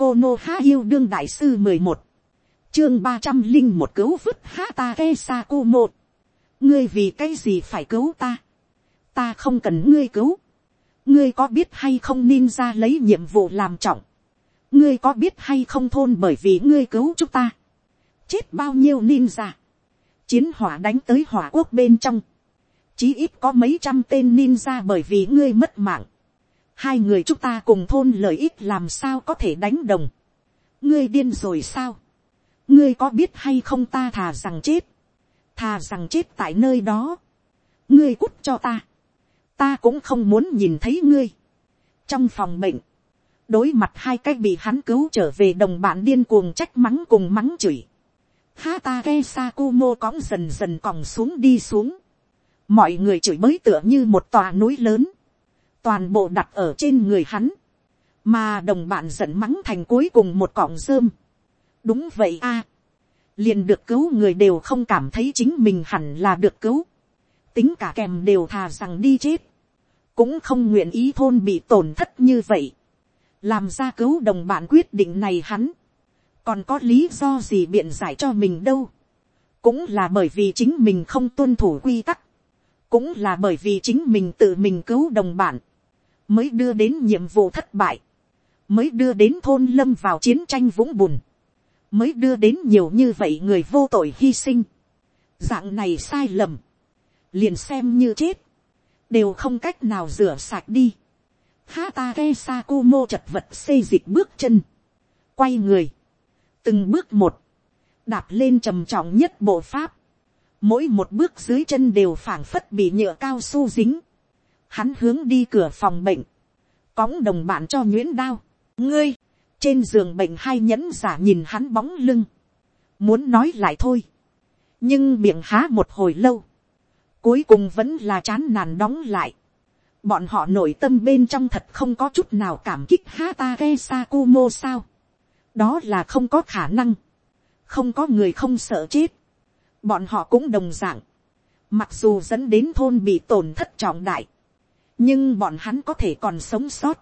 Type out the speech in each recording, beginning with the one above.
cô nô há yêu đương đại sư mười một, chương ba trăm linh một cứu vứt há ta ke sa cô một, ngươi vì cái gì phải cứu ta, ta không cần ngươi cứu, ngươi có biết hay không ninja lấy nhiệm vụ làm trọng, ngươi có biết hay không thôn bởi vì ngươi cứu chúng ta, chết bao nhiêu ninja, chiến hỏa đánh tới hỏa quốc bên trong, chí ít có mấy trăm tên ninja bởi vì ngươi mất mạng, hai người chúng ta cùng thôn lợi ích làm sao có thể đánh đồng, ngươi điên rồi sao, ngươi có biết hay không ta thà rằng chết, thà rằng chết tại nơi đó, ngươi cút cho ta, ta cũng không muốn nhìn thấy ngươi. trong phòng bệnh, đối mặt hai cái bị hắn cứu trở về đồng bạn điên cuồng trách mắng cùng mắng chửi. Hata ke Sakumo cõng dần dần còng xuống đi xuống. Mọi người chửi bới tựa như một tòa núi lớn. Toàn bộ đặt ở trên người hắn. Mà đồng bạn giận mắng thành cuối cùng một cọng rơm. Đúng vậy a. Liền được cứu người đều không cảm thấy chính mình hẳn là được cứu. Tính cả kèm đều thà rằng đi chết. Cũng không nguyện ý thôn bị tổn thất như vậy, làm ra cứu đồng bạn quyết định này hắn, còn có lý do gì biện giải cho mình đâu, cũng là bởi vì chính mình không tuân thủ quy tắc, cũng là bởi vì chính mình tự mình cứu đồng bạn, mới đưa đến nhiệm vụ thất bại, mới đưa đến thôn lâm vào chiến tranh vũng bùn, mới đưa đến nhiều như vậy người vô tội hy sinh. dạng này sai lầm, liền xem như chết, đều không cách nào rửa sạch đi. Hata ke Sakumo chật vật xây dịch bước chân, quay người, từng bước một, đạp lên trầm trọng nhất bộ pháp, mỗi một bước dưới chân đều phảng phất bị nhựa cao su dính, hắn hướng đi cửa phòng bệnh, cóng đồng bạn cho nguyễn đao, ngươi, trên giường bệnh hai nhẫn giả nhìn hắn bóng lưng, muốn nói lại thôi, nhưng miệng há một hồi lâu, cuối cùng vẫn là chán nản đóng lại. bọn họ nội tâm bên trong thật không có chút nào cảm kích hata ke sakumo sao. đó là không có khả năng. không có người không sợ chết. bọn họ cũng đồng d ạ n g mặc dù dẫn đến thôn bị tổn thất trọng đại, nhưng bọn hắn có thể còn sống sót.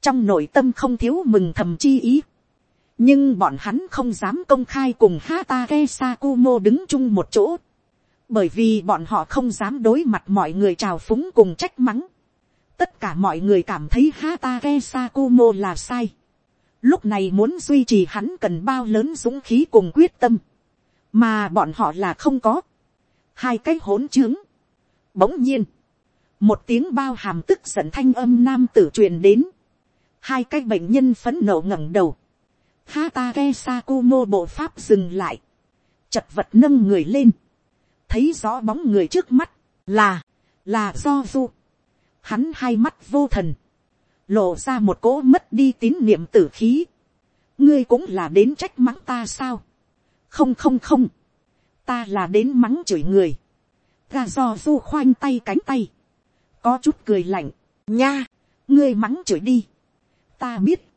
trong nội tâm không thiếu mừng thầm chi ý. nhưng bọn hắn không dám công khai cùng Hatake sakumo đứng chung một chỗ bởi vì bọn họ không dám đối mặt mọi người trào phúng cùng trách mắng. tất cả mọi người cảm thấy Hatake Sakumo là sai. lúc này muốn duy trì hắn cần bao lớn dũng khí cùng quyết tâm, mà bọn họ là không có. hai cái hỗn trướng. bỗng nhiên, một tiếng bao hàm tức giận thanh âm nam tử truyền đến. hai cái bệnh nhân phấn nộ ngẩng đầu. Hatake Sakumo bộ pháp dừng lại. chật vật nâng người lên thấy rõ bóng người trước mắt, là, là do du. Hắn hai mắt vô thần, lộ ra một cỗ mất đi tín niệm tử khí. ngươi cũng là đến trách mắng ta sao. không không không, ta là đến mắng chửi người. ra do du khoanh tay cánh tay, có chút cười lạnh, nha, ngươi mắng chửi đi. ta biết,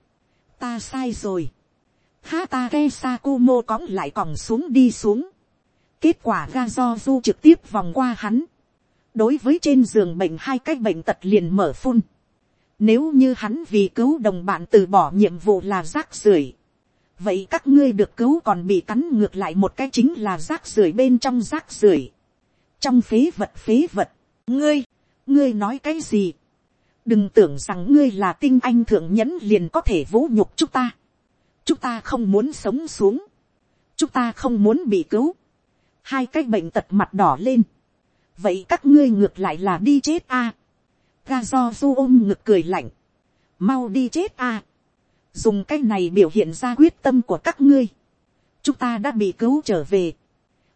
ta sai rồi. Hata ke Sakumo cõng lại còng xuống đi xuống. Kết quả ga do du trực tiếp vòng qua hắn. Đối với trên giường bệnh hai cái bệnh tật liền mở phun. Nếu như hắn vì cứu đồng bạn từ bỏ nhiệm vụ là rác rưởi Vậy các ngươi được cứu còn bị cắn ngược lại một cái chính là rác rưởi bên trong rác rưởi Trong phế vật phế vật. Ngươi, ngươi nói cái gì? Đừng tưởng rằng ngươi là tinh anh thượng nhẫn liền có thể vũ nhục chúng ta. Chúng ta không muốn sống xuống. Chúng ta không muốn bị cứu hai cái bệnh tật mặt đỏ lên. vậy các ngươi ngược lại là đi chết a. À. ga do du ôm ngực cười lạnh. mau đi chết a. dùng cái này biểu hiện ra quyết tâm của các ngươi. chúng ta đã bị cứu trở về.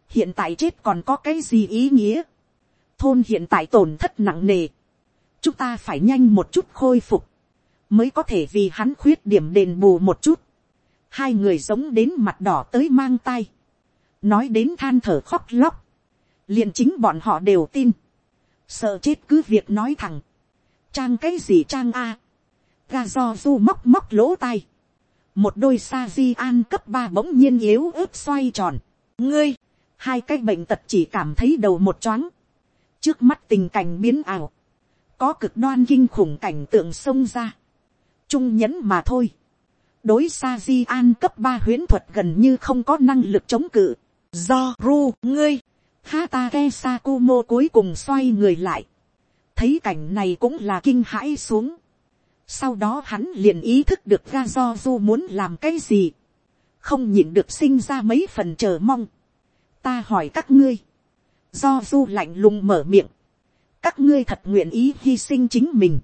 hiện tại chết còn có cái gì ý nghĩa thôn hiện tại tổn thất nặng nề. chúng ta phải nhanh một chút khôi phục. mới có thể vì hắn khuyết điểm đền bù một chút. hai người giống đến mặt đỏ tới mang tay nói đến than thở khóc lóc, liền chính bọn họ đều tin, sợ chết cứ việc nói thẳng, trang cái gì trang a, ga do du móc móc lỗ tai, một đôi sa di an cấp ba bỗng nhiên yếu ớt xoay tròn, ngươi, hai cái bệnh tật chỉ cảm thấy đầu một choáng, trước mắt tình cảnh biến ảo, có cực đoan kinh khủng cảnh tượng xông ra, trung nhẫn mà thôi, đối sa di an cấp ba huyễn thuật gần như không có năng lực chống cự. Do ru ngươi, Hatake Sakumo cuối cùng xoay người lại. Thấy cảnh này cũng là kinh hãi xuống. Sau đó hắn liền ý thức được ga do du muốn làm cái gì. Không nhịn được sinh ra mấy phần chờ mong. Ta hỏi các ngươi. Do du lạnh lùng mở miệng. Các ngươi thật nguyện ý hy sinh chính mình.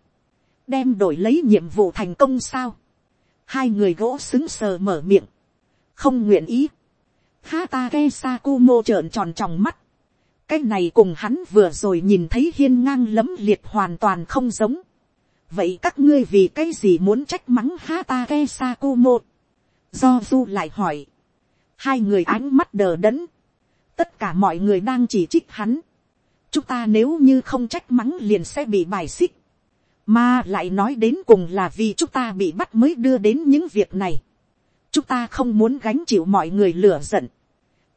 Đem đổi lấy nhiệm vụ thành công sao. Hai người gỗ xứng sờ mở miệng. Không nguyện ý. Hatake Sakumo trợn tròn tròng mắt. Cái này cùng hắn vừa rồi nhìn thấy hiên ngang lấm liệt hoàn toàn không giống. Vậy các ngươi vì cái gì muốn trách mắng Hatake Sakumo? Do Du lại hỏi. Hai người ánh mắt đờ đẫn. Tất cả mọi người đang chỉ trích hắn. Chúng ta nếu như không trách mắng liền sẽ bị bài xích. Mà lại nói đến cùng là vì chúng ta bị bắt mới đưa đến những việc này. Chúng ta không muốn gánh chịu mọi người lửa giận.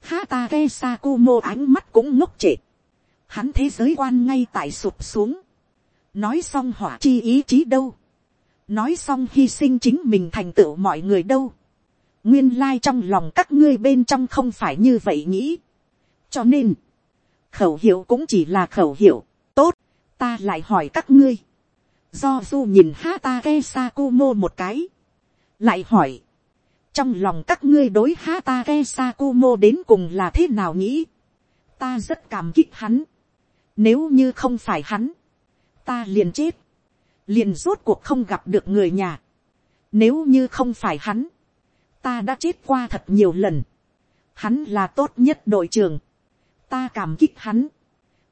Hatake Sakumo ánh mắt cũng ngốc trệ. Hắn thế giới quan ngay tại sụp xuống. Nói xong hỏa chi ý chí đâu. Nói xong hy sinh chính mình thành tựu mọi người đâu. Nguyên lai trong lòng các ngươi bên trong không phải như vậy nghĩ. Cho nên, khẩu hiệu cũng chỉ là khẩu hiệu. Tốt, ta lại hỏi các ngươi. Do du nhìn Hatake Sakumo một cái. Lại hỏi trong lòng các ngươi đối Hatake Sakumo đến cùng là thế nào nghĩ. ta rất cảm kích hắn. nếu như không phải hắn, ta liền chết. liền rốt cuộc không gặp được người nhà. nếu như không phải hắn, ta đã chết qua thật nhiều lần. hắn là tốt nhất đội trưởng ta cảm kích hắn.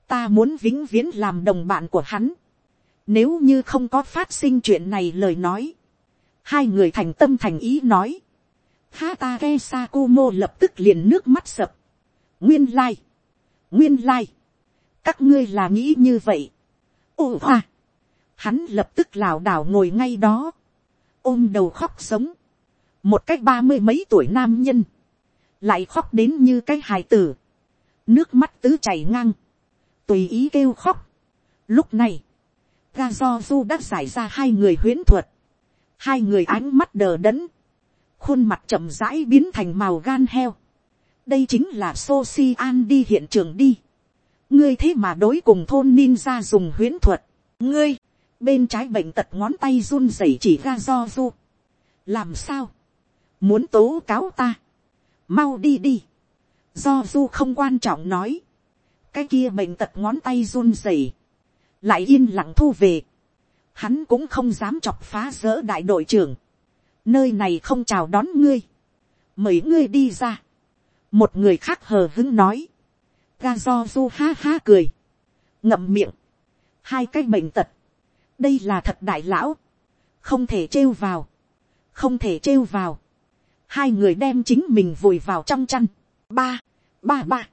ta muốn vĩnh viễn làm đồng bạn của hắn. nếu như không có phát sinh chuyện này lời nói, hai người thành tâm thành ý nói, Hatake Sakumo lập tức liền nước mắt sập. Nguyên lai. Nguyên lai. Các ngươi là nghĩ như vậy. Ô hoa. Hắn lập tức lảo đảo ngồi ngay đó. Ôm đầu khóc sống. Một cách ba mươi mấy tuổi nam nhân. Lại khóc đến như cái hài tử. Nước mắt tứ chảy ngang. Tùy ý kêu khóc. Lúc này. Ga do du đã giải ra hai người huyễn thuật. Hai người ánh mắt đờ đẫn khuôn mặt chậm rãi biến thành màu gan heo. đây chính là Soci An đi hiện trường đi. ngươi thế mà đối cùng thôn ninja dùng huyễn thuật. ngươi, bên trái bệnh tật ngón tay run rẩy chỉ ga do du. làm sao, muốn tố cáo ta, mau đi đi do du không quan trọng nói, cái kia bệnh tật ngón tay run rẩy, lại yên lặng thu về. hắn cũng không dám chọc phá rỡ đại đội trưởng. Nơi này không chào đón ngươi, mời ngươi đi ra. một người khác hờ hứng nói, ga do du ha ha cười, ngậm miệng, hai cái bệnh tật, đây là thật đại lão, không thể trêu vào, không thể trêu vào, hai người đem chính mình vùi vào trong chăn, ba, ba ba,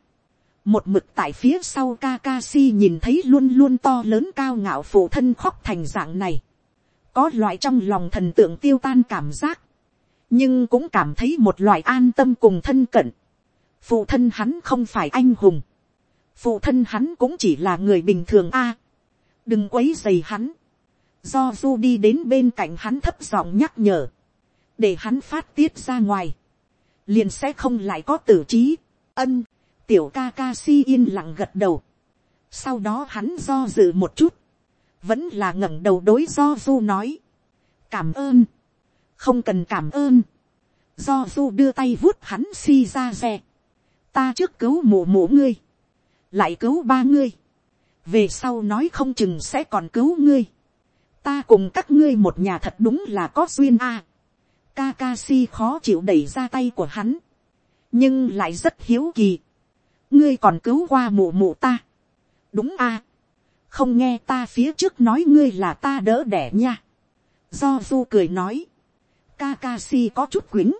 một mực tại phía sau Kakashi nhìn thấy luôn luôn to lớn cao ngạo phụ thân khóc thành dạng này. Có loại trong lòng thần tượng tiêu tan cảm giác, nhưng cũng cảm thấy một loại an tâm cùng thân cận. phụ thân hắn không phải anh hùng, phụ thân hắn cũng chỉ là người bình thường a. đừng quấy dày hắn, do du đi đến bên cạnh hắn thấp giọng nhắc nhở, để hắn phát tiết ra ngoài, liền sẽ không lại có tử trí, ân, tiểu ca ca si yên lặng gật đầu, sau đó hắn do dự một chút, vẫn là ngẩng đầu đối do du nói, cảm ơn, không cần cảm ơn, do du đưa tay vuốt hắn si ra xe, ta trước cứu mù mù ngươi, lại cứu ba ngươi, về sau nói không chừng sẽ còn cứu ngươi, ta cùng các ngươi một nhà thật đúng là có duyên a, à. Kakashi khó chịu đẩy ra tay của hắn, nhưng lại rất hiếu kỳ, ngươi còn cứu qua mụ mụ ta, đúng a, không nghe ta phía trước nói ngươi là ta đỡ đẻ nha. do du cười nói, Kakashi có chút quính.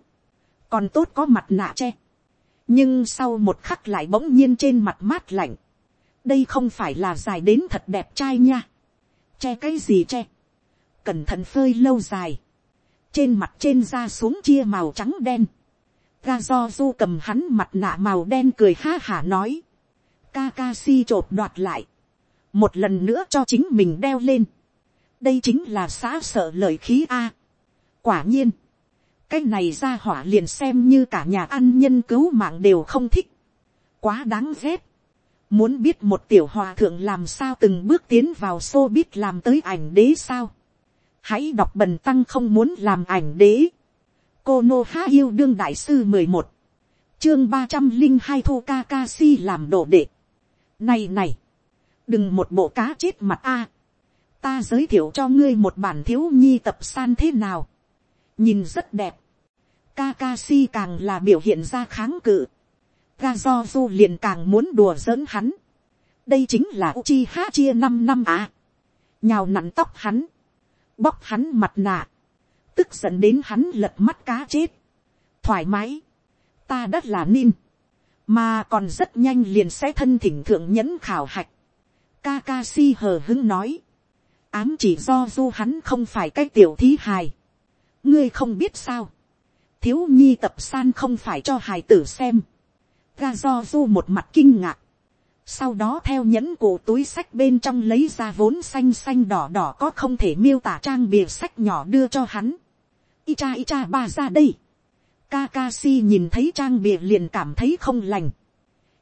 còn tốt có mặt nạ che. nhưng sau một khắc lại bỗng nhiên trên mặt mát lạnh. đây không phải là dài đến thật đẹp trai nha. che cái gì che. cẩn thận phơi lâu dài trên mặt trên da xuống chia màu trắng đen. ga do du cầm hắn mặt nạ màu đen cười ha hả nói. Kakashi t đoạt lại một lần nữa cho chính mình đeo lên. đây chính là xã sợ lời khí a. quả nhiên, cái này ra hỏa liền xem như cả nhà ăn nhân cứu mạng đều không thích, quá đáng ghét, muốn biết một tiểu hòa thượng làm sao từng bước tiến vào xô biết làm tới ảnh đế sao, hãy đọc bần tăng không muốn làm ảnh đế, cô nô há yêu đương đại sư mười một, chương ba trăm linh hai thu ca ca si làm đồ đệ, này này, đừng một bộ cá chết mặt a, ta giới thiệu cho ngươi một bản thiếu nhi tập san thế nào, nhìn rất đẹp, Kakashi càng là biểu hiện ra kháng cự. Gazozu liền càng muốn đùa giỡn hắn. Đây chính là Uchiha chia năm năm à. Nhào nặn tóc hắn. Bóc hắn mặt nạ. Tức giận đến hắn lật mắt cá chết. Thoải mái. Ta đất là nin. Mà còn rất nhanh liền sẽ thân thỉnh thượng nhẫn khảo hạch. Kakashi hờ hứng nói. Ám chỉ do du hắn không phải cái tiểu thí hài. Ngươi không biết sao, thiếu nhi tập san không phải cho hài tử xem. ga do du một mặt kinh ngạc sau đó theo nhẫn cổ túi sách bên trong lấy ra vốn xanh xanh đỏ đỏ có không thể miêu tả trang bìa sách nhỏ đưa cho hắn. Icha Icha ba ra đây. Kakashi nhìn thấy trang bìa liền cảm thấy không lành.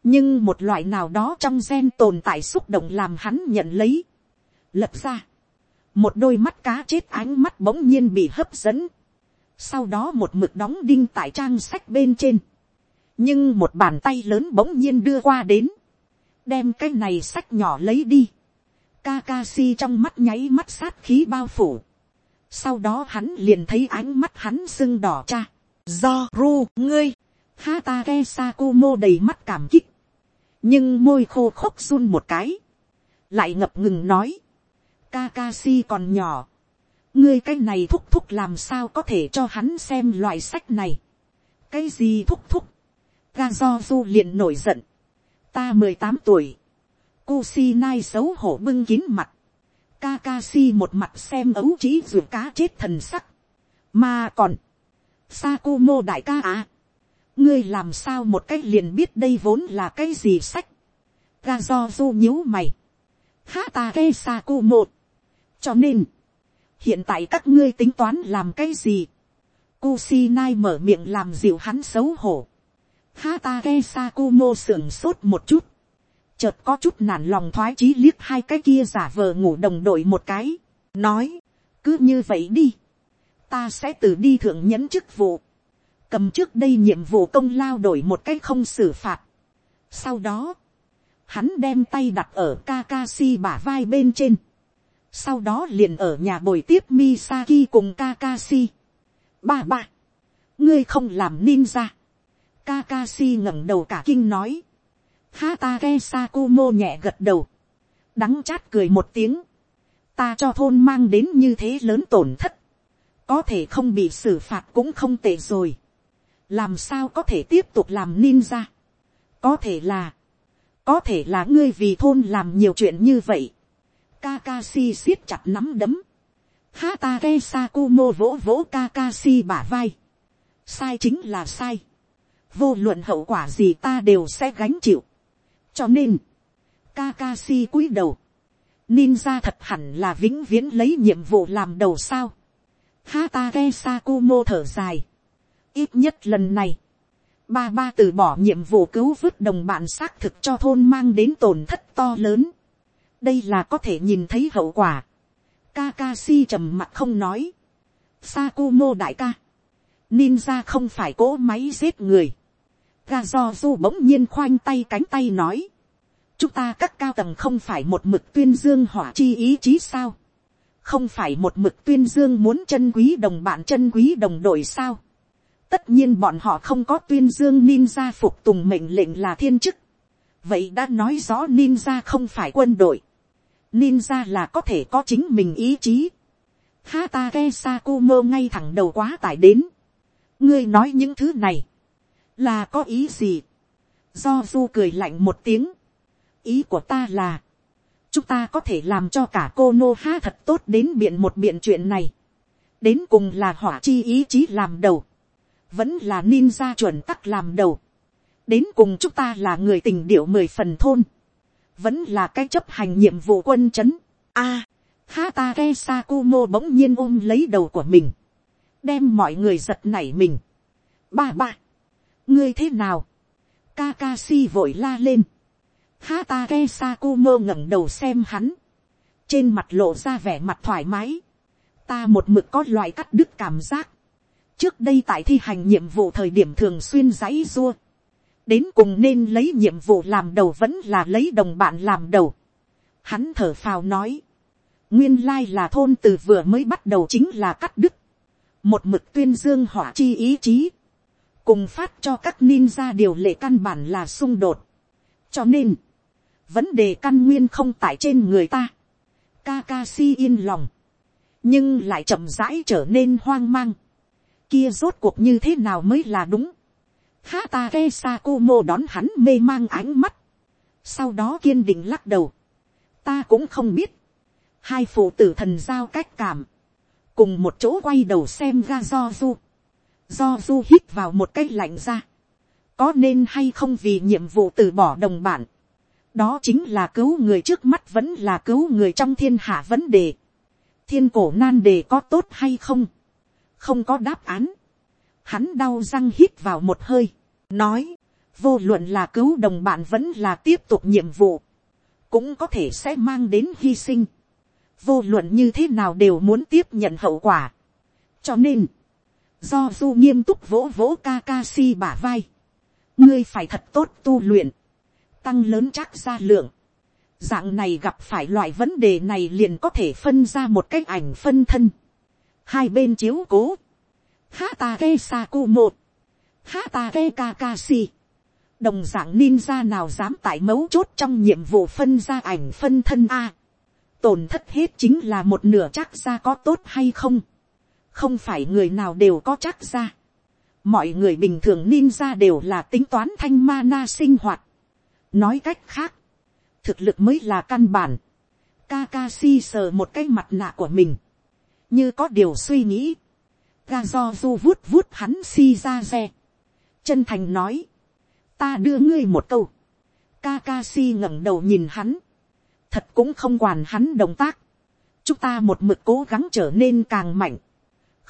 nhưng một loại nào đó trong gen tồn tại xúc động làm hắn nhận lấy. lập ra. một đôi mắt cá chết ánh mắt bỗng nhiên bị hấp dẫn sau đó một mực đóng đinh tại trang sách bên trên, nhưng một bàn tay lớn bỗng nhiên đưa qua đến, đem cái này sách nhỏ lấy đi, Kakashi trong mắt nháy mắt sát khí bao phủ, sau đó hắn liền thấy ánh mắt hắn sưng đỏ cha, do ru ngươi, Hatake Sakumo đầy mắt cảm kích, nhưng môi khô khốc run một cái, lại ngập ngừng nói, Kakashi còn nhỏ, ngươi cái này thúc thúc làm sao có thể cho hắn xem loại sách này. cái gì thúc thúc. Gazozu liền nổi giận ta mười tám tuổi. Kusinai xấu hổ bưng kín mặt. Kakashi một mặt xem ấu trí ruột cá chết thần sắc. mà còn. Sakumo đại ca à. ngươi làm sao một cách liền biết đây vốn là cái gì sách. ga do du nhíu mày. Hata ke Sakumo. cho nên, hiện tại các ngươi tính toán làm cái gì. Kusinai mở miệng làm dịu hắn xấu hổ. Hatake Sakumo sưởng sốt một chút. Chợt có chút nản lòng thoái chí liếc hai cái kia giả vờ ngủ đồng đội một cái. Nói, cứ như vậy đi. Ta sẽ từ đi thượng nhẫn chức vụ. Cầm trước đây nhiệm vụ công lao đổi một cái không xử phạt. Sau đó, hắn đem tay đặt ở Kakashi bả vai bên trên sau đó liền ở nhà bồi tiếp Misaki cùng Kakashi. Ba ba, ngươi không làm ninja. Kakashi ngẩng đầu cả kinh nói. Hatake Sakumo nhẹ gật đầu. Đắng chát cười một tiếng. Ta cho thôn mang đến như thế lớn tổn thất. Có thể không bị xử phạt cũng không tệ rồi. Làm sao có thể tiếp tục làm ninja. Có thể là. Có thể là ngươi vì thôn làm nhiều chuyện như vậy Kakashi siết chặt nắm đấm. Hatake Sakumo vỗ vỗ Kakashi bả vai. Sai chính là sai. Vô luận hậu quả gì ta đều sẽ gánh chịu. Cho nên, Kakashi cúi đầu. Ninja thật hẳn là vĩnh viễn lấy nhiệm vụ làm đầu sao. Hatake Sakumo thở dài. Ít nhất lần này, ba ba từ bỏ nhiệm vụ cứu vớt đồng bạn xác thực cho thôn mang đến tổn thất to lớn đây là có thể nhìn thấy hậu quả. Kakashi trầm mặt không nói. Sakumo đại ca. Ninja không phải cỗ máy giết người. Gazozu bỗng nhiên khoanh tay cánh tay nói. Chúng ta các cao tầng không phải một mực tuyên dương hỏa chi ý chí sao. Không phải một mực tuyên dương muốn chân quý đồng bạn chân quý đồng đội sao. Tất nhiên bọn họ không có tuyên dương ninja phục tùng mệnh lệnh là thiên chức. Vậy đã nói rõ ninja không phải quân đội ninja là có thể có chính mình ý chí. Hatake Sakumo ngay thẳng đầu quá tải đến. ngươi nói những thứ này, là có ý gì. do du cười lạnh một tiếng. ý của ta là, chúng ta có thể làm cho cả cô nô ha thật tốt đến biện một biện chuyện này. đến cùng là hỏa chi ý chí làm đầu. vẫn là ninja chuẩn tắc làm đầu. đến cùng chúng ta là người tình điệu mười phần thôn vẫn là cái chấp hành nhiệm vụ quân chấn. A, Hatake Sakumo bỗng nhiên ôm lấy đầu của mình. đem mọi người giật nảy mình. ba ba, ngươi thế nào, Kakashi vội la lên, Hatake Sakumo ngẩng đầu xem hắn, trên mặt lộ ra vẻ mặt thoải mái, ta một mực có loại cắt đứt cảm giác, trước đây tại thi hành nhiệm vụ thời điểm thường xuyên giãy dua, đến cùng nên lấy nhiệm vụ làm đầu vẫn là lấy đồng bạn làm đầu. Hắn thở phào nói, nguyên lai là thôn từ vừa mới bắt đầu chính là cắt đứt, một mực tuyên dương hỏa chi ý chí, cùng phát cho các ninja điều lệ căn bản là xung đột. cho nên, vấn đề căn nguyên không tại trên người ta. Kakashi yên lòng, nhưng lại chậm rãi trở nên hoang mang. kia rốt cuộc như thế nào mới là đúng. hatake Sakumo đón hắn mê mang ánh mắt. Sau đó kiên định lắc đầu. Ta cũng không biết. Hai phụ tử thần giao cách cảm. Cùng một chỗ quay đầu xem ra do du. Do du hít vào một cái lạnh ra. Có nên hay không vì nhiệm vụ từ bỏ đồng bản. Đó chính là cứu người trước mắt vẫn là cứu người trong thiên hạ vấn đề. Thiên cổ nan đề có tốt hay không? Không có đáp án. Hắn đau răng hít vào một hơi nói, vô luận là cứu đồng bạn vẫn là tiếp tục nhiệm vụ, cũng có thể sẽ mang đến hy sinh. vô luận như thế nào đều muốn tiếp nhận hậu quả. cho nên, do du nghiêm túc vỗ vỗ Kakashi bả vai, ngươi phải thật tốt tu luyện, tăng lớn chắc ra lượng. dạng này gặp phải loại vấn đề này liền có thể phân ra một cái ảnh phân thân. hai bên chiếu cố. Hata ke saku một Hatake Kakashi. Đồng dạng ninja nào dám tại mấu chốt trong nhiệm vụ phân ra ảnh phân thân A. Tổn thất hết chính là một nửa chắc ra có tốt hay không. Không phải người nào đều có chắc ra. Mọi người bình thường ninja đều là tính toán thanh mana sinh hoạt. Nói cách khác. Thực lực mới là căn bản. Kakashi sờ một cái mặt nạ của mình. Như có điều suy nghĩ. Ga do du vuốt vuốt hắn si ra xe chân thành nói, ta đưa ngươi một câu, Kakashi ngẩng đầu nhìn hắn, thật cũng không quản hắn động tác, chúng ta một mực cố gắng trở nên càng mạnh,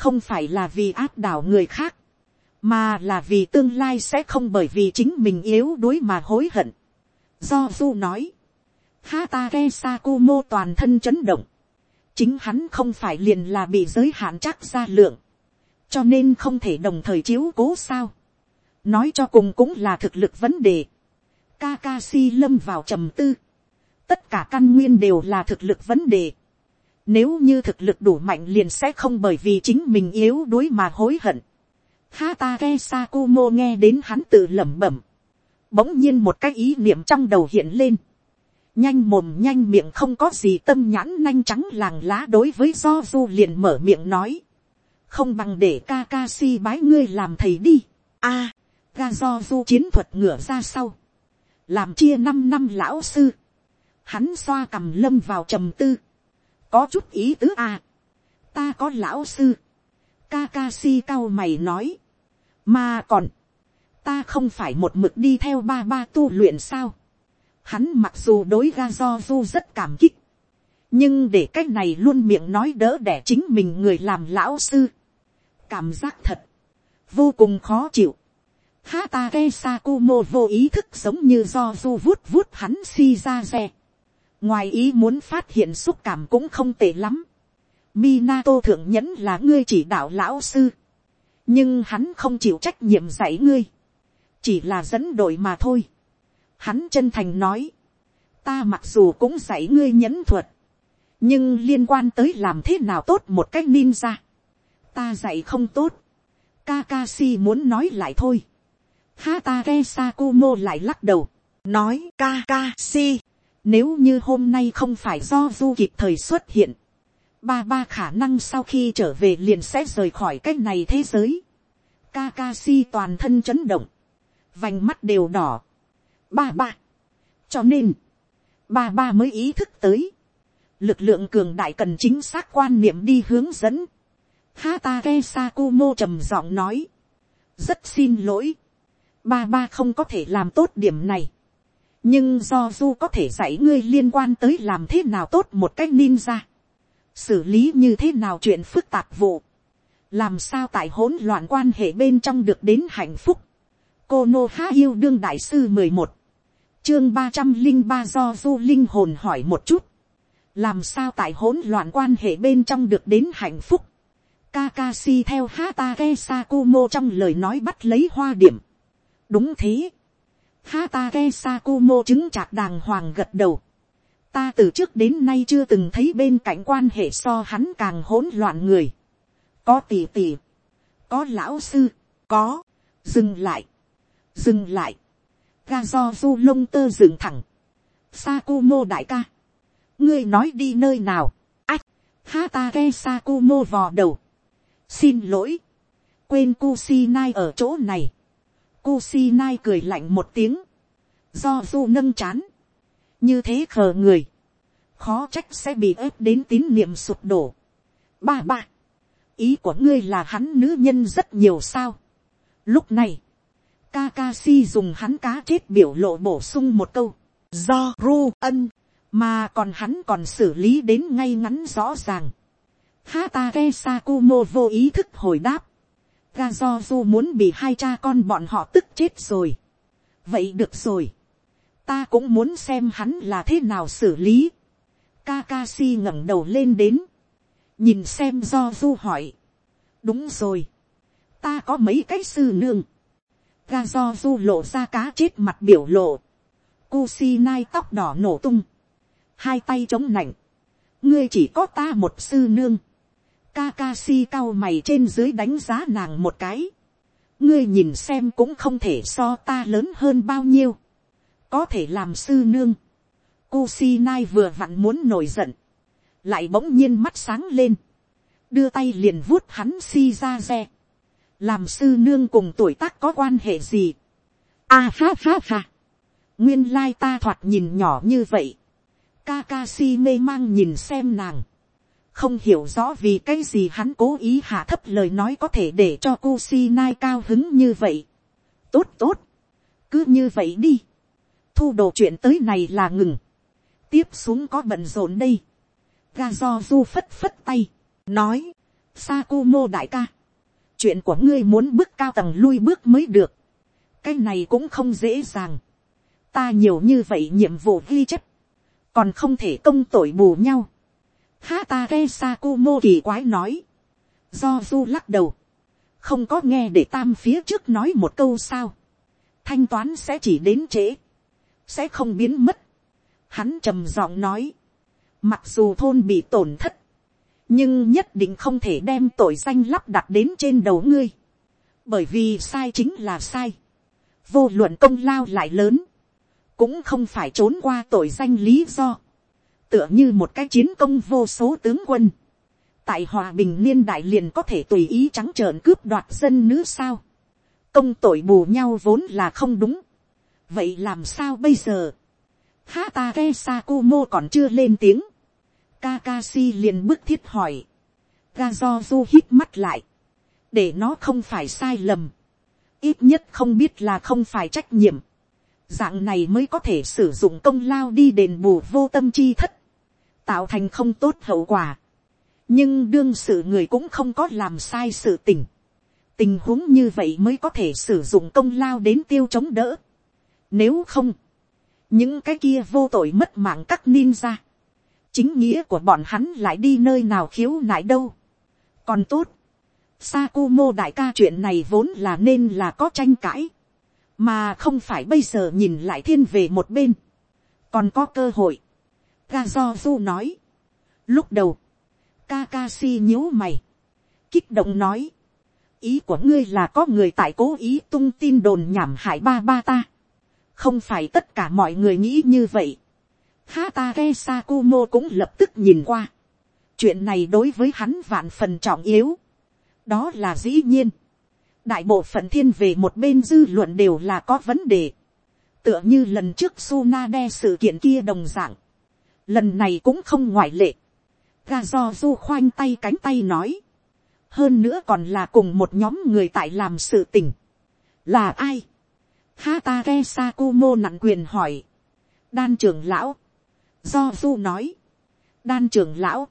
không phải là vì áp đảo người khác, mà là vì tương lai sẽ không bởi vì chính mình yếu đuối mà hối hận. Do Du nói, Hatake Sakumo toàn thân chấn động, chính hắn không phải liền là bị giới hạn chắc ra lượng, cho nên không thể đồng thời chiếu cố sao nói cho cùng cũng là thực lực vấn đề. Kakashi lâm vào trầm tư. Tất cả căn nguyên đều là thực lực vấn đề. Nếu như thực lực đủ mạnh liền sẽ không bởi vì chính mình yếu đuối mà hối hận. Hatake Sakumo nghe đến hắn tự lẩm bẩm. Bỗng nhiên một cái ý niệm trong đầu hiện lên. Nhanh mồm nhanh miệng không có gì tâm nhãn nanh trắng làng lá đối với do du liền mở miệng nói. Không bằng để Kakashi bái ngươi làm thầy đi. a ga do du chiến thuật ngửa ra sau, làm chia năm năm lão sư, hắn xoa cầm lâm vào trầm tư, có chút ý tứ à, ta có lão sư, Kakashi cao mày nói, mà còn, ta không phải một mực đi theo ba ba tu luyện sao, hắn mặc dù đối ga do du rất cảm kích, nhưng để cái này luôn miệng nói đỡ đẻ chính mình người làm lão sư, cảm giác thật, vô cùng khó chịu. Hatake Sakumo vô ý thức giống như do du vuốt vuốt hắn si ra xe. Ngoài ý muốn phát hiện xúc cảm cũng không tệ lắm. Minato thượng nhẫn là ngươi chỉ đạo lão sư. Nhưng hắn không chịu trách nhiệm dạy ngươi. Chỉ là dẫn đội mà thôi. Hắn chân thành nói. Ta mặc dù cũng dạy ngươi nhẫn thuật. Nhưng liên quan tới làm thế nào tốt một cách ninja. Ta dạy không tốt. Kakashi muốn nói lại thôi Hatake Sakumo lại lắc đầu, nói Kakashi, nếu như hôm nay không phải do du kịp thời xuất hiện, ba ba khả năng sau khi trở về liền sẽ rời khỏi cái này thế giới. Kakashi toàn thân chấn động, vành mắt đều đỏ. Ba ba, cho nên, ba ba mới ý thức tới, lực lượng cường đại cần chính xác quan niệm đi hướng dẫn. Hatake Sakumo trầm giọng nói, rất xin lỗi, ba ba không có thể làm tốt điểm này nhưng do du có thể dạy ngươi liên quan tới làm thế nào tốt một cách ninja. xử lý như thế nào chuyện phức tạp vụ. làm sao tại hỗn loạn quan hệ bên trong được đến hạnh phúc. cô nô há yêu đương đại sư mười một, chương ba trăm linh ba do du linh hồn hỏi một chút, làm sao tại hỗn loạn quan hệ bên trong được đến hạnh phúc. Kakashi theo Hatake Sakumo trong lời nói bắt lấy hoa điểm. đúng thế. Hatake Sakumo chứng chạc đàng hoàng gật đầu. ta từ trước đến nay chưa từng thấy bên cạnh quan hệ so hắn càng hỗn loạn người. Có tỷ tỷ, có lão sư, có, dừng lại, dừng lại, ga do du lông tơ dừng thẳng, Sakumo đại ca, ngươi nói đi nơi nào, ách, Hatake Sakumo vò đầu, xin lỗi, quên Kusinai ở chỗ này, Kusinai cười lạnh một tiếng, do du nâng chán, như thế khờ người, khó trách sẽ bị ép đến tín niệm sụp đổ. Ba ba, ý của ngươi là hắn nữ nhân rất nhiều sao. lúc này, Kakashi dùng hắn cá chết biểu lộ bổ sung một câu, do ru ân, mà còn hắn còn xử lý đến ngay ngắn rõ ràng. Hatake Sakumo vô ý thức hồi đáp, Gazozu muốn bị hai cha con bọn họ tức chết rồi. vậy được rồi, ta cũng muốn xem hắn là thế nào xử lý. Kakashi ngẩng đầu lên đến, nhìn xem do du hỏi. đúng rồi, ta có mấy cái sư nương. ga do du lộ ra cá chết mặt biểu lộ. Kusi nai tóc đỏ nổ tung. hai tay chống nạnh. ngươi chỉ có ta một sư nương. Kakashi cao mày trên dưới đánh giá nàng một cái. ngươi nhìn xem cũng không thể so ta lớn hơn bao nhiêu. có thể làm sư nương. Kusinai vừa vặn muốn nổi giận, lại bỗng nhiên mắt sáng lên, đưa tay liền vuốt hắn si ra re. làm sư nương cùng tuổi tác có quan hệ gì. a ha ha ha, nguyên lai ta thoạt nhìn nhỏ như vậy, Kakashi mê mang nhìn xem nàng, không hiểu rõ vì cái gì hắn cố ý hạ thấp lời nói có thể để cho Kusinai cao hứng như vậy. tốt tốt, cứ như vậy đi, thu đồ chuyện tới này là ngừng, tiếp xuống có bận rộn đây, ga do du phất phất tay, nói, Sakumo đại ca, chuyện của ngươi muốn bước cao tầng lui bước mới được, cái này cũng không dễ dàng, ta nhiều như vậy nhiệm vụ ghi chép, còn không thể công tội bù nhau. Hatake Sakumo kỳ quái nói, do du lắc đầu, không có nghe để tam phía trước nói một câu sao, thanh toán sẽ chỉ đến trễ, sẽ không biến mất. Hắn trầm giọng nói, mặc dù thôn bị tổn thất, nhưng nhất định không thể đem tội danh lắp đặt đến trên đầu ngươi, bởi vì sai chính là sai, vô luận công lao lại lớn, cũng không phải trốn qua tội danh lý do, tựa như một cái chiến công vô số tướng quân, tại hòa bình niên đại liền có thể tùy ý trắng trợn cướp đoạt dân nữ sao, công tội bù nhau vốn là không đúng, vậy làm sao bây giờ, Hata ke Sakumo còn chưa lên tiếng, Kakashi liền bức thiết hỏi. Gazozu hít mắt lại. Để nó không phải sai lầm. Ít nhất không biết là không phải trách nhiệm. Dạng này mới có thể sử dụng công lao đi đền bù vô tâm chi thất. Tạo thành không tốt hậu quả. Nhưng đương sự người cũng không có làm sai sự tình. Tình huống như vậy mới có thể sử dụng công lao đến tiêu chống đỡ. Nếu không, những cái kia vô tội mất mạng các ninja chính nghĩa của bọn hắn lại đi nơi nào khiếu nại đâu. còn tốt, Sakumo đại ca chuyện này vốn là nên là có tranh cãi, mà không phải bây giờ nhìn lại thiên về một bên, còn có cơ hội. Gazozu nói, lúc đầu, Kakashi nhíu mày, kích động nói, ý của ngươi là có người tại cố ý tung tin đồn nhảm hại ba ba ta, không phải tất cả mọi người nghĩ như vậy. Hatake Sakumo cũng lập tức nhìn qua. Chuyện này đối với hắn vạn phần trọng yếu. Đó là dĩ nhiên. Đại bộ phận thiên về một bên dư luận đều là có vấn đề. Tựa như lần trước Sunade sự kiện kia đồng dạng. Lần này cũng không ngoại lệ. Ga do du khoanh tay cánh tay nói. Hơn nữa còn là cùng một nhóm người tại làm sự tình. Là ai? Hatake Sakumo nặng quyền hỏi. Đan trưởng lão do du nói, đan trưởng lão,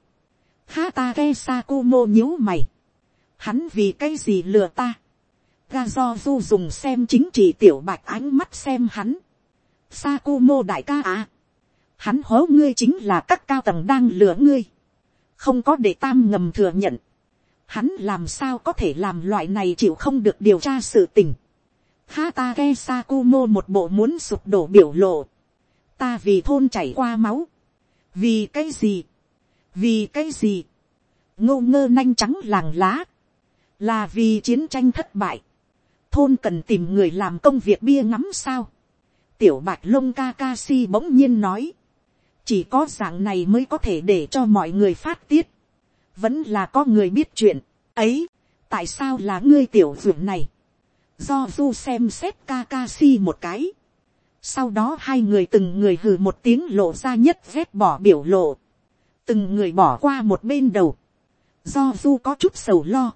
Hatake Sakumo nhíu mày, hắn vì cái gì lừa ta, ga do du dùng xem chính trị tiểu bạch ánh mắt xem hắn, Sakumo đại ca à, hắn hố ngươi chính là các cao tầng đang lừa ngươi, không có để tam ngầm thừa nhận, hắn làm sao có thể làm loại này chịu không được điều tra sự tình. Hatake Sakumo một bộ muốn sụp đổ biểu lộ. Ta vì thôn chảy qua máu. Vì cái gì? Vì cái gì? Ngô ngơ nanh trắng làng lá. Là vì chiến tranh thất bại. Thôn cần tìm người làm công việc bia ngắm sao? Tiểu bạch lông Kakashi bỗng nhiên nói. Chỉ có dạng này mới có thể để cho mọi người phát tiết. Vẫn là có người biết chuyện, ấy, tại sao là ngươi tiểu dưỡng này, do du xem xét Kakashi một cái, sau đó hai người từng người hừ một tiếng lộ ra nhất vét bỏ biểu lộ, từng người bỏ qua một bên đầu, do du có chút sầu lo,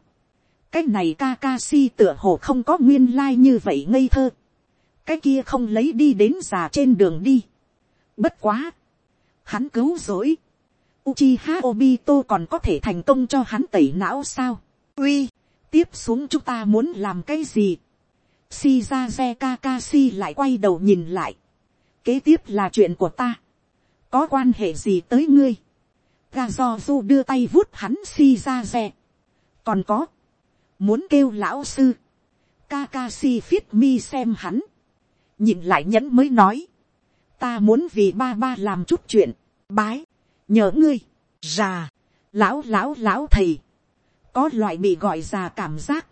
cái này Kakashi tựa hồ không có nguyên lai như vậy ngây thơ, cái kia không lấy đi đến già trên đường đi, bất quá, hắn cứu rỗi, Uchiha Obito còn có thể thành công cho hắn tẩy não sao? Uy, tiếp xuống chúng ta muốn làm cái gì? Shizaze Kakashi lại quay đầu nhìn lại. Kế tiếp là chuyện của ta. Có quan hệ gì tới ngươi? Gazozu đưa tay vuốt hắn Shizaze. Còn có. Muốn kêu lão sư. Kakashi phiết mi xem hắn. Nhìn lại nhẫn mới nói. Ta muốn vì ba ba làm chút chuyện. Bái nhờ ngươi, già, lão lão lão thầy, có loại bị gọi già cảm giác,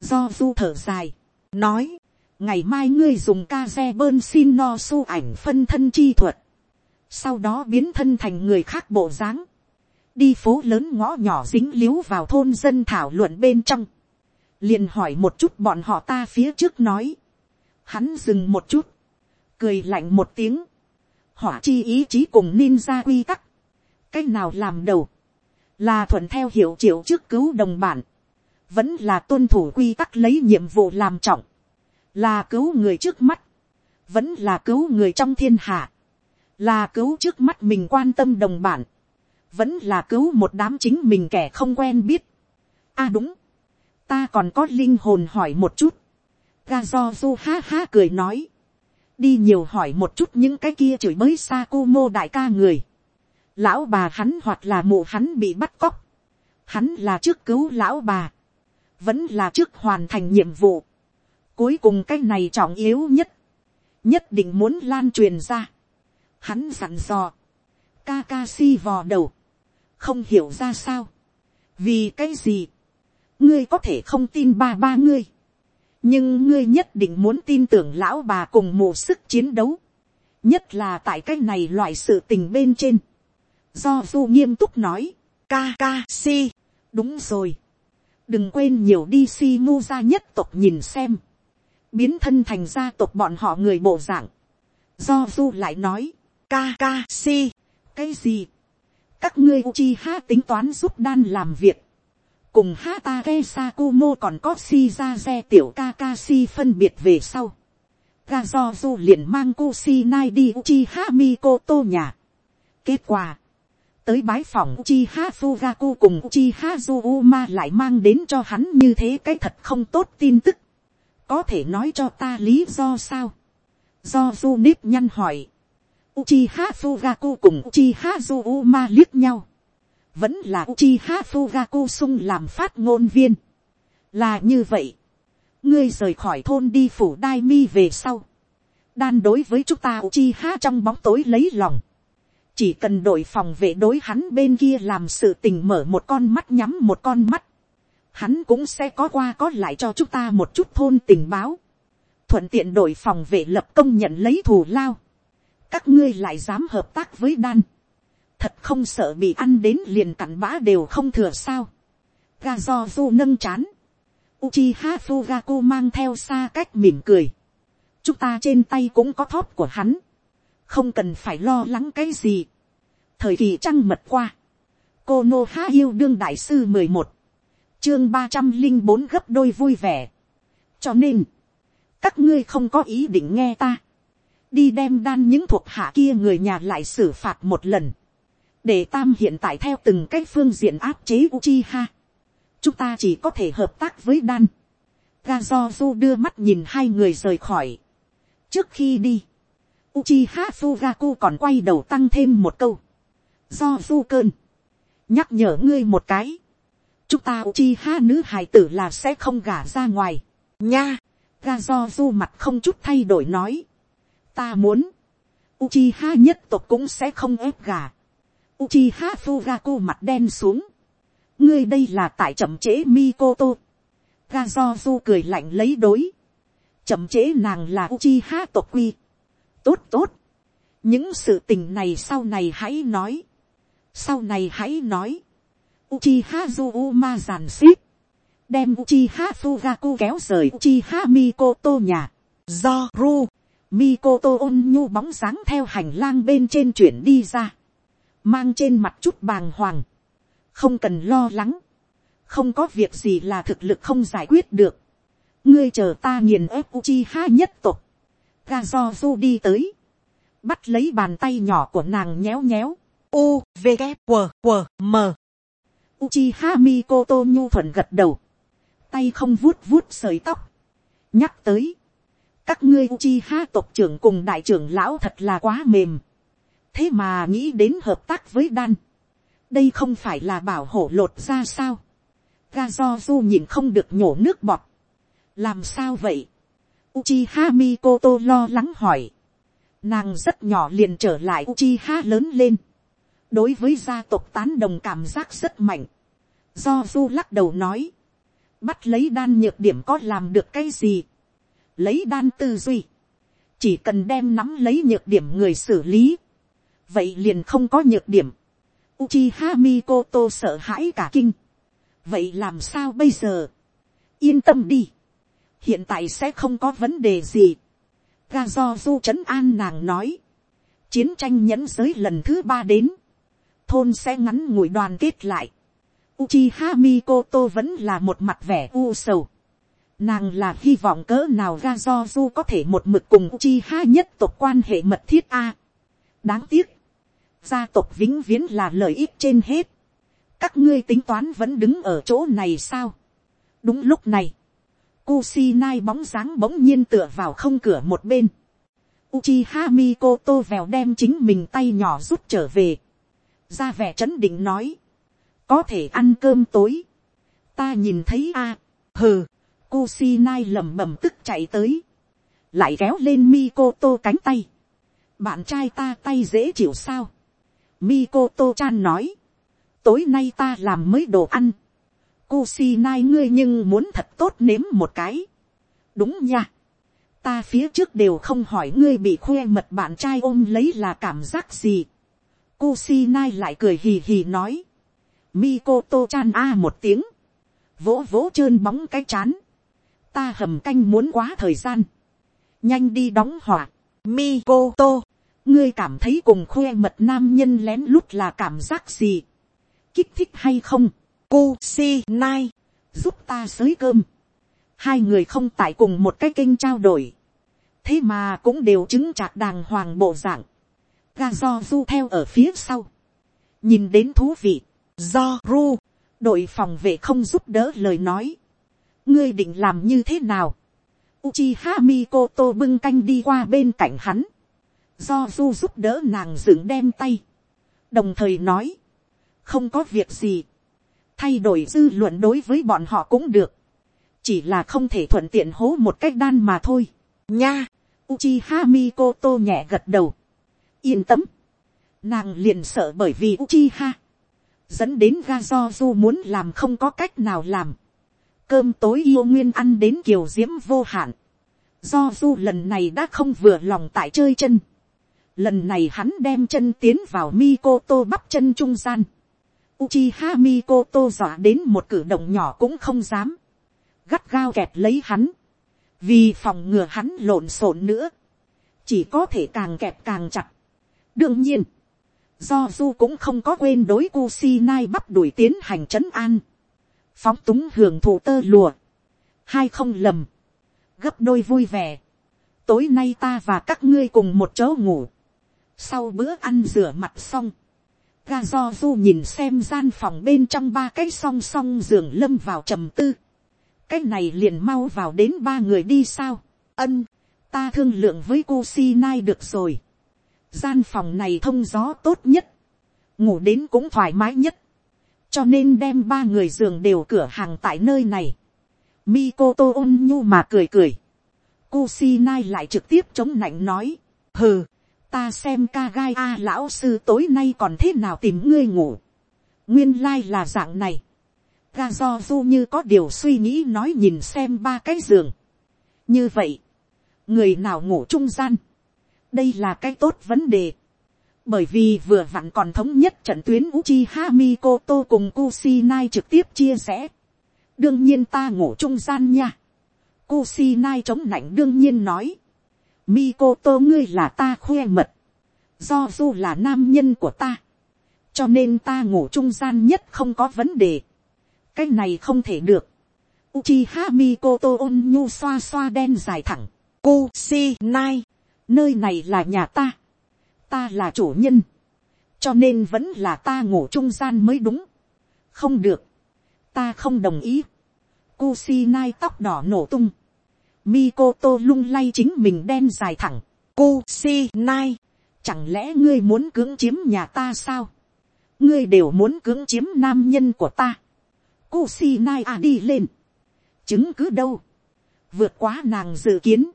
do du thở dài, nói, ngày mai ngươi dùng ca xe bơn xin no su ảnh phân thân chi thuật, sau đó biến thân thành người khác bộ dáng, đi phố lớn ngõ nhỏ dính l i ế u vào thôn dân thảo luận bên trong, liền hỏi một chút bọn họ ta phía trước nói, hắn dừng một chút, cười lạnh một tiếng, hỏa chi ý chí cùng ninja quy tắc, cái nào làm đầu, là thuận theo hiệu triệu trước cứu đồng bản, vẫn là tuân thủ quy tắc lấy nhiệm vụ làm trọng, là cứu người trước mắt, vẫn là cứu người trong thiên hạ, là cứu trước mắt mình quan tâm đồng bản, vẫn là cứu một đám chính mình kẻ không quen biết. a à đúng, ta còn có linh hồn hỏi một chút, ga do du ha ha cười nói, đi nhiều hỏi một chút những cái kia chửi bới Sakumo mô đại ca người, lão bà hắn hoặc là mụ hắn bị bắt cóc, hắn là trước cứu lão bà, vẫn là trước hoàn thành nhiệm vụ, cuối cùng cái này trọng yếu nhất, nhất định muốn lan truyền ra, hắn dặn dò, Kakashi vò đầu, không hiểu ra sao, vì cái gì, ngươi có thể không tin ba ba ngươi, nhưng ngươi nhất định muốn tin tưởng lão bà cùng mù sức chiến đấu, nhất là tại cái này loại sự tình bên trên, do du nghiêm túc nói, ca ca si, đúng rồi, đừng quên nhiều đi si mu ra nhất tộc nhìn xem, biến thân thành gia tộc bọn họ người bộ dạng, do du lại nói, ca ca si, cái gì, các ngươi uchi ha tính toán giúp đan làm việc, cùng Hatake sakumo còn có Shizaze tiểu Kakashi phân biệt về sau, ga liền mang Kusinai đi Uchiha Mikoto nhà. kết quả, tới bái phòng Uchiha Fugaku cùng Uchiha Zuma lại mang đến cho hắn như thế cái thật không tốt tin tức. Có thể nói cho ta lý do sao? Do Zunip Nếp nhăn hỏi. Uchiha Fugaku cùng Uchiha Zuma liếc nhau. Vẫn là Uchiha Fugaku sung làm phát ngôn viên. Là như vậy. Ngươi rời khỏi thôn đi phủ đai mi về sau. Đan đối với chúng ta Uchiha trong bóng tối lấy lòng chỉ cần đội phòng vệ đối hắn bên kia làm sự tình mở một con mắt nhắm một con mắt, hắn cũng sẽ có qua có lại cho chúng ta một chút thôn tình báo, thuận tiện đội phòng vệ lập công nhận lấy thù lao, các ngươi lại dám hợp tác với đan, thật không sợ bị ăn đến liền cặn bã đều không thừa sao, ga do du nâng chán, Uchiha Fugaku mang theo xa cách mỉm cười. Chúng ta trên tay cũng có thóp của hắn. Không cần phải lo lắng cái gì. thời kỳ trăng mật qua, cô nô há yêu đương đại sư mười một, chương ba trăm linh bốn gấp đôi vui vẻ. cho nên, các ngươi không có ý định nghe ta, đi đem đan những thuộc hạ kia người nhà lại xử phạt một lần, để tam hiện tại theo từng cái phương diện áp chế Uchiha. chúng ta chỉ có thể hợp tác với đan. Gazozu đưa mắt nhìn hai người rời khỏi. trước khi đi, Uchiha Fugaku còn quay đầu tăng thêm một câu. Do du cơn. Nhắc nhở ngươi một cái. Chúng ta Uchiha nữ hài tử là sẽ không gả ra ngoài. Nha. Gazozu mặt không chút thay đổi nói. Ta muốn. Uchiha nhất tộc cũng sẽ không ép gả. Uchiha Fugaku mặt đen xuống. Ngươi đây là tại chậm chế Mikoto. Gazozu cười lạnh lấy đối. Chậm chế nàng là Uchiha tộc quy. Tốt tốt, những sự tình này sau này hãy nói, sau này hãy nói, Uchiha Zuma giàn xếp, đem Uchiha Fugaku kéo rời Uchiha Mikoto nhà, do Ru, Mikoto ôn nhu bóng dáng theo hành lang bên trên chuyển đi ra, mang trên mặt chút bàng hoàng, không cần lo lắng, không có việc gì là thực lực không giải quyết được, ngươi chờ ta nghiền ép Uchiha nhất tục, ga do du đi tới, bắt lấy bàn tay nhỏ của nàng nhéo nhéo, u, v, g, q, q, m. Uchiha Mikoto nhu thuận gật đầu, tay không vuốt vuốt sợi tóc, nhắc tới, các ngươi Uchiha tộc trưởng cùng đại trưởng lão thật là quá mềm, thế mà nghĩ đến hợp tác với đan, đây không phải là bảo hộ lột ra sao, ga do du nhìn không được nhổ nước bọt, làm sao vậy, Uchiha Mikoto lo lắng hỏi. Nàng rất nhỏ liền trở lại Uchiha lớn lên. Đối với gia tộc tán đồng cảm giác rất mạnh. Do Du lắc đầu nói. Bắt lấy đan nhược điểm có làm được cái gì. Lấy đan tư duy. Chỉ cần đem nắm lấy nhược điểm người xử lý. Vậy liền không có nhược điểm. Uchiha Mikoto sợ hãi cả kinh. Vậy làm sao bây giờ? Yên tâm đi hiện tại sẽ không có vấn đề gì. ga trấn an nàng nói, chiến tranh nhẫn giới lần thứ ba đến, thôn sẽ ngắn ngủi đoàn kết lại. Uchiha Mikoto vẫn là một mặt vẻ u sầu. Nàng là hy vọng cỡ nào ga có thể một mực cùng Uchiha nhất tộc quan hệ mật thiết a. đáng tiếc, gia tộc vĩnh viễn là lợi ích trên hết. các ngươi tính toán vẫn đứng ở chỗ này sao. đúng lúc này, Kusinai bóng dáng bỗng nhiên tựa vào không cửa một bên. Uchiha Mikoto vèo đem chính mình tay nhỏ rút trở về. Ra vẻ chấn định nói. Có thể ăn cơm tối. Ta nhìn thấy a Hừ. Kusinai lẩm bẩm tức chạy tới. Lại kéo lên Mikoto cánh tay. Bạn trai ta tay dễ chịu sao. Mikoto chan nói. Tối nay ta làm mới đồ ăn Kusinai ngươi nhưng muốn thật tốt nếm một cái. Đúng nha. Ta phía trước đều không hỏi ngươi bị khoe mật bạn trai ôm lấy là cảm giác gì. Kusinai lại cười hì hì nói. Mikoto chan a một tiếng. Vỗ vỗ trơn bóng cái chán. Ta hầm canh muốn quá thời gian. Nhanh đi đóng hỏa. Mikoto. Ngươi cảm thấy cùng khoe mật nam nhân lén lút là cảm giác gì? Kích thích hay không? Kusinai, giúp ta xới cơm. Hai người không tại cùng một cái kênh trao đổi. Thế mà cũng đều chứng chặt đàng hoàng bộ dạng. Ga do du theo ở phía sau. Nhìn đến thú vị. Do ru, đội phòng vệ không giúp đỡ lời nói. Ngươi định làm như thế nào? Uchiha Mikoto bưng canh đi qua bên cạnh hắn. Do du giúp đỡ nàng dựng đem tay. Đồng thời nói. Không có việc gì. Thay đổi dư luận đối với bọn họ cũng được, chỉ là không thể thuận tiện hố một cách đan mà thôi. nha, Uchiha Mikoto nhẹ gật đầu, yên tâm, nàng liền sợ bởi vì Uchiha, dẫn đến ga do du muốn làm không có cách nào làm, cơm tối yêu nguyên ăn đến kiều diễm vô hạn, do du lần này đã không vừa lòng tại chơi chân, lần này hắn đem chân tiến vào Mikoto bắp chân trung gian, Uchiha Mikoto dọa đến một cử động nhỏ cũng không dám. Gắt gao kẹt lấy hắn. Vì phòng ngừa hắn lộn xộn nữa. Chỉ có thể càng kẹp càng chặt. Đương nhiên. Do Du cũng không có quên đối Kusinai bắp đuổi tiến hành trấn an. Phóng túng hưởng thụ tơ lùa. Hai không lầm. Gấp đôi vui vẻ. Tối nay ta và các ngươi cùng một chỗ ngủ. Sau bữa ăn rửa mặt xong ga do du nhìn xem gian phòng bên trong ba cái song song giường lâm vào trầm tư. cái này liền mau vào đến ba người đi sao. ân, ta thương lượng với cô si nai được rồi. gian phòng này thông gió tốt nhất. ngủ đến cũng thoải mái nhất. cho nên đem ba người giường đều cửa hàng tại nơi này. Mikoto ôn nhu mà cười cười. Kusinai lại trực tiếp chống nạnh nói. Hừ, ta xem ca gai a lão sư tối nay còn thế nào tìm ngươi ngủ. Nguyên lai là dạng này. Ga do du như có điều suy nghĩ nói nhìn xem ba cái giường. Như vậy, người nào ngủ trung gian. Đây là cái tốt vấn đề. Bởi vì vừa vặn còn thống nhất trận tuyến Uchiha Mikoto cùng Kusinai trực tiếp chia sẻ đương nhiên ta ngủ trung gian nha. Kusinai chống nạnh đương nhiên nói. Mikoto ngươi là ta khoe mật. Do du là nam nhân của ta. Cho nên ta ngủ trung gian nhất không có vấn đề. Cái này không thể được. Uchiha Mikoto ôn nhu xoa xoa đen dài thẳng. Ku Si Nai, Nơi này là nhà ta. Ta là chủ nhân. Cho nên vẫn là ta ngủ trung gian mới đúng. Không được ta không đồng ý. Ku Si Nai tóc đỏ nổ tung. Mikoto lung lay chính mình đen dài thẳng. Kusinai, chẳng lẽ ngươi muốn cưỡng chiếm nhà ta sao? ngươi đều muốn cưỡng chiếm nam nhân của ta. Kusinai à đi lên. chứng cứ đâu. vượt quá nàng dự kiến.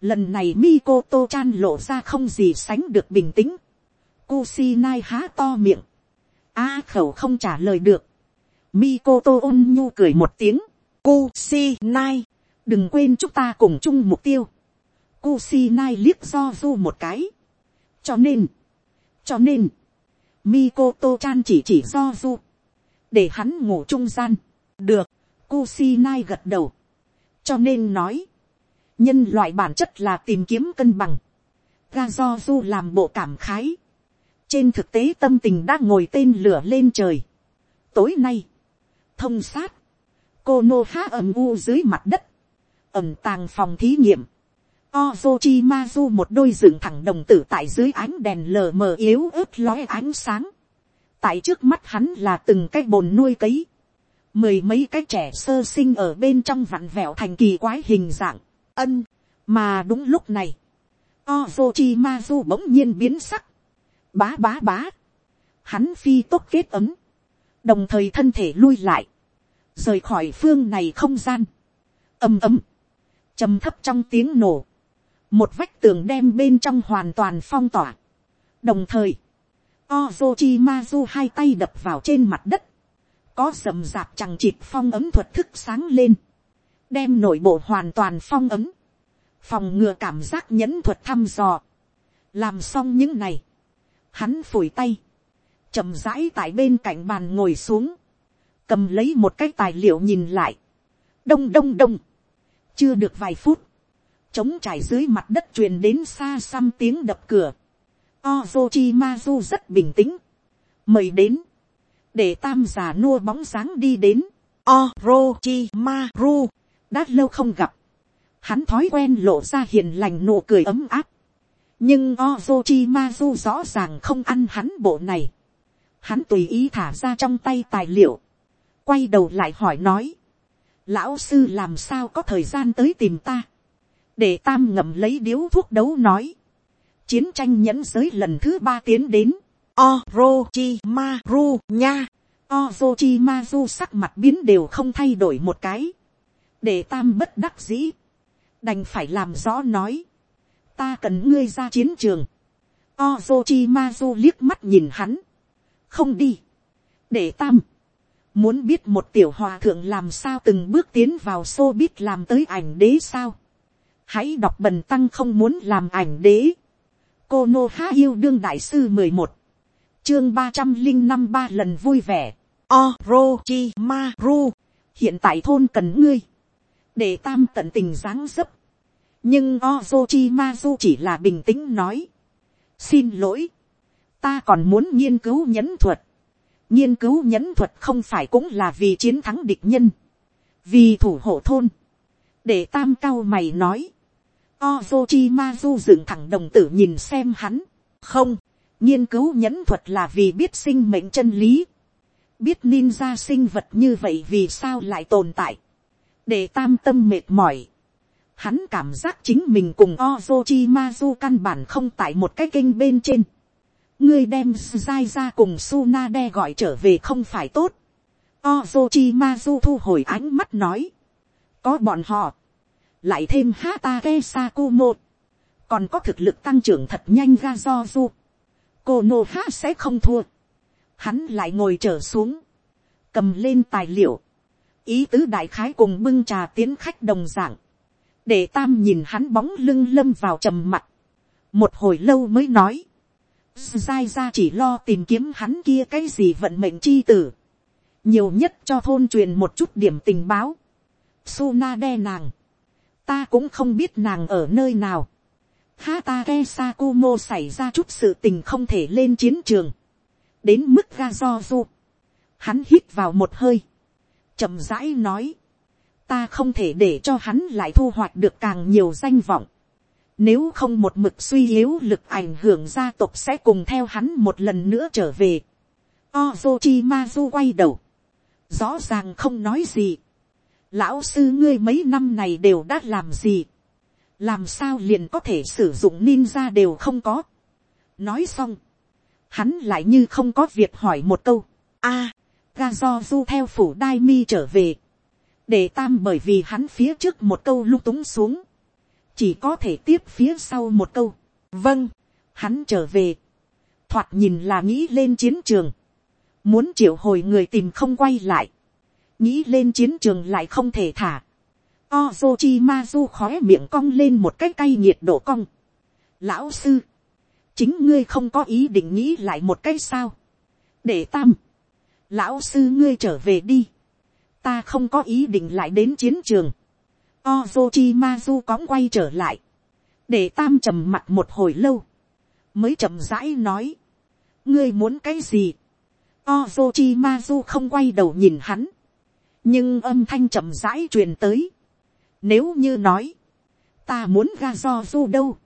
lần này Mikoto chan lộ ra không gì sánh được bình tĩnh. Kusinai há to miệng. a khẩu không trả lời được. Mikoto ôn nhu cười một tiếng. Kusinai, đừng quên chúng ta cùng chung mục tiêu. Kusinai liếc do du một cái. Cho nên, cho nên, Mikoto chan chỉ chỉ do du. Để hắn ngủ trung gian. Được, Kusinai gật đầu. Cho nên nói, nhân loại bản chất là tìm kiếm cân bằng. Ga do du làm bộ cảm khái. Trên thực tế tâm tình đã ngồi tên lửa lên trời. Tối nay, thông sát, cô nô há ẩm u dưới mặt đất, ẩm tàng phòng thí nghiệm, Ozochimazu một đôi dựng thẳng đồng tử tại dưới ánh đèn lờ mờ yếu ớt lóe ánh sáng. Tại trước mắt hắn là từng cái bồn nuôi cấy. Mười mấy cái trẻ sơ sinh ở bên trong vặn vẹo thành kỳ quái hình dạng. Ân. Mà đúng lúc này. Ozochimazu bỗng nhiên biến sắc. Bá bá bá. Hắn phi tốt kết ấm đồng thời thân thể lui lại, rời khỏi phương này không gian, Âm ấm. ấm trầm thấp trong tiếng nổ, một vách tường đem bên trong hoàn toàn phong tỏa, đồng thời, Ozochi Mazu hai tay đập vào trên mặt đất, có rầm rạp chẳng chịt phong ấm thuật thức sáng lên, đem nội bộ hoàn toàn phong ấm, phòng ngừa cảm giác nhẫn thuật thăm dò, làm xong những này, hắn phủi tay, chậm rãi tại bên cạnh bàn ngồi xuống, cầm lấy một cái tài liệu nhìn lại, đông đông đông, chưa được vài phút, trống trải dưới mặt đất truyền đến xa xăm tiếng đập cửa, Ozochi Mazu rất bình tĩnh, mời đến, để tam giả nua bóng dáng đi đến, Orochi Maru, đã lâu không gặp, hắn thói quen lộ ra hiền lành nụ cười ấm áp, nhưng Ozochi Mazu rõ ràng không ăn hắn bộ này, hắn tùy ý thả ra trong tay tài liệu, quay đầu lại hỏi nói, lão sư làm sao có thời gian tới tìm ta, để tam ngậm lấy điếu thuốc đấu nói, chiến tranh nhẫn giới lần thứ ba tiến đến, Orochimaru nha, Orochimaru sắc mặt biến đều không thay đổi một cái, để tam bất đắc dĩ, đành phải làm rõ nói, ta cần ngươi ra chiến trường, Orochimaru liếc mắt nhìn hắn, không đi. để tam, muốn biết một tiểu hòa thượng làm sao từng bước tiến vào xô biết làm tới ảnh đế sao. hãy đọc bần tăng không muốn làm ảnh đế. cô nô há yêu đương đại sư mười một, chương ba trăm linh năm ba lần vui vẻ. Orochi Maru, hiện tại thôn cần ngươi, để tam tận tình dáng dấp. nhưng Orochi Maru chỉ là bình tĩnh nói, xin lỗi, ta còn muốn nghiên cứu nhẫn thuật nghiên cứu nhẫn thuật không phải cũng là vì chiến thắng địch nhân, vì thủ hộ thôn. để tam cao mày nói, Ozochi du dựng thẳng đồng tử nhìn xem hắn. Không, nghiên cứu nhẫn thuật là vì biết sinh mệnh chân lý, biết ninja sinh vật như vậy vì sao lại tồn tại, để tam tâm mệt mỏi, hắn cảm giác chính mình cùng Ozochimazu căn bản không tại một cái kênh bên trên ngươi đem dai ra cùng Sunade gọi trở về không phải tốt. Ozochimazu thu hồi ánh mắt nói. có bọn họ, lại thêm Hatake Sakumo, còn có thực lực tăng trưởng thật nhanh ra do du. cô nô ha sẽ không thua. hắn lại ngồi trở xuống, cầm lên tài liệu, ý tứ đại khái cùng bưng trà tiến khách đồng dạng, để tam nhìn hắn bóng lưng lâm vào trầm mặt, một hồi lâu mới nói, dai ra chỉ lo tìm kiếm hắn kia cái gì vận mệnh chi tử, nhiều nhất cho thôn truyền một chút điểm tình báo, Suna đe nàng, ta cũng không biết nàng ở nơi nào, Hatake Sakumo xảy ra chút sự tình không thể lên chiến trường. Đến mức ga do du. Hắn hít vào một hơi. chậm rãi nói. Ta không thể để cho hắn lại thu hoạch được càng nhiều danh vọng. Nếu không một mực suy yếu lực ảnh hưởng gia tộc sẽ cùng theo hắn một lần nữa trở về. Ozochimazu quay đầu. Rõ ràng không nói gì. Lão sư ngươi mấy năm này đều đã làm gì làm sao liền có thể sử dụng ninja đều không có. nói xong, hắn lại như không có việc hỏi một câu, a, à, ga do du theo phủ đai mi trở về, để tam bởi vì hắn phía trước một câu lung túng xuống, chỉ có thể tiếp phía sau một câu, vâng, hắn trở về, thoạt nhìn là nghĩ lên chiến trường, muốn triệu hồi người tìm không quay lại, nghĩ lên chiến trường lại không thể thả, Ozochimazu khóe miệng cong lên một cái cay nhiệt độ cong. Lão sư, chính ngươi không có ý định nghĩ lại một cái sao. Để tam, lão sư ngươi trở về đi. Ta không có ý định lại đến chiến trường. Ozochimazu cóng quay trở lại. Để tam trầm mặt một hồi lâu. Mới chậm rãi nói. Ngươi muốn cái gì? Ozochimazu không quay đầu nhìn hắn. Nhưng âm thanh chậm rãi truyền tới nếu như nói, ta muốn ga do du đâu?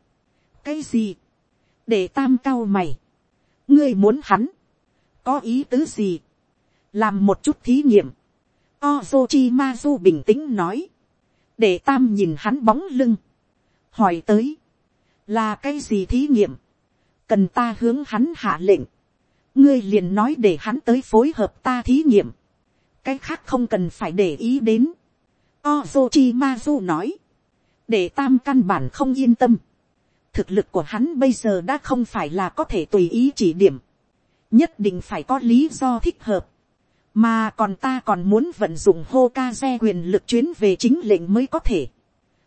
Cái gì? Để tam cao mày. Ngươi muốn hắn? Có ý tứ gì? Làm một chút thí nghiệm. Ozochimazu bình tĩnh nói. Để tam nhìn hắn bóng lưng. Hỏi tới. Là cái gì thí nghiệm? Cần ta hướng hắn hạ lệnh. Ngươi liền nói để hắn tới phối hợp ta thí nghiệm. Cái khác không cần phải để ý đến Ozochimazu nói. Để tam căn bản không yên tâm. Thực lực của hắn bây giờ đã không phải là có thể tùy ý chỉ điểm. Nhất định phải có lý do thích hợp. Mà còn ta còn muốn vận dụng Hokage quyền lực chuyến về chính lệnh mới có thể.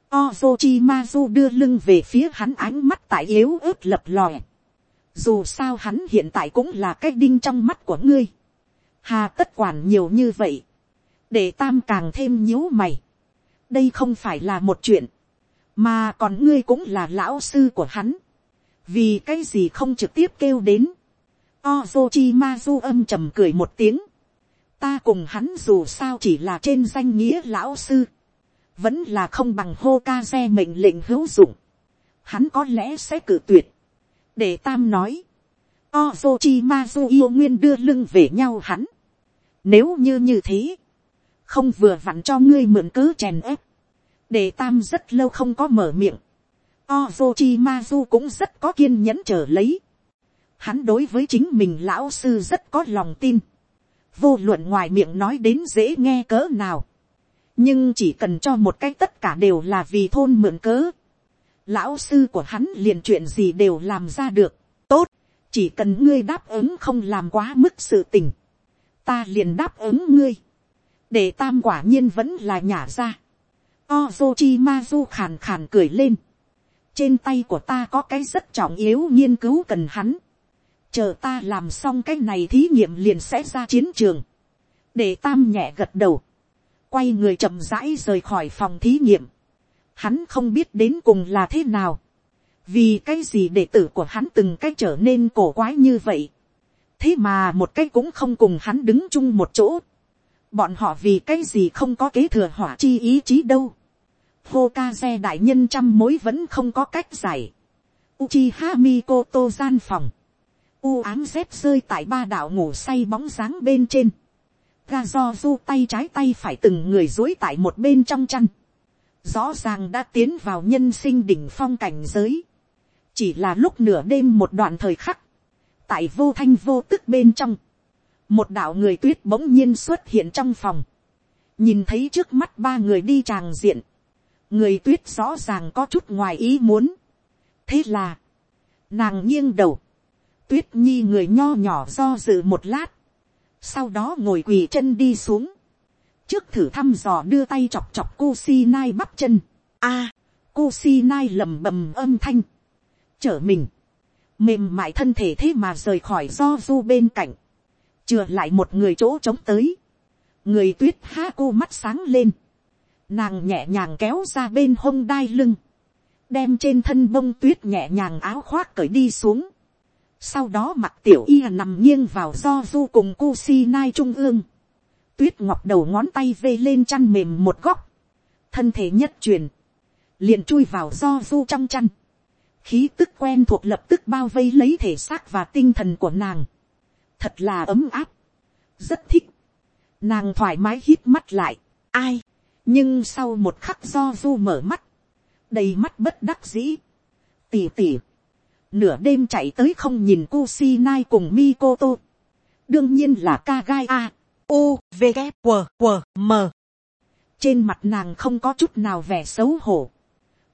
Ozochimazu đưa lưng về phía hắn ánh mắt tại yếu ớt lập lòe. Dù sao hắn hiện tại cũng là cái đinh trong mắt của ngươi. Hà tất quản nhiều như vậy. Để tam càng thêm nhíu mày đây không phải là một chuyện, mà còn ngươi cũng là lão sư của hắn, vì cái gì không trực tiếp kêu đến, Ozochi Mazu âm trầm cười một tiếng, ta cùng hắn dù sao chỉ là trên danh nghĩa lão sư, vẫn là không bằng hô ca xe mệnh lệnh hữu dụng, hắn có lẽ sẽ cử tuyệt, để tam nói, Ozochi Mazu yêu nguyên đưa lưng về nhau hắn, nếu như như thế, không vừa vặn cho ngươi mượn cớ chèn ép, để tam rất lâu không có mở miệng, Ozochimazu cũng rất có kiên nhẫn chờ lấy, hắn đối với chính mình lão sư rất có lòng tin, vô luận ngoài miệng nói đến dễ nghe cỡ nào, nhưng chỉ cần cho một cái tất cả đều là vì thôn mượn cớ, lão sư của hắn liền chuyện gì đều làm ra được, tốt, chỉ cần ngươi đáp ứng không làm quá mức sự tình, ta liền đáp ứng ngươi, để tam quả nhiên vẫn là nhả ra. Ozochimazu khàn khàn cười lên. Trên tay của ta có cái rất trọng yếu nghiên cứu cần hắn. Chờ ta làm xong cái này thí nghiệm liền sẽ ra chiến trường. Để tam nhẹ gật đầu. Quay người chậm rãi rời khỏi phòng thí nghiệm. Hắn không biết đến cùng là thế nào. Vì cái gì đệ tử của hắn từng cái trở nên cổ quái như vậy. Thế mà một cái cũng không cùng hắn đứng chung một chỗ bọn họ vì cái gì không có kế thừa hỏa chi ý chí đâu. Hokage đại nhân trăm mối vẫn không có cách giải. Uchiha Mikoto gian phòng u áng dép rơi tại ba đạo ngủ say bóng dáng bên trên, ga do du tay trái tay phải từng người dối tại một bên trong chăn, rõ ràng đã tiến vào nhân sinh đỉnh phong cảnh giới, chỉ là lúc nửa đêm một đoạn thời khắc, tại vô thanh vô tức bên trong, một đạo người tuyết bỗng nhiên xuất hiện trong phòng, nhìn thấy trước mắt ba người đi tràng diện, người tuyết rõ ràng có chút ngoài ý muốn. thế là, nàng nghiêng đầu, tuyết nhi người nho nhỏ do dự một lát, sau đó ngồi quỳ chân đi xuống, trước thử thăm dò đưa tay chọc chọc cô si nai bắp chân, a, cô si nai lầm bầm âm thanh, trở mình, mềm mại thân thể thế mà rời khỏi do du bên cạnh, chừa lại một người chỗ trống tới, người tuyết ha cô mắt sáng lên, nàng nhẹ nhàng kéo ra bên hông đai lưng, đem trên thân bông tuyết nhẹ nhàng áo khoác cởi đi xuống, sau đó mặt tiểu y nằm nghiêng vào do du cùng cu si nai trung ương, tuyết ngọc đầu ngón tay vê lên chăn mềm một góc, thân thể nhất truyền, liền chui vào do du trong chăn, khí tức quen thuộc lập tức bao vây lấy thể xác và tinh thần của nàng, thật là ấm áp, rất thích, nàng thoải mái hít mắt lại, ai, nhưng sau một khắc do du mở mắt, đầy mắt bất đắc dĩ, tỉ tỉ, nửa đêm chạy tới không nhìn Kusinai cùng Mikoto. đương nhiên là Kagai a, u, v, g, q, q, m. trên mặt nàng không có chút nào vẻ xấu hổ,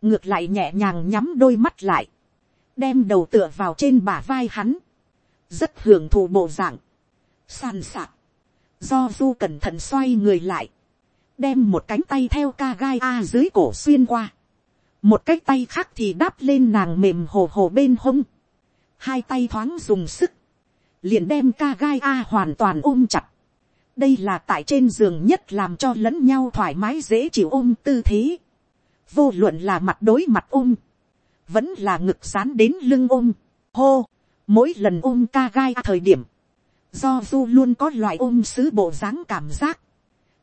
ngược lại nhẹ nhàng nhắm đôi mắt lại, đem đầu tựa vào trên bả vai hắn, rất hưởng thụ bộ dạng, sàn sạc, do du cẩn thận xoay người lại, đem một cánh tay theo ca gai a dưới cổ xuyên qua, một cái tay khác thì đáp lên nàng mềm hồ hồ bên hông, hai tay thoáng dùng sức, liền đem ca gai a hoàn toàn ôm chặt, đây là tại trên giường nhất làm cho lẫn nhau thoải mái dễ chịu ôm tư thế, vô luận là mặt đối mặt ôm, vẫn là ngực sán đến lưng ôm, hô, mỗi lần ôm ca gai thời điểm, do du luôn có loại ôm sứ bộ dáng cảm giác,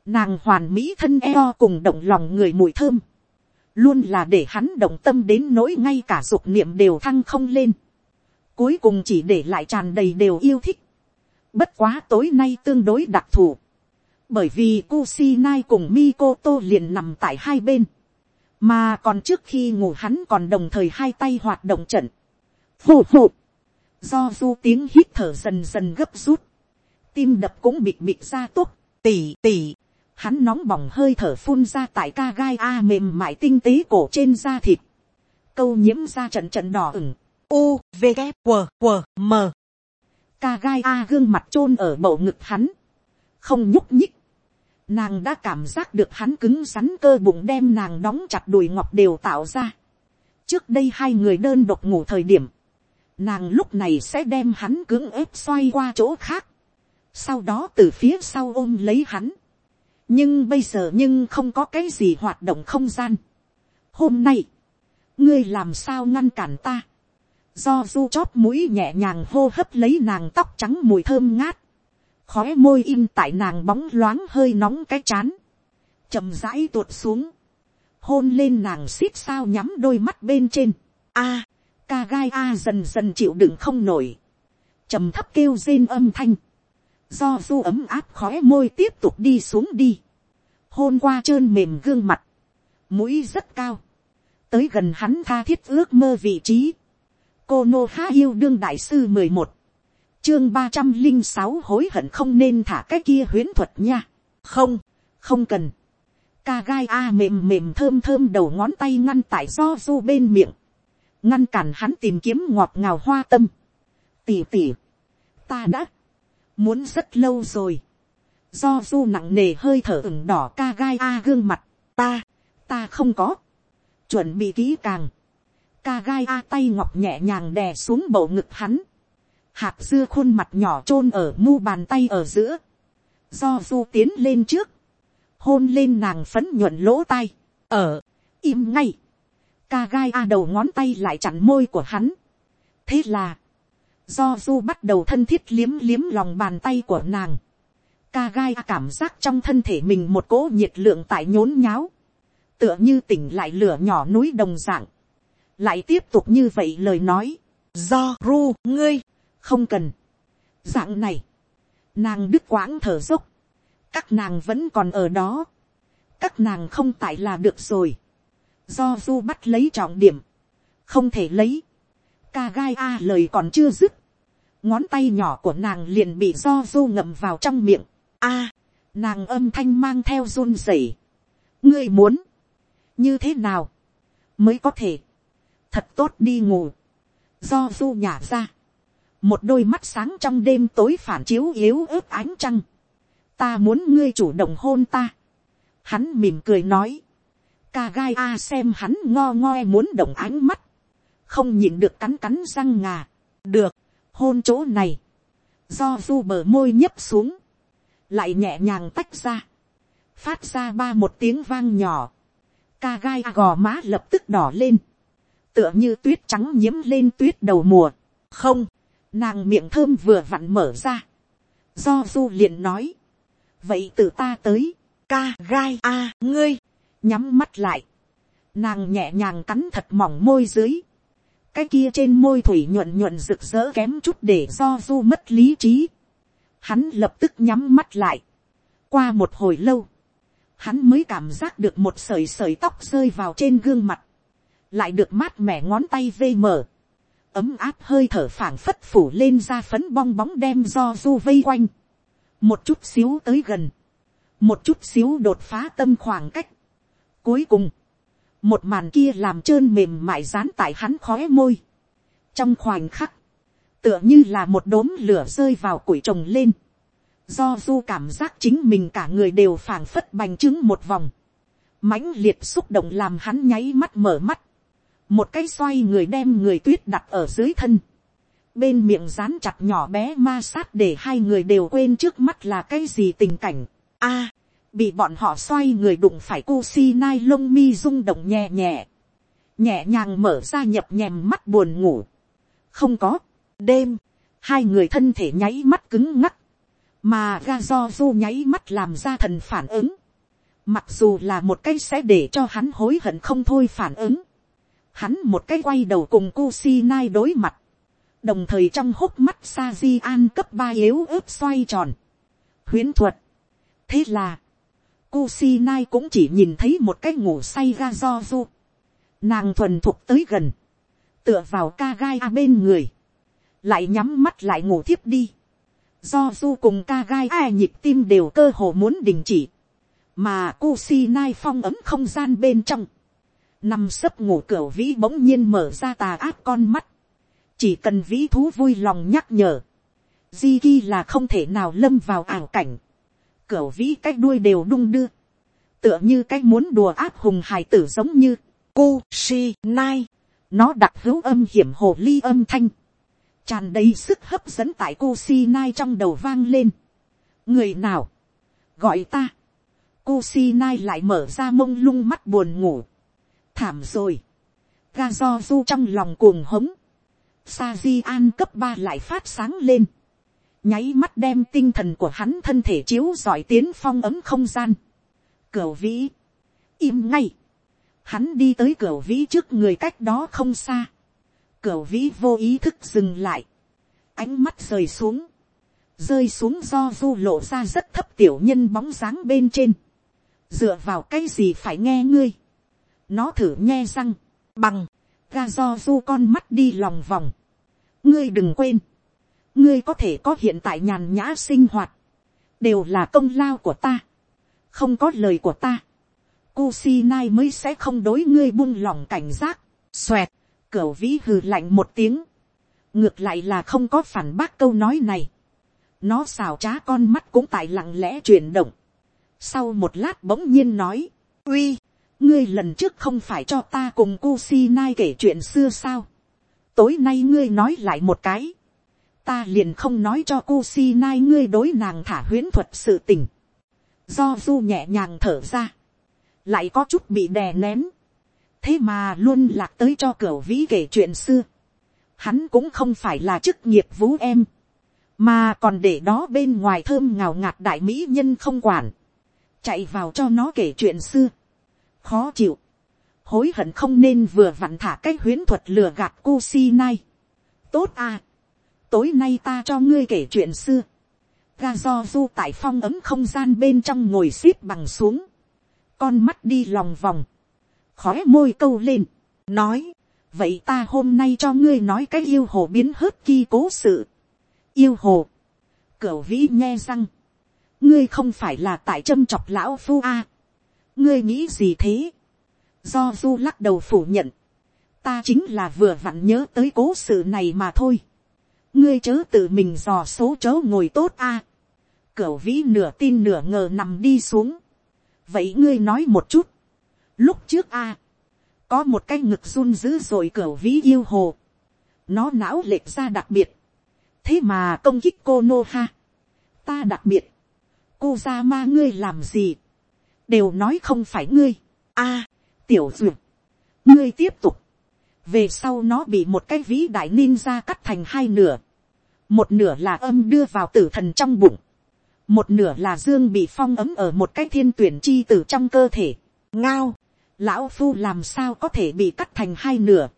nàng hoàn mỹ thân eo cùng động lòng người mùi thơm, luôn là để hắn động tâm đến nỗi ngay cả dục niệm đều thăng không lên, cuối cùng chỉ để lại tràn đầy đều yêu thích, bất quá tối nay tương đối đặc thù, bởi vì Kusinai cùng Mikoto liền nằm tại hai bên, mà còn trước khi ngủ hắn còn đồng thời hai tay hoạt động trận, phù phù, do du tiếng hít thở dần dần gấp rút, tim đập cũng bị bị ra tốt, tỉ tỉ, hắn nóng bỏng hơi thở phun ra tại ca gai a mềm mại tinh tế cổ trên da thịt, câu nhiễm ra trận trận đỏ ửng, u v g q q m. Ca gai a gương mặt chôn ở bầu ngực hắn, không nhúc nhích, nàng đã cảm giác được hắn cứng rắn cơ bụng đem nàng đóng chặt đùi ngọc đều tạo ra. trước đây hai người đơn độc ngủ thời điểm, nàng lúc này sẽ đem hắn cưỡng ép xoay qua chỗ khác, sau đó từ phía sau ôm lấy hắn, nhưng bây giờ nhưng không có cái gì hoạt động không gian. hôm nay, ngươi làm sao ngăn cản ta, do du chót mũi nhẹ nhàng hô hấp lấy nàng tóc trắng mùi thơm ngát, khói môi im tại nàng bóng loáng hơi nóng cái chán, chậm rãi tuột xuống, hôn lên nàng xít sao nhắm đôi mắt bên trên, a, ca gai a dần dần chịu đựng không nổi, trầm thấp kêu rên âm thanh, do du ấm áp khói môi tiếp tục đi xuống đi, hôn qua trơn mềm gương mặt, mũi rất cao, tới gần hắn tha thiết ước mơ vị trí, cô nô há yêu đương đại sư mười một, chương ba trăm linh sáu hối hận không nên thả cái kia huyến thuật nha, không, không cần, ca gai a mềm mềm thơm thơm đầu ngón tay ngăn tại do du bên miệng, ngăn cản hắn tìm kiếm ngọt ngào hoa tâm, tỉ tỉ, ta đã, muốn rất lâu rồi, do du nặng nề hơi thở ửng đỏ ca gai a gương mặt, ta, ta không có, chuẩn bị kỹ càng, ca gai a tay ngọc nhẹ nhàng đè xuống bầu ngực hắn, hạt dưa khuôn mặt nhỏ chôn ở mu bàn tay ở giữa, do du tiến lên trước, hôn lên nàng phấn nhuận lỗ tai, ở, im ngay, ca gai a đầu ngón tay lại chặn môi của hắn, thế là, do du bắt đầu thân thiết liếm liếm lòng bàn tay của nàng. Ca gai cảm giác trong thân thể mình một cỗ nhiệt lượng tại nhốn nháo. Tựa như tỉnh lại lửa nhỏ núi đồng dạng. Lại tiếp tục như vậy lời nói. Do ru ngươi, không cần, dạng này, nàng đứt quãng thở dốc, các nàng vẫn còn ở đó, các nàng không tại là được rồi, do du bắt lấy trọng điểm, không thể lấy, ca gai a lời còn chưa dứt, ngón tay nhỏ của nàng liền bị do du ngậm vào trong miệng, a, nàng âm thanh mang theo run rẩy, ngươi muốn, như thế nào, mới có thể, thật tốt đi ngủ, do du nhả ra, một đôi mắt sáng trong đêm tối phản chiếu yếu ớt ánh trăng, ta muốn ngươi chủ động hôn ta, hắn mỉm cười nói, ca gai a xem hắn ngo ngoe muốn động ánh mắt, không nhịn được cắn cắn răng ngà, được, hôn chỗ này, do du bờ môi nhấp xuống, lại nhẹ nhàng tách ra, phát ra ba một tiếng vang nhỏ, ca gai à gò má lập tức đỏ lên, tựa như tuyết trắng nhiễm lên tuyết đầu mùa, không, nàng miệng thơm vừa vặn mở ra, do du liền nói, vậy từ ta tới, ca gai a ngươi, nhắm mắt lại, nàng nhẹ nhàng cắn thật mỏng môi dưới, cái kia trên môi thủy nhuận nhuận rực rỡ kém chút để do du mất lý trí, hắn lập tức nhắm mắt lại, qua một hồi lâu, hắn mới cảm giác được một sợi sợi tóc rơi vào trên gương mặt, lại được mát mẻ ngón tay vây mở, ấm áp hơi thở phảng phất phủ lên ra phấn bong bóng đem do du vây quanh, một chút xíu tới gần, một chút xíu đột phá tâm khoảng cách. Cuối cùng, một màn kia làm trơn mềm mại dán tại hắn khóe môi. trong khoảnh khắc, tựa như là một đốm lửa rơi vào củi trồng lên. do du cảm giác chính mình cả người đều phảng phất bành trướng một vòng. mãnh liệt xúc động làm hắn nháy mắt mở mắt. một cái xoay người đem người tuyết đặt ở dưới thân. bên miệng dán chặt nhỏ bé ma sát để hai người đều quên trước mắt là cái gì tình cảnh a, bị bọn họ xoay người đụng phải cu si nai lông mi rung động nhẹ nhẹ, nhẹ nhàng mở ra nhập nhèm mắt buồn ngủ. không có, đêm, hai người thân thể nháy mắt cứng ngắc, mà ga do du nháy mắt làm ra thần phản ứng, mặc dù là một cái sẽ để cho hắn hối hận không thôi phản ứng, hắn một cái quay đầu cùng cu si nai đối mặt, đồng thời trong hốc mắt sa di an cấp ba yếu ớt xoay tròn, huyến thuật, thế là, Kusinai cũng chỉ nhìn thấy một cái ngủ say ga do du. Nàng thuần thuộc tới gần. Tựa vào ca gai a bên người. Lại nhắm mắt lại ngủ thiếp đi. Do du cùng ca gai a nhịp tim đều cơ hồ muốn đình chỉ. Mà Kusinai phong ấm không gian bên trong. Nằm sấp ngủ cửa vĩ bỗng nhiên mở ra tà ác con mắt. Chỉ cần vĩ thú vui lòng nhắc nhở. Di là không thể nào lâm vào ảo cảnh cửa vĩ cái đuôi đều đung đưa, tựa như cái muốn đùa áp hùng hài tử giống như, cô si nai, nó đặc hữu âm hiểm hồ ly âm thanh, tràn đầy sức hấp dẫn tại cô si nai trong đầu vang lên. người nào, gọi ta, cô si nai lại mở ra mông lung mắt buồn ngủ, thảm rồi, ga do du trong lòng cuồng hống, sa di an cấp ba lại phát sáng lên, nháy mắt đem tinh thần của hắn thân thể chiếu giỏi tiến phong ấm không gian. Cửu vĩ, im ngay, hắn đi tới cửu vĩ trước người cách đó không xa. Cửu vĩ vô ý thức dừng lại, ánh mắt rời xuống, rơi xuống do du lộ ra rất thấp tiểu nhân bóng dáng bên trên. dựa vào cái gì phải nghe ngươi. nó thử nghe răng, bằng, ga do du con mắt đi lòng vòng. ngươi đừng quên, ngươi có thể có hiện tại nhàn nhã sinh hoạt, đều là công lao của ta, không có lời của ta, Kusinai mới sẽ không đối ngươi buông lỏng cảnh giác, xoẹt, cửu vĩ hừ lạnh một tiếng, ngược lại là không có phản bác câu nói này, nó xào trá con mắt cũng tại lặng lẽ chuyển động, sau một lát bỗng nhiên nói, uy, ngươi lần trước không phải cho ta cùng Kusinai kể chuyện xưa sao, tối nay ngươi nói lại một cái, ta liền không nói cho cu si nai ngươi đối nàng thả huyễn thuật sự tình. do du nhẹ nhàng thở ra, lại có chút bị đè nén. thế mà luôn lạc tới cho cửa vĩ kể chuyện xưa. hắn cũng không phải là chức nghiệp vú em, mà còn để đó bên ngoài thơm ngào ngạt đại mỹ nhân không quản, chạy vào cho nó kể chuyện xưa. khó chịu, hối hận không nên vừa vặn thả cái huyễn thuật lừa gạt cu si nai. tốt à tối nay ta cho ngươi kể chuyện xưa, ga do du tại phong ấm không gian bên trong ngồi x ế p bằng xuống, con mắt đi lòng vòng, khói môi câu lên, nói, vậy ta hôm nay cho ngươi nói cái yêu hồ biến hớt ki cố sự. yêu hồ, cửu vĩ nghe răng, ngươi không phải là tại châm chọc lão phu a, ngươi nghĩ gì thế, do du lắc đầu phủ nhận, ta chính là vừa vặn nhớ tới cố sự này mà thôi, ngươi chớ tự mình dò số chớ ngồi tốt a, cửu vĩ nửa tin nửa ngờ nằm đi xuống, vậy ngươi nói một chút, lúc trước a, có một cái ngực run dữ rồi cửu vĩ yêu hồ, nó não lệch ra đặc biệt, thế mà công kích cô nô ha, ta đặc biệt, cô ra ma ngươi làm gì, đều nói không phải ngươi, a, tiểu duyệt, ngươi tiếp tục, về sau nó bị một cái vĩ đại ninja cắt thành hai nửa, một nửa là âm đưa vào tử thần trong bụng, một nửa là dương bị phong ấm ở một cái thiên tuyển chi tử trong cơ thể, ngao, lão phu làm sao có thể bị cắt thành hai nửa,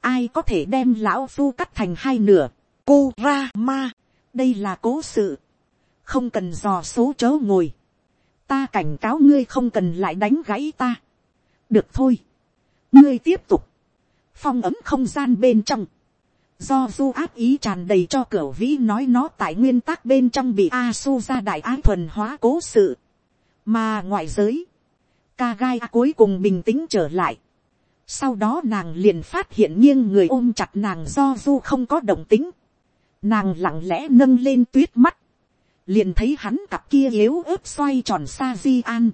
ai có thể đem lão phu cắt thành hai nửa, cô ra ma, đây là cố sự, không cần dò số chớ ngồi, ta cảnh cáo ngươi không cần lại đánh gãy ta, được thôi, ngươi tiếp tục, phong ấm không gian bên trong, do du áp ý tràn đầy cho cửa vĩ nói nó tại nguyên tắc bên trong bị a su ra đại ái thuần hóa cố sự, mà ngoại giới, ca gai cuối cùng bình tĩnh trở lại. Sau đó nàng liền phát hiện nghiêng người ôm chặt nàng do du không có động tính. Nàng lặng lẽ nâng lên tuyết mắt. Liền thấy hắn cặp kia yếu ớt xoay tròn xa di an.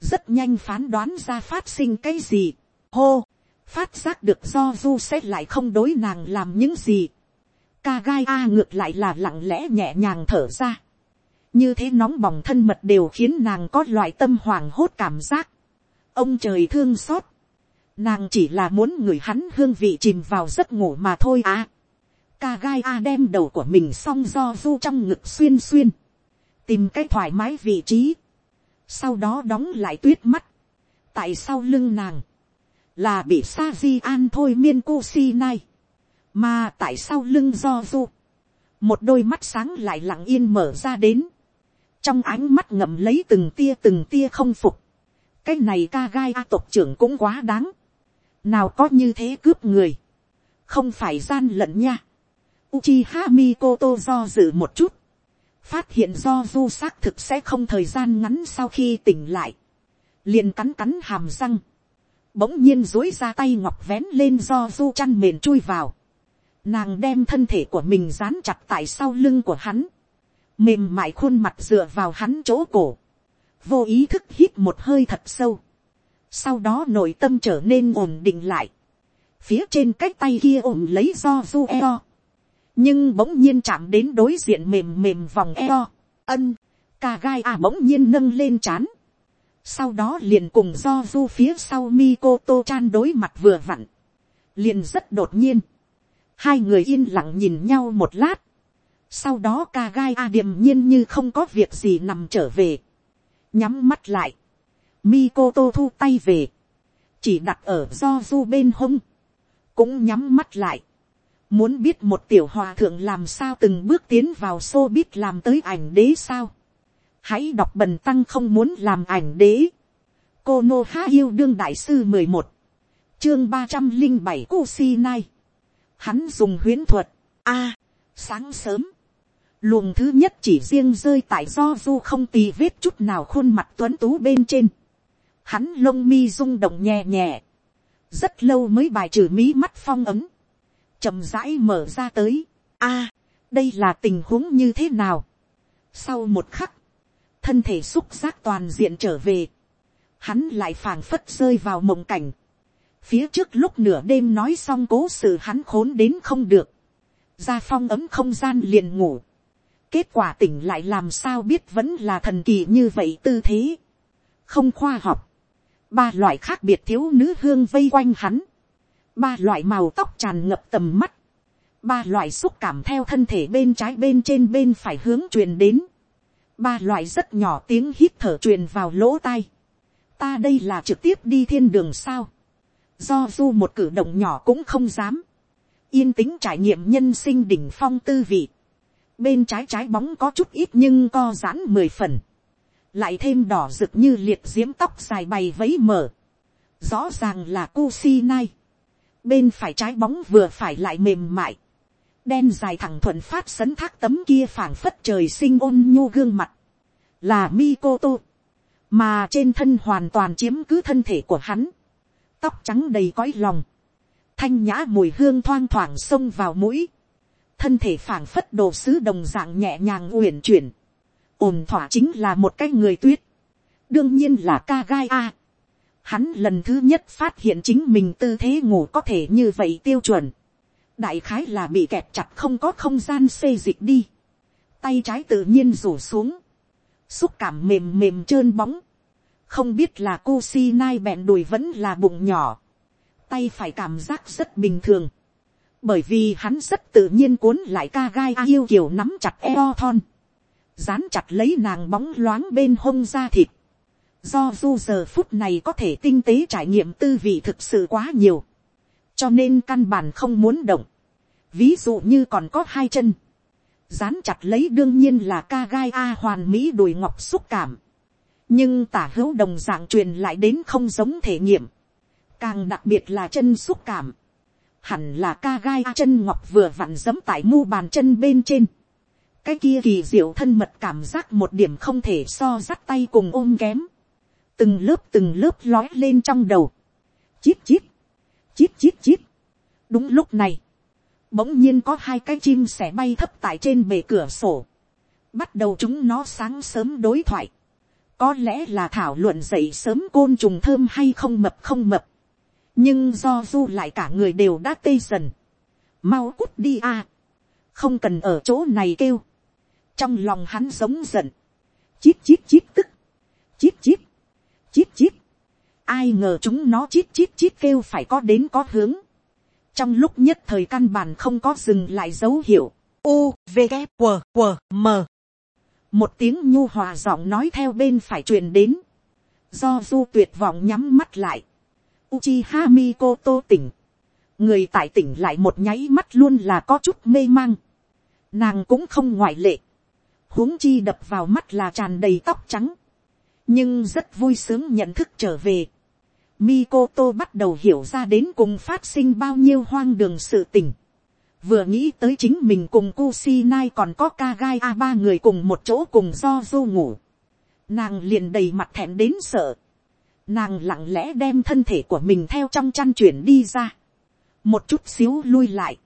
Rất nhanh phán đoán ra phát sinh cái gì. Hô! Phát giác được do du sẽ lại không đối nàng làm những gì. Ca gai a ngược lại là lặng lẽ nhẹ nhàng thở ra như thế nóng bỏng thân mật đều khiến nàng có loại tâm hoàng hốt cảm giác. ông trời thương xót. nàng chỉ là muốn người hắn hương vị chìm vào giấc ngủ mà thôi à. ca gai a đem đầu của mình xong do du trong ngực xuyên xuyên. tìm cái thoải mái vị trí. sau đó đóng lại tuyết mắt. tại sau lưng nàng, là bị sa di an thôi miên cô si nai. mà tại sao lưng do du một đôi mắt sáng lại lặng yên mở ra đến. Trong ánh mắt ngậm lấy từng tia từng tia không phục, cái này ca gai a tộc trưởng cũng quá đáng, nào có như thế cướp người, không phải gian lận nha, uchi ha mi koto do dự một chút, phát hiện do du xác thực sẽ không thời gian ngắn sau khi tỉnh lại, liền cắn cắn hàm răng, bỗng nhiên dối ra tay ngọc vén lên do du chăn mền chui vào, nàng đem thân thể của mình dán chặt tại sau lưng của hắn, mềm mại khuôn mặt dựa vào hắn chỗ cổ, vô ý thức hít một hơi thật sâu, sau đó nội tâm trở nên ổn định lại, phía trên cái tay kia ôm lấy do du eo, nhưng bỗng nhiên chạm đến đối diện mềm mềm vòng eo, ân, cà gai à bỗng nhiên nâng lên chán sau đó liền cùng do du phía sau Mikoto chan đối mặt vừa vặn, liền rất đột nhiên, hai người yên lặng nhìn nhau một lát, sau đó ca gai a điềm nhiên như không có việc gì nằm trở về. Nhắm mắt lại. Mikoto thu tay về. Chỉ đặt ở do du bên hông. Cũng nhắm mắt lại. Muốn biết một tiểu hòa thượng làm sao từng bước tiến vào xô biết làm tới ảnh đế sao. Hãy đọc bần tăng không muốn làm ảnh đế. Cô Nô Há Yêu Đương Đại Sư mười một Chương ba trăm linh bảy Kusinai. Hắn dùng huyến thuật. A. sáng sớm luồng thứ nhất chỉ riêng rơi tại do du không tì vết chút nào khuôn mặt tuấn tú bên trên. Hắn lông mi rung động nhẹ nhẹ. Rất lâu mới bài trừ mí mắt phong ấm. chậm rãi mở ra tới. a đây là tình huống như thế nào. Sau một khắc, thân thể xúc giác toàn diện trở về. Hắn lại phảng phất rơi vào mộng cảnh. Phía trước lúc nửa đêm nói xong cố sự hắn khốn đến không được. Ra phong ấm không gian liền ngủ Kết quả tỉnh lại làm sao biết vẫn là thần kỳ như vậy tư thế. Không khoa học. Ba loại khác biệt thiếu nữ hương vây quanh hắn. Ba loại màu tóc tràn ngập tầm mắt. Ba loại xúc cảm theo thân thể bên trái bên trên bên phải hướng truyền đến. Ba loại rất nhỏ tiếng hít thở truyền vào lỗ tai. Ta đây là trực tiếp đi thiên đường sao. Do du một cử động nhỏ cũng không dám. yên tĩnh trải nghiệm nhân sinh đỉnh phong tư vị, bên trái trái bóng có chút ít nhưng co giãn mười phần, lại thêm đỏ rực như liệt diễm tóc dài bày vấy mở, rõ ràng là cu si nai. Bên phải trái bóng vừa phải lại mềm mại, đen dài thẳng thuận phát sấn thác tấm kia phảng phất trời sinh ôn nhu gương mặt, là Mikoto, mà trên thân hoàn toàn chiếm cứ thân thể của hắn, tóc trắng đầy cõi lòng, thanh nhã mùi hương thoang thoảng xông vào mũi, thân thể phảng phất đồ sứ đồng dạng nhẹ nhàng uyển chuyển, ổn thỏa chính là một cái người tuyết, đương nhiên là ca gai a. Hắn lần thứ nhất phát hiện chính mình tư thế ngủ có thể như vậy tiêu chuẩn đại khái là bị kẹt chặt không có không gian xê dịch đi. tay trái tự nhiên rủ xuống, xúc cảm mềm mềm trơn bóng, không biết là cô si nai bẹn đùi vẫn là bụng nhỏ, tay phải cảm giác rất bình thường, bởi vì hắn rất tự nhiên cuốn lại ca gai yêu kiểu nắm chặt eo thon, dán chặt lấy nàng bóng loáng bên hông da thịt, do du giờ phút này có thể tinh tế trải nghiệm tư vị thực sự quá nhiều, cho nên căn bản không muốn động, ví dụ như còn có hai chân, dán chặt lấy đương nhiên là ca gai a hoàn mỹ đùi ngọc xúc cảm, nhưng tả hữu đồng dạng truyền lại đến không giống thể nghiệm, càng đặc biệt là chân xúc cảm, hẳn là ca gai a chân ngọc vừa vặn giấm tại mu bàn chân bên trên, cái kia kỳ diệu thân mật cảm giác một điểm không thể so dắt tay cùng ôm kém, từng lớp từng lớp lói lên trong đầu, chít chít, chít chít chít. đúng lúc này, bỗng nhiên có hai cái chim sẻ bay thấp tại trên bề cửa sổ, bắt đầu chúng nó sáng sớm đối thoại, có lẽ là thảo luận dậy sớm côn trùng thơm hay không mập không mập, nhưng do du lại cả người đều đã tê dần, mau cút đi a, không cần ở chỗ này kêu, trong lòng hắn giống giận, chít chít chít tức, chít chít, chít chít, ai ngờ chúng nó chít chít chít kêu phải có đến có hướng, trong lúc nhất thời căn bản không có dừng lại dấu hiệu, u v g q q m. Một tiếng nhu hòa giọng nói theo bên phải truyền đến, do du tuyệt vọng nhắm mắt lại, Uchiha Mikoto tỉnh, người tại tỉnh lại một nháy mắt luôn là có chút mê mang, nàng cũng không ngoại lệ, huống chi đập vào mắt là tràn đầy tóc trắng, nhưng rất vui sướng nhận thức trở về. Mikoto bắt đầu hiểu ra đến cùng phát sinh bao nhiêu hoang đường sự tình. Vừa nghĩ tới chính mình cùng Kusinai còn có Kagai A, ba người cùng một chỗ cùng do du ngủ. Nàng liền đầy mặt thẹn đến sợ. Nàng lặng lẽ đem thân thể của mình theo trong chăn chuyển đi ra. Một chút xíu lui lại.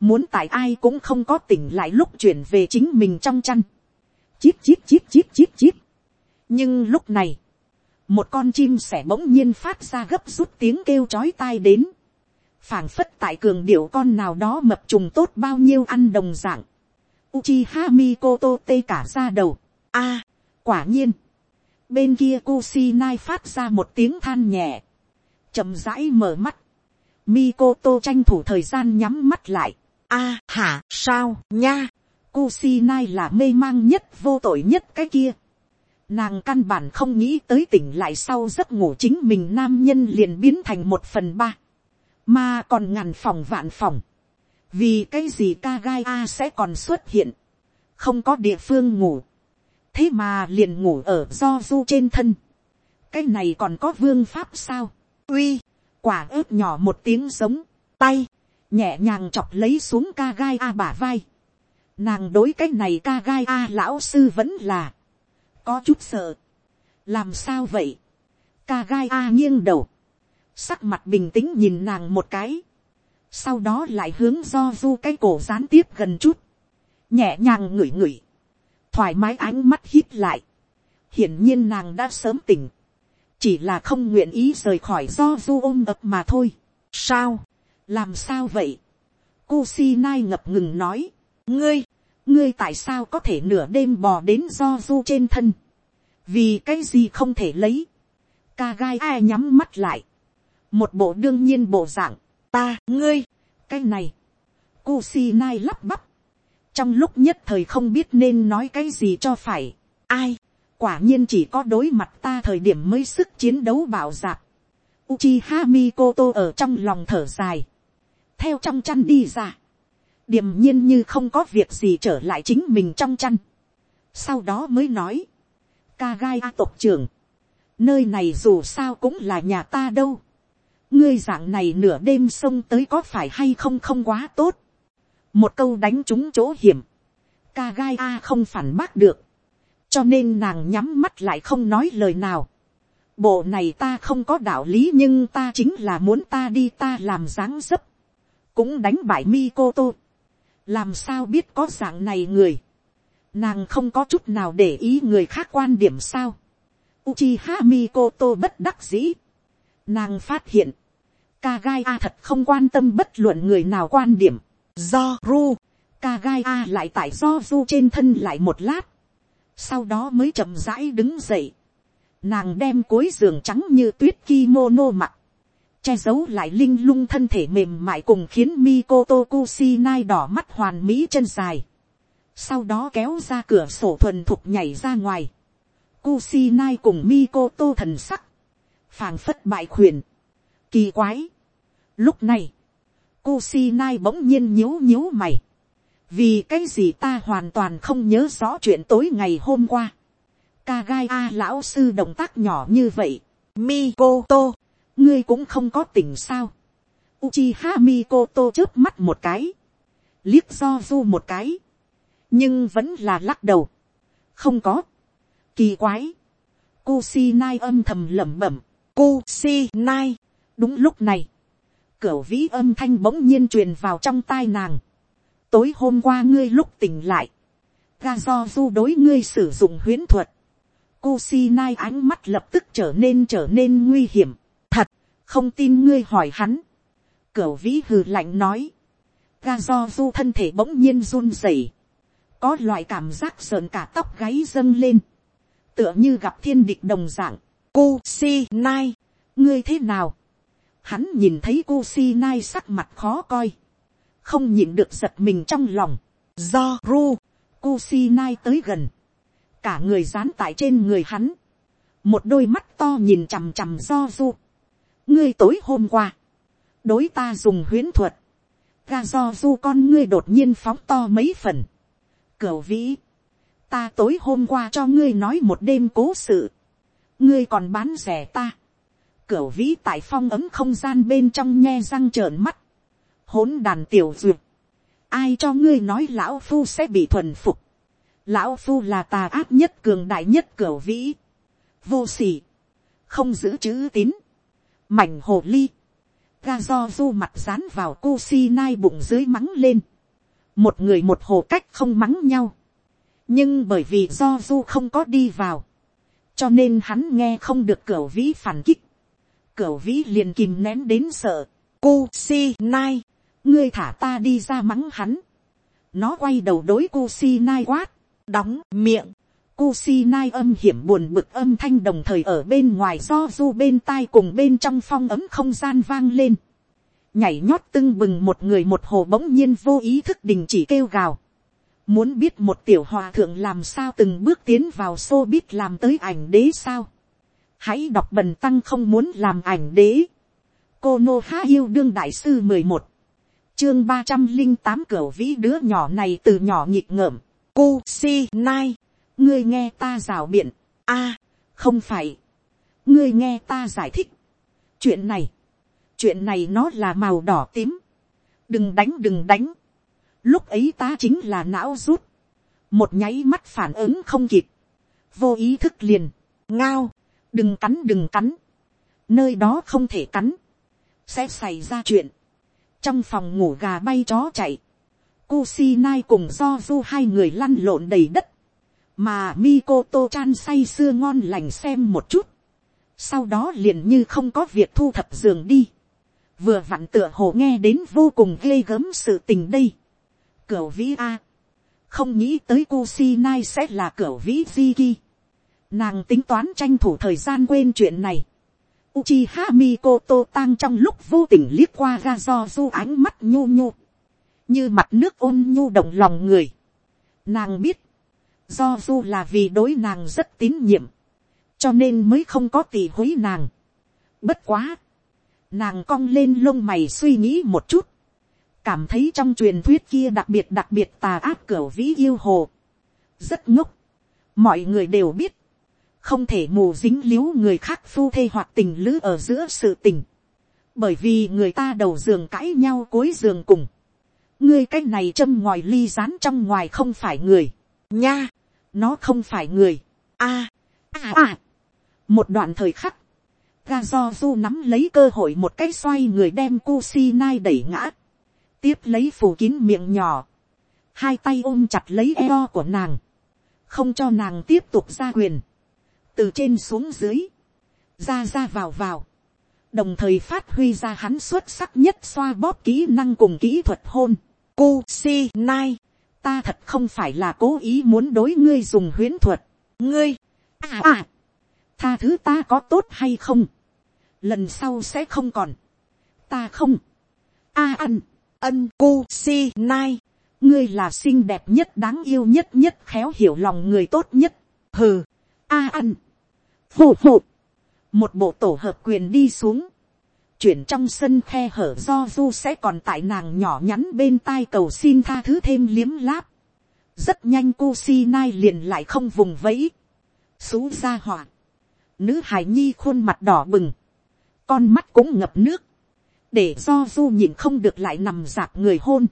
Muốn tại ai cũng không có tỉnh lại lúc chuyển về chính mình trong chăn Chíp chíp chíp chíp chíp chíp nhưng lúc này, một con chim sẻ bỗng nhiên phát ra gấp rút tiếng kêu chói tai đến, phảng phất tại cường điệu con nào đó mập trùng tốt bao nhiêu ăn đồng dạng. Uchiha Mikoto tê cả ra đầu. A, quả nhiên. Bên kia Kusinai phát ra một tiếng than nhẹ. chậm rãi mở mắt. Mikoto tranh thủ thời gian nhắm mắt lại. A, hả, sao, nha. Kusinai là mê mang nhất vô tội nhất cái kia. Nàng căn bản không nghĩ tới tỉnh lại sau giấc ngủ chính mình nam nhân liền biến thành một phần ba. Mà còn ngàn phòng vạn phòng. Vì cái gì ca gai A sẽ còn xuất hiện. Không có địa phương ngủ. Thế mà liền ngủ ở do du trên thân. Cái này còn có vương pháp sao? Uy, quả ớt nhỏ một tiếng giống. Tay, nhẹ nhàng chọc lấy xuống ca gai A bả vai Nàng đối cái này ca gai a lão sư vẫn là. Có chút sợ. Làm sao vậy? Ca gai a nghiêng đầu. Sắc mặt bình tĩnh nhìn nàng một cái. Sau đó lại hướng do du cái cổ gián tiếp gần chút. Nhẹ nhàng ngửi ngửi. Thoải mái ánh mắt hít lại. Hiển nhiên nàng đã sớm tỉnh. Chỉ là không nguyện ý rời khỏi do du ôm ập mà thôi. Sao? Làm sao vậy? cô si nai ngập ngừng nói ngươi, ngươi tại sao có thể nửa đêm bò đến do du trên thân, vì cái gì không thể lấy, ca gai ai nhắm mắt lại, một bộ đương nhiên bộ dạng, ta, ngươi, cái này, Kusi nai lắp bắp, trong lúc nhất thời không biết nên nói cái gì cho phải, ai, quả nhiên chỉ có đối mặt ta thời điểm mới sức chiến đấu bảo dạp, Uchiha Mikoto ở trong lòng thở dài, theo trong chăn đi ra, điềm nhiên như không có việc gì trở lại chính mình trong chăn, sau đó mới nói, ca gai a tộc trưởng, nơi này dù sao cũng là nhà ta đâu, ngươi dạng này nửa đêm xông tới có phải hay không không quá tốt, một câu đánh trúng chỗ hiểm, ca gai a không phản bác được, cho nên nàng nhắm mắt lại không nói lời nào. bộ này ta không có đạo lý nhưng ta chính là muốn ta đi ta làm dáng dấp, cũng đánh bại mi cô tô, làm sao biết có dạng này người, nàng không có chút nào để ý người khác quan điểm sao. Uchiha Mikoto bất đắc dĩ. Nàng phát hiện, Kagai A thật không quan tâm bất luận người nào quan điểm. Do Ru, Kagai A lại tại do ru trên thân lại một lát. Sau đó mới chậm rãi đứng dậy. Nàng đem cối giường trắng như tuyết kimono mặc. Che giấu lại linh lung thân thể mềm mại cùng khiến Mikoto Kusinai đỏ mắt hoàn mỹ chân dài. Sau đó kéo ra cửa sổ thuần thục nhảy ra ngoài, Kusinai cùng Mikoto thần sắc, phàng phất bại khuyển, kỳ quái. Lúc này, Kusinai bỗng nhiên nhíu nhíu mày, vì cái gì ta hoàn toàn không nhớ rõ chuyện tối ngày hôm qua. Kagai A lão sư động tác nhỏ như vậy, Mikoto, ngươi cũng không có tình sao. Uchiha Mikoto chớp mắt một cái, liếc do du một cái, nhưng vẫn là lắc đầu. không có. kỳ quái. Kusinai âm thầm lẩm bẩm. Kusinai. đúng lúc này, cửa vĩ âm thanh bỗng nhiên truyền vào trong tai nàng. tối hôm qua ngươi lúc tỉnh lại, ga do du đối ngươi sử dụng huyễn thuật. Kusinai ánh mắt lập tức trở nên trở nên nguy hiểm không tin ngươi hỏi hắn. Cửu vĩ hừ lạnh nói. Ga do du thân thể bỗng nhiên run rẩy. Có loại cảm giác sợn cả tóc gáy dâng lên, tựa như gặp thiên địch đồng dạng, cô si nai, ngươi thế nào, hắn nhìn thấy cô si nai sắc mặt khó coi, không nhìn được giật mình trong lòng, do ru, cô si nai tới gần, cả người dán tại trên người hắn, một đôi mắt to nhìn chằm chằm do du, ngươi tối hôm qua, đối ta dùng huyễn thuật, ga do du con ngươi đột nhiên phóng to mấy phần, Cửu vĩ. Ta tối hôm qua cho ngươi nói một đêm cố sự. Ngươi còn bán rẻ ta. Cửu vĩ tại phong ấm không gian bên trong nhe răng trợn mắt. Hỗn đàn tiểu duyệt. Ai cho ngươi nói lão phu sẽ bị thuần phục. Lão phu là tà ác nhất cường đại nhất cửu vĩ. Vô sỉ. Không giữ chữ tín. Mảnh hồ ly. Ga do du mặt dán vào cô si nai bụng dưới mắng lên. Một người một hồ cách không mắng nhau, nhưng bởi vì do du không có đi vào, cho nên hắn nghe không được cửa vĩ phản kích, cửa vĩ liền kìm nén đến sợ, cu si nai, ngươi thả ta đi ra mắng hắn, nó quay đầu đối cu si nai quát, đóng miệng, Kusinai âm hiểm buồn bực âm thanh đồng thời ở bên ngoài do du bên tai cùng bên trong phong ấm không gian vang lên nhảy nhót tưng bừng một người một hồ bỗng nhiên vô ý thức đình chỉ kêu gào. Muốn biết một tiểu hòa thượng làm sao từng bước tiến vào xô biết làm tới ảnh đế sao. Hãy đọc bần tăng không muốn làm ảnh đế. Cô Nô Há Yêu Đương Đại Sư mười một Chương ba trăm linh tám cửa vĩ đứa nhỏ này từ nhỏ nhịp ngợm. Cô si nai. Ngươi nghe ta rào biện. a à, không phải. Ngươi nghe ta giải thích. Chuyện này chuyện này nó là màu đỏ tím, đừng đánh đừng đánh, lúc ấy ta chính là não rút, một nháy mắt phản ứng không kịp, vô ý thức liền, ngao, đừng cắn đừng cắn, nơi đó không thể cắn, sẽ xảy ra chuyện, trong phòng ngủ gà bay chó chạy, Kusinai cùng do du hai người lăn lộn đầy đất, mà Mikoto chan say sưa ngon lành xem một chút, sau đó liền như không có việc thu thập giường đi, vừa vặn tựa hồ nghe đến vô cùng ghê gớm sự tình đây. Cửu vĩ a, không nghĩ tới Kusinai sẽ là cửu vĩ Ziki. Nàng tính toán tranh thủ thời gian quên chuyện này. Uchiha Mikoto tang trong lúc vô tình liếc qua ra do du ánh mắt nhu nhu. Như mặt nước ôn nhu động lòng người. Nàng biết. Do du là vì đối nàng rất tín nhiệm. Cho nên mới không có tỷ hối nàng. Bất quá nàng cong lên lông mày suy nghĩ một chút, cảm thấy trong truyền thuyết kia đặc biệt đặc biệt tà ác cửa vĩ yêu hồ. rất ngốc. mọi người đều biết, không thể mù dính líu người khác phu thê hoặc tình lữ ở giữa sự tình. bởi vì người ta đầu giường cãi nhau cối giường cùng. ngươi cái này châm ngoài ly rán trong ngoài không phải người nha, nó không phải người. a, a a. một đoạn thời khắc, ga do du nắm lấy cơ hội một cái xoay người đem cu si nai đẩy ngã. Tiếp lấy phủ kín miệng nhỏ, hai tay ôm chặt lấy eo của nàng, không cho nàng tiếp tục ra quyền, từ trên xuống dưới, ra ra vào vào, đồng thời phát huy ra hắn xuất sắc nhất xoa bóp kỹ năng cùng kỹ thuật hôn. cu si nai, ta thật không phải là cố ý muốn đối ngươi dùng huyễn thuật, ngươi, à à, tha thứ ta có tốt hay không, lần sau sẽ không còn, ta không, a ăn, ân cu si nai, ngươi là xinh đẹp nhất đáng yêu nhất nhất khéo hiểu lòng người tốt nhất, hừ, a ăn, phù phù, một bộ tổ hợp quyền đi xuống, chuyển trong sân khe hở do du sẽ còn tại nàng nhỏ nhắn bên tai cầu xin tha thứ thêm liếm láp, rất nhanh cu si nai liền lại không vùng vẫy, xú ra hỏa, nữ hài nhi khuôn mặt đỏ bừng, con mắt cũng ngập nước, để do du nhìn không được lại nằm dạp người hôn.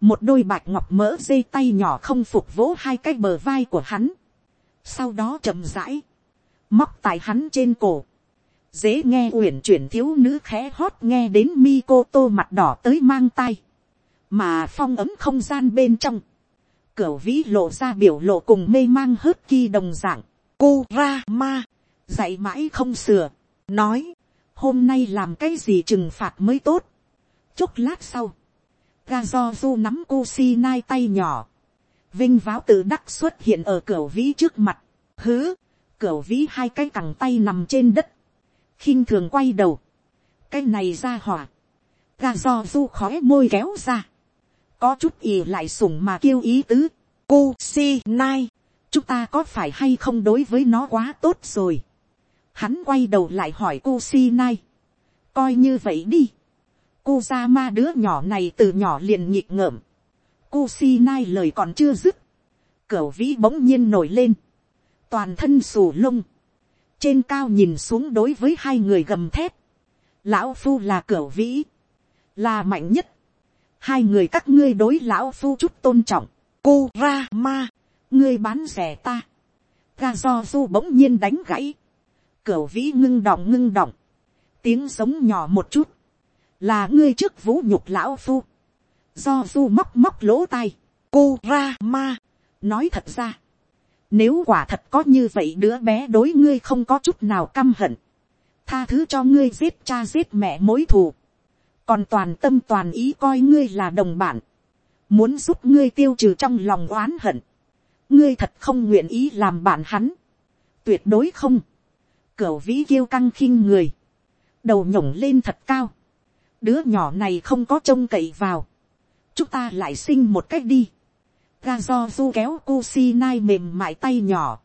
một đôi bạch ngọc mỡ dây tay nhỏ không phục vỗ hai cái bờ vai của hắn. sau đó chậm rãi, móc tại hắn trên cổ dễ nghe uyển chuyển thiếu nữ khẽ hót nghe đến mi cô tô mặt đỏ tới mang tay. mà phong ấm không gian bên trong. cửa vĩ lộ ra biểu lộ cùng mê mang hớt ki đồng dạng. cô ra ma, dạy mãi không sửa, nói hôm nay làm cái gì trừng phạt mới tốt. chốc lát sau, ga do du nắm cô si nai tay nhỏ, vinh váo tự đắc xuất hiện ở cửa vĩ trước mặt, hứ, cửa vĩ hai cái cẳng tay nằm trên đất, khinh thường quay đầu, cái này ra hỏa, ga do du khói môi kéo ra, có chút ì lại sủng mà kêu ý tứ, cô si nai, chúng ta có phải hay không đối với nó quá tốt rồi? Hắn quay đầu lại hỏi cô si nai, coi như vậy đi, cô ra ma đứa nhỏ này từ nhỏ liền nhịp ngợm, cô si nai lời còn chưa dứt, cửu vĩ bỗng nhiên nổi lên, toàn thân xù lông, trên cao nhìn xuống đối với hai người gầm thép, lão phu là cửu vĩ, là mạnh nhất, hai người các ngươi đối lão phu chút tôn trọng, cô ra ma, ngươi bán rẻ ta, ga do du bỗng nhiên đánh gãy, Cửu vĩ ngưng đọng ngưng đọng. Tiếng giống nhỏ một chút. Là ngươi trước vũ nhục lão phu. Do du móc móc lỗ tai. Cô ra ma. Nói thật ra. Nếu quả thật có như vậy đứa bé đối ngươi không có chút nào căm hận. Tha thứ cho ngươi giết cha giết mẹ mối thù. Còn toàn tâm toàn ý coi ngươi là đồng bạn Muốn giúp ngươi tiêu trừ trong lòng oán hận. Ngươi thật không nguyện ý làm bạn hắn. Tuyệt đối không Cửu vĩ kiêu căng khinh người. Đầu nhổng lên thật cao. Đứa nhỏ này không có trông cậy vào. Chúng ta lại sinh một cách đi. Ga do du kéo cu si nai mềm mại tay nhỏ.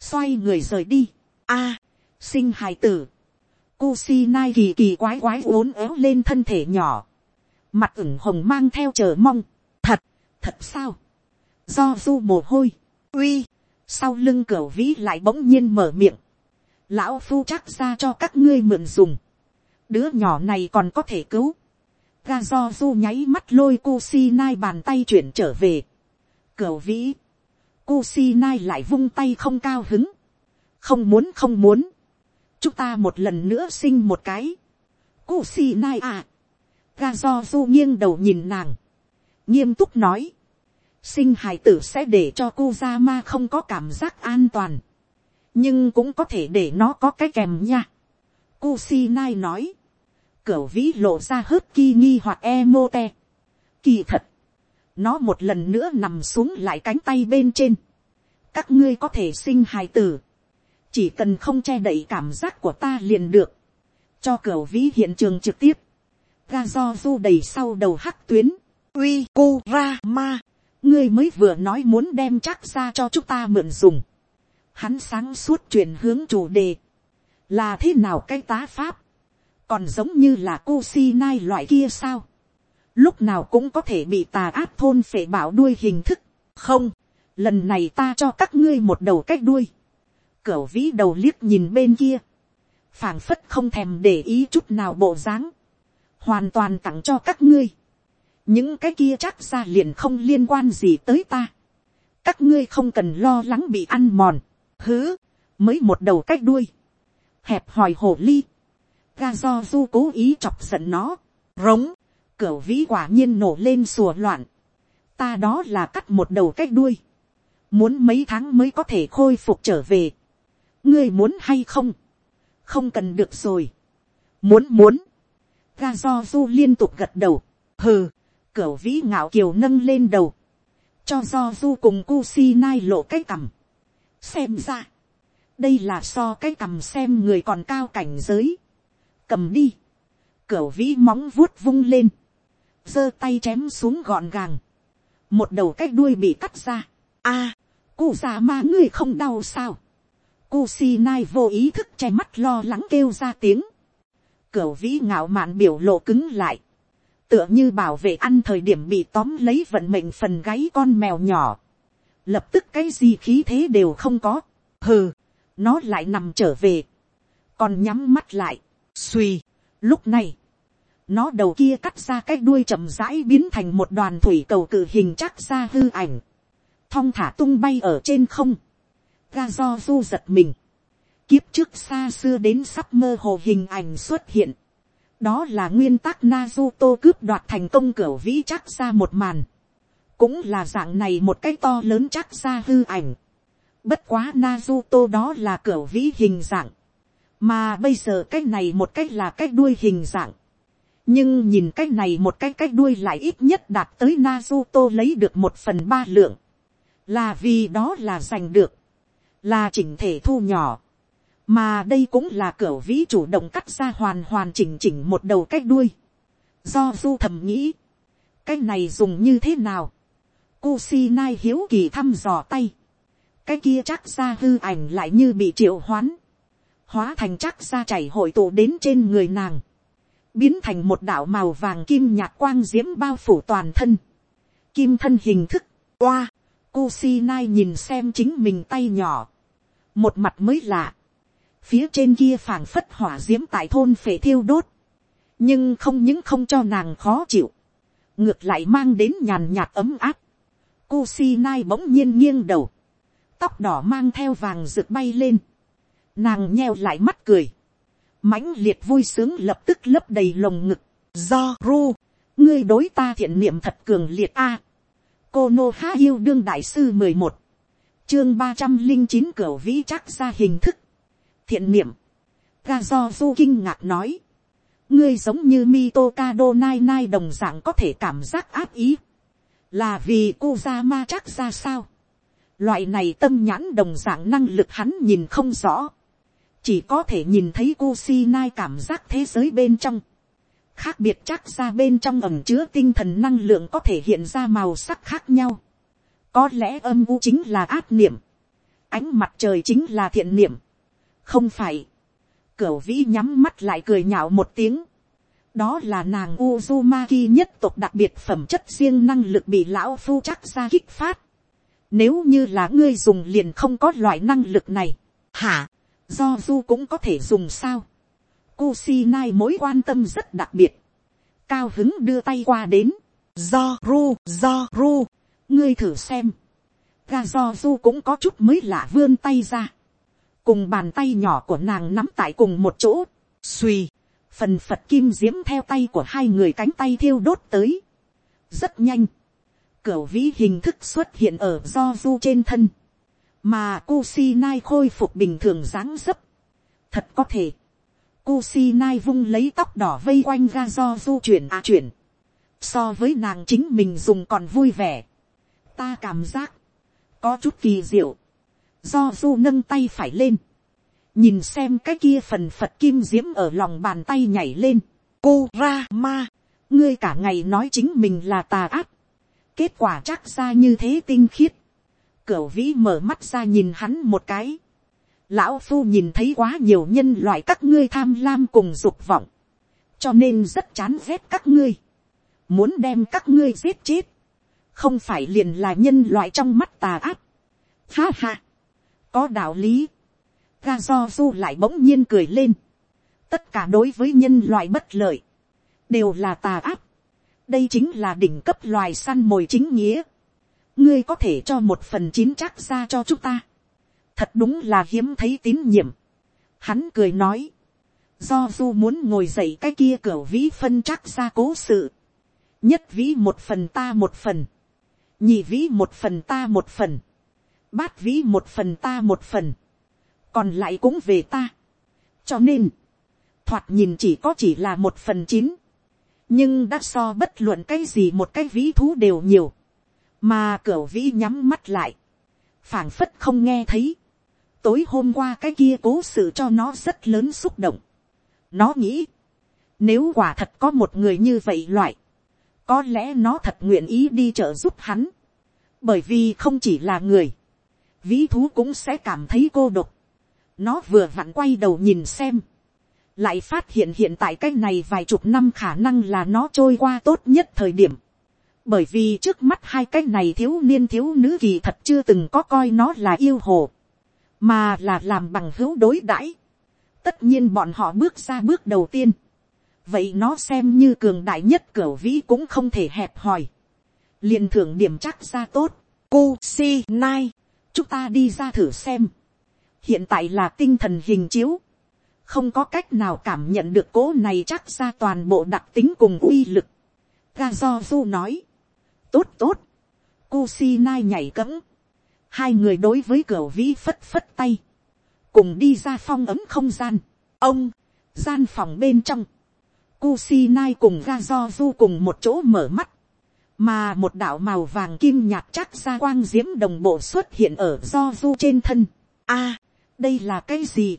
Xoay người rời đi. a sinh hài tử. cu si nai kỳ kỳ quái quái uốn éo lên thân thể nhỏ. Mặt ửng hồng mang theo chờ mong. Thật, thật sao? Do du mồ hôi. Uy, sau lưng cửa vĩ lại bỗng nhiên mở miệng lão phu chắc ra cho các ngươi mượn dùng, đứa nhỏ này còn có thể cứu, ga do du nháy mắt lôi cô si nai bàn tay chuyển trở về, cửu vĩ, cô si nai lại vung tay không cao hứng, không muốn không muốn, chúng ta một lần nữa sinh một cái, cô si nai à, ga do du nghiêng đầu nhìn nàng, nghiêm túc nói, sinh hài tử sẽ để cho cô ra ma không có cảm giác an toàn, nhưng cũng có thể để nó có cái kèm nha. Kusinai nói, cửu vĩ lộ ra hớt ki nghi hoặc e mô te. Kỳ thật, nó một lần nữa nằm xuống lại cánh tay bên trên. các ngươi có thể sinh hài tử, chỉ cần không che đậy cảm giác của ta liền được. cho cửa vĩ hiện trường trực tiếp, ga do du đầy sau đầu hắc tuyến, uy cô ra ma, ngươi mới vừa nói muốn đem chắc ra cho chúng ta mượn dùng. Hắn sáng suốt chuyển hướng chủ đề, là thế nào cái tá pháp, còn giống như là cô si nai loại kia sao lúc nào cũng có thể bị tà áp thôn phệ bảo đuôi hình thức, không, lần này ta cho các ngươi một đầu cách đuôi, cửu vĩ đầu liếc nhìn bên kia, phảng phất không thèm để ý chút nào bộ dáng, hoàn toàn tặng cho các ngươi, những cái kia chắc ra liền không liên quan gì tới ta, các ngươi không cần lo lắng bị ăn mòn, hứ, mới một đầu cách đuôi, hẹp hòi hổ ly, ga do du cố ý chọc giận nó, rống, cửu vĩ quả nhiên nổ lên sùa loạn, ta đó là cắt một đầu cách đuôi, muốn mấy tháng mới có thể khôi phục trở về, ngươi muốn hay không, không cần được rồi, muốn muốn, ga do du liên tục gật đầu, hừ, cửu vĩ ngạo kiều nâng lên đầu, cho do du cùng cu si nai lộ cái cằm, xem ra, đây là so cái cằm xem người còn cao cảnh giới, cầm đi, cửa vĩ móng vuốt vung lên, giơ tay chém xuống gọn gàng, một đầu cái đuôi bị cắt ra, a, cu già ma ngươi không đau sao, cu si nai vô ý thức che mắt lo lắng kêu ra tiếng, cửa vĩ ngạo mạn biểu lộ cứng lại, tựa như bảo vệ ăn thời điểm bị tóm lấy vận mệnh phần gáy con mèo nhỏ, lập tức cái gì khí thế đều không có, hừ, nó lại nằm trở về, còn nhắm mắt lại, suy, lúc này, nó đầu kia cắt ra cái đuôi chậm rãi biến thành một đoàn thủy cầu cử hình chắc ra hư ảnh, thong thả tung bay ở trên không, ga do du giật mình, kiếp trước xa xưa đến sắp mơ hồ hình ảnh xuất hiện, đó là nguyên tắc na du tô cướp đoạt thành công cửa vĩ chắc ra một màn, cũng là dạng này một cái to lớn chắc ra hư ảnh, bất quá na du tô đó là cửa vĩ hình dạng, mà bây giờ cái này một cái là cái đuôi hình dạng, nhưng nhìn cái này một cái cái đuôi lại ít nhất đạt tới Naruto lấy được một phần ba lượng, là vì đó là giành được, là chỉnh thể thu nhỏ, mà đây cũng là cửa vĩ chủ động cắt ra hoàn hoàn chỉnh chỉnh một đầu cái đuôi, do du thầm nghĩ, cái này dùng như thế nào, Kusinai hiếu kỳ thăm dò tay, cái kia chắc ra hư ảnh lại như bị triệu hoán, hóa thành chắc ra chảy hội tụ đến trên người nàng, biến thành một đạo màu vàng kim nhạt quang diễm bao phủ toàn thân, kim thân hình thức, oa, Kusinai nhìn xem chính mình tay nhỏ, một mặt mới lạ, phía trên kia phảng phất hỏa d i ễ m tại thôn phệ thiêu đốt, nhưng không những không cho nàng khó chịu, ngược lại mang đến nhàn nhạt ấm áp, Kusinai bỗng nhiên nghiêng đầu, tóc đỏ mang theo vàng rực bay lên, nàng nheo lại mắt cười, mãnh liệt vui sướng lập tức lấp đầy lồng ngực, do ru, ngươi đối ta thiện niệm thật cường liệt a, cô nô há yêu đương đại sư mười một, chương ba trăm linh chín cửa vĩ chắc ra hình thức, thiện niệm, ga do du kinh ngạc nói, ngươi giống như Mitokado nai nai đồng dạng có thể cảm giác áp ý, là vì cô ra ma chắc ra sao, loại này tâm nhãn đồng dạng năng lực hắn nhìn không rõ, chỉ có thể nhìn thấy cu si nai cảm giác thế giới bên trong, khác biệt chắc ra bên trong ẩm chứa tinh thần năng lượng có thể hiện ra màu sắc khác nhau, có lẽ âm u chính là áp niệm, ánh mặt trời chính là thiện niệm, không phải, cửu vĩ nhắm mắt lại cười nhạo một tiếng, đó là nàng Uzumaki nhất tộc đặc biệt phẩm chất riêng năng lực bị lão phu chắc ra kích phát. Nếu như là ngươi dùng liền không có loại năng lực này. Hả? Do du cũng có thể dùng sao? Kusinai mối quan tâm rất đặc biệt. Cao hứng đưa tay qua đến. Do ru, do ru. Ngươi thử xem. Ga do du cũng có chút mới lạ vươn tay ra cùng bàn tay nhỏ của nàng nắm tại cùng một chỗ, suy, phần phật kim diễm theo tay của hai người cánh tay thiêu đốt tới, rất nhanh, cửa vĩ hình thức xuất hiện ở do du trên thân, mà Kusinai khôi phục bình thường dáng dấp, thật có thể, Kusinai vung lấy tóc đỏ vây quanh ga do du chuyển à chuyển, so với nàng chính mình dùng còn vui vẻ, ta cảm giác, có chút kỳ diệu, do du nâng tay phải lên, nhìn xem cái kia phần phật kim diễm ở lòng bàn tay nhảy lên, cô ra ma, ngươi cả ngày nói chính mình là tà ác, kết quả chắc ra như thế tinh khiết, cửu vĩ mở mắt ra nhìn hắn một cái, lão phu nhìn thấy quá nhiều nhân loại các ngươi tham lam cùng dục vọng, cho nên rất chán ghét các ngươi, muốn đem các ngươi giết chết, không phải liền là nhân loại trong mắt tà áp. Ha ha, có đạo lý, ga do du lại bỗng nhiên cười lên, tất cả đối với nhân loại bất lợi, đều là tà áp, đây chính là đỉnh cấp loài săn mồi chính nghĩa, ngươi có thể cho một phần chín chắc ra cho chúng ta, thật đúng là hiếm thấy tín nhiệm, hắn cười nói, do du muốn ngồi dậy cái kia cửa vĩ phân chắc ra cố sự, nhất vĩ một phần ta một phần, nhị vĩ một phần ta một phần, bát vĩ một phần ta một phần, còn lại cũng về ta. cho nên, thoạt nhìn chỉ có chỉ là một phần chín, nhưng đã so bất luận cái gì một cái vĩ thú đều nhiều, mà cửa vĩ nhắm mắt lại, phảng phất không nghe thấy, tối hôm qua cái kia cố sự cho nó rất lớn xúc động, nó nghĩ, nếu quả thật có một người như vậy loại, có lẽ nó thật nguyện ý đi trợ giúp hắn, bởi vì không chỉ là người, vĩ thú cũng sẽ cảm thấy cô độc, nó vừa vặn quay đầu nhìn xem, lại phát hiện hiện tại cái này vài chục năm khả năng là nó trôi qua tốt nhất thời điểm, bởi vì trước mắt hai cái này thiếu niên thiếu nữ kỳ thật chưa từng có coi nó là yêu hồ, mà là làm bằng hữu đối đãi. tất nhiên bọn họ bước ra bước đầu tiên, vậy nó xem như cường đại nhất cửa vĩ cũng không thể hẹp hòi, liền thưởng điểm chắc ra tốt, cô si nai, chúng ta đi ra thử xem, hiện tại là tinh thần hình chiếu, không có cách nào cảm nhận được cố này chắc ra toàn bộ đặc tính cùng uy lực. Ga do du nói, tốt tốt, Kusinai nhảy cẫng, hai người đối với cửa vĩ phất phất tay, cùng đi ra phong ấm không gian, ông, gian phòng bên trong, Kusinai cùng ga do du cùng một chỗ mở mắt, mà một đạo màu vàng kim nhạt chắc ra quang diễm đồng bộ xuất hiện ở do du trên thân. A, đây là cái gì.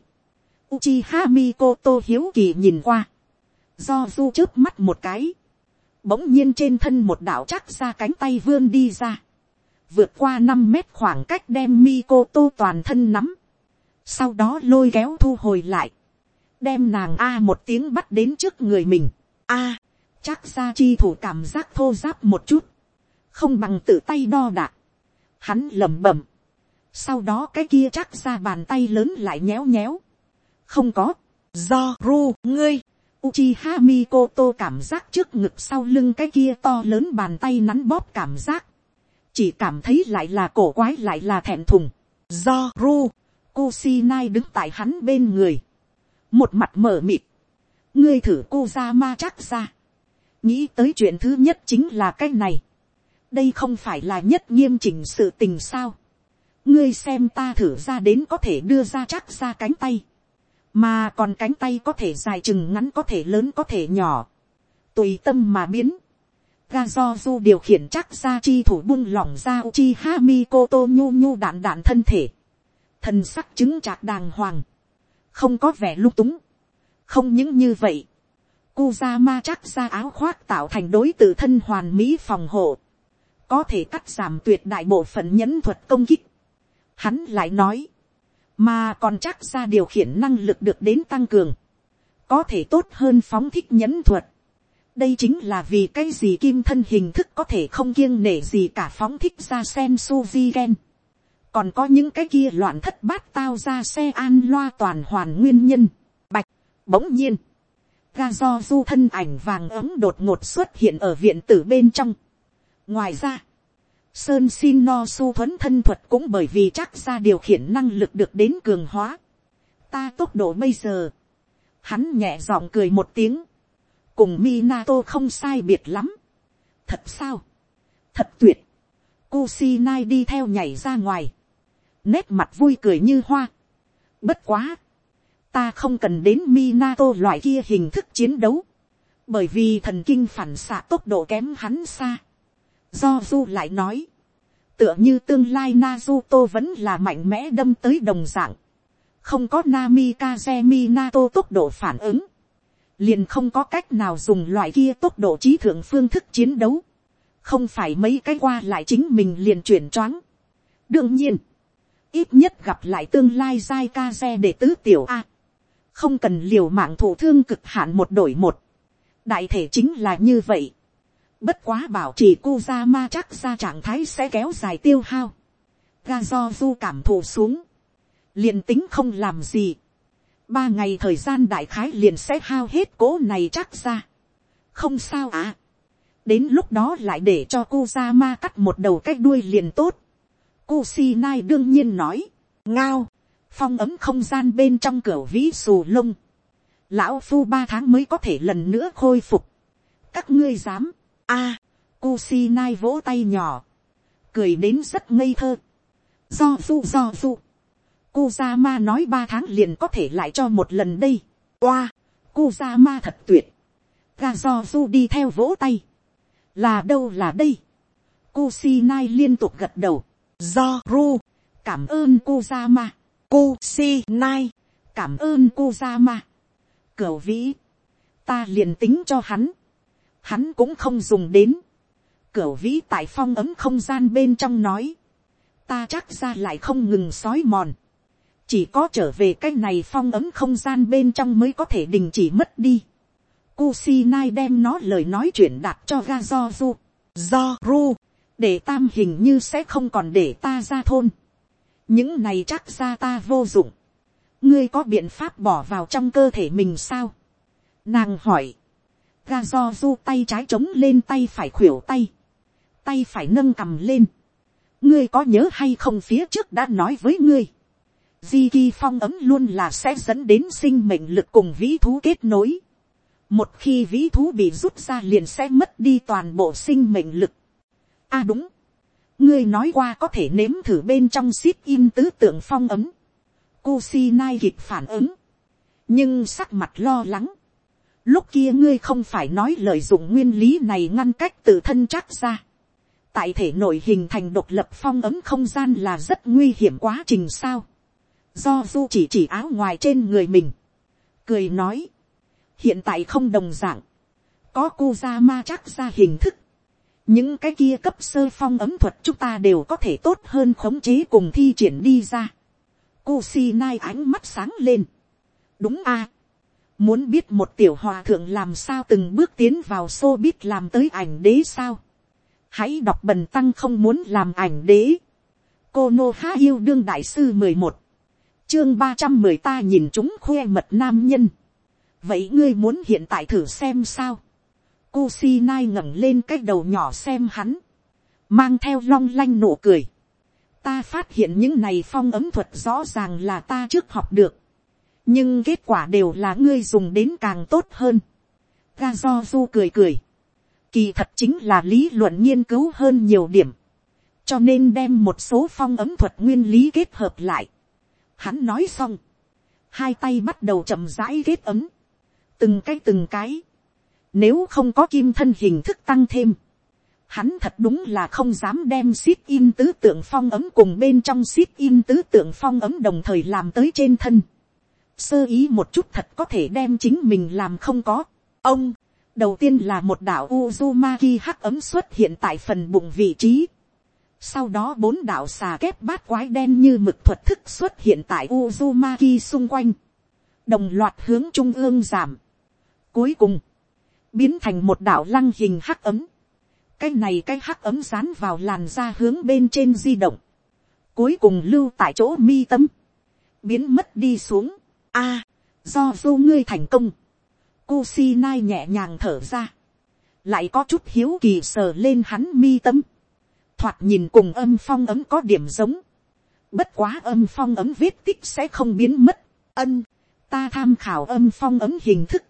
Uchiha Mikoto hiếu kỳ nhìn qua. Do du trước mắt một cái. Bỗng nhiên trên thân một đạo chắc ra cánh tay vươn đi ra. Vượt qua năm mét khoảng cách đem mi cô tô toàn thân nắm. Sau đó lôi kéo thu hồi lại. Đem nàng A một tiếng bắt đến trước người mình. A, chắc ra chi thủ cảm giác thô giáp một chút. Không bằng tự tay đo đạc. Hắn lẩm bẩm sau đó cái kia chắc ra bàn tay lớn lại nhéo nhéo. không có, do ru ngươi, Uchiha Mikoto cảm giác trước ngực sau lưng cái kia to lớn bàn tay nắn bóp cảm giác. Chỉ cảm thấy lại là cổ quái lại là thẹn thùng. Do ru, Kusinai đứng tại hắn bên người. Một mặt mở mịt. Ngươi thử cô ra ma chắc ra. Nghĩ tới chuyện thứ nhất chính là cái này. Đây không phải là nhất nghiêm chỉnh sự tình sao ngươi xem ta thử ra đến có thể đưa ra chắc ra cánh tay, mà còn cánh tay có thể dài chừng ngắn có thể lớn có thể nhỏ, tùy tâm mà biến, ga do du điều khiển chắc ra chi thủ buông lỏng ra chi ha mi cô tô nhu nhu đạn đạn thân thể, thần sắc chứng chạc đàng hoàng, không có vẻ lung túng, không những như vậy, Kuzama chắc ra áo khoác tạo thành đối t thân hoàn mỹ phòng hộ, có thể cắt giảm tuyệt đại bộ phận nhẫn thuật công kích, Hắn lại nói, mà còn chắc ra điều khiển năng lực được đến tăng cường, có thể tốt hơn phóng thích nhẫn thuật. đây chính là vì cái gì kim thân hình thức có thể không kiêng nể gì cả phóng thích ra sen su gen. còn có những cái kia loạn thất bát tao ra xe an loa toàn hoàn nguyên nhân. bạch, bỗng nhiên, ga do du thân ảnh vàng ấm đột ngột xuất hiện ở viện tử bên trong. ngoài ra, Sơn xin no su thuấn thân thuật cũng bởi vì chắc ra điều khiển năng lực được đến cường hóa. Ta tốc độ bây giờ. Hắn nhẹ giọng cười một tiếng. Cùng Minato không sai biệt lắm. Thật sao? Thật tuyệt. Kusinai đi theo nhảy ra ngoài. Nét mặt vui cười như hoa. Bất quá. Ta không cần đến Minato loại kia hình thức chiến đấu. Bởi vì thần kinh phản xạ tốc độ kém hắn xa Do du lại nói. Tựa như tương lai Nazuto vẫn là mạnh mẽ đâm tới đồng dạng. Không có Namikaze Minato tốc độ phản ứng. Liền không có cách nào dùng loại kia tốc độ trí thượng phương thức chiến đấu. Không phải mấy cái qua lại chính mình liền chuyển choáng. Đương nhiên. Ít nhất gặp lại tương lai Giai Kaze để tứ tiểu A. Không cần liều mạng thủ thương cực hạn một đổi một. Đại thể chính là như vậy Bất quá bảo trì Kuzama chắc ra trạng thái sẽ kéo dài tiêu hao. Ga do du cảm thụ xuống. liền tính không làm gì. Ba ngày thời gian đại khái liền sẽ hao hết cố này chắc ra. Không sao à. Đến lúc đó lại để cho Kuzama cắt một đầu cách đuôi liền tốt. Kusinai đương nhiên nói. Ngao. Phong ấm không gian bên trong cửa vĩ xù lông. Lão phu ba tháng mới có thể lần nữa khôi phục. Các ngươi dám a, à, Kusinai vỗ tay nhỏ, cười đến rất ngây thơ. Do du do du. Kuzama nói ba tháng liền có thể lại cho một lần đây. Oa, Kuzama thật tuyệt. Ga do du đi theo vỗ tay. Là đâu là đây. Kusinai liên tục gật đầu. Do ru. Cảm ơn Kuzama. Kusinai. Cảm ơn Kuzama. Cửu vĩ. Ta liền tính cho hắn hắn cũng không dùng đến. Cửu vĩ tại phong ấm không gian bên trong nói, ta chắc ra lại không ngừng sói mòn. chỉ có trở về cái này phong ấm không gian bên trong mới có thể đình chỉ mất đi. Kusinai đem nó lời nói chuyển đạt cho ga do du, do ru, để tam hình như sẽ không còn để ta ra thôn. những này chắc ra ta vô dụng. ngươi có biện pháp bỏ vào trong cơ thể mình sao. nàng hỏi, ga do du tay trái trống lên tay phải khuỷu tay, tay phải nâng cầm lên, ngươi có nhớ hay không phía trước đã nói với ngươi, di ki phong ấm luôn là sẽ dẫn đến sinh mệnh lực cùng vĩ thú kết nối, một khi vĩ thú bị rút ra liền sẽ mất đi toàn bộ sinh mệnh lực. a à đúng, ngươi nói qua có thể nếm thử bên trong ship in tứ tượng phong ấm, Kusinai kịp phản ứng, nhưng sắc mặt lo lắng, lúc kia ngươi không phải nói lợi dụng nguyên lý này ngăn cách tự thân chắc ra. tại thể nội hình thành độc lập phong ấm không gian là rất nguy hiểm quá trình sao. do du chỉ chỉ áo ngoài trên người mình. cười nói. hiện tại không đồng d ạ n g có cu ra ma chắc ra hình thức. những cái kia cấp sơ phong ấm thuật chúng ta đều có thể tốt hơn khống chế cùng thi triển đi ra. cô si nai ánh mắt sáng lên. đúng a. Muốn biết một tiểu hòa thượng làm sao từng bước tiến vào xô biết làm tới ảnh đế sao. Hãy đọc bần tăng không muốn làm ảnh đế. Cô Nô Há Yêu Đương Đại Sư mười một Chương ba trăm mười ta nhìn chúng khoe mật nam nhân. Vậy ngươi muốn hiện tại thử xem sao. u si nai ngẩng lên cái đầu nhỏ xem hắn. Mang theo long lanh nụ cười. Ta phát hiện những này phong ấm thuật rõ ràng là ta trước học được nhưng kết quả đều là ngươi dùng đến càng tốt hơn. ga do du cười cười. kỳ thật chính là lý luận nghiên cứu hơn nhiều điểm. cho nên đem một số phong ấm thuật nguyên lý kết hợp lại. hắn nói xong. hai tay bắt đầu chậm rãi kết ấm. từng cái từng cái. nếu không có kim thân hình thức tăng thêm. Hắn thật đúng là không dám đem ship in tứ tượng phong ấm cùng bên trong ship in tứ tượng phong ấm đồng thời làm tới trên thân sơ ý một chút thật có thể đem chính mình làm không có. ông, đầu tiên là một đảo Uzumaki hắc ấm xuất hiện tại phần bụng vị trí. sau đó bốn đảo xà kép bát quái đen như mực thuật thức xuất hiện tại Uzumaki xung quanh. đồng loạt hướng trung ương giảm. cuối cùng, biến thành một đảo lăng hình hắc ấm. cái này cái hắc ấm dán vào làn da hướng bên trên di động. cuối cùng lưu tại chỗ mi tâm. biến mất đi xuống a, do du ngươi thành công, Kusinai nhẹ nhàng thở ra, lại có chút hiếu kỳ sờ lên hắn mi tâm, thoạt nhìn cùng âm phong ấm có điểm giống, bất quá âm phong ấm vết tích sẽ không biến mất, ân, ta tham khảo âm phong ấm hình thức,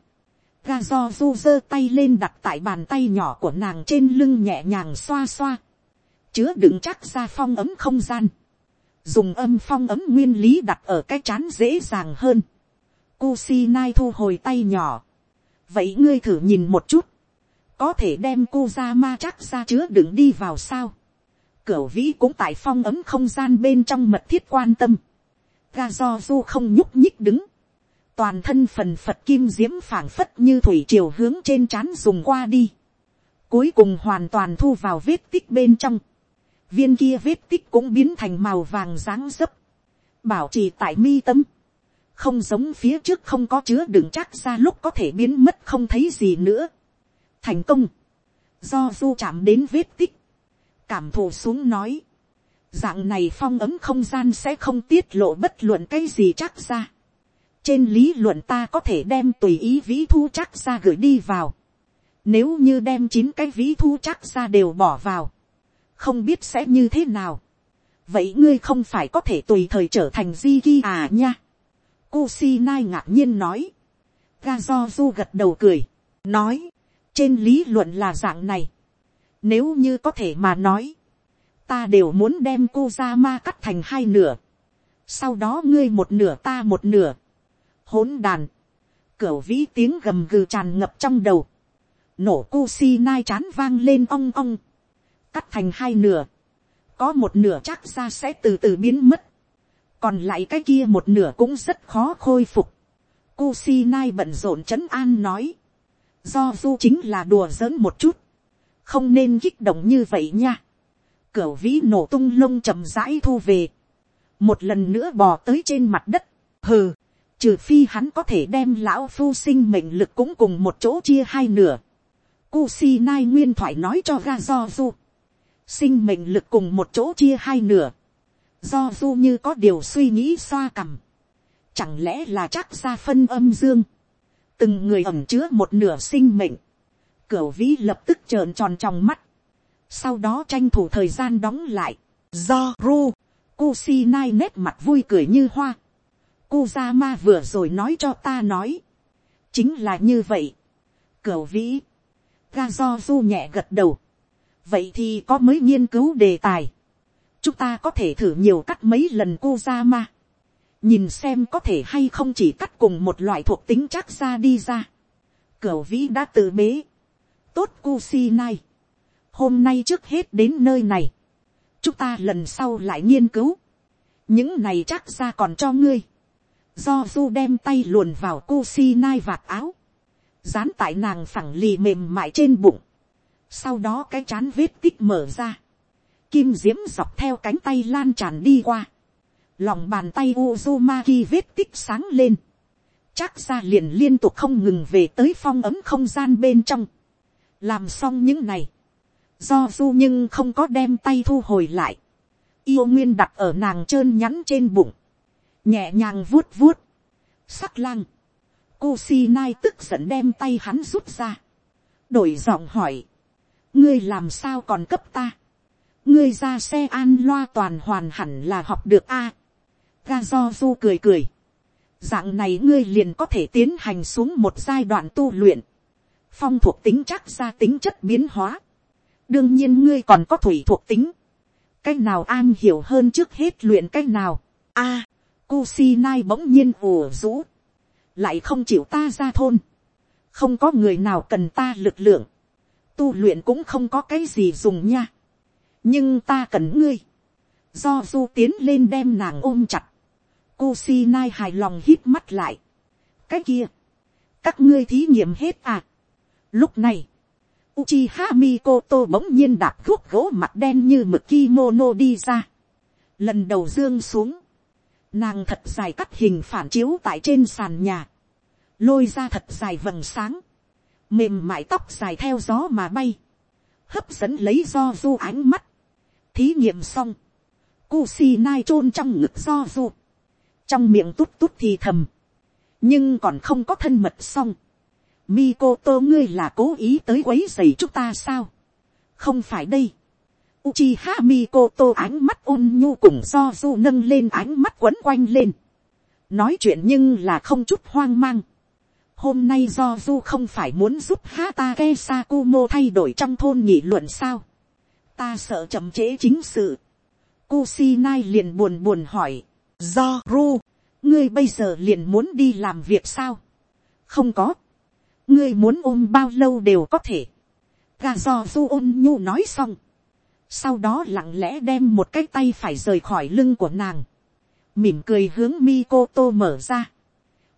ga do du giơ tay lên đặt tại bàn tay nhỏ của nàng trên lưng nhẹ nhàng xoa xoa, chứa đựng chắc ra phong ấm không gian, dùng âm phong ấm nguyên lý đặt ở cái chán dễ dàng hơn, Kusinai thu hồi tay nhỏ. Vậy ngươi thử nhìn một chút. Có thể đem cô ra ma chắc ra chứa đựng đi vào sao. Cửu vĩ cũng tại phong ấm không gian bên trong mật thiết quan tâm. Ga do du không nhúc nhích đứng. Toàn thân phần Phật kim diễm phảng phất như thủy triều hướng trên trán dùng qua đi. Cuối cùng hoàn toàn thu vào vết tích bên trong. Viên kia vết tích cũng biến thành màu vàng ráng dấp. Bảo trì tại mi tâm không giống phía trước không có chứa đựng chắc ra lúc có thể biến mất không thấy gì nữa. thành công, do du chạm đến vết tích, cảm thụ xuống nói, dạng này phong ấm không gian sẽ không tiết lộ bất luận cái gì chắc ra. trên lý luận ta có thể đem tùy ý vĩ thu chắc ra gửi đi vào. nếu như đem chín cái vĩ thu chắc ra đều bỏ vào, không biết sẽ như thế nào. vậy ngươi không phải có thể tùy thời trở thành di ghi à nha. Kusinai ngạc nhiên nói. Gazozu gật đầu cười, nói, trên lý luận là dạng này. Nếu như có thể mà nói, ta đều muốn đem cô ra ma cắt thành hai nửa. Sau đó ngươi một nửa ta một nửa. Hỗn đàn. Cửu vĩ tiếng gầm gừ tràn ngập trong đầu. Nổ Kusinai si nai chán vang lên ong ong. Cắt thành hai nửa. Có một nửa chắc ra sẽ từ từ biến mất. Còn lại cái kia một nửa cũng rất khó khôi phục. Cu si nai bận rộn chấn an nói. Do du chính là đùa giỡn một chút. Không nên kích động như vậy nha Cửu vĩ nổ tung lông chậm rãi thu về. Một lần nữa bò tới trên mặt đất. Hừ, trừ phi hắn có thể đem lão phu sinh mệnh lực cũng cùng một chỗ chia hai nửa. Kusinai nguyên thoại nói cho ga do du. Sinh mệnh lực cùng một chỗ chia hai nửa. Do du như có điều suy nghĩ xoa cằm. Chẳng lẽ là chắc ra phân âm dương. Từng người ẩm chứa một nửa sinh mệnh. Cửu vĩ lập tức trợn tròn trong mắt sau đó tranh thủ thời gian đóng lại, do ru, Kusinai nét mặt vui cười như hoa. Kuzama vừa rồi nói cho ta nói. Chính là như vậy. Cửu vĩ. Ga do du nhẹ gật đầu. Vậy thì có mới nghiên cứu đề tài. Chúng ta có thể thử nhiều cắt mấy lần cu ra ma, Nhìn xem có thể hay không chỉ cắt cùng một loại thuộc tính chắc ra đi ra. Cửu vĩ đã tự bế. Tốt Kusinai hôm nay trước hết đến nơi này, chúng ta lần sau lại nghiên cứu, những này chắc ra còn cho ngươi, do du đem tay luồn vào cô si nai vạt áo, dán tại nàng phẳng lì mềm mại trên bụng, sau đó cái chán vết tích mở ra, kim diễm dọc theo cánh tay lan tràn đi qua, lòng bàn tay Uzumaki vết tích sáng lên, chắc ra liền liên tục không ngừng về tới phong ấm không gian bên trong, làm xong những này, do du nhưng không có đem tay thu hồi lại, yêu nguyên đặt ở nàng trơn nhắn trên bụng, nhẹ nhàng vuốt vuốt, sắc lang, cô si nai tức giận đem tay hắn rút ra, đổi giọng hỏi, ngươi làm sao còn cấp ta, ngươi ra xe an loa toàn hoàn hẳn là học được a, ga do du cười cười, dạng này ngươi liền có thể tiến hành xuống một giai đoạn tu luyện, phong thuộc tính chắc ra tính chất biến hóa, đương nhiên ngươi còn có thủy thuộc tính, cái nào an hiểu hơn trước hết luyện cái nào, a, à, nai bỗng nhiên ùa rũ, lại không chịu ta ra thôn, không có người nào cần ta lực lượng, tu luyện cũng không có cái gì dùng nha, nhưng ta cần ngươi, do du tiến lên đem nàng ôm chặt, Kusinai hài lòng hít mắt lại, cái kia, các ngươi thí nghiệm hết à, lúc này, Uchiha Mikoto bỗng nhiên đạp thuốc gỗ mặt đen như mực kimono đi ra. Lần đầu dương xuống. Nàng thật dài cắt hình phản chiếu tại trên sàn nhà. Lôi ra thật dài vầng sáng. Mềm mại tóc dài theo gió mà bay. Hấp dẫn lấy do du ánh mắt. Thí nghiệm xong. Kusinai chôn trong ngực do du. Trong miệng tút tút thì thầm. Nhưng còn không có thân mật xong Mikoto ngươi là cố ý tới quấy rầy chúng ta sao? Không phải đây. Uchiha Mikoto ánh mắt ôn nhu cùng do du nâng lên ánh mắt quấn quanh lên. Nói chuyện nhưng là không chút hoang mang. Hôm nay do du không phải muốn giúp Hatake Sakumo thay đổi trong thôn nghị luận sao. Ta sợ chậm trễ chính sự. Kusinai liền buồn buồn hỏi. Do ru, ngươi bây giờ liền muốn đi làm việc sao? Không có ngươi muốn ôm bao lâu đều có thể. Gà do du ôn nhu nói xong. Sau đó lặng lẽ đem một cái tay phải rời khỏi lưng của nàng. Mỉm cười hướng Mikoto mở ra.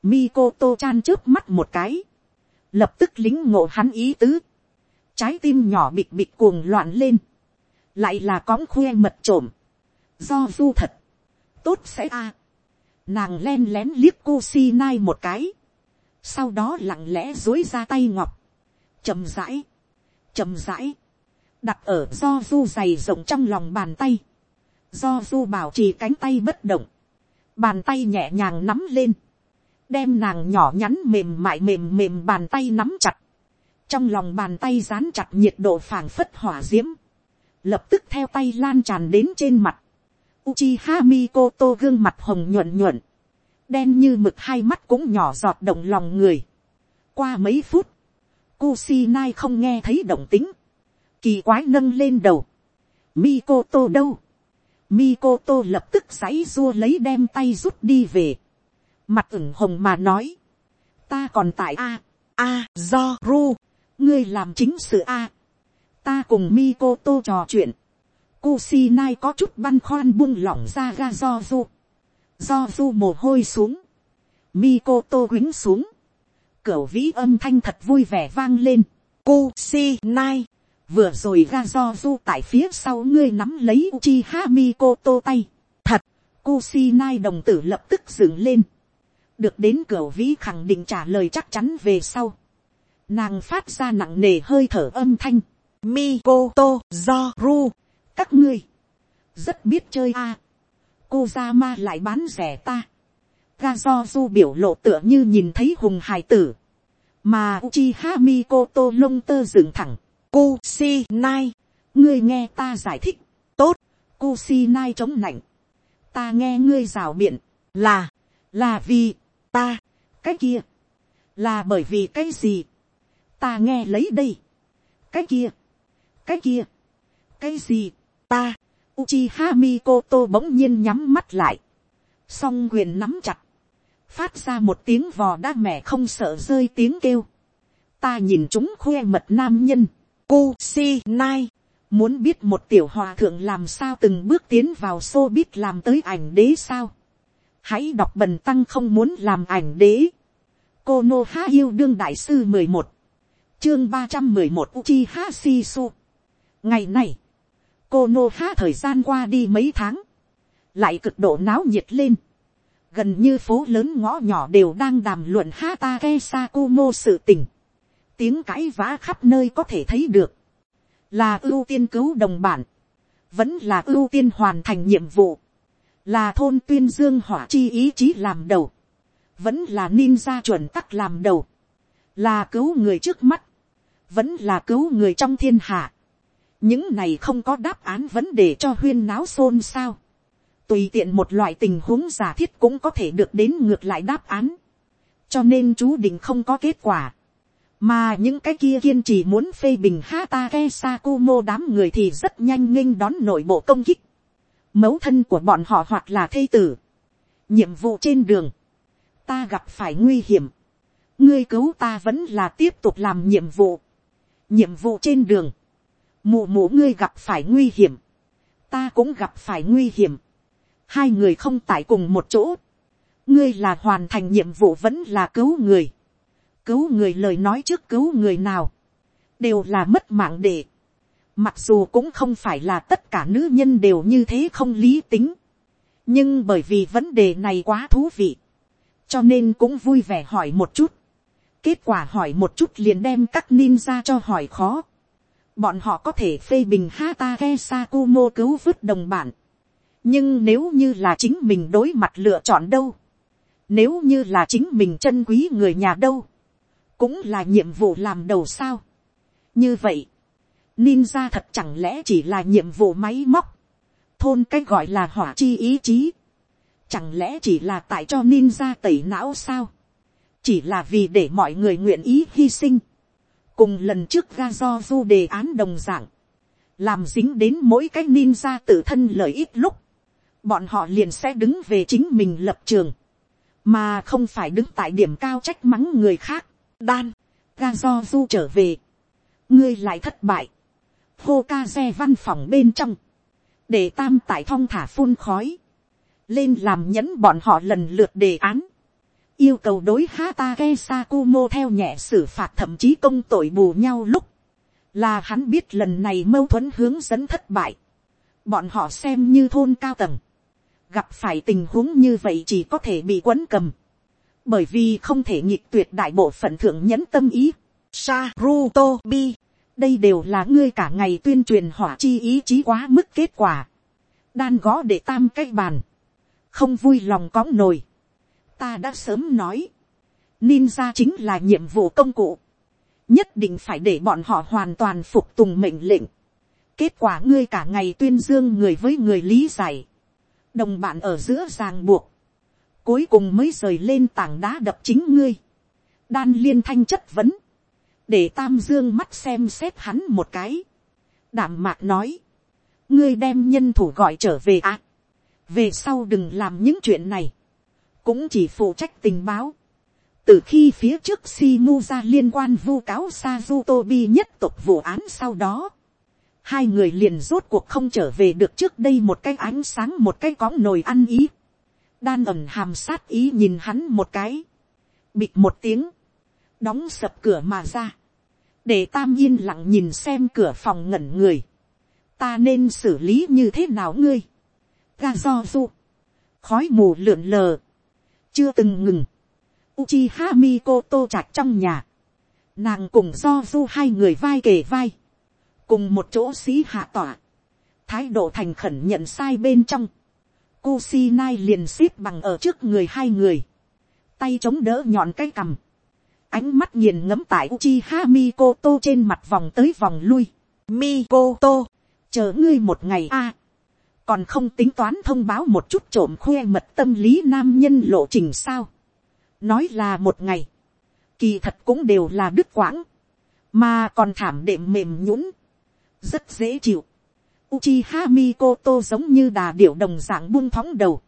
Mikoto chan trước mắt một cái. Lập tức lính ngộ hắn ý tứ. Trái tim nhỏ bịch bịch cuồng loạn lên. Lại là cõng khoe mật trộm. Do du thật. Tốt sẽ a. Nàng len lén liếc cô si nai một cái. Sau đó lặng lẽ dối ra tay ngọc, chậm rãi, chậm rãi, đặt ở do du dày rộng trong lòng bàn tay, do du bảo trì cánh tay bất động, bàn tay nhẹ nhàng nắm lên, đem nàng nhỏ nhắn mềm mại mềm mềm bàn tay nắm chặt, trong lòng bàn tay dán chặt nhiệt độ phảng phất hỏa d i ễ m lập tức theo tay lan tràn đến trên mặt, Uchiha Mikoto gương mặt hồng nhuận nhuận, đen như mực hai mắt cũng nhỏ giọt động lòng người. Qua mấy phút, Kusinai không nghe thấy động tính, kỳ quái nâng lên đầu. Mikoto đâu? Mikoto lập tức giãy rua lấy đem tay rút đi về mặt ửng hồng mà nói, ta còn tại a, a do ru, ngươi làm chính sự a, ta cùng Mikoto trò chuyện, Kusinai có chút băn khoăn buông lỏng ra ga do du, do du mồ hôi xuống, Mikoto quýnh xuống, cửa vĩ âm thanh thật vui vẻ vang lên, Kusinai, vừa rồi ga do du tại phía sau ngươi nắm lấy Uchiha Mikoto tay, thật, Kusinai đồng tử lập tức dựng lên, được đến cửa vĩ khẳng định trả lời chắc chắn về sau. Nàng phát ra nặng nề hơi thở âm thanh. Mikoto Zoru. Các ngươi. Rất biết chơi a. À. Cô lại bán rẻ ta. Gazozu biểu lộ tựa như nhìn thấy hùng hài tử. Mà Uchiha Mikoto lông tơ dựng thẳng. Kusinai. Ngươi nghe ta giải thích. Tốt. Kusinai chống nạnh. Ta nghe ngươi rào biện. Là. Là vì ta, cái kia, là bởi vì cái gì, ta nghe lấy đây, cái kia, cái kia, cái gì, ta, Uchiha Mikoto bỗng nhiên nhắm mắt lại, song quyền nắm chặt, phát ra một tiếng vò đa mẹ không sợ rơi tiếng kêu, ta nhìn chúng khoe mật nam nhân, cu si nai, muốn biết một tiểu hòa thượng làm sao từng bước tiến vào xô biết làm tới ảnh đế sao, hãy đọc bần tăng không muốn làm ảnh đế. cô nô há yêu đương đại sư mười một, chương ba trăm mười một uchi ha si su ngày này, cô nô há thời gian qua đi mấy tháng, lại cực độ náo nhiệt lên. gần như phố lớn ngõ nhỏ đều đang đàm luận hatake sakumo sự tình. tiếng cãi vã khắp nơi có thể thấy được, là ưu tiên cứu đồng bản, vẫn là ưu tiên hoàn thành nhiệm vụ là thôn tuyên dương hỏa chi ý chí làm đầu, vẫn là ninja chuẩn tắc làm đầu, là cứu người trước mắt, vẫn là cứu người trong thiên hạ những này không có đáp án vấn đề cho huyên náo xôn xao. tùy tiện một loại tình huống giả thiết cũng có thể được đến ngược lại đáp án. cho nên chú định không có kết quả. mà những cái kia kiên trì muốn phê bình hatake sakumo đám người thì rất nhanh nghênh đón nội bộ công kích mẫu thân của bọn họ hoặc là thây tử. nhiệm vụ trên đường, ta gặp phải nguy hiểm, ngươi cứu ta vẫn là tiếp tục làm nhiệm vụ. nhiệm vụ trên đường, mù mù ngươi gặp phải nguy hiểm, ta cũng gặp phải nguy hiểm, hai người không tại cùng một chỗ, ngươi là hoàn thành nhiệm vụ vẫn là cứu người, cứu người lời nói trước cứu người nào, đều là mất mạng để, Mặc dù cũng không phải là tất cả nữ nhân đều như thế không lý tính. Nhưng bởi vì vấn đề này quá thú vị. Cho nên cũng vui vẻ hỏi một chút. Kết quả hỏi một chút liền đem các ninja cho hỏi khó. Bọn họ có thể phê bình Hatake Sakumo cứu vứt đồng bản. Nhưng nếu như là chính mình đối mặt lựa chọn đâu. Nếu như là chính mình chân quý người nhà đâu. Cũng là nhiệm vụ làm đầu sao. Như vậy, Ninja thật chẳng lẽ chỉ là nhiệm vụ máy móc. Thôn cách gọi là hỏa chi ý chí. Chẳng lẽ chỉ là tại cho ninja tẩy não sao? Chỉ là vì để mọi người nguyện ý hy sinh. Cùng lần trước ga do du đề án đồng dạng. Làm dính đến mỗi cái ninja tự thân lợi ích lúc. Bọn họ liền sẽ đứng về chính mình lập trường. Mà không phải đứng tại điểm cao trách mắng người khác. Đan, ga do du trở về. Ngươi lại thất bại hô ca xe văn phòng bên trong, để tam tại thong thả phun khói, lên làm nhẫn bọn họ lần lượt đề án, yêu cầu đối Hatake Sakumo theo nhẹ xử phạt thậm chí công tội bù nhau lúc, là hắn biết lần này mâu thuẫn hướng dẫn thất bại, bọn họ xem như thôn cao tầng, gặp phải tình huống như vậy chỉ có thể bị quấn cầm, bởi vì không thể nhịp tuyệt đại bộ phận thượng nhẫn tâm ý. Sarutobi đây đều là ngươi cả ngày tuyên truyền hỏa chi ý chí quá mức kết quả. đan gõ để tam cái bàn. không vui lòng cóng nồi ta đã sớm nói. ninja chính là nhiệm vụ công cụ. nhất định phải để bọn họ hoàn toàn phục tùng mệnh lệnh. kết quả ngươi cả ngày tuyên dương người với người lý giải. đồng bạn ở giữa ràng buộc. cuối cùng mới rời lên tảng đá đập chính ngươi. đan liên thanh chất vấn để tam dương mắt xem xét hắn một cái. đảm mạc nói, ngươi đem nhân thủ gọi trở về à. về sau đừng làm những chuyện này, cũng chỉ phụ trách tình báo. từ khi phía trước Simu ra liên quan vu cáo Sazutobi nhất tục vụ án sau đó, hai người liền rốt cuộc không trở về được trước đây một cái ánh sáng một cái cõng nồi ăn ý. đan ẩm hàm sát ý nhìn hắn một cái, bịt một tiếng, đóng sập cửa mà ra. Để tam yên lặng nhìn xem cửa phòng ngẩn người, ta nên xử lý như thế nào ngươi, ga do du, khói mù lượn lờ, chưa từng ngừng, Uchiha Mikoto mi chặt trong nhà, nàng cùng do du hai người vai kề vai, cùng một chỗ sĩ hạ tỏa, thái độ thành khẩn nhận sai bên trong, Kusinai liền xếp bằng ở trước người hai người, tay chống đỡ nhọn cái cằm, ánh mắt nghiền ngấm tại Uchiha Mikoto trên mặt vòng tới vòng lui. Mikoto, chờ ngươi một ngày a còn không tính toán thông báo một chút trộm khoe mật tâm lý nam nhân lộ trình sao. Nói là một ngày. Kỳ thật cũng đều là đứt quãng. Mà còn thảm đệm mềm nhũn. Rất dễ chịu. Uchiha Mikoto giống như đà điểu đồng dạng buông thóng đầu.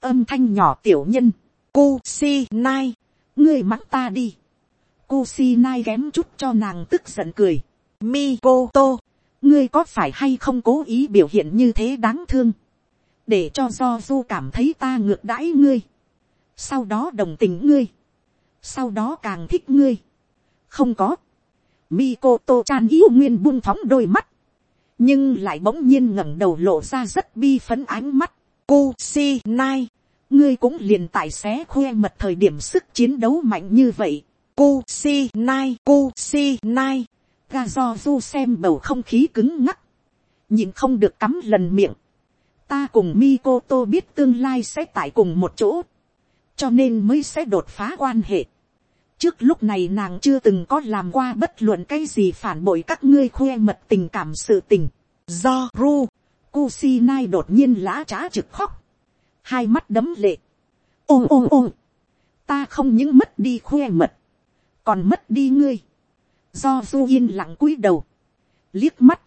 Âm thanh nhỏ tiểu nhân. Kusinai. Ngươi mắng ta đi Kusinai ghém chút cho nàng tức giận cười. Mikoto, ngươi có phải hay không cố ý biểu hiện như thế đáng thương. Để cho do du cảm thấy ta ngược đãi ngươi. Sau đó đồng tình ngươi. Sau đó càng thích ngươi. Không có. Mikoto chan yêu nguyên buông phóng đôi mắt. Nhưng lại bỗng nhiên ngẩng đầu lộ ra rất bi phấn ánh mắt. Kusinai, ngươi cũng liền tại xé khoe mật thời điểm sức chiến đấu mạnh như vậy Cu si nai, cu si nai. Ga do du xem bầu không khí cứng ngắc. Nhìn không được cắm lần miệng. Ta cùng Mikoto biết tương lai sẽ tại cùng một chỗ. Cho nên mới sẽ đột phá quan hệ. Trước lúc này nàng chưa từng có làm qua bất luận cái gì phản bội các ngươi khoe mật tình cảm sự tình. Do ru, Kusinai đột nhiên lã trá trực khóc. Hai mắt đấm lệ. Ôm ôm ôm. Ta không những mất đi khoe mật còn mất đi ngươi, do du yên lặng cúi đầu, liếc mắt,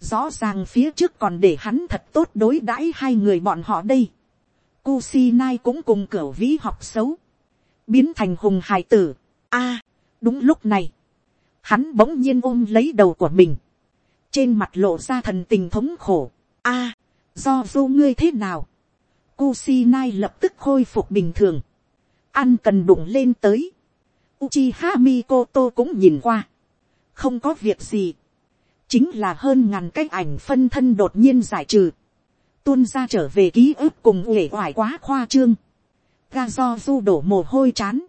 rõ ràng phía trước còn để hắn thật tốt đối đãi hai người bọn họ đây. Kusinai cũng cùng cửa vĩ học xấu, biến thành hùng hài tử. A, à, đúng lúc này, hắn bỗng nhiên ôm lấy đầu của mình, trên mặt lộ ra thần tình thống khổ. A, à, do du ngươi thế nào, Kusinai lập tức khôi phục bình thường, ăn cần đụng lên tới, Uchiha Mikoto cũng nhìn qua. Không có việc gì. Chính là hơn ngàn cái ảnh phân thân đột nhiên giải trừ. Tuôn ra trở về ký ức cùng uể oải quá khoa trương. Ga do du đổ mồ hôi chán.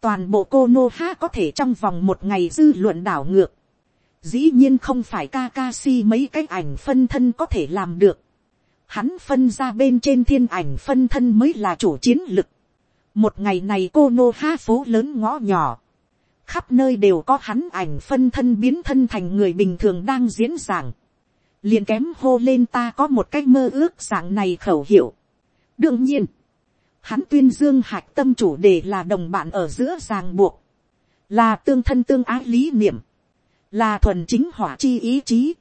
Toàn bộ cô Nô Ha có thể trong vòng một ngày dư luận đảo ngược. Dĩ nhiên không phải Kakashi mấy cái ảnh phân thân có thể làm được. Hắn phân ra bên trên thiên ảnh phân thân mới là chủ chiến lực một ngày này cô nô ha phố lớn ngõ nhỏ, khắp nơi đều có hắn ảnh phân thân biến thân thành người bình thường đang diễn giảng, liền kém hô lên ta có một cái mơ ước dạng này khẩu hiệu. đương nhiên, hắn tuyên dương hạch tâm chủ đề là đồng bạn ở giữa ràng buộc, là tương thân tương ái lý niệm, là thuần chính hỏa chi ý chí,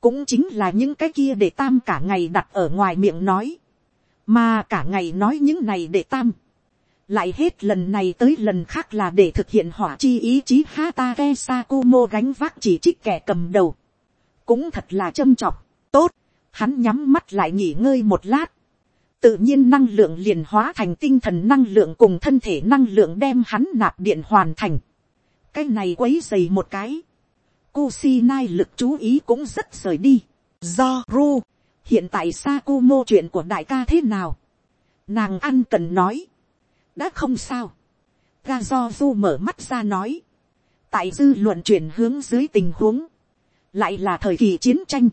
cũng chính là những cái kia để tam cả ngày đặt ở ngoài miệng nói, mà cả ngày nói những này để tam, lại hết lần này tới lần khác là để thực hiện hỏa chi ý chí Hatake Sakumo gánh vác chỉ trích kẻ cầm đầu. Cũng thật là châm chọc, tốt, hắn nhắm mắt lại nghỉ ngơi một lát. Tự nhiên năng lượng liền hóa thành tinh thần năng lượng cùng thân thể năng lượng đem hắn nạp điện hoàn thành. Cái này quấy dày một cái. Kusinai lực chú ý cũng rất rời đi. Do Ru, hiện tại Sakumo chuyện của đại ca thế nào? Nàng ăn cần nói đã không sao. ga do du mở mắt ra nói. tại dư luận chuyển hướng dưới tình huống, lại là thời kỳ chiến tranh,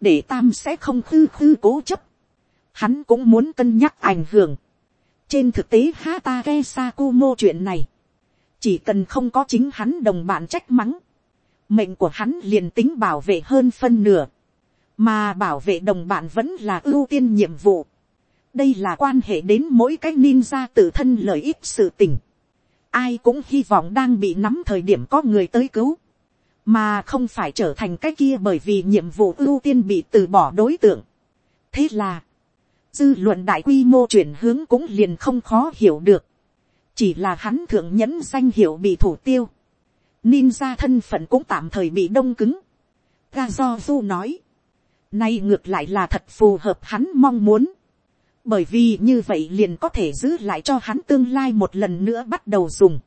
để tam sẽ không khư khư cố chấp, hắn cũng muốn cân nhắc ảnh hưởng. trên thực tế Hatake Sakumo chuyện này, chỉ cần không có chính hắn đồng bạn trách mắng, mệnh của hắn liền tính bảo vệ hơn phân nửa, mà bảo vệ đồng bạn vẫn là ưu tiên nhiệm vụ đây là quan hệ đến mỗi cái ninja tự thân lợi ích sự tình. ai cũng hy vọng đang bị nắm thời điểm có người tới cứu, mà không phải trở thành cái kia bởi vì nhiệm vụ ưu tiên bị từ bỏ đối tượng. thế là, dư luận đại quy mô chuyển hướng cũng liền không khó hiểu được. chỉ là hắn thượng nhẫn danh hiệu bị thủ tiêu. ninja thân phận cũng tạm thời bị đông cứng. ga do du nói, nay ngược lại là thật phù hợp hắn mong muốn bởi vì như vậy liền có thể giữ lại cho hắn tương lai một lần nữa bắt đầu dùng.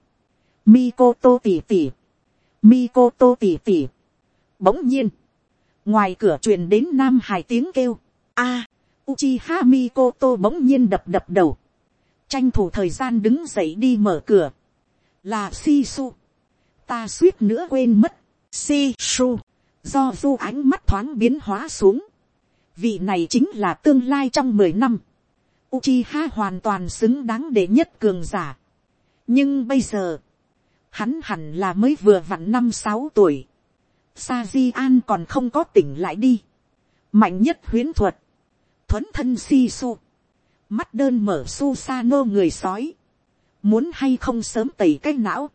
Mikoto tỉ tỉ. Mikoto tỉ tỉ. Bỗng nhiên. Ngoài cửa truyền đến Nam Hải tiếng kêu. a, Uchiha Mikoto bỗng nhiên đập đập đầu. Tranh thủ thời gian đứng dậy đi mở cửa. Là Shisu. Ta suýt nữa quên mất. Shisu. Do du ánh mắt thoáng biến hóa xuống. Vị này chính là tương lai trong mười năm. Uchiha hoàn toàn xứng đáng để nhất cường giả. Nhưng bây giờ. Hắn hẳn là mới vừa vặn năm sáu tuổi. Sa Di An còn không có tỉnh lại đi. Mạnh nhất huyến thuật thuấn thân si su, mắt đơn mở su sa nô người sói, muốn hay không sớm tẩy cái não,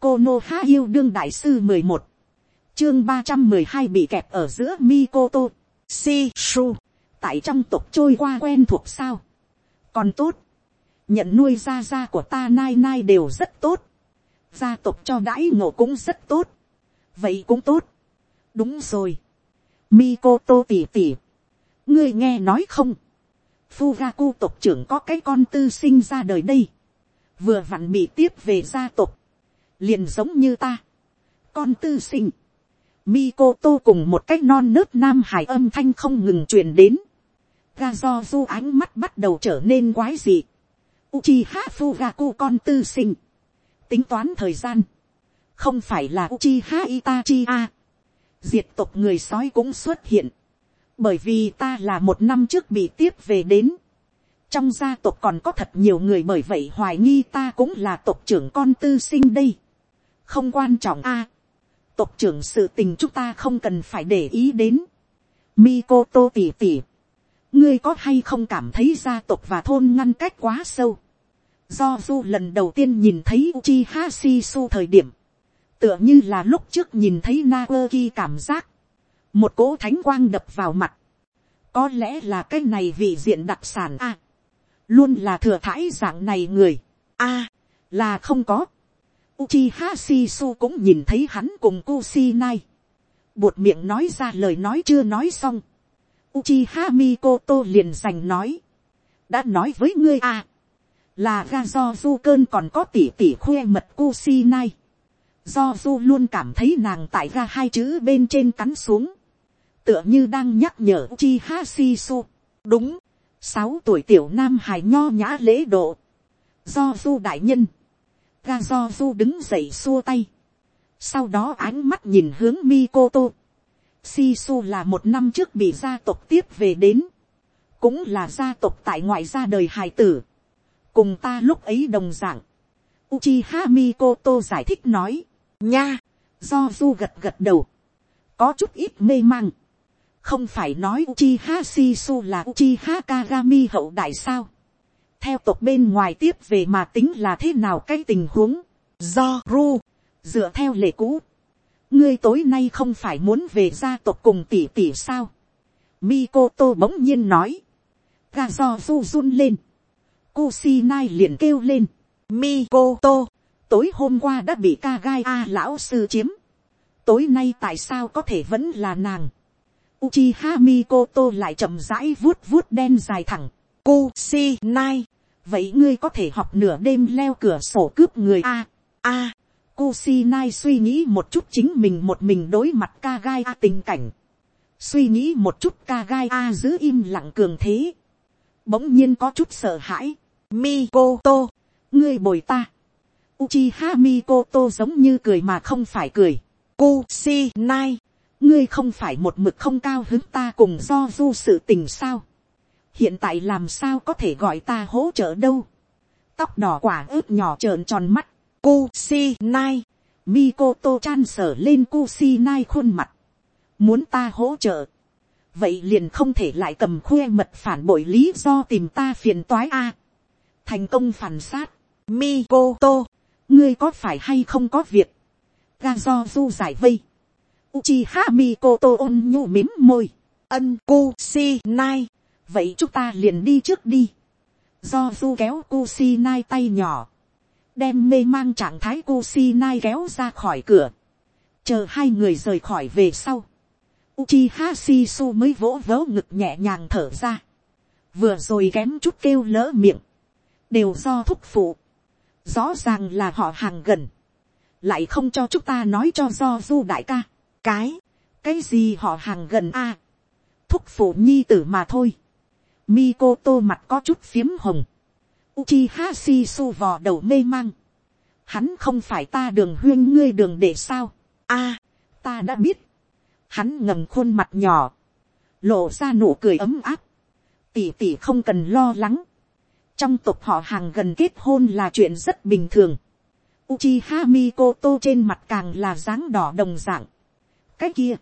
cô nô ha yêu đương đại sư mười một, chương ba trăm mười hai bị kẹp ở giữa Mikoto, si su, tại trong tục trôi qua quen thuộc sao, còn tốt, nhận nuôi gia gia của ta nai nai đều rất tốt, gia tộc cho đãi ngộ cũng rất tốt, vậy cũng tốt, đúng rồi, Mikoto tỉ tỉ, ngươi nghe nói không, Fugaku tộc trưởng có cái con tư sinh ra đời đây, vừa vặn bị tiếp về gia tộc, liền giống như ta, con tư sinh, Mikoto cùng một cách non nớt nam hải âm thanh không ngừng truyền đến, ga do du ánh mắt bắt đầu trở nên quái dị, Uchiha Fugaku con tư sinh, tính toán thời gian, không phải là Uchiha Itachi a, diệt tộc người sói cũng xuất hiện, bởi vì ta là một năm trước bị tiếp về đến, trong gia tộc còn có thật nhiều người bởi vậy hoài nghi ta cũng là tộc trưởng con tư sinh đây. không quan trọng a. tộc trưởng sự tình chúng ta không cần phải để ý đến. Mikoto tỉ tỉ ngươi có hay không cảm thấy gia tộc và thôn ngăn cách quá sâu. do du lần đầu tiên nhìn thấy Uchiha Shisu thời điểm. tựa như là lúc trước nhìn thấy Naoki cảm giác một cỗ thánh quang đập vào mặt, có lẽ là cái này vị diện đặc sản a, luôn là thừa thãi dạng này người, a, là không có, Uchiha Shisu cũng nhìn thấy hắn cùng Kusinai. Buột miệng nói ra lời nói chưa nói xong. Uchiha Mikoto liền giành nói. Đã nói với ngươi à. Là ra do du cơn còn có tỷ tỷ khoe mật Kusinai. Do du luôn cảm thấy nàng tại ra hai chữ bên trên cắn xuống tựa như đang nhắc nhở chi Shisu. đúng, sáu tuổi tiểu nam hài nho nhã lễ độ. do du đại nhân, ga do du đứng dậy xua tay. sau đó ánh mắt nhìn hướng Mikoto. Si su là một năm trước bị gia tộc tiếp về đến. cũng là gia tộc tại ngoại gia đời hài tử. cùng ta lúc ấy đồng dạng. Uchiha Mikoto giải thích nói. nha, do du gật gật đầu. có chút ít mê mang không phải nói Uchiha su là Uchiha Kagami hậu đại sao. theo tộc bên ngoài tiếp về mà tính là thế nào cái tình huống. do ru, dựa theo lệ cũ ngươi tối nay không phải muốn về gia tộc cùng tỷ tỷ sao. Mikoto bỗng nhiên nói. ga do ru run lên. Kusinai liền kêu lên. Mikoto, tối hôm qua đã bị Kagai A lão sư chiếm. tối nay tại sao có thể vẫn là nàng Uchiha Mikoto lại chậm rãi vuốt vuốt đen dài thẳng. Kusinai. Vậy ngươi có thể học nửa đêm leo cửa sổ cướp người a a Kusinai suy nghĩ một chút chính mình một mình đối mặt Kagai A tình cảnh. Suy nghĩ một chút Kagai A giữ im lặng cường thế. Bỗng nhiên có chút sợ hãi. Mikoto. Ngươi bồi ta. Uchiha Mikoto giống như cười mà không phải cười. Kusinai, ngươi không phải một mực không cao hứng ta cùng do du sự tình sao. hiện tại làm sao có thể gọi ta hỗ trợ đâu. tóc đỏ quả ướp nhỏ trợn tròn mắt. Kusinai, Mikoto chan sở lên Kusinai khuôn mặt. muốn ta hỗ trợ. vậy liền không thể lại cầm khuê mật phản bội lý do tìm ta phiền toái a. thành công phản sát. Mikoto, ngươi có phải hay không có việc. ga do du giải vây Uchiha Mikoto ôn nhu mím môi. Ân Kusinai. Vậy chúng ta liền đi trước đi. Do du kéo Kusinai tay nhỏ. Đem mê mang trạng thái Kusinai kéo ra khỏi cửa. Chờ hai người rời khỏi về sau. Uchiha Shisu mới vỗ vỗ ngực nhẹ nhàng thở ra. Vừa rồi kém chút kêu lỡ miệng. Đều do thúc phụ. Rõ ràng là họ hàng gần. Lại không cho chúng ta nói cho do du đại ca cái, cái gì họ hàng gần a, thúc phụ nhi tử mà thôi, Mikoto mặt có chút phiếm hồng, Uchiha Shisu vò đầu mê mang, hắn không phải ta đường huyên ngươi đường để sao, a, ta đã biết, hắn ngầm khuôn mặt nhỏ, lộ ra nụ cười ấm áp, Tỷ tỷ không cần lo lắng, trong tộc họ hàng gần kết hôn là chuyện rất bình thường, Uchiha Mikoto trên mặt càng là dáng đỏ đồng dạng. Cái kia,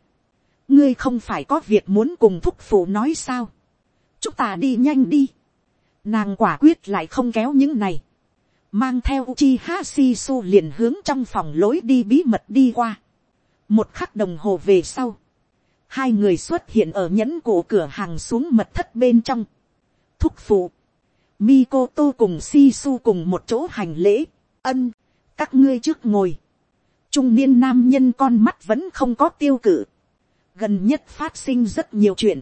ngươi không phải có việc muốn cùng thúc phụ nói sao, chúng ta đi nhanh đi, nàng quả quyết lại không kéo những này, mang theo chi ha si su liền hướng trong phòng lối đi bí mật đi qua, một khắc đồng hồ về sau, hai người xuất hiện ở nhẫn cổ cửa hàng xuống mật thất bên trong, thúc phụ, Mikoto cùng Shisu cùng một chỗ hành lễ, ân, các ngươi trước ngồi, trung niên nam nhân con mắt vẫn không có tiêu cự. gần nhất phát sinh rất nhiều chuyện.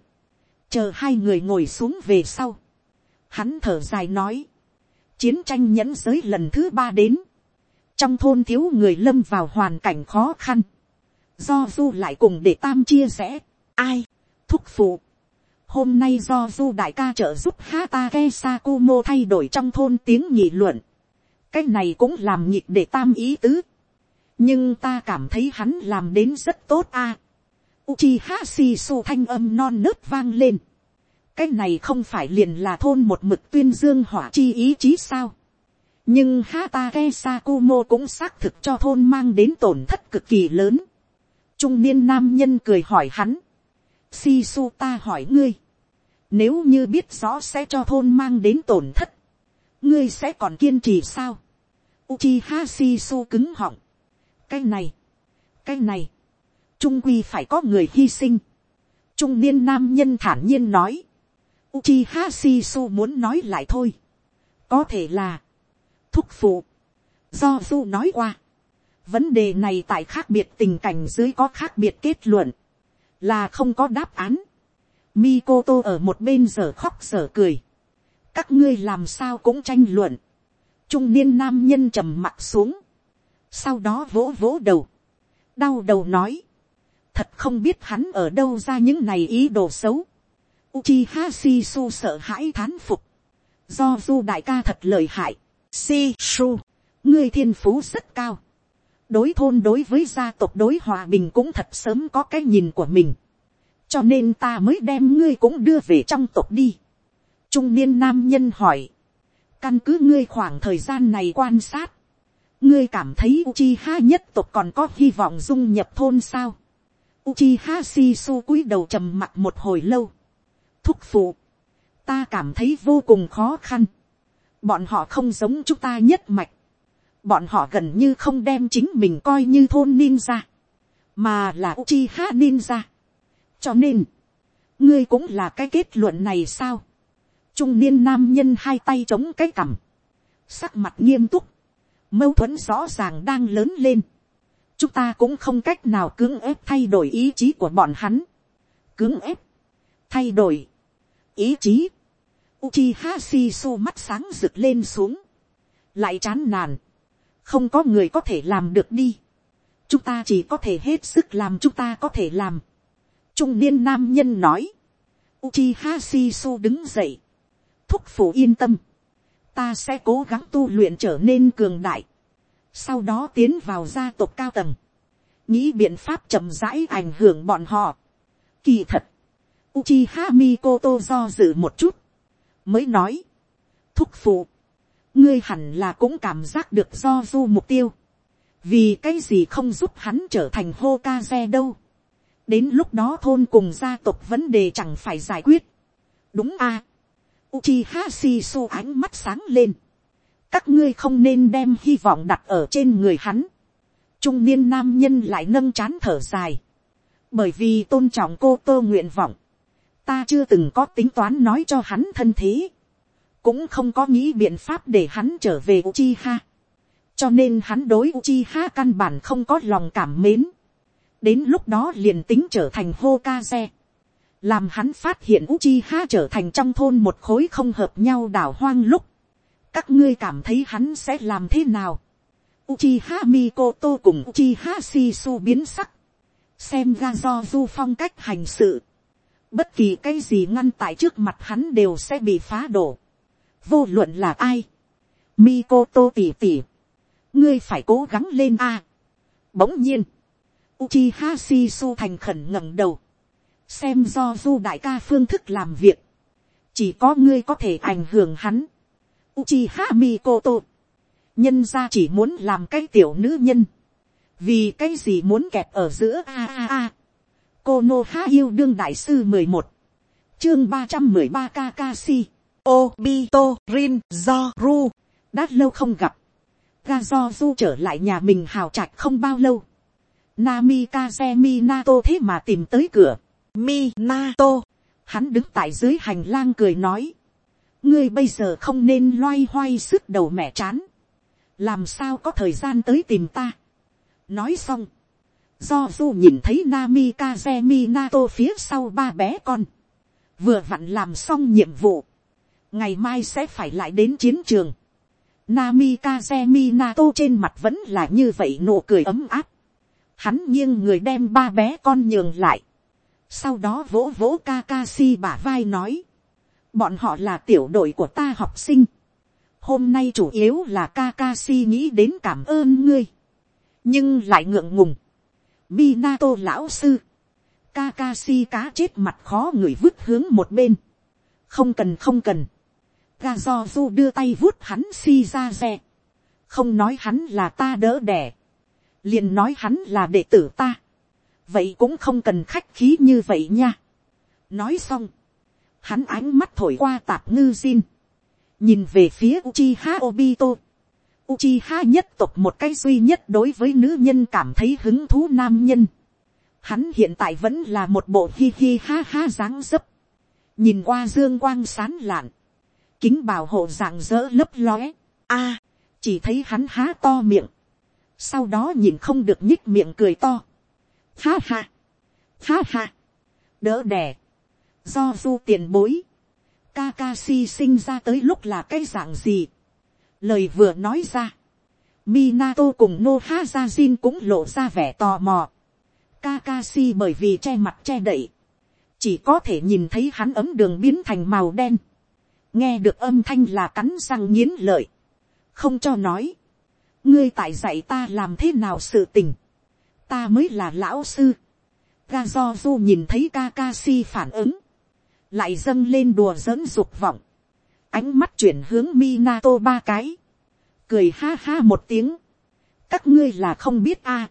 chờ hai người ngồi xuống về sau hắn thở dài nói. chiến tranh nhẫn giới lần thứ ba đến. trong thôn thiếu người lâm vào hoàn cảnh khó khăn. do du lại cùng để tam chia sẻ. ai, thúc phụ. hôm nay do du đại ca trợ giúp Hatake Sakumo thay đổi trong thôn tiếng nhị luận. cái này cũng làm nhịp để tam ý tứ nhưng ta cảm thấy hắn làm đến rất tốt a. Uchiha Shisu thanh âm non nớt vang lên cái này không phải liền là thôn một mực tuyên dương hỏa chi ý chí sao. nhưng Hatake Sakumo cũng xác thực cho thôn mang đến tổn thất cực kỳ lớn. trung niên nam nhân cười hỏi hắn. Shisu ta hỏi ngươi. nếu như biết rõ sẽ cho thôn mang đến tổn thất, ngươi sẽ còn kiên trì sao. Uchiha Shisu cứng họng cái này, cái này, trung quy phải có người hy sinh. trung niên nam nhân thản nhiên nói, Uchiha Shisu muốn nói lại thôi. có thể là, thúc phụ, do du nói qua, vấn đề này tại khác biệt tình cảnh dưới có khác biệt kết luận, là không có đáp án. Mikoto ở một bên giờ khóc giờ cười. các ngươi làm sao cũng tranh luận. trung niên nam nhân trầm mặt xuống sau đó vỗ vỗ đầu, đau đầu nói, thật không biết hắn ở đâu ra những này ý đồ xấu. Uchiha Shisu sợ hãi thán phục, do du đại ca thật lời hại, Shisu, ngươi thiên phú rất cao, đối thôn đối với gia tộc đối hòa bình cũng thật sớm có cái nhìn của mình, cho nên ta mới đem ngươi cũng đưa về trong tộc đi. Trung niên nam nhân hỏi, căn cứ ngươi khoảng thời gian này quan sát, ngươi cảm thấy Uchiha nhất tộc còn có hy vọng dung nhập thôn sao. Uchiha Shisu cúi đầu trầm mặt một hồi lâu. Thúc phụ. Ta cảm thấy vô cùng khó khăn. Bọn họ không giống chúng ta nhất mạch. Bọn họ gần như không đem chính mình coi như thôn ninja. Mà là Uchiha ninja. Cho nên. Ngươi cũng là cái kết luận này sao. Trung niên nam nhân hai tay chống cái cằm. Sắc mặt nghiêm túc mâu thuẫn rõ ràng đang lớn lên. chúng ta cũng không cách nào cưỡng ép thay đổi ý chí của bọn hắn. cưỡng ép, thay đổi, ý chí. Uchiha Shisu mắt sáng rực lên xuống. lại chán nản. không có người có thể làm được đi. chúng ta chỉ có thể hết sức làm chúng ta có thể làm. trung niên nam nhân nói. Uchiha Shisu đứng dậy. thúc phủ yên tâm ta sẽ cố gắng tu luyện trở nên cường đại. sau đó tiến vào gia tộc cao tầng, nghĩ biện pháp chậm rãi ảnh hưởng bọn họ. Kỳ thật, Uchiha Mikoto do dự một chút, mới nói, thúc phụ, ngươi hẳn là cũng cảm giác được do du mục tiêu, vì cái gì không giúp hắn trở thành Hokage đâu. đến lúc đó thôn cùng gia tộc vấn đề chẳng phải giải quyết. đúng a. À. Uchiha Shisu ánh mắt sáng lên. các ngươi không nên đem hy vọng đặt ở trên người hắn. trung niên nam nhân lại nâng chán thở dài. bởi vì tôn trọng cô tô nguyện vọng ta chưa từng có tính toán nói cho hắn thân thế. cũng không có nghĩ biện pháp để hắn trở về Uchiha cho nên hắn đối Uchiha căn bản không có lòng cảm mến. đến lúc đó liền tính trở thành Hokage. làm hắn phát hiện Uchiha trở thành trong thôn một khối không hợp nhau đảo hoang lúc. các ngươi cảm thấy hắn sẽ làm thế nào. Uchiha Mikoto cùng Uchiha Shisu biến sắc. xem ra do du phong cách hành sự bất kỳ cái gì ngăn tại trước mặt hắn đều sẽ bị phá đổ. vô luận là ai. Mikoto tỉ tỉ ngươi phải cố gắng lên a. bỗng nhiên, Uchiha Shisu thành khẩn ngẩng đầu, xem do du đại ca phương thức làm việc, chỉ có ngươi có thể ảnh hưởng hắn. Uchiha Mikoto, nhân ra chỉ muốn làm cái tiểu nữ nhân, vì cái gì muốn kẹp ở giữa a a a cô nô há yêu đương đại sư mười một, chương ba trăm mười ba Kakashi, Obito Rin Zoru, đã lâu không gặp, ga do du trở lại nhà mình hào trạch không bao lâu. Nami Kaze Minato thế mà tìm tới cửa. Minato, hắn đứng tại dưới hành lang cười nói. ngươi bây giờ không nên loay hoay sức đầu mẹ chán. làm sao có thời gian tới tìm ta. nói xong, do du nhìn thấy Nami Kaze Minato phía sau ba bé con. vừa vặn làm xong nhiệm vụ. ngày mai sẽ phải lại đến chiến trường Namikaze Minato trên mặt vẫn là như vậy nụ cười ấm áp. Hắn nghiêng người đem ba bé con nhường lại. Sau đó vỗ vỗ Kakashi bả vai nói. Bọn họ là tiểu đội của ta học sinh. Hôm nay chủ yếu là Kakashi nghĩ đến cảm ơn ngươi. Nhưng lại ngượng ngùng. Minato lão sư. Kakashi cá chết mặt khó người vứt hướng một bên. Không cần không cần ga đưa tay vuốt hắn si ra xe. không nói hắn là ta đỡ đẻ. liền nói hắn là đệ tử ta. vậy cũng không cần khách khí như vậy nha. nói xong, hắn ánh mắt thổi qua tạp ngư xin. nhìn về phía Uchiha Obito. Uchiha nhất tộc một cái duy nhất đối với nữ nhân cảm thấy hứng thú nam nhân. Hắn hiện tại vẫn là một bộ hi hi ha ha dáng dấp. Nhìn qua dương quang sán lạn kính bảo hộ dạng dỡ lấp lóe. a, chỉ thấy hắn há to miệng. sau đó nhìn không được nhích miệng cười to. ha ha, ha ha, đỡ đẻ, do du tiền bối, Kakashi sinh ra tới lúc là cái dạng gì lời vừa nói ra, Minato cùng Nohazajin cũng lộ ra vẻ tò mò. Kakashi bởi vì che mặt che đậy, chỉ có thể nhìn thấy hắn ấm đường biến thành màu đen. Nghe được âm thanh là cắn răng nghiến lợi, không cho nói, ngươi tại dạy ta làm thế nào sự tình, ta mới là lão sư, ga do du nhìn thấy Kakashi phản ứng, lại dâng lên đùa giỡn dục vọng, ánh mắt chuyển hướng Minato ba cái, cười ha ha một tiếng, các ngươi là không biết a,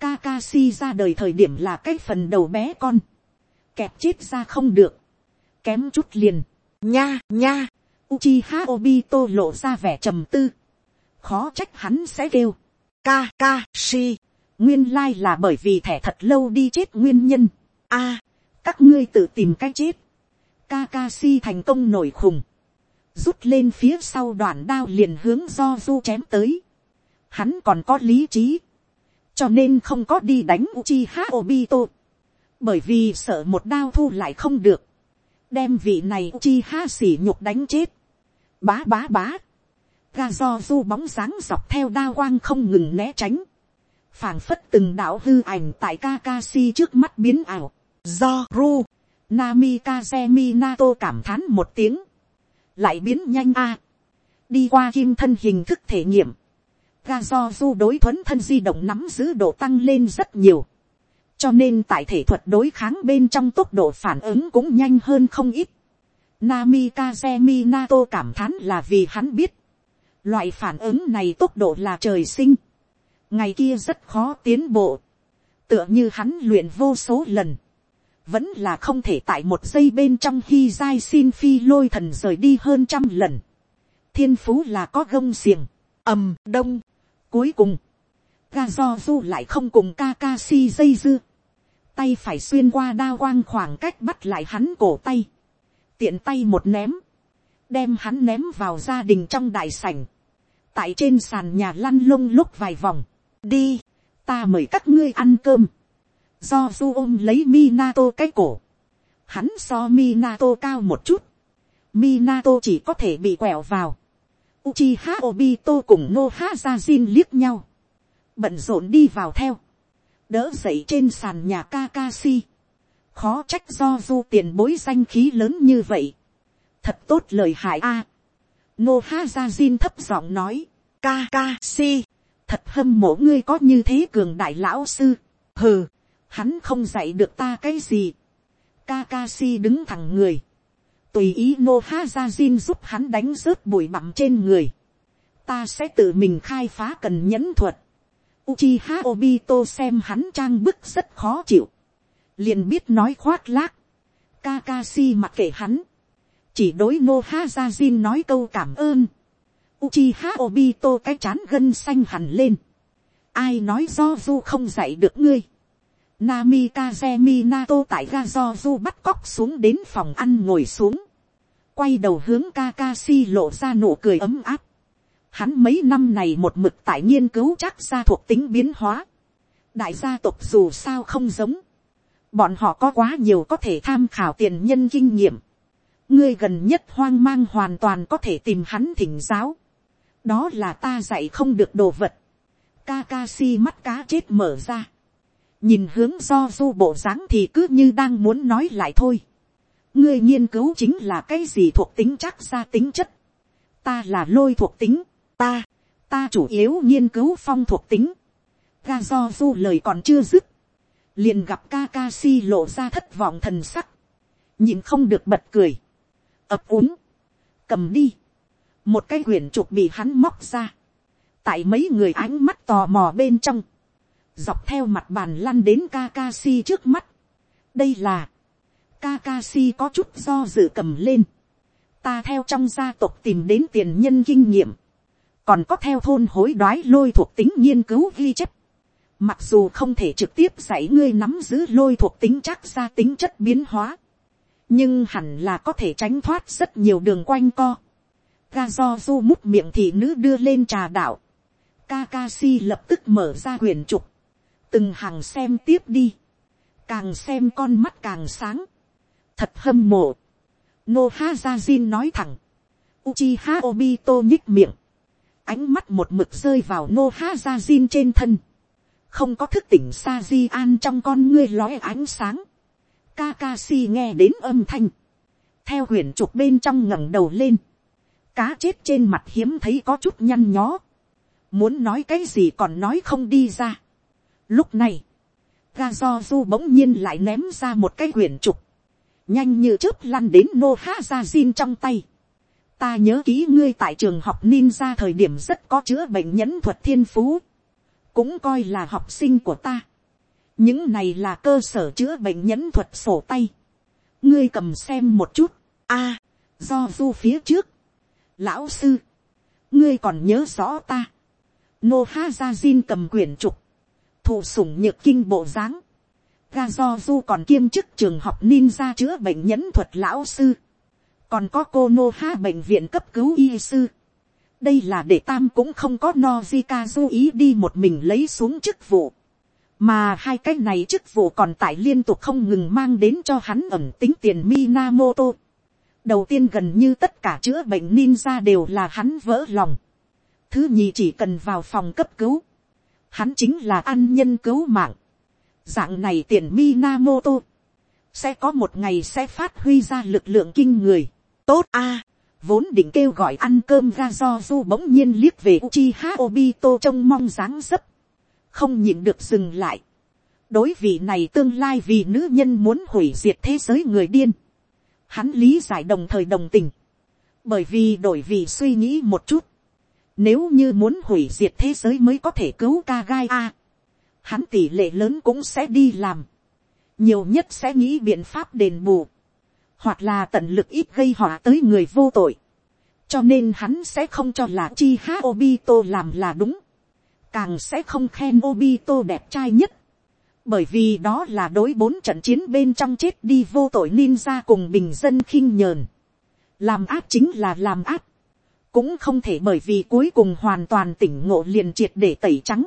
Kakashi ra đời thời điểm là cái phần đầu bé con, kẹp chết ra không được, kém chút liền, Nha, nha, Uchiha Obito lộ ra vẻ trầm tư. Khó trách hắn sẽ kêu. Kakashi. Nguyên lai là bởi vì thẻ thật lâu đi chết nguyên nhân. a các ngươi tự tìm cách chết. Kakashi thành công nổi khùng. Rút lên phía sau đoạn đao liền hướng do du chém tới. Hắn còn có lý trí. Cho nên không có đi đánh Uchiha Obito. Bởi vì sợ một đao thu lại không được đem vị này Uchiha xỉ nhục đánh chết, bá bá bá, ga do du bóng dáng dọc theo đao quang không ngừng né tránh, phảng phất từng đạo hư ảnh tại Kakashi trước mắt biến ảo, do ru, Namikaze Minato cảm thán một tiếng, lại biến nhanh a, đi qua kim thân hình thức thể nghiệm, ga do du đối thuấn thân di động nắm giữ độ tăng lên rất nhiều. cho nên tại thể thuật đối kháng bên trong tốc độ phản ứng cũng nhanh hơn không ít. Nami Kazemi cảm thán là vì hắn biết. Loại phản ứng này tốc độ là trời sinh. Ngày kia rất khó tiến bộ. Tựa như hắn luyện vô số lần. Vẫn là không thể tại một giây bên trong khi dai xin phi lôi thần rời đi hơn trăm lần. Thiên phú là có gông xiềng. ầm đông. Cuối cùng. Ga do du lại không cùng Kakashi dây dưa. Tay phải xuyên qua đa quang khoảng cách bắt lại hắn cổ tay tiện tay một ném, đem hắn ném vào gia đình trong đại sảnh, tại trên sàn nhà lăn lông lúc vài vòng, đi, ta mời các ngươi ăn cơm, do du ôm lấy Minato cái cổ, hắn so Minato cao một chút, Minato chỉ có thể bị quẹo vào, Uchiha Obito cùng Nohazajin liếc nhau, bận rộn đi vào theo, đỡ dậy trên sàn nhà Kakashi, khó trách do du tiền bối danh khí lớn như vậy. thật tốt lời hại a. À, nô ha thấp giọng nói, kakashi thật hâm mộ ngươi có như thế cường đại lão sư. hừ, hắn không dạy được ta cái gì. Kakashi đứng thẳng người, tùy ý nô ha ra jin giúp hắn đánh rớt bụi bặm trên người. ta sẽ tự mình khai phá cần nhẫn thuật. Uchiha Obito xem hắn trang bức rất khó chịu. Liền biết nói khoác lác, Kakashi mặc kệ hắn, chỉ đối nô ha nói câu cảm ơn, Uchiha Obito cái chán gân xanh hẳn lên, ai nói do du không dạy được ngươi, Namikaze Minato tại ga do du bắt cóc xuống đến phòng ăn ngồi xuống, quay đầu hướng Kakashi lộ ra nụ cười ấm áp, hắn mấy năm này một mực tại nghiên cứu chắc ra thuộc tính biến hóa, đại gia tộc dù sao không giống, bọn họ có quá nhiều có thể tham khảo tiền nhân kinh nghiệm, ngươi gần nhất hoang mang hoàn toàn có thể tìm hắn thỉnh giáo, đó là ta dạy không được đồ vật, Kakashi mắt cá chết mở ra, nhìn hướng do du bộ dáng thì cứ như đang muốn nói lại thôi, ngươi nghiên cứu chính là cái gì thuộc tính chắc ra tính chất, ta là lôi thuộc tính, ta, ta chủ yếu nghiên cứu phong thuộc tính, ga do du lời còn chưa dứt, liền gặp Kakashi lộ ra thất vọng thần sắc, nhìn không được bật cười, ập úng, cầm đi, một cái quyển trục bị hắn móc ra, tại mấy người ánh mắt tò mò bên trong, dọc theo mặt bàn lăn đến Kakashi trước mắt, đây là, Kakashi có chút do dự cầm lên, ta theo trong gia tộc tìm đến tiền nhân kinh nghiệm, còn có theo thôn hối đoái lôi thuộc tính nghiên cứu ghi chép, Mặc dù không thể trực tiếp dạy ngươi nắm giữ lôi thuộc tính chắc ra tính chất biến hóa. Nhưng hẳn là có thể tránh thoát rất nhiều đường quanh co. Ga do du mút miệng thị nữ đưa lên trà đạo. Kakashi lập tức mở ra huyền trục. Từng hàng xem tiếp đi. Càng xem con mắt càng sáng. Thật hâm mộ. Nô Ha Jin nói thẳng. Uchiha Obito nhích miệng. Ánh mắt một mực rơi vào Nô Ha Jin trên thân không có thức tỉnh sa di an trong con ngươi lóe ánh sáng. Kakashi nghe đến âm thanh, theo huyền trục bên trong ngẩng đầu lên, cá chết trên mặt hiếm thấy có chút nhăn nhó, muốn nói cái gì còn nói không đi ra. Lúc này, ga do du bỗng nhiên lại ném ra một cái quyển trục, nhanh như chớp lăn đến nô ha ra zin trong tay. Ta nhớ kỹ ngươi tại trường học ninja thời điểm rất có chữa bệnh nhẫn thuật thiên phú cũng coi là học sinh của ta. những này là cơ sở chữa bệnh nhẫn thuật sổ tay. ngươi cầm xem một chút. a, do du phía trước. lão sư, ngươi còn nhớ rõ ta. nô ha ra zin cầm quyển trục, thụ sủng nhược kinh bộ dáng. ga do du còn kiêm chức trường học ninja chữa bệnh nhẫn thuật lão sư. còn có cô nô ha bệnh viện cấp cứu y sư đây là để tam cũng không có Nojika du ý đi một mình lấy xuống chức vụ. Mà hai cái này chức vụ còn tại liên tục không ngừng mang đến cho hắn ẩm tính tiền Minamoto. Đầu tiên gần như tất cả chữa bệnh ninja đều là hắn vỡ lòng. Thứ nhì chỉ cần vào phòng cấp cứu. Hắn chính là ăn nhân cứu mạng. Dạng này tiền Minamoto. Sẽ có một ngày sẽ phát huy ra lực lượng kinh người. Tốt a vốn định kêu gọi ăn cơm ga do du bỗng nhiên liếc về Uchiha Obito trông mong dáng dấp, không nhịn được dừng lại. đối vị này tương lai vì nữ nhân muốn hủy diệt thế giới người điên, hắn lý giải đồng thời đồng tình, bởi vì đổi vì suy nghĩ một chút, nếu như muốn hủy diệt thế giới mới có thể cứu ca gai a, hắn tỷ lệ lớn cũng sẽ đi làm, nhiều nhất sẽ nghĩ biện pháp đền bù, hoặc là tận lực ít gây họa tới người vô tội, cho nên hắn sẽ không cho là chi ha obito làm là đúng, càng sẽ không khen obito đẹp trai nhất, bởi vì đó là đối bốn trận chiến bên trong chết đi vô tội ninja cùng bình dân khinh nhờn, làm áp chính là làm áp, cũng không thể bởi vì cuối cùng hoàn toàn tỉnh ngộ liền triệt để tẩy trắng,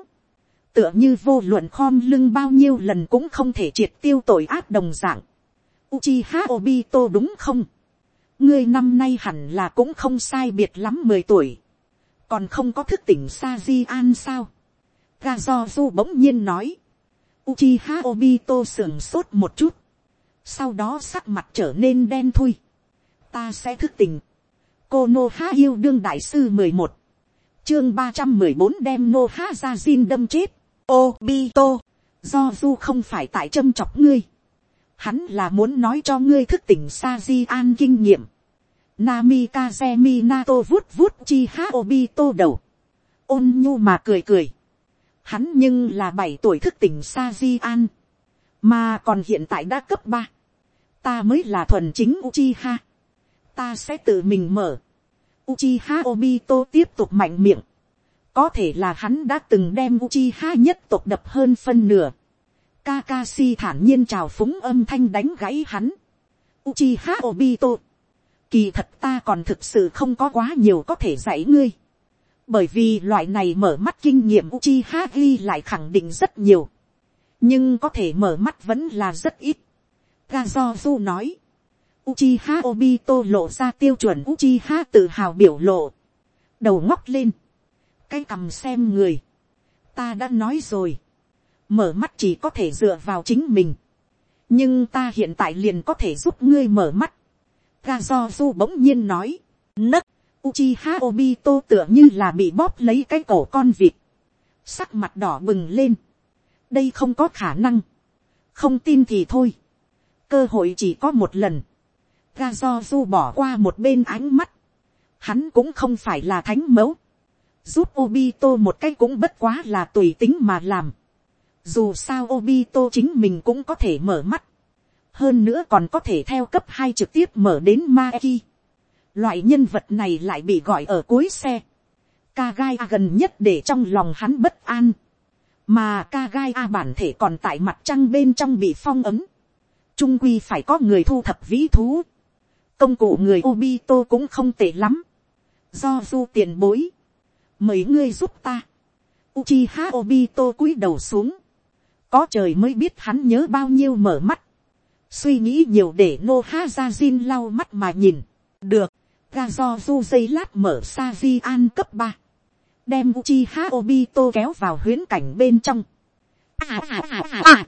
tựa như vô luận khom lưng bao nhiêu lần cũng không thể triệt tiêu tội ác đồng dạng. Uchiha Obito đúng không? Ngươi năm nay hẳn là cũng không sai biệt lắm mười tuổi. Còn không có thức tỉnh Saji An sao? Gazozu bỗng nhiên nói. Uchiha Obito sưởng sốt một chút. Sau đó sắc mặt trở nên đen thui. Ta sẽ thức tỉnh. Konoha yêu đương đại sư mười một chương ba trăm mười bốn đem nô há ra xin đâm chết. Obito, do du không phải tại châm chọc ngươi. Hắn là muốn nói cho ngươi thức tỉnh sa di an kinh nghiệm. Nami Kazemi Nato vuốt vuốt chi ha Obito đầu. Ôn nhu mà cười cười. Hắn nhưng là bảy tuổi thức tỉnh sa di an. Mà còn hiện tại đã cấp ba Ta mới là thuần chính Uchiha. Ta sẽ tự mình mở. Uchiha Obito tiếp tục mạnh miệng có thể là hắn đã từng đem Uchiha nhất tộc đập hơn phân nửa. Kakashi thản nhiên chào phúng âm thanh đánh gãy hắn. Uchiha Obito. Kỳ thật ta còn thực sự không có quá nhiều có thể dạy ngươi. Bởi vì loại này mở mắt kinh nghiệm Uchiha ghi lại khẳng định rất nhiều. Nhưng có thể mở mắt vẫn là rất ít. Gazozu nói. Uchiha Obito lộ ra tiêu chuẩn Uchiha tự hào biểu lộ. Đầu ngóc lên cái cầm xem người. ta đã nói rồi. mở mắt chỉ có thể dựa vào chính mình. nhưng ta hiện tại liền có thể giúp ngươi mở mắt. ga bỗng nhiên nói. nấc. Uchiha Obito tựa như là bị bóp lấy cái cổ con vịt. Sắc mặt đỏ bừng lên. Đây không có khả năng. Không tin thì thôi. Cơ hội chỉ có một lần. Ga do du bỏ qua một bên ánh mắt. Hắn cũng không phải là thánh mẫu giúp Obito một cách cũng bất quá là tùy tính mà làm. Dù sao Obito chính mình cũng có thể mở mắt. Hơn nữa còn có thể theo cấp hai trực tiếp mở đến Maeki. Loại nhân vật này lại bị gọi ở cuối xe. Kagai gần nhất để trong lòng hắn bất an. Mà Kagai A bản thể còn tại mặt trăng bên trong bị phong ấm. Trung quy phải có người thu thập vĩ thú. Công cụ người Obito cũng không tệ lắm. Do du tiền bối mời ngươi giúp ta. Uchiha Obito cúi đầu xuống. Có trời mới biết hắn nhớ bao nhiêu mở mắt. Suy nghĩ nhiều để Nô Jin lau mắt mà nhìn. Được. Ga do du dây lát mở Saji An cấp ba Đem Uchiha Obito kéo vào huyến cảnh bên trong. À à à à à.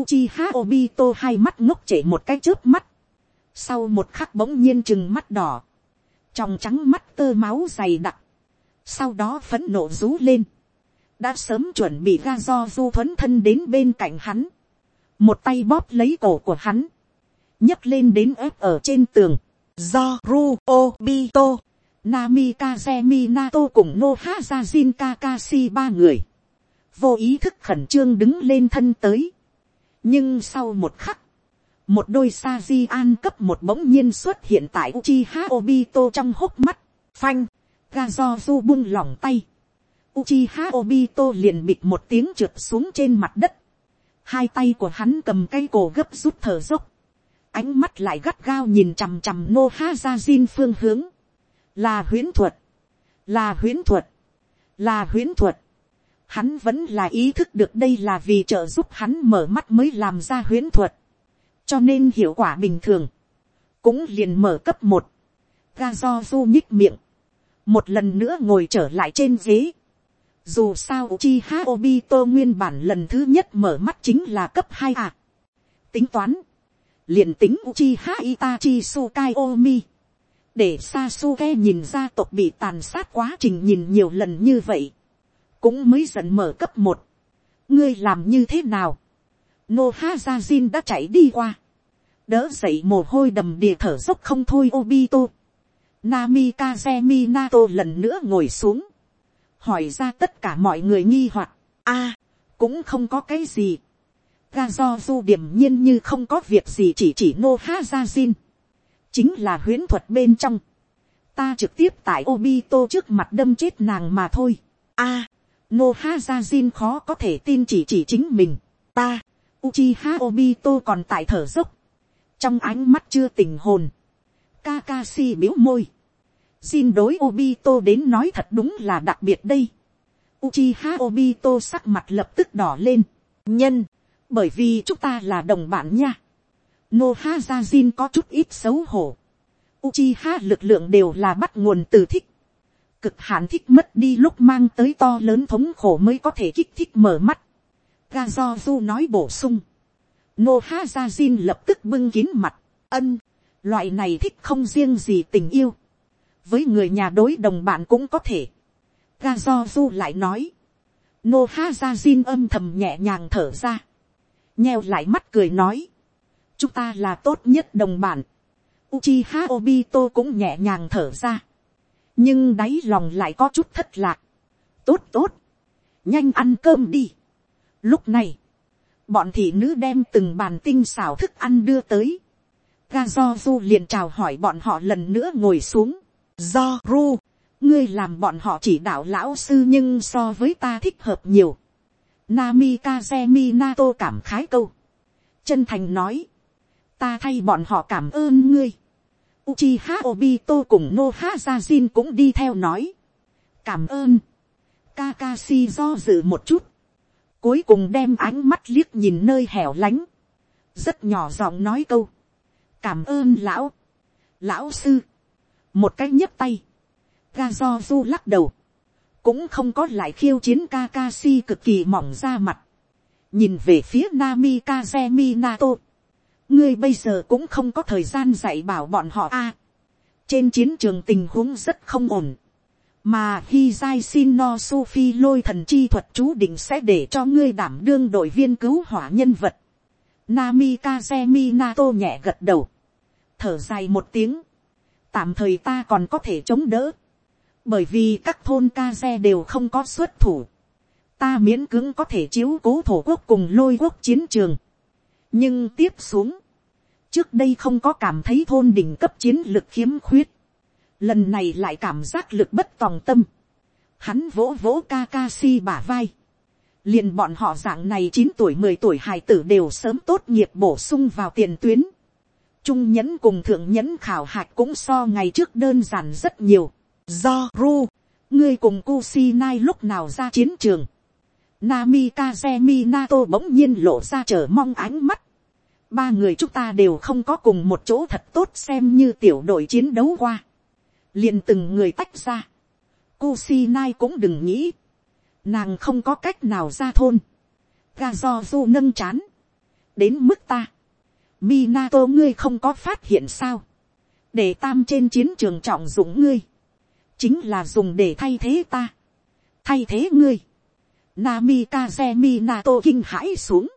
Uchiha Obito hai mắt ngốc trễ một cái chớp mắt. Sau một khắc bỗng nhiên chừng mắt đỏ. Trong trắng mắt tơ máu dày đặc. Sau đó phấn nộ rú lên, đã sớm chuẩn bị ga do du thuấn thân đến bên cạnh hắn, một tay bóp lấy cổ của hắn, nhấc lên đến ép ở trên tường, do ru obito, nami kazemi nato cùng no ha ra jin kakashi ba người, vô ý thức khẩn trương đứng lên thân tới, nhưng sau một khắc, một đôi sa di an cấp một bỗng nhiên xuất hiện tại Uchiha Obito trong hốc mắt, phanh, ga do du buông lỏng tay. Uchiha Obito liền bịt một tiếng trượt xuống trên mặt đất. Hai tay của hắn cầm cây cổ gấp rút thở dốc. Ánh mắt lại gắt gao nhìn chằm chằm nô ha ra Jin phương hướng. Là huyễn thuật. Là huyễn thuật. Là huyễn thuật. Hắn vẫn là ý thức được đây là vì trợ giúp hắn mở mắt mới làm ra huyễn thuật. Cho nên hiệu quả bình thường. Cũng liền mở cấp một. Ga do du nhích miệng một lần nữa ngồi trở lại trên ghế. Dù sao Uchiha Obito nguyên bản lần thứ nhất mở mắt chính là cấp hai à. Tính toán. liền tính Uchiha Itachi Sukai Omi. để Sasuke nhìn ra tộc bị tàn sát quá trình nhìn nhiều lần như vậy, cũng mới dần mở cấp một. ngươi làm như thế nào, nô ha ra zin đã chạy đi qua, đỡ dậy mồ hôi đầm đìa thở dốc không thôi obito. Nami Kazemi Nato lần nữa ngồi xuống, hỏi ra tất cả mọi người nghi hoặc, a, cũng không có cái gì. Ga do du điểm nhiên như không có việc gì chỉ chỉ nô ha ra zin chính là huyễn thuật bên trong. ta trực tiếp tại Obito trước mặt đâm chết nàng mà thôi. a, à, Nohazajin khó có thể tin chỉ chỉ chính mình. ta, Uchiha Obito còn tại thở dốc. trong ánh mắt chưa tình hồn. Kakashi biếu môi. xin đối Obito đến nói thật đúng là đặc biệt đây. Uchiha Obito sắc mặt lập tức đỏ lên. Nhân, bởi vì chúng ta là đồng bạn nha. Nohazajin có chút ít xấu hổ. Uchiha lực lượng đều là bắt nguồn từ thích. Cực hạn thích mất đi lúc mang tới to lớn thống khổ mới có thể kích thích mở mắt. Gazozu nói bổ sung. Nohazajin lập tức bưng kín mặt. Ân, loại này thích không riêng gì tình yêu. Với người nhà đối đồng bạn cũng có thể. Gazozu lại nói. Nohazajin âm thầm nhẹ nhàng thở ra. Nheo lại mắt cười nói chúng ta là tốt nhất đồng bạn. Uchiha Obito cũng nhẹ nhàng thở ra. nhưng đáy lòng lại có chút thất lạc. tốt tốt, nhanh ăn cơm đi lúc này, bọn thị nữ đem từng bàn tinh xảo thức ăn đưa tới. ga do du liền chào hỏi bọn họ lần nữa ngồi xuống. do ru, ngươi làm bọn họ chỉ đạo lão sư nhưng so với ta thích hợp nhiều. Nami Kazemi Nato cảm khái câu. Chân thành nói ta thay bọn họ cảm ơn ngươi. Uchiha Obito cùng Nohazajin cũng đi theo nói. Cảm ơn. Kakashi do dự một chút. Cuối cùng đem ánh mắt liếc nhìn nơi hẻo lánh. Rất nhỏ giọng nói câu. Cảm ơn lão. Lão sư. Một cái nhấp tay. Gazozu lắc đầu. Cũng không có lại khiêu chiến Kakashi cực kỳ mỏng ra mặt. Nhìn về phía Nami Kazemi Nato ngươi bây giờ cũng không có thời gian dạy bảo bọn họ a. trên chiến trường tình huống rất không ổn mà khi giai xin no sufi lôi thần chi thuật chú định sẽ để cho ngươi đảm đương đội viên cứu hỏa nhân vật. Nami Kazemi Nato nhẹ gật đầu. thở dài một tiếng. tạm thời ta còn có thể chống đỡ. bởi vì các thôn Kaze đều không có xuất thủ. ta miễn cưỡng có thể chiếu cố thổ quốc cùng lôi quốc chiến trường nhưng tiếp xuống, trước đây không có cảm thấy thôn đỉnh cấp chiến lực khiếm khuyết, lần này lại cảm giác lực bất tòng tâm, hắn vỗ vỗ Kakashi bả vai, liền bọn họ dạng này chín tuổi mười tuổi hài tử đều sớm tốt nghiệp bổ sung vào tiền tuyến, trung nhẫn cùng thượng nhẫn khảo hạch cũng so ngày trước đơn giản rất nhiều, do ru, ngươi cùng Kusinai lúc nào ra chiến trường, Nami Kazemi Nato bỗng nhiên lộ ra chờ mong ánh mắt. Ba người chúng ta đều không có cùng một chỗ thật tốt xem như tiểu đội chiến đấu qua liền từng người tách ra. Kusinai cũng đừng nghĩ. Nàng không có cách nào ra thôn. Ga do du nâng chán. Đến mức ta. Minato ngươi không có phát hiện sao. Để tam trên chiến trường trọng dụng ngươi. Chính là dùng để thay thế ta. Thay thế ngươi. Namikaze Minato kinh hãi xuống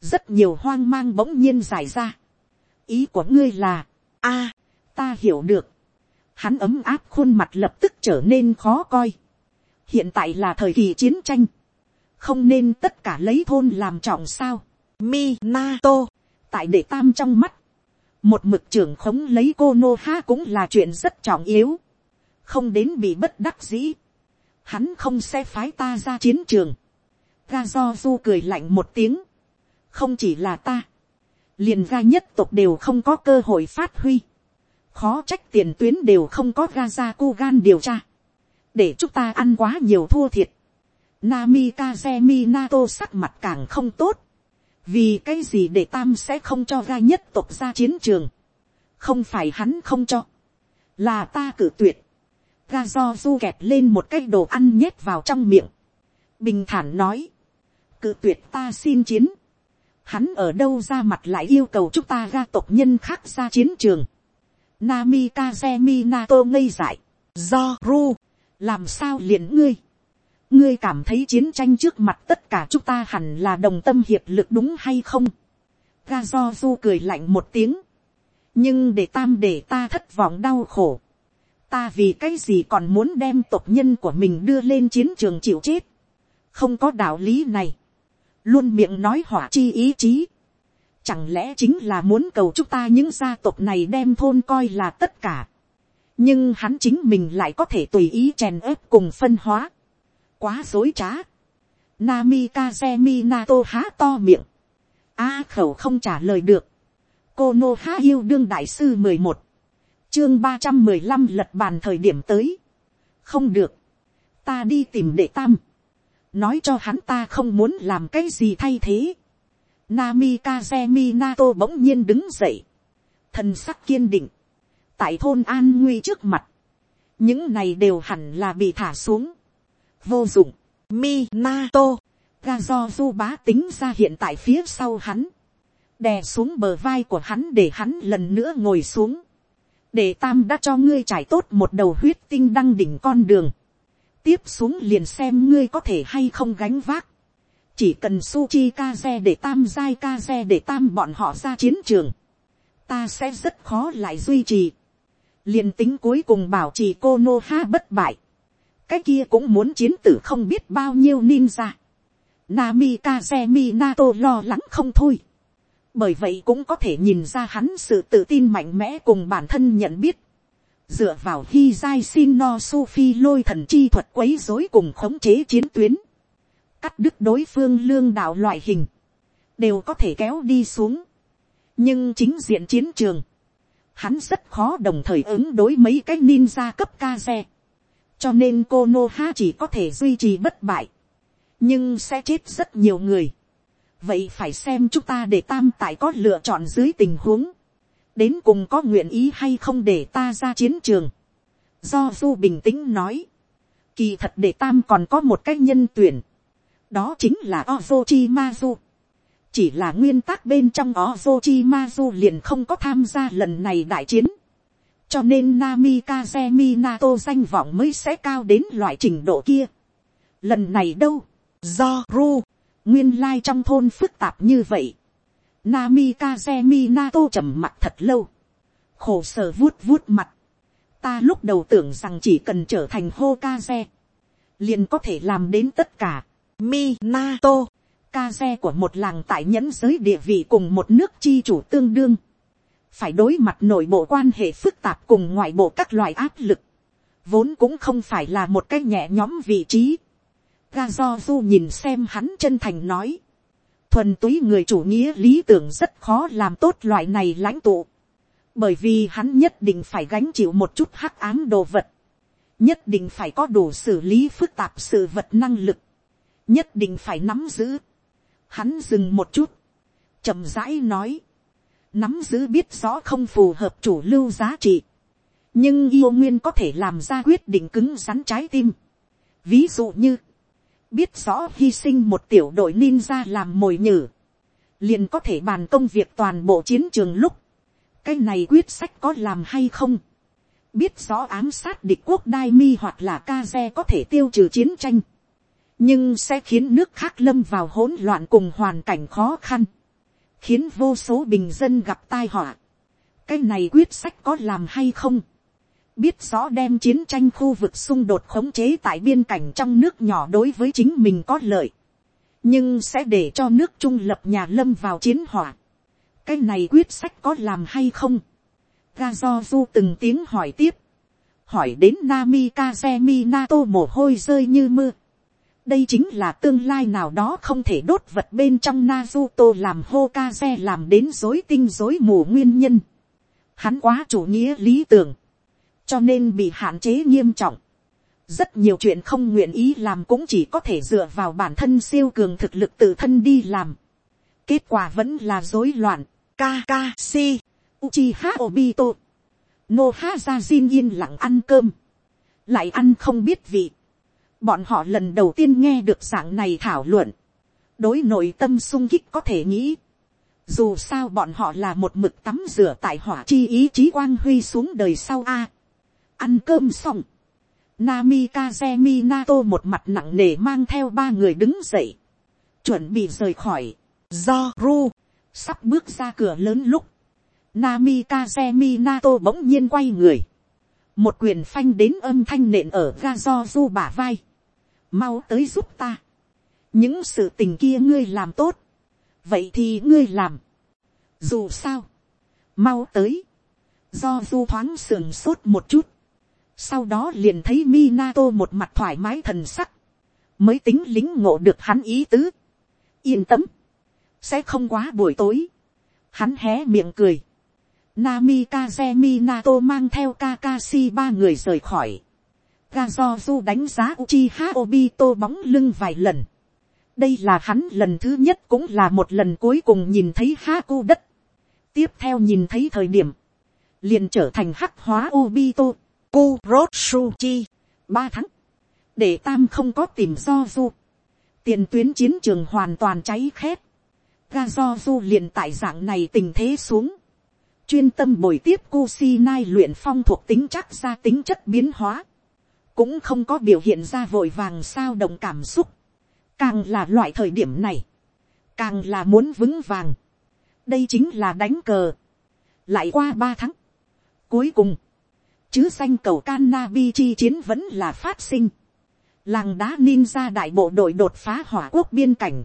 rất nhiều hoang mang bỗng nhiên giải ra. ý của ngươi là, a, ta hiểu được hắn ấm áp khuôn mặt lập tức trở nên khó coi. hiện tại là thời kỳ chiến tranh. không nên tất cả lấy thôn làm trọng sao. Minato, tại đệ tam trong mắt, một mực trưởng khống lấy cô nô ha cũng là chuyện rất trọng yếu. không đến bị bất đắc dĩ. hắn không sẽ phái ta ra chiến trường. ga do du cười lạnh một tiếng không chỉ là ta, liền ra nhất tộc đều không có cơ hội phát huy, khó trách tiền tuyến đều không có gaza cu gan điều tra, để chúng ta ăn quá nhiều thua thiệt. Nami Kazemi Nato sắc mặt càng không tốt, vì cái gì để tam sẽ không cho ga nhất tộc ra chiến trường, không phải hắn không cho, là ta cử tuyệt, ga do du kẹt lên một cái đồ ăn nhét vào trong miệng, bình thản nói, cử tuyệt ta xin chiến, hắn ở đâu ra mặt lại yêu cầu chúng ta ra tộc nhân khác ra chiến trường. Namikaze Minato ngây dại. Do Ru. Làm sao liền ngươi? Ngươi cảm thấy chiến tranh trước mặt tất cả chúng ta hẳn là đồng tâm hiệp lực đúng hay không? Ga do du cười lạnh một tiếng. Nhưng để tam để ta thất vọng đau khổ. Ta vì cái gì còn muốn đem tộc nhân của mình đưa lên chiến trường chịu chết. Không có đạo lý này. Luôn miệng nói hỏa chi ý chí Chẳng lẽ chính là muốn cầu chúng ta những gia tộc này đem thôn coi là tất cả. Nhưng hắn chính mình lại có thể tùy ý chèn ép cùng phân hóa. Quá dối trá. Namikaze Minato há to miệng. A khẩu không trả lời được. Cô Nô Há yêu đương đại sư mười một Chương ba trăm mười lăm lật bàn thời điểm tới. Không được. Ta đi tìm đệ tam. Nói cho hắn ta không muốn làm cái gì thay thế Namikaze Minato bỗng nhiên đứng dậy. Thần sắc kiên định. Tại thôn An Nguy trước mặt. Những này đều hẳn là bị thả xuống. Vô dụng. Minato. Ga do du bá tính ra hiện tại phía sau hắn. Đè xuống bờ vai của hắn để hắn lần nữa ngồi xuống. Để tam đã cho ngươi trải tốt một đầu huyết tinh đăng đỉnh con đường. Tiếp xuống liền xem ngươi có thể hay không gánh vác chỉ cần Suchi Kaze để tam giai Kaze để tam bọn họ ra chiến trường, ta sẽ rất khó lại duy trì. liền tính cuối cùng bảo trì cô nô ha bất bại, cái kia cũng muốn chiến tử không biết bao nhiêu ninja. Nami Kaze Minato lo lắng không thôi. bởi vậy cũng có thể nhìn ra hắn sự tự tin mạnh mẽ cùng bản thân nhận biết. dựa vào hi giai xin no sufi lôi thần chi thuật quấy rối cùng khống chế chiến tuyến cắt đứt đối phương lương đạo loại hình, đều có thể kéo đi xuống. nhưng chính diện chiến trường, hắn rất khó đồng thời ứng đối mấy cái ninja cấp ca xe. cho nên cô nô ha chỉ có thể duy trì bất bại, nhưng sẽ chết rất nhiều người. vậy phải xem chúng ta để tam tại có lựa chọn dưới tình huống, đến cùng có nguyện ý hay không để ta ra chiến trường. do du bình tĩnh nói, kỳ thật để tam còn có một cái nhân tuyển, đó chính là Ozochimazu. Chỉ là nguyên tắc bên trong Ozochimazu liền không có tham gia lần này đại chiến. Cho nên Namikaze Minato danh vọng mới sẽ cao đến loại trình độ kia. Lần này đâu? Do Ru. Nguyên lai trong thôn phức tạp như vậy. Namikaze Minato trầm mặt thật lâu. Khổ sở vuốt vuốt mặt. Ta lúc đầu tưởng rằng chỉ cần trở thành Hokage. Liền có thể làm đến tất cả Minato, ca xe của một làng tại nhẫn giới địa vị cùng một nước chi chủ tương đương. Phải đối mặt nội bộ quan hệ phức tạp cùng ngoại bộ các loại áp lực. Vốn cũng không phải là một cái nhẹ nhóm vị trí. Ga do du nhìn xem hắn chân thành nói. Thuần túy người chủ nghĩa lý tưởng rất khó làm tốt loại này lãnh tụ. Bởi vì hắn nhất định phải gánh chịu một chút hắc ám đồ vật. Nhất định phải có đủ xử lý phức tạp sự vật năng lực nhất định phải nắm giữ. Hắn dừng một chút, chậm rãi nói, nắm giữ biết rõ không phù hợp chủ lưu giá trị, nhưng yêu nguyên có thể làm ra quyết định cứng rắn trái tim. Ví dụ như, biết rõ hy sinh một tiểu đội ninja làm mồi nhử, liền có thể bàn công việc toàn bộ chiến trường lúc, cái này quyết sách có làm hay không, biết rõ ám sát địch quốc đai mi hoặc là ca xe có thể tiêu trừ chiến tranh, nhưng sẽ khiến nước khác lâm vào hỗn loạn cùng hoàn cảnh khó khăn, khiến vô số bình dân gặp tai họa. cái này quyết sách có làm hay không, biết rõ đem chiến tranh khu vực xung đột khống chế tại biên cảnh trong nước nhỏ đối với chính mình có lợi, nhưng sẽ để cho nước trung lập nhà lâm vào chiến hỏa. cái này quyết sách có làm hay không. ga do du từng tiếng hỏi tiếp, hỏi đến Namikaze Minato mồ hôi rơi như mưa đây chính là tương lai nào đó không thể đốt vật bên trong Naruto làm Hokage làm đến dối tinh dối mù nguyên nhân. Hắn quá chủ nghĩa lý tưởng, cho nên bị hạn chế nghiêm trọng. Rất nhiều chuyện không nguyện ý làm cũng chỉ có thể dựa vào bản thân siêu cường thực lực tự thân đi làm. Kết quả vẫn là rối loạn. Kakashi, Uchiha Obito, Nohazajin yên lặng ăn cơm. Lại ăn không biết vị Bọn họ lần đầu tiên nghe được dạng này thảo luận. Đối nội tâm sung kích có thể nghĩ. dù sao bọn họ là một mực tắm rửa tại hỏa chi ý chí quang huy xuống đời sau a. ăn cơm xong, Nami Kazemi Nato một mặt nặng nề mang theo ba người đứng dậy, chuẩn bị rời khỏi, do ru, sắp bước ra cửa lớn lúc, Nami Kazemi Nato bỗng nhiên quay người, một quyền phanh đến âm thanh nện ở ga do du bả vai, mau tới giúp ta, những sự tình kia ngươi làm tốt, vậy thì ngươi làm, dù sao, mau tới, do du thoáng sườn sốt một chút, sau đó liền thấy Minato một mặt thoải mái thần sắc, mới tính lính ngộ được hắn ý tứ, yên tâm, sẽ không quá buổi tối, hắn hé miệng cười, Namikaze Minato mang theo Kakashi ba người rời khỏi. Gazozu đánh giá Uchiha Obito bóng lưng vài lần. Đây là hắn lần thứ nhất cũng là một lần cuối cùng nhìn thấy Haku đất. Tiếp theo nhìn thấy thời điểm. Liền trở thành hắc hóa Obito. Kurotsuchi. Ba tháng. Để Tam không có tìm Zozu. Tiền tuyến chiến trường hoàn toàn cháy khét. Gazozu liền tại dạng này tình thế xuống chuyên tâm bồi tiếp Kusinai luyện phong thuộc tính chắc ra tính chất biến hóa, cũng không có biểu hiện ra vội vàng sao động cảm xúc, càng là loại thời điểm này, càng là muốn vững vàng, đây chính là đánh cờ, lại qua ba tháng, cuối cùng, chứ danh cầu Canabi chi chiến vẫn là phát sinh, làng đá ninja đại bộ đội đột phá hỏa quốc biên cảnh,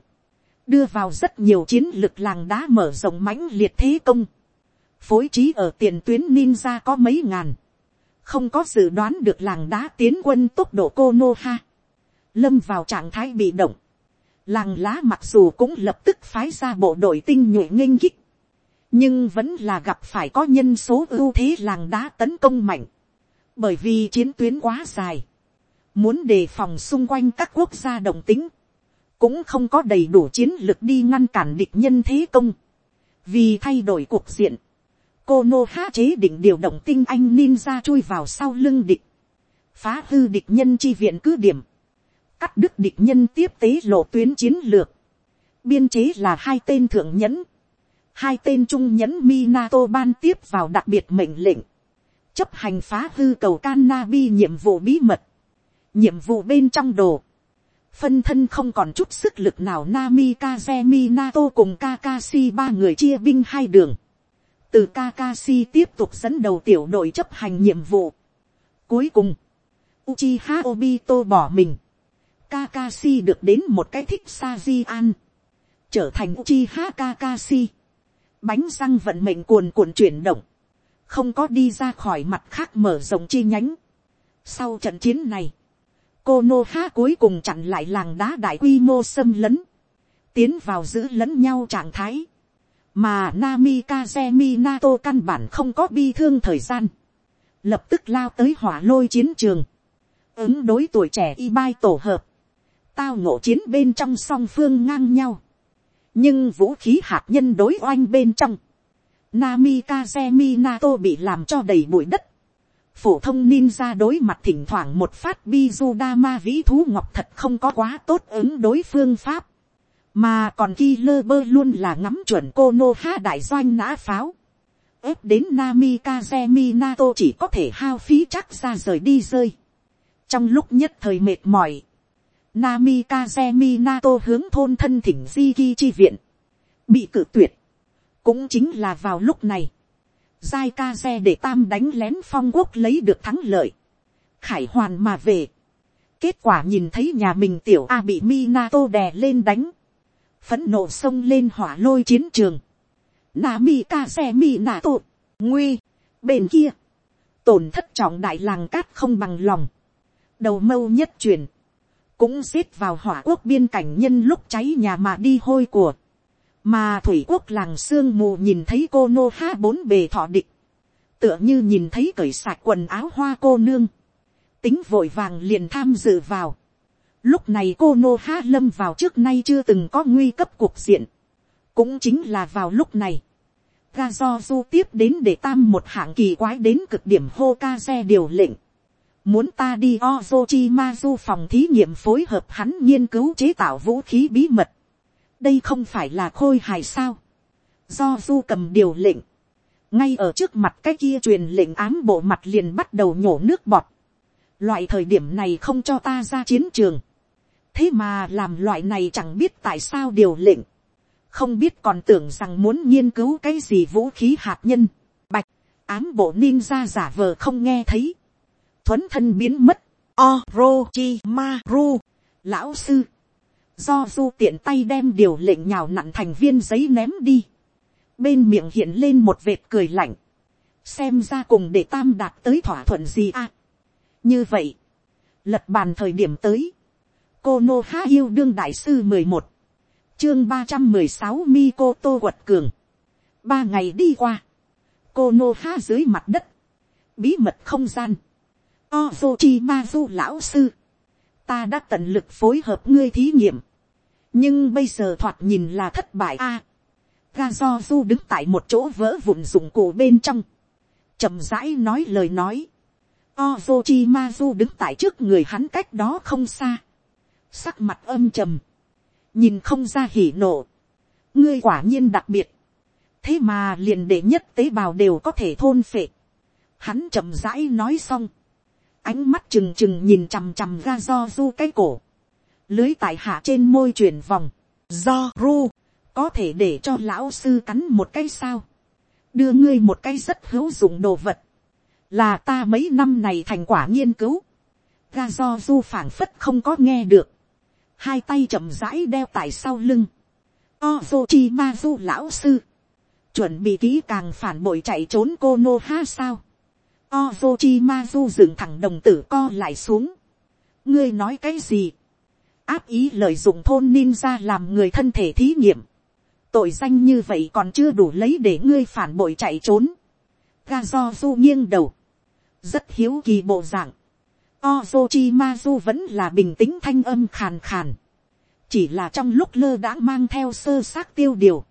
đưa vào rất nhiều chiến lực làng đá mở rộng mãnh liệt thế công, phối trí ở tiền tuyến ninja có mấy ngàn, không có dự đoán được làng đá tiến quân tốc độ cô nô ha, lâm vào trạng thái bị động, làng lá mặc dù cũng lập tức phái ra bộ đội tinh nhuệ nghênh kích, nhưng vẫn là gặp phải có nhân số ưu thế làng đá tấn công mạnh, bởi vì chiến tuyến quá dài, muốn đề phòng xung quanh các quốc gia đồng tính, cũng không có đầy đủ chiến lược đi ngăn cản địch nhân thế công, vì thay đổi cuộc diện, cô nô há chế định điều động tinh anh ninja chui vào sau lưng địch, phá hư địch nhân chi viện cứ điểm, cắt đứt địch nhân tiếp tế lộ tuyến chiến lược, biên chế là hai tên thượng nhẫn, hai tên trung nhẫn Minato ban tiếp vào đặc biệt mệnh lệnh, chấp hành phá hư cầu Canabi nhiệm vụ bí mật, nhiệm vụ bên trong đồ, phân thân không còn chút sức lực nào Namikaze Minato cùng Kakashi ba người chia binh hai đường, từ Kakashi tiếp tục dẫn đầu tiểu đội chấp hành nhiệm vụ. Cuối cùng, Uchiha Obito bỏ mình. Kakashi được đến một cái thích Sajian. Trở thành Uchiha Kakashi. Bánh răng vận mệnh cuồn cuộn chuyển động. Không có đi ra khỏi mặt khác mở rộng chi nhánh. Sau trận chiến này, Konoha cuối cùng chặn lại làng đá đại quy mô xâm lấn. Tiến vào giữ lẫn nhau trạng thái mà Nami Kazemi Nato căn bản không có bi thương thời gian, lập tức lao tới hỏa lôi chiến trường, ứng đối tuổi trẻ y bai tổ hợp, tao ngộ chiến bên trong song phương ngang nhau, nhưng vũ khí hạt nhân đối oanh bên trong, Nami Kazemi Nato bị làm cho đầy bụi đất, phổ thông ninja đối mặt thỉnh thoảng một phát Bizudama vĩ thú ngọc thật không có quá tốt ứng đối phương pháp mà còn khi lơ bơ luôn là ngắm chuẩn cô nô ha đại doanh nã pháo, ép đến Nami Kazemi Nato chỉ có thể hao phí chắc ra rời đi rơi. Trong lúc nhất thời mệt mỏi, Nami Kazemi Nato hướng thôn thân thỉnh Di chi viện, bị cự tuyệt. Cũng chính là vào lúc này, Giai Kaze để tam đánh lén phong quốc lấy được thắng lợi. Khải hoàn mà về. Kết quả nhìn thấy nhà mình tiểu A bị Minato đè lên đánh phẫn nộ xông lên hỏa lôi chiến trường, Nami ca xe mi nà tột, nguy, bên kia, tổn thất trọng đại làng cát không bằng lòng, đầu mâu nhất truyền, cũng xếp vào hỏa quốc biên cảnh nhân lúc cháy nhà mà đi hôi của, mà thủy quốc làng sương mù nhìn thấy cô nô ha bốn bề thọ địch, tựa như nhìn thấy cởi sạc quần áo hoa cô nương, tính vội vàng liền tham dự vào, Lúc này cô Nô Há lâm vào trước nay chưa từng có nguy cấp cuộc diện. Cũng chính là vào lúc này. Ga do du tiếp đến để tam một hạng kỳ quái đến cực điểm hô ta xe điều lệnh. Muốn ta đi Ozochimazu phòng thí nghiệm phối hợp hắn nghiên cứu chế tạo vũ khí bí mật. Đây không phải là khôi hài sao. do du cầm điều lệnh, ngay ở trước mặt cái kia truyền lệnh ám bộ mặt liền bắt đầu nhổ nước bọt, loại thời điểm này không cho ta ra chiến trường, thế mà làm loại này chẳng biết tại sao điều lệnh, không biết còn tưởng rằng muốn nghiên cứu cái gì vũ khí hạt nhân, bạch, ám bộ ninja giả vờ không nghe thấy, thuấn thân biến mất, Orochimaru, lão sư, do du tiện tay đem điều lệnh nhào nặn thành viên giấy ném đi, bên miệng hiện lên một vệt cười lạnh, xem ra cùng để tam đạt tới thỏa thuận gì à. như vậy, lật bàn thời điểm tới, cô nô há yêu đương đại sư mười một, chương ba trăm mười sáu mi cô tô quật cường, ba ngày đi qua, cô nô há dưới mặt đất, bí mật không gian, Ozochimazu lão sư, ta đã tận lực phối hợp ngươi thí nghiệm, nhưng bây giờ thoạt nhìn là thất bại a. ga do du đứng tại một chỗ vỡ vụn dụng cụ bên trong, chậm rãi nói lời nói, Ozochimazu đứng tại trước người hắn cách đó không xa, sắc mặt âm trầm, nhìn không ra hỉ nộ, ngươi quả nhiên đặc biệt, thế mà liền để nhất tế bào đều có thể thôn phệ, hắn chậm rãi nói xong, ánh mắt trừng trừng nhìn chằm chằm ga do du cái cổ, lưới tại hạ trên môi chuyển vòng, do ru, có thể để cho lão sư cắn một cái sao, đưa ngươi một cái rất hữu dụng đồ vật, là ta mấy năm này thành quả nghiên cứu, ga do du phảng phất không có nghe được, hai tay chậm rãi đeo tại sau lưng, ozochi ma du lão sư, chuẩn bị kỹ càng phản bội chạy trốn cô nô ha sao, Ozochimazu dựng thẳng đồng tử co lại xuống. ngươi nói cái gì, áp ý lợi dụng thôn ninja làm người thân thể thí nghiệm. tội danh như vậy còn chưa đủ lấy để ngươi phản bội chạy trốn. ga do du nghiêng đầu, rất hiếu kỳ bộ dạng. Ozochimazu vẫn là bình tĩnh thanh âm khàn khàn. chỉ là trong lúc lơ đã mang theo sơ xác tiêu điều.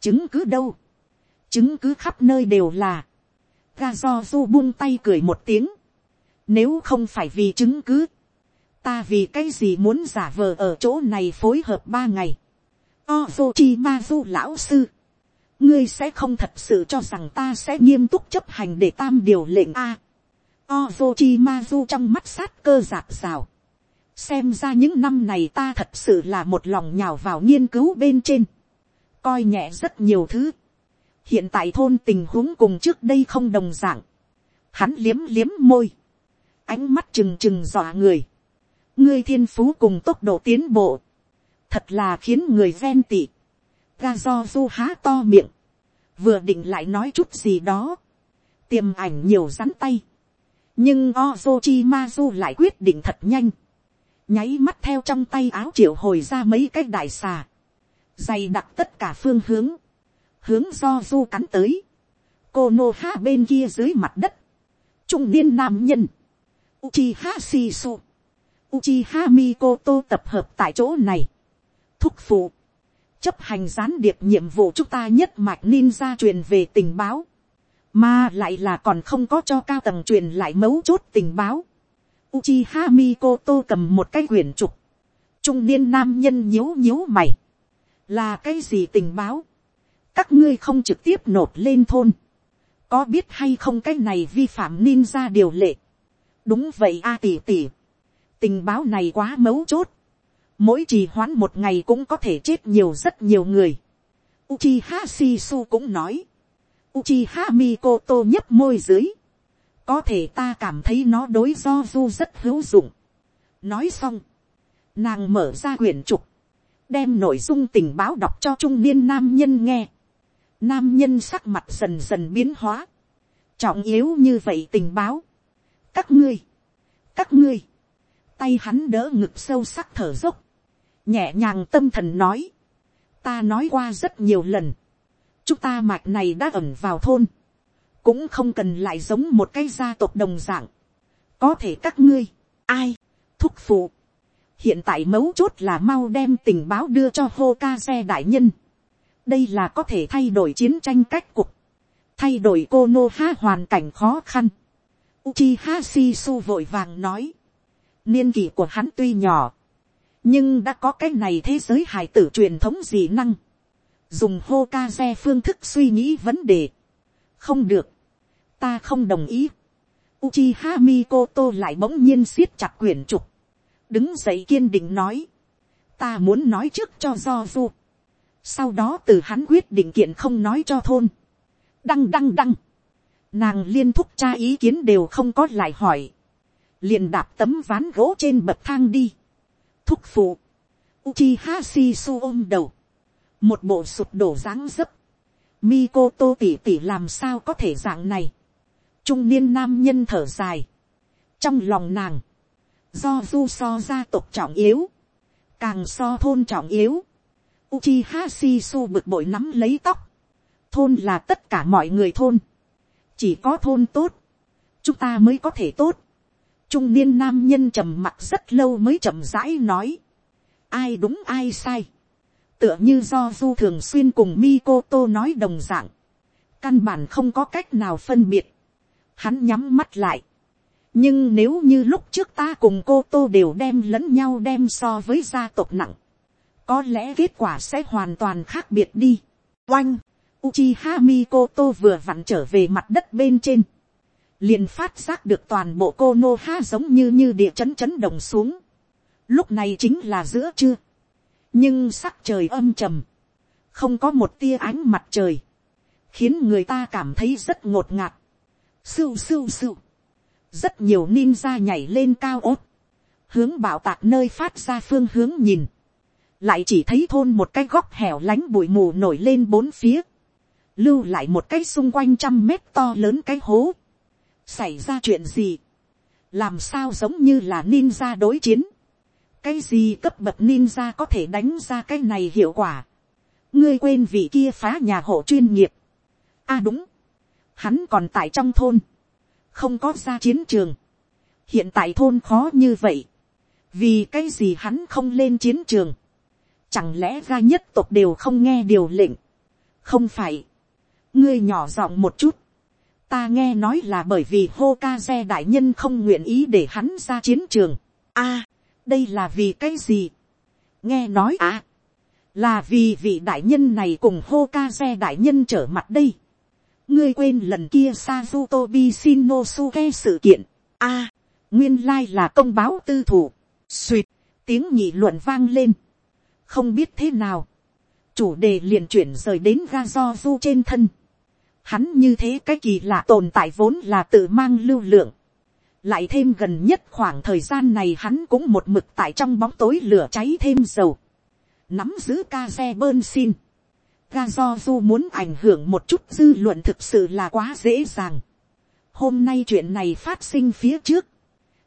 chứng cứ đâu, chứng cứ khắp nơi đều là Gazozu buông tay cười một tiếng. Nếu không phải vì chứng cứ, ta vì cái gì muốn giả vờ ở chỗ này phối hợp ba ngày. Ozochimazu lão sư, ngươi sẽ không thật sự cho rằng ta sẽ nghiêm túc chấp hành để tam điều lệnh a. Ozochimazu trong mắt sát cơ giạt rào. Xem ra những năm này ta thật sự là một lòng nhào vào nghiên cứu bên trên. Coi nhẹ rất nhiều thứ. Hiện tại thôn tình huống cùng trước đây không đồng dạng. hắn liếm liếm môi, ánh mắt trừng trừng dọa người, ngươi thiên phú cùng tốc độ tiến bộ, thật là khiến người ven tị, ga do du há to miệng, vừa định lại nói chút gì đó, tiềm ảnh nhiều rắn tay, nhưng ozochimazu lại quyết định thật nhanh, nháy mắt theo trong tay áo triệu hồi ra mấy cái đại xà, dày đặc tất cả phương hướng, hướng do du cắn tới, cô nô ha bên kia dưới mặt đất, trung niên nam nhân, uchi ha si su, uchi ha mi cô tô tập hợp tại chỗ này, thúc phụ, chấp hành gián điệp nhiệm vụ chúng ta nhất mạch ninja truyền về tình báo, mà lại là còn không có cho cao tầng truyền lại mấu chốt tình báo. Uchiha Mikoto cầm một cái quyển trục. Trung niên nam nhân nhíu nhíu mày. Là cái gì tình báo? các ngươi không trực tiếp nộp lên thôn, có biết hay không cái này vi phạm ninja điều lệ. đúng vậy a tỷ tỷ, tình báo này quá mấu chốt, mỗi trì hoãn một ngày cũng có thể chết nhiều rất nhiều người. Uchiha Shisu cũng nói, Uchiha Mikoto nhấp môi dưới, có thể ta cảm thấy nó đối do du rất hữu dụng. nói xong, nàng mở ra quyển trục, đem nội dung tình báo đọc cho trung niên nam nhân nghe. Nam nhân sắc mặt dần dần biến hóa. Trọng yếu như vậy tình báo. Các ngươi. Các ngươi. Tay hắn đỡ ngực sâu sắc thở dốc. Nhẹ nhàng tâm thần nói. Ta nói qua rất nhiều lần. Chúng ta mạch này đã ẩn vào thôn. Cũng không cần lại giống một cái gia tộc đồng dạng. Có thể các ngươi. Ai. Thúc phụ. Hiện tại mấu chốt là mau đem tình báo đưa cho hô ca xe đại nhân đây là có thể thay đổi chiến tranh cách cục, thay đổi cô nô ha hoàn cảnh khó khăn. Uchiha su vội vàng nói, niên kỷ của hắn tuy nhỏ, nhưng đã có cái này thế giới hài tử truyền thống dị năng dùng hô ca xe phương thức suy nghĩ vấn đề, không được, ta không đồng ý, Uchiha Mikoto lại bỗng nhiên siết chặt quyển trục, đứng dậy kiên định nói, ta muốn nói trước cho do du, sau đó từ hắn quyết định kiện không nói cho thôn, đăng đăng đăng, nàng liên thúc tra ý kiến đều không có lại hỏi, liền đạp tấm ván gỗ trên bậc thang đi, thúc phụ, Uchiha Shisu ôm đầu, một bộ sụp đổ dáng dấp, Mikoto tỉ tỉ làm sao có thể dạng này, trung niên nam nhân thở dài, trong lòng nàng, do du so gia tộc trọng yếu, càng so thôn trọng yếu, Uchiha Shisu bực bội nắm lấy tóc, thôn là tất cả mọi người thôn, chỉ có thôn tốt, chúng ta mới có thể tốt. trung niên nam nhân trầm mặt rất lâu mới chậm rãi nói, ai đúng ai sai, tựa như do du thường xuyên cùng Mikoto nói đồng dạng, căn bản không có cách nào phân biệt, hắn nhắm mắt lại, nhưng nếu như lúc trước ta cùng cô tô đều đem lẫn nhau đem so với gia tộc nặng, có lẽ kết quả sẽ hoàn toàn khác biệt đi. Oanh, Uchiha Mikoto vừa vặn trở về mặt đất bên trên, liền phát giác được toàn bộ cô nô ha giống như như địa chấn chấn đồng xuống. Lúc này chính là giữa trưa, nhưng sắc trời âm trầm, không có một tia ánh mặt trời, khiến người ta cảm thấy rất ngột ngạt. Sưu sưu sưu, rất nhiều ninja nhảy lên cao ốt, hướng bảo tạc nơi phát ra phương hướng nhìn, lại chỉ thấy thôn một cái góc hẻo lánh bụi mù nổi lên bốn phía, lưu lại một cái xung quanh trăm mét to lớn cái hố, xảy ra chuyện gì, làm sao giống như là ninja đối chiến, cái gì cấp bậc ninja có thể đánh ra cái này hiệu quả, ngươi quên vị kia phá nhà hộ chuyên nghiệp, a à đúng, hắn còn tại trong thôn, không có ra chiến trường, hiện tại thôn khó như vậy, vì cái gì hắn không lên chiến trường, chẳng lẽ ra nhất tộc đều không nghe điều lệnh, không phải, ngươi nhỏ giọng một chút, ta nghe nói là bởi vì hô ca xe đại nhân không nguyện ý để hắn ra chiến trường. a, đây là vì cái gì. nghe nói à, là vì vị đại nhân này cùng hô ca xe đại nhân trở mặt đây. ngươi quên lần kia Sazutobi Shinosuke sự kiện. a, nguyên lai là công báo tư thủ. suỵt, tiếng nhị luận vang lên. không biết thế nào. chủ đề liền chuyển rời đến ga do du trên thân hắn như thế cái kỳ lạ tồn tại vốn là tự mang lưu lượng lại thêm gần nhất khoảng thời gian này hắn cũng một mực tại trong bóng tối lửa cháy thêm dầu. nắm giữ ca xe bơn xin. ga do du muốn ảnh hưởng một chút dư luận thực sự là quá dễ dàng. hôm nay chuyện này phát sinh phía trước.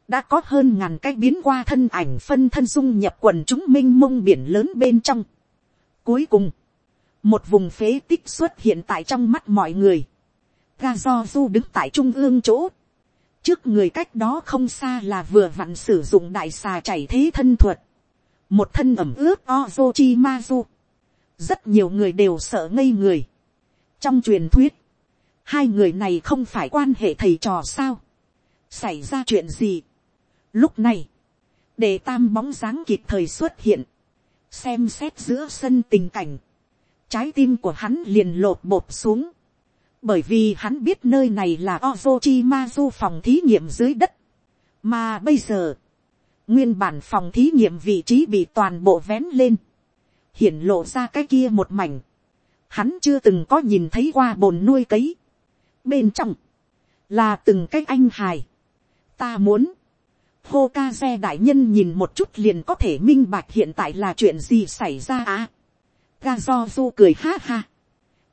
đã có hơn ngàn cái biến qua thân ảnh phân thân dung nhập quần chúng minh mông biển lớn bên trong. cuối cùng, một vùng phế tích xuất hiện tại trong mắt mọi người, ga do du đứng tại trung ương chỗ, trước người cách đó không xa là vừa vặn sử dụng đại xà chảy thế thân thuật, một thân ẩm ướt ozochi mazu, rất nhiều người đều sợ ngây người. trong truyền thuyết, hai người này không phải quan hệ thầy trò sao, xảy ra chuyện gì. lúc này, để tam bóng dáng kịp thời xuất hiện, xem xét giữa sân tình cảnh, trái tim của hắn liền lột bột xuống, bởi vì hắn biết nơi này là Ozochi Mazu phòng thí nghiệm dưới đất, mà bây giờ, nguyên bản phòng thí nghiệm vị trí bị toàn bộ vén lên, hiển lộ ra cái kia một mảnh, hắn chưa từng có nhìn thấy qua bồn nuôi cấy, bên trong, là từng cái anh hài, ta muốn, hô ca xe đại nhân nhìn một chút liền có thể minh bạch hiện tại là chuyện gì xảy ra à? Ga do du cười ha ha.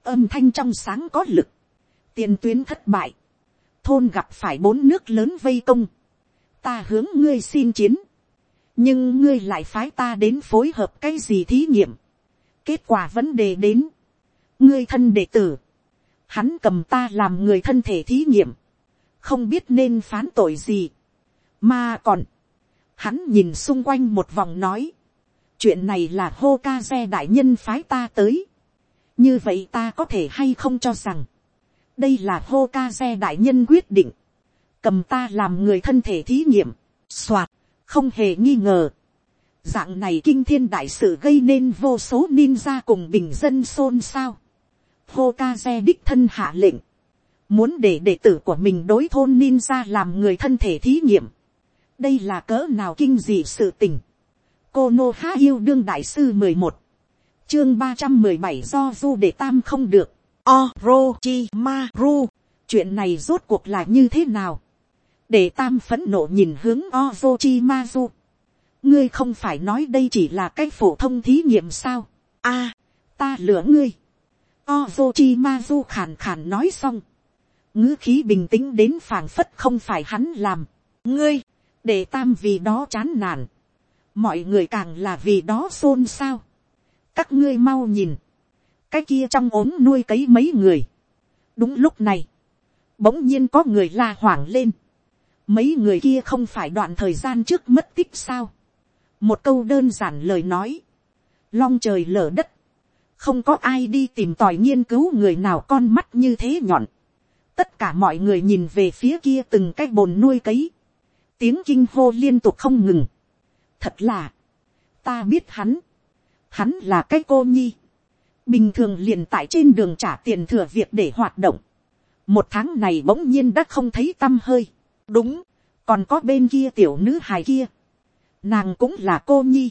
âm thanh trong sáng có lực tiền tuyến thất bại. thôn gặp phải bốn nước lớn vây công. ta hướng ngươi xin chiến. nhưng ngươi lại phái ta đến phối hợp cái gì thí nghiệm. kết quả vấn đề đến. ngươi thân đệ tử. hắn cầm ta làm người thân thể thí nghiệm. không biết nên phán tội gì. mà còn, hắn nhìn xung quanh một vòng nói chuyện này là hô ca xe đại nhân phái ta tới. như vậy ta có thể hay không cho rằng, đây là hô ca xe đại nhân quyết định, cầm ta làm người thân thể thí nghiệm, soạt, không hề nghi ngờ. Dạng này kinh thiên đại sự gây nên vô số ninja cùng bình dân xôn xao. Hokage đích thân hạ lệnh. Muốn để đệ tử của mình đối thôn ninja làm người thân thể thí nghiệm. Đây là cỡ nào kinh dị sự tình. Cô Nô Há yêu đương đại sư mười một Chương ba trăm mười bảy do du để tam không được. Orochimaru. Chuyện này rốt cuộc là như thế nào? Để tam phẫn nộ nhìn hướng Orochimaru ngươi không phải nói đây chỉ là cái phổ thông thí nghiệm sao. a, ta lửa ngươi. Orochimaru khàn khàn nói xong. ngữ khí bình tĩnh đến phảng phất không phải hắn làm. ngươi, để tam vì đó chán nản. mọi người càng là vì đó xôn xao. các ngươi mau nhìn cái kia trong ốm nuôi cấy mấy người. đúng lúc này, bỗng nhiên có người la hoảng lên. mấy người kia không phải đoạn thời gian trước mất tích sao? Một câu đơn giản lời nói, long trời lở đất, không có ai đi tìm tòi nghiên cứu người nào con mắt như thế nhọn, tất cả mọi người nhìn về phía kia từng cái bồn nuôi cấy, tiếng kinh hô liên tục không ngừng, thật là, ta biết hắn, hắn là cái cô nhi, bình thường liền tại trên đường trả tiền thừa việc để hoạt động, một tháng này bỗng nhiên đã không thấy t â m hơi, đúng, còn có bên kia tiểu nữ hài kia, nàng cũng là cô nhi,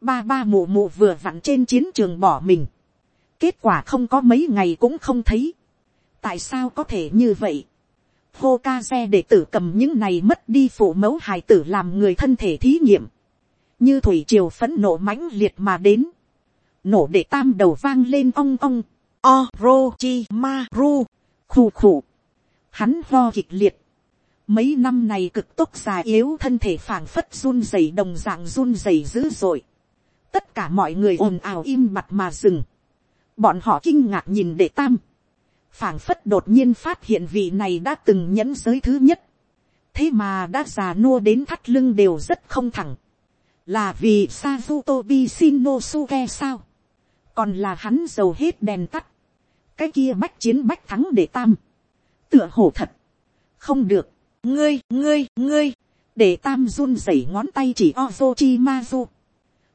ba ba mụ mụ vừa vặn trên chiến trường bỏ mình, kết quả không có mấy ngày cũng không thấy, tại sao có thể như vậy, hô ca xe để tử cầm những này mất đi phụ mẫu hài tử làm người thân thể thí nghiệm, như thủy triều phấn nộ mãnh liệt mà đến, nổ để tam đầu vang lên ong ong, orochi maru, khù khù, hắn lo kịch liệt, Mấy năm này cực tốc già yếu thân thể phảng phất run rẩy đồng dạng run rẩy dữ dội. Tất cả mọi người ồn ào im mặt mà dừng. Bọn họ kinh ngạc nhìn đệ tam. phảng phất đột nhiên phát hiện vị này đã từng nhẫn giới thứ nhất. Thế mà đã già nua đến thắt lưng đều rất không thẳng. Là vì Sazutobi Shinosuke sao? Còn là hắn dầu hết đèn tắt. Cái kia bách chiến bách thắng để tam. Tựa hồ thật. Không được ngươi, ngươi, ngươi, để tam run rẩy ngón tay chỉ ozochi mazu.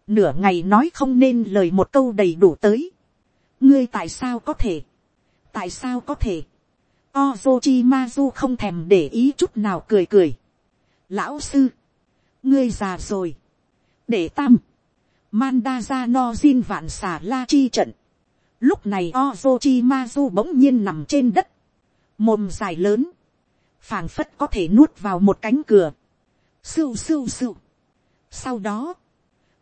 nửa ngày nói không nên lời một câu đầy đủ tới. ngươi tại sao có thể, tại sao có thể, ozochi mazu không thèm để ý chút nào cười cười. lão sư, ngươi già rồi, để tam, manda ra no jin vạn xà la chi trận. lúc này Ozochimazu bỗng nhiên nằm trên đất, mồm dài lớn, phảng phất có thể nuốt vào một cánh cửa, sưu sưu sưu. Sau đó,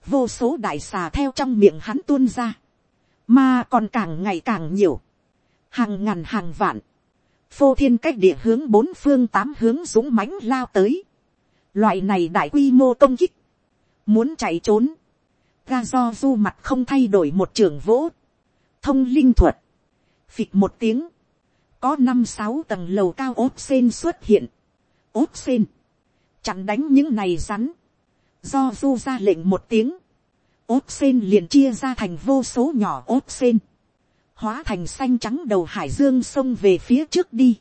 vô số đại xà theo trong miệng hắn tuôn ra, mà còn càng ngày càng nhiều, hàng ngàn hàng vạn, phô thiên cách địa hướng bốn phương tám hướng dũng mãnh lao tới, loại này đại quy mô công kích, muốn chạy trốn, ga do du mặt không thay đổi một trường vỗ, thông linh thuật, phịch một tiếng, có năm sáu tầng lầu cao ốp sen xuất hiện. ốp sen, chặn đánh những này rắn. do du ra lệnh một tiếng, ốp sen liền chia ra thành vô số nhỏ ốp sen. hóa thành xanh trắng đầu hải dương sông về phía trước đi.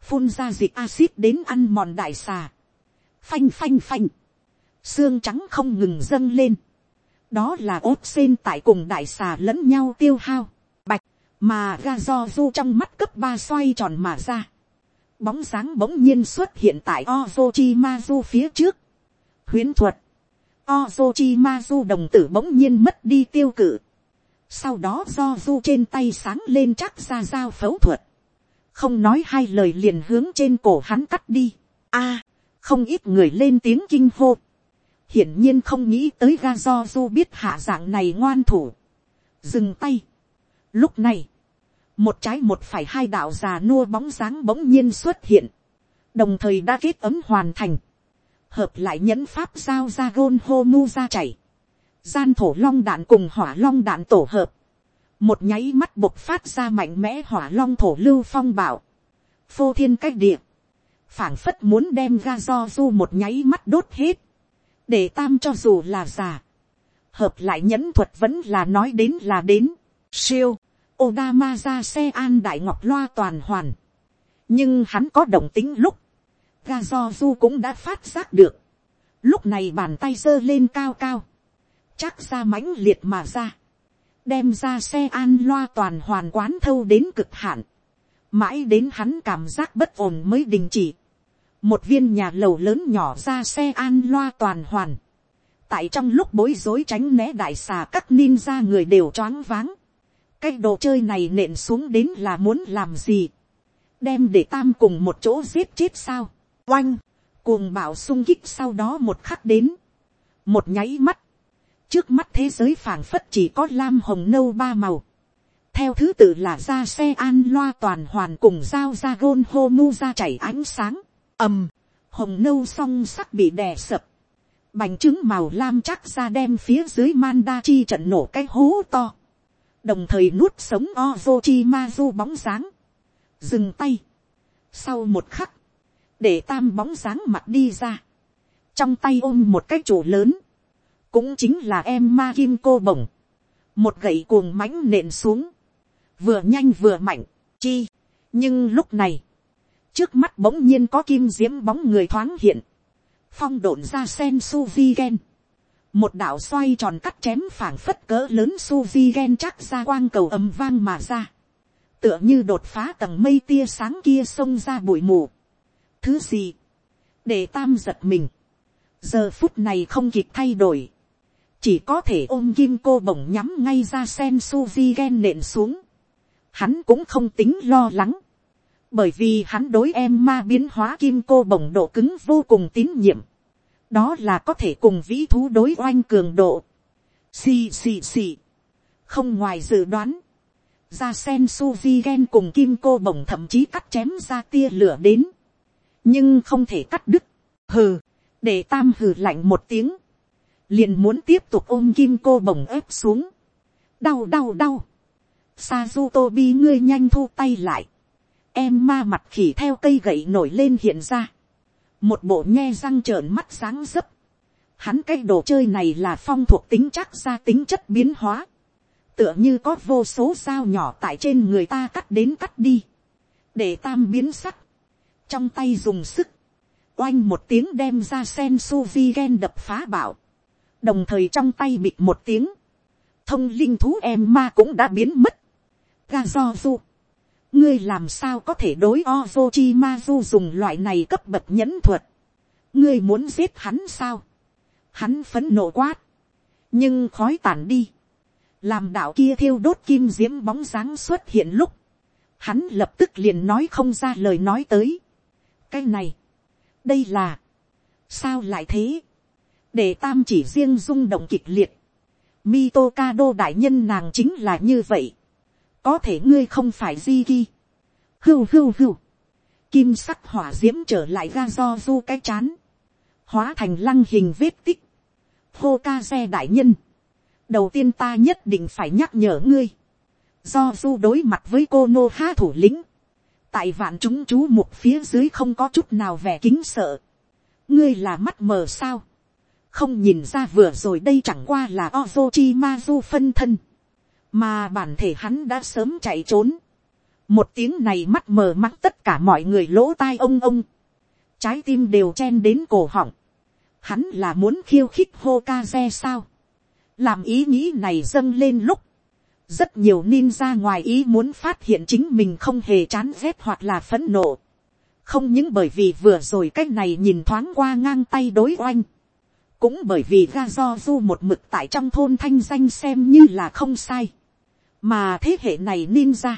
phun ra dịch acid đến ăn mòn đại xà. phanh phanh phanh. xương trắng không ngừng dâng lên đó là ốp sen tại cùng đại xà lẫn nhau tiêu hao. Bạch mà ga do du trong mắt cấp ba xoay tròn mà ra, bóng sáng bỗng nhiên xuất hiện tại ozochi mazu phía trước, huyến thuật, ozochi mazu đồng tử bỗng nhiên mất đi tiêu cự, sau đó do du trên tay sáng lên chắc ra dao phẫu thuật, không nói hai lời liền hướng trên cổ hắn cắt đi, a, không ít người lên tiếng kinh hô, hiển nhiên không nghĩ tới ga do du biết hạ dạng này ngoan thủ, dừng tay, lúc này, một trái một phải hai đạo già nua bóng dáng bỗng nhiên xuất hiện, đồng thời đã kết ấm hoàn thành, hợp lại nhẫn pháp giao ra gôn hô mu ra chảy, gian thổ long đạn cùng hỏa long đạn tổ hợp, một nháy mắt bộc phát ra mạnh mẽ hỏa long thổ lưu phong bảo, phô thiên cách địa, phảng phất muốn đem ga do du một nháy mắt đốt hết, để tam cho dù là già, hợp lại nhẫn thuật vẫn là nói đến là đến, siêu, Odama ra xe an đại ngọc loa toàn hoàn. Nhưng hắn có động tính lúc. Ga do du cũng đã phát giác được. Lúc này bàn tay giơ lên cao cao. chắc ra mãnh liệt mà ra, đem ra xe an loa toàn hoàn quán thâu đến cực hạn, mãi đến hắn cảm giác bất ổn mới đình chỉ, một viên nhà lầu lớn nhỏ ra xe an loa toàn hoàn, tại trong lúc bối rối tránh né đại xà các ninja người đều choáng váng, cái đồ chơi này nện xuống đến là muốn làm gì, đem để tam cùng một chỗ giết chết sao, oanh, cuồng bảo sung kích sau đó một khắc đến, một nháy mắt, trước mắt thế giới phảng phất chỉ có lam hồng nâu ba màu, theo thứ tự là ra xe an loa toàn hoàn cùng dao ra gôn hô mu ra chảy ánh sáng, ầm, hồng nâu song sắc bị đè sập, bành trứng màu lam chắc ra đem phía dưới manda chi trận nổ cái hố to, đồng thời nuốt sống ozo chi ma du bóng dáng, dừng tay, sau một khắc, để tam bóng dáng mặt đi ra, trong tay ôm một cái chủ lớn, cũng chính là em ma kim cô bổng, một gậy cuồng mãnh nện xuống, vừa nhanh vừa mạnh, chi, nhưng lúc này, trước mắt bỗng nhiên có kim diễm bóng người thoáng hiện, phong độn ra sen suvi gen, một đạo xoay tròn cắt chém phảng phất cỡ lớn suvi gen chắc ra quang cầu ầm vang mà ra, tựa như đột phá tầng mây tia sáng kia xông ra bụi mù. Thứ gì? Để tam giật mình. Giờ phút này không kịp thay đổi. Chỉ có thể ôm kim cô bổng nhắm ngay ra sen suvi gen nện xuống. Hắn cũng không tính lo lắng. Bởi vì hắn đối em ma biến hóa kim cô bổng độ cứng vô cùng tín nhiệm. Đó là có thể cùng vĩ thú đối oanh cường độ. Xì xì xì. Không ngoài dự đoán ra sen suvi gen cùng kim cô bổng thậm chí cắt chém ra tia lửa đến, nhưng không thể cắt đứt, hừ, để tam hừ lạnh một tiếng, liền muốn tiếp tục ôm kim cô bổng ép xuống, đau đau đau, sazutobi ngươi nhanh thu tay lại. Em ma mặt khỉ theo cây gậy nổi lên hiện ra. Một bộ nhe răng trợn mắt sáng dấp. Hắn cái đồ chơi này là phong thuộc tính chắc ra tính chất biến hóa. Tựa như có vô số dao nhỏ tại trên người ta cắt đến cắt đi, để tam biến sắc, trong tay dùng sức, oanh một tiếng đem ra sen su vi gen đập phá bảo, đồng thời trong tay bịt một tiếng, thông linh thú em ma cũng đã biến mất, ga do du, ngươi làm sao có thể đối ozo chi ma du dùng loại này cấp bậc nhẫn thuật, ngươi muốn giết hắn sao, hắn phấn nộ quát, nhưng khói tàn đi, làm đạo kia thiêu đốt kim diễm bóng dáng xuất hiện lúc, hắn lập tức liền nói không ra lời nói tới. cái này, đây là, sao lại thế, để tam chỉ riêng rung động kịch liệt, Mitokado đại nhân nàng chính là như vậy, có thể ngươi không phải di ghi, hưu hưu hưu, kim sắc hỏa diễm trở lại ra do du cái chán, hóa thành lăng hình vết tích, hô ca xe đại nhân, đầu tiên ta nhất định phải nhắc nhở ngươi, do du đối mặt với cô nô ha thủ lĩnh, tại vạn chúng chú một phía dưới không có chút nào vẻ kính sợ, ngươi là mắt mờ sao, không nhìn ra vừa rồi đây chẳng qua là ozochi du phân thân, mà bản thể hắn đã sớm chạy trốn, một tiếng này mắt mờ mắt tất cả mọi người lỗ tai ông ông, trái tim đều chen đến cổ họng, hắn là muốn khiêu khích hô ca xe sao, làm ý nghĩ này dâng lên lúc, rất nhiều ninja ngoài ý muốn phát hiện chính mình không hề chán ghét hoặc là phấn nộ. không những bởi vì vừa rồi cái này nhìn thoáng qua ngang tay đối oanh, cũng bởi vì ga do du một mực tại trong thôn thanh danh xem như là không sai, mà thế hệ này ninja,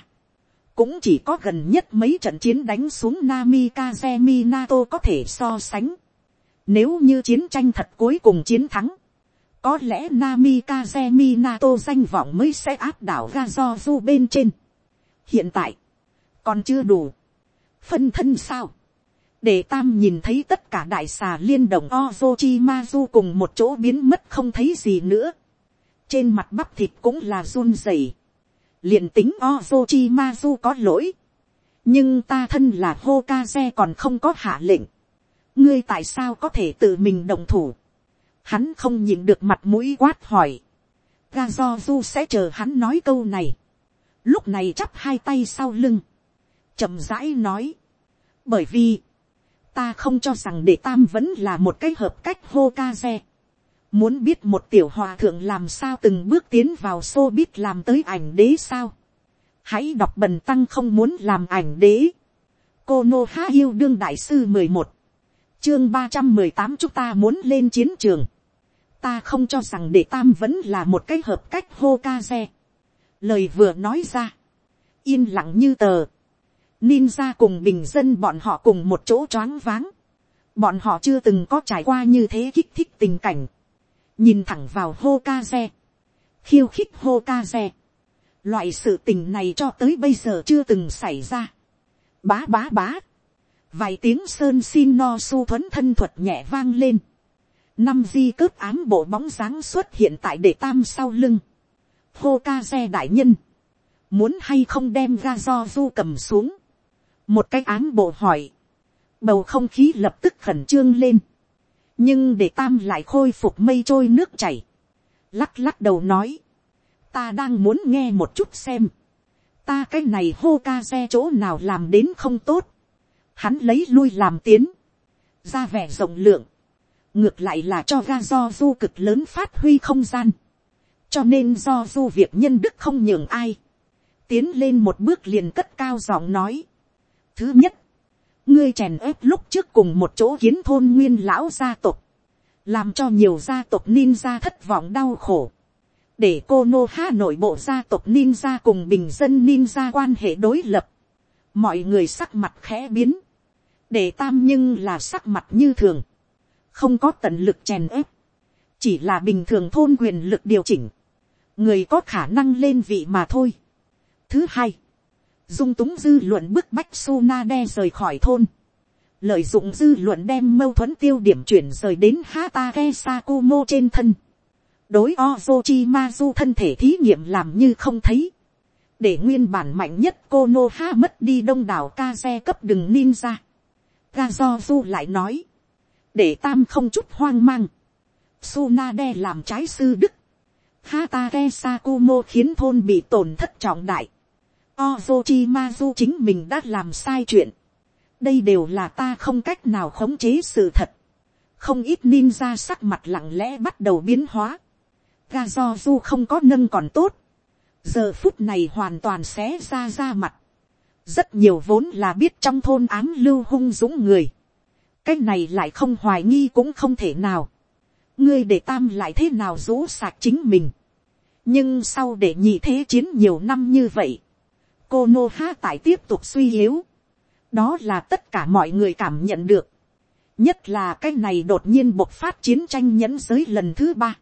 cũng chỉ có gần nhất mấy trận chiến đánh xuống Namikaze Minato có thể so sánh. Nếu như chiến tranh thật cuối cùng chiến thắng, có lẽ Namikaze Minato danh vọng mới sẽ áp đảo Gazozu bên trên. Hiện tại, còn chưa đủ. Phân thân sao? Để Tam nhìn thấy tất cả đại xà liên đồng Ozochimazu cùng một chỗ biến mất không thấy gì nữa. Trên mặt bắp thịt cũng là run rẩy liền tính Ozochimazu có lỗi. Nhưng ta thân là Hokage còn không có hạ lệnh. Ngươi tại sao có thể tự mình đồng thủ? hắn không nhìn được mặt mũi quát hỏi, Gazozu sẽ chờ hắn nói câu này, lúc này chắp hai tay sau lưng, chậm rãi nói, bởi vì, ta không cho rằng để tam vẫn là một cái hợp cách Hokage. Muốn biết một tiểu hòa thượng làm sao từng bước tiến vào xô biết làm tới ảnh đế sao. Hãy đọc bần tăng không muốn làm ảnh đế. Cô Nô Há yêu đương đại sư mười một Chương ba trăm mười tám chúng ta muốn lên chiến trường. Ta không cho rằng để tam vẫn là một cách hợp cách hô ca xe. Lời vừa nói ra. Yên lặng như tờ. Ninja cùng bình dân bọn họ cùng một chỗ choáng váng. Bọn họ chưa từng có trải qua như thế kích thích tình cảnh nhìn thẳng vào hô ca xe, khiêu khích hô ca xe, loại sự tình này cho tới bây giờ chưa từng xảy ra, bá bá bá, vài tiếng sơn xin no su thuấn thân thuật nhẹ vang lên, năm di cướp ám bộ bóng dáng xuất hiện tại đệ tam sau lưng, hô ca xe đại nhân, muốn hay không đem ga do du cầm xuống, một cái ám bộ hỏi, bầu không khí lập tức khẩn trương lên, nhưng để tam lại khôi phục mây trôi nước chảy, lắc lắc đầu nói, ta đang muốn nghe một chút xem, ta cái này hô ca xe chỗ nào làm đến không tốt, hắn lấy lui làm tiến, ra vẻ rộng lượng, ngược lại là cho ga do du cực lớn phát huy không gian, cho nên do du việc nhân đức không nhường ai, tiến lên một bước liền cất cao giọng nói, thứ nhất, ngươi chèn ép lúc trước cùng một chỗ kiến thôn nguyên lão gia tộc, làm cho nhiều gia tộc ninja thất vọng đau khổ, để cô nô ha nội bộ gia tộc ninja cùng bình dân ninja quan hệ đối lập, mọi người sắc mặt khẽ biến, để tam nhưng là sắc mặt như thường, không có tận lực chèn ép, chỉ là bình thường thôn quyền lực điều chỉnh, người có khả năng lên vị mà thôi. Thứ hai, dung túng dư luận bức bách Sunade rời khỏi thôn. Lợi dụng dư luận đem mâu thuẫn tiêu điểm chuyển rời đến Hatake Sakumo trên thân. Đối Ozochimazu thân thể thí nghiệm làm như không thấy. Để nguyên bản mạnh nhất Konoha mất đi đông đảo Kaze cấp đừng ninja. Gazozu lại nói. Để tam không chút hoang mang. Tsunade làm trái sư đức. Hatake Sakumo khiến thôn bị tổn thất trọng đại Ozochimazu chính mình đã làm sai chuyện. Đây đều là ta không cách nào khống chế sự thật. Không ít ninja sắc mặt lặng lẽ bắt đầu biến hóa. Gazozu không có nâng còn tốt. Giờ phút này hoàn toàn xé ra ra mặt. Rất nhiều vốn là biết trong thôn ám lưu hung dũng người. Cái này lại không hoài nghi cũng không thể nào. Ngươi để tam lại thế nào rũ sạc chính mình. Nhưng sau để nhị thế chiến nhiều năm như vậy cô nô ha tại tiếp tục suy yếu. đó là tất cả mọi người cảm nhận được. nhất là cái này đột nhiên bộc phát chiến tranh nhẫn giới lần thứ ba.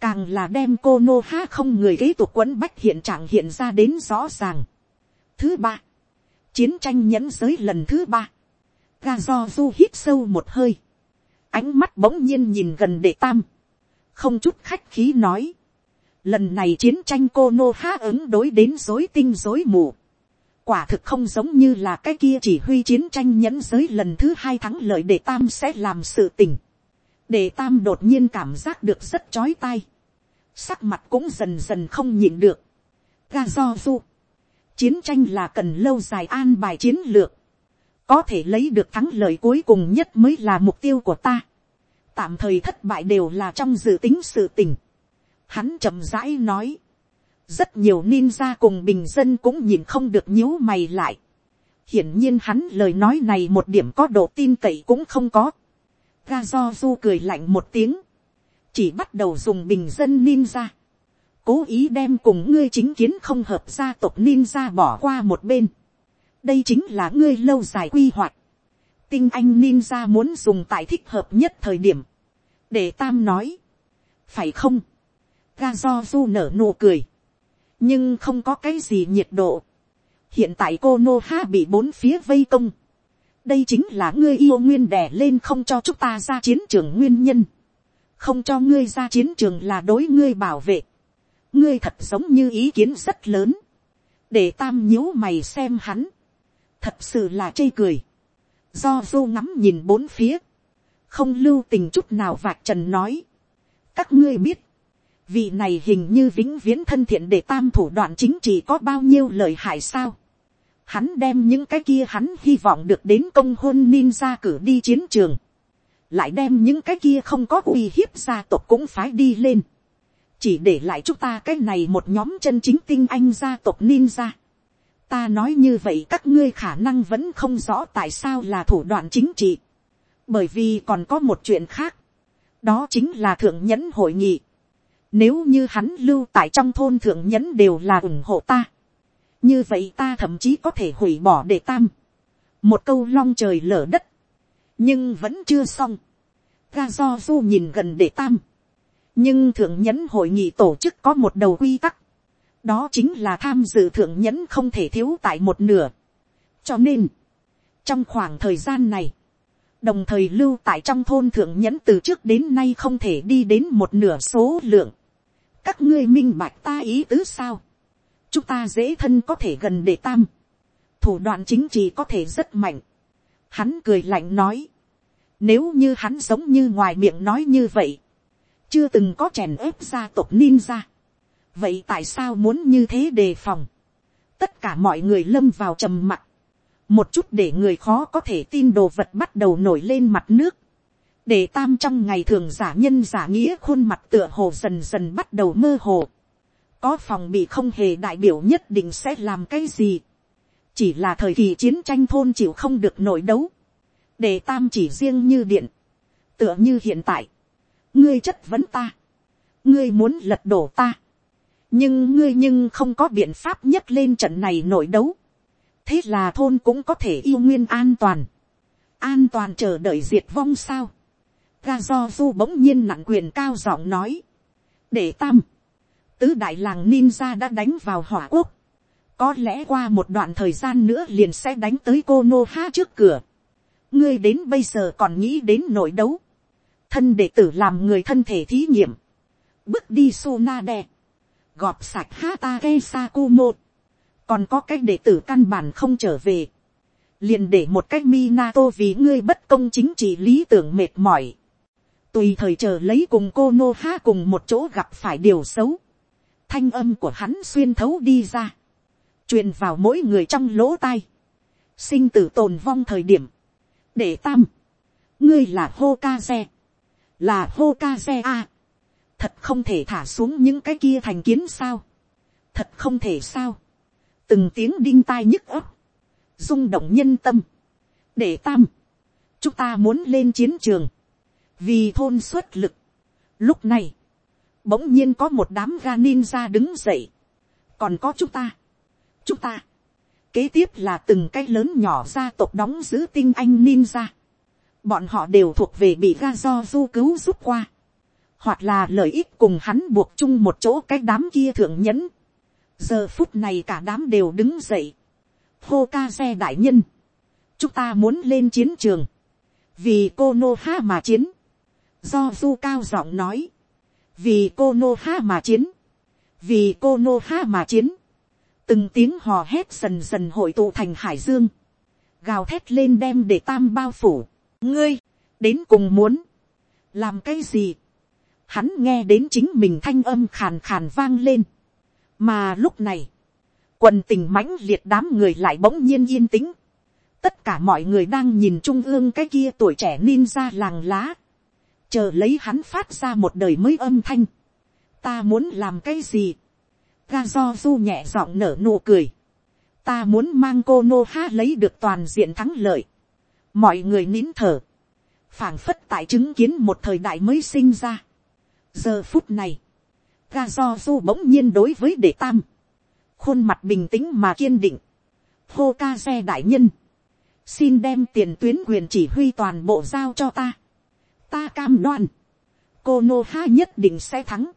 càng là đem cô nô ha không người kế tục quấn bách hiện trạng hiện ra đến rõ ràng. thứ ba, chiến tranh nhẫn giới lần thứ ba. ga do du hít sâu một hơi. ánh mắt bỗng nhiên nhìn gần đệ tam. không chút khách khí nói Lần này chiến tranh cô nô há ứng đối đến dối tinh dối mù. Quả thực không giống như là cái kia chỉ huy chiến tranh nhẫn giới lần thứ hai thắng lợi để tam sẽ làm sự tình. Để tam đột nhiên cảm giác được rất chói tai. Sắc mặt cũng dần dần không nhịn được. Ga do du. Chiến tranh là cần lâu dài an bài chiến lược. Có thể lấy được thắng lợi cuối cùng nhất mới là mục tiêu của ta. Tạm thời thất bại đều là trong dự tính sự tình Hắn chậm rãi nói. Rất nhiều ninja cùng bình dân cũng nhìn không được nhíu mày lại. Hiển nhiên hắn lời nói này một điểm có độ tin cậy cũng không có. Ga do du cười lạnh một tiếng. Chỉ bắt đầu dùng bình dân ninja. Cố ý đem cùng ngươi chính kiến không hợp gia tộc ninja bỏ qua một bên. Đây chính là ngươi lâu dài quy hoạch. Tinh anh ninja muốn dùng tại thích hợp nhất thời điểm. Để tam nói. Phải không? Ga do du nở nụ cười, nhưng không có cái gì nhiệt độ. hiện tại cô nô ha bị bốn phía vây công. đây chính là ngươi yêu nguyên đẻ lên không cho chúng ta ra chiến trường nguyên nhân. không cho ngươi ra chiến trường là đối ngươi bảo vệ. ngươi thật giống như ý kiến rất lớn. để tam nhíu mày xem hắn. thật sự là chê cười. do du ngắm nhìn bốn phía. không lưu tình chút nào vạch trần nói. các ngươi biết, Vị này hình như vĩnh viễn thân thiện để tam thủ đoạn chính trị có bao nhiêu lời hại sao. Hắn đem những cái kia hắn hy vọng được đến công hôn ninja cử đi chiến trường. lại đem những cái kia không có uy hiếp gia tộc cũng phái đi lên, chỉ để lại chúng ta cái này một nhóm chân chính tinh anh gia tộc ninja. ta nói như vậy các ngươi khả năng vẫn không rõ tại sao là thủ đoạn chính trị, bởi vì còn có một chuyện khác, đó chính là thượng nhẫn hội nghị. Nếu như hắn lưu tại trong thôn thượng nhẫn đều là ủng hộ ta, như vậy ta thậm chí có thể hủy bỏ đệ tam. một câu long trời lở đất, nhưng vẫn chưa xong. ga do du nhìn gần đệ tam. nhưng thượng nhẫn hội nghị tổ chức có một đầu quy tắc. đó chính là tham dự thượng nhẫn không thể thiếu tại một nửa. cho nên, trong khoảng thời gian này, đồng thời lưu tại trong thôn thượng nhẫn từ trước đến nay không thể đi đến một nửa số lượng các ngươi minh bạch ta ý tứ sao. chúng ta dễ thân có thể gần để tam. thủ đoạn chính trị có thể rất mạnh. hắn cười lạnh nói. nếu như hắn giống như ngoài miệng nói như vậy, chưa từng có chèn ép gia tộc ninja. vậy tại sao muốn như thế đề phòng. tất cả mọi người lâm vào trầm mặc một chút để người khó có thể tin đồ vật bắt đầu nổi lên mặt nước, để tam trong ngày thường giả nhân giả nghĩa khuôn mặt tựa hồ dần dần bắt đầu mơ hồ, có phòng bị không hề đại biểu nhất định sẽ làm cái gì, chỉ là thời kỳ chiến tranh thôn chịu không được nội đấu, để tam chỉ riêng như điện, tựa như hiện tại, ngươi chất vấn ta, ngươi muốn lật đổ ta, nhưng ngươi nhưng không có biện pháp nhất lên trận này nội đấu, thế là thôn cũng có thể yêu nguyên an toàn, an toàn chờ đợi diệt vong sao, ga do du bỗng nhiên nặng quyền cao giọng nói, để tam, tứ đại làng ninja đã đánh vào hỏa quốc, có lẽ qua một đoạn thời gian nữa liền sẽ đánh tới cô nô ha trước cửa, ngươi đến bây giờ còn nghĩ đến nội đấu, thân đệ tử làm người thân thể thí nghiệm, bước đi su na đè. gọp sạch hata ke sakumo, còn có cái đệ tử căn bản không trở về, liền để một cách Minato vì ngươi bất công chính trị lý tưởng mệt mỏi, tùy thời chờ lấy cùng cô nô ha cùng một chỗ gặp phải điều xấu, thanh âm của hắn xuyên thấu đi ra, truyền vào mỗi người trong lỗ tai, sinh tử tồn vong thời điểm, để tam, ngươi là Hokage, là Hokage a, thật không thể thả xuống những cái kia thành kiến sao, thật không thể sao, từng tiếng đinh tai nhức ấp, rung động nhân tâm, để tam, chúng ta muốn lên chiến trường, vì thôn xuất lực. Lúc này, bỗng nhiên có một đám ga ninja đứng dậy, còn có chúng ta, chúng ta, kế tiếp là từng cái lớn nhỏ gia tộc đóng giữ tinh anh ninja, bọn họ đều thuộc về bị ga do du cứu giúp qua, hoặc là lợi ích cùng hắn buộc chung một chỗ cái đám kia thượng nhẫn, giờ phút này cả đám đều đứng dậy, hô ca xe đại nhân, chúng ta muốn lên chiến trường, vì cô nô ha mà chiến, do du cao giọng nói, vì cô nô ha mà chiến, vì cô nô ha mà chiến, từng tiếng hò hét dần dần hội tụ thành hải dương, gào thét lên đem để tam bao phủ, ngươi, đến cùng muốn, làm cái gì, hắn nghe đến chính mình thanh âm khàn khàn vang lên, mà lúc này, quần tình mãnh liệt đám người lại bỗng nhiên yên tĩnh. tất cả mọi người đang nhìn trung ương cái kia tuổi trẻ ninja làng lá chờ lấy hắn phát ra một đời mới âm thanh. ta muốn làm cái gì. ga do du nhẹ giọng nở nụ cười. ta muốn mang cô nô ha lấy được toàn diện thắng lợi. mọi người nín thở. phảng phất tại chứng kiến một thời đại mới sinh ra. giờ phút này, ga do du bỗng nhiên đối với đệ tam, khuôn mặt bình tĩnh mà kiên định, hô ca xe đại nhân, xin đem tiền tuyến quyền chỉ huy toàn bộ giao cho ta, ta cam đoan, cô nô ha nhất định sẽ thắng,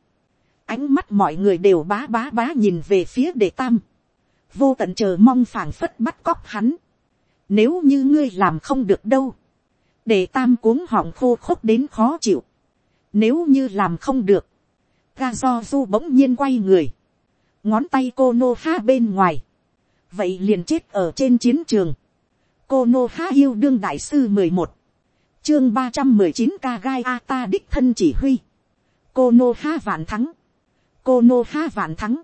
ánh mắt mọi người đều bá bá bá nhìn về phía đệ tam, vô tận chờ mong phảng phất bắt cóc hắn, nếu như ngươi làm không được đâu, để tam cuống họng khô khốc đến khó chịu, nếu như làm không được, ga do du bỗng nhiên quay người, ngón tay cô nô ha bên ngoài, vậy liền chết ở trên chiến trường, cô nô ha yêu đương đại sư mười một, chương ba trăm mười chín ca gai a ta đích thân chỉ huy, cô nô ha vạn thắng, cô nô ha vạn thắng,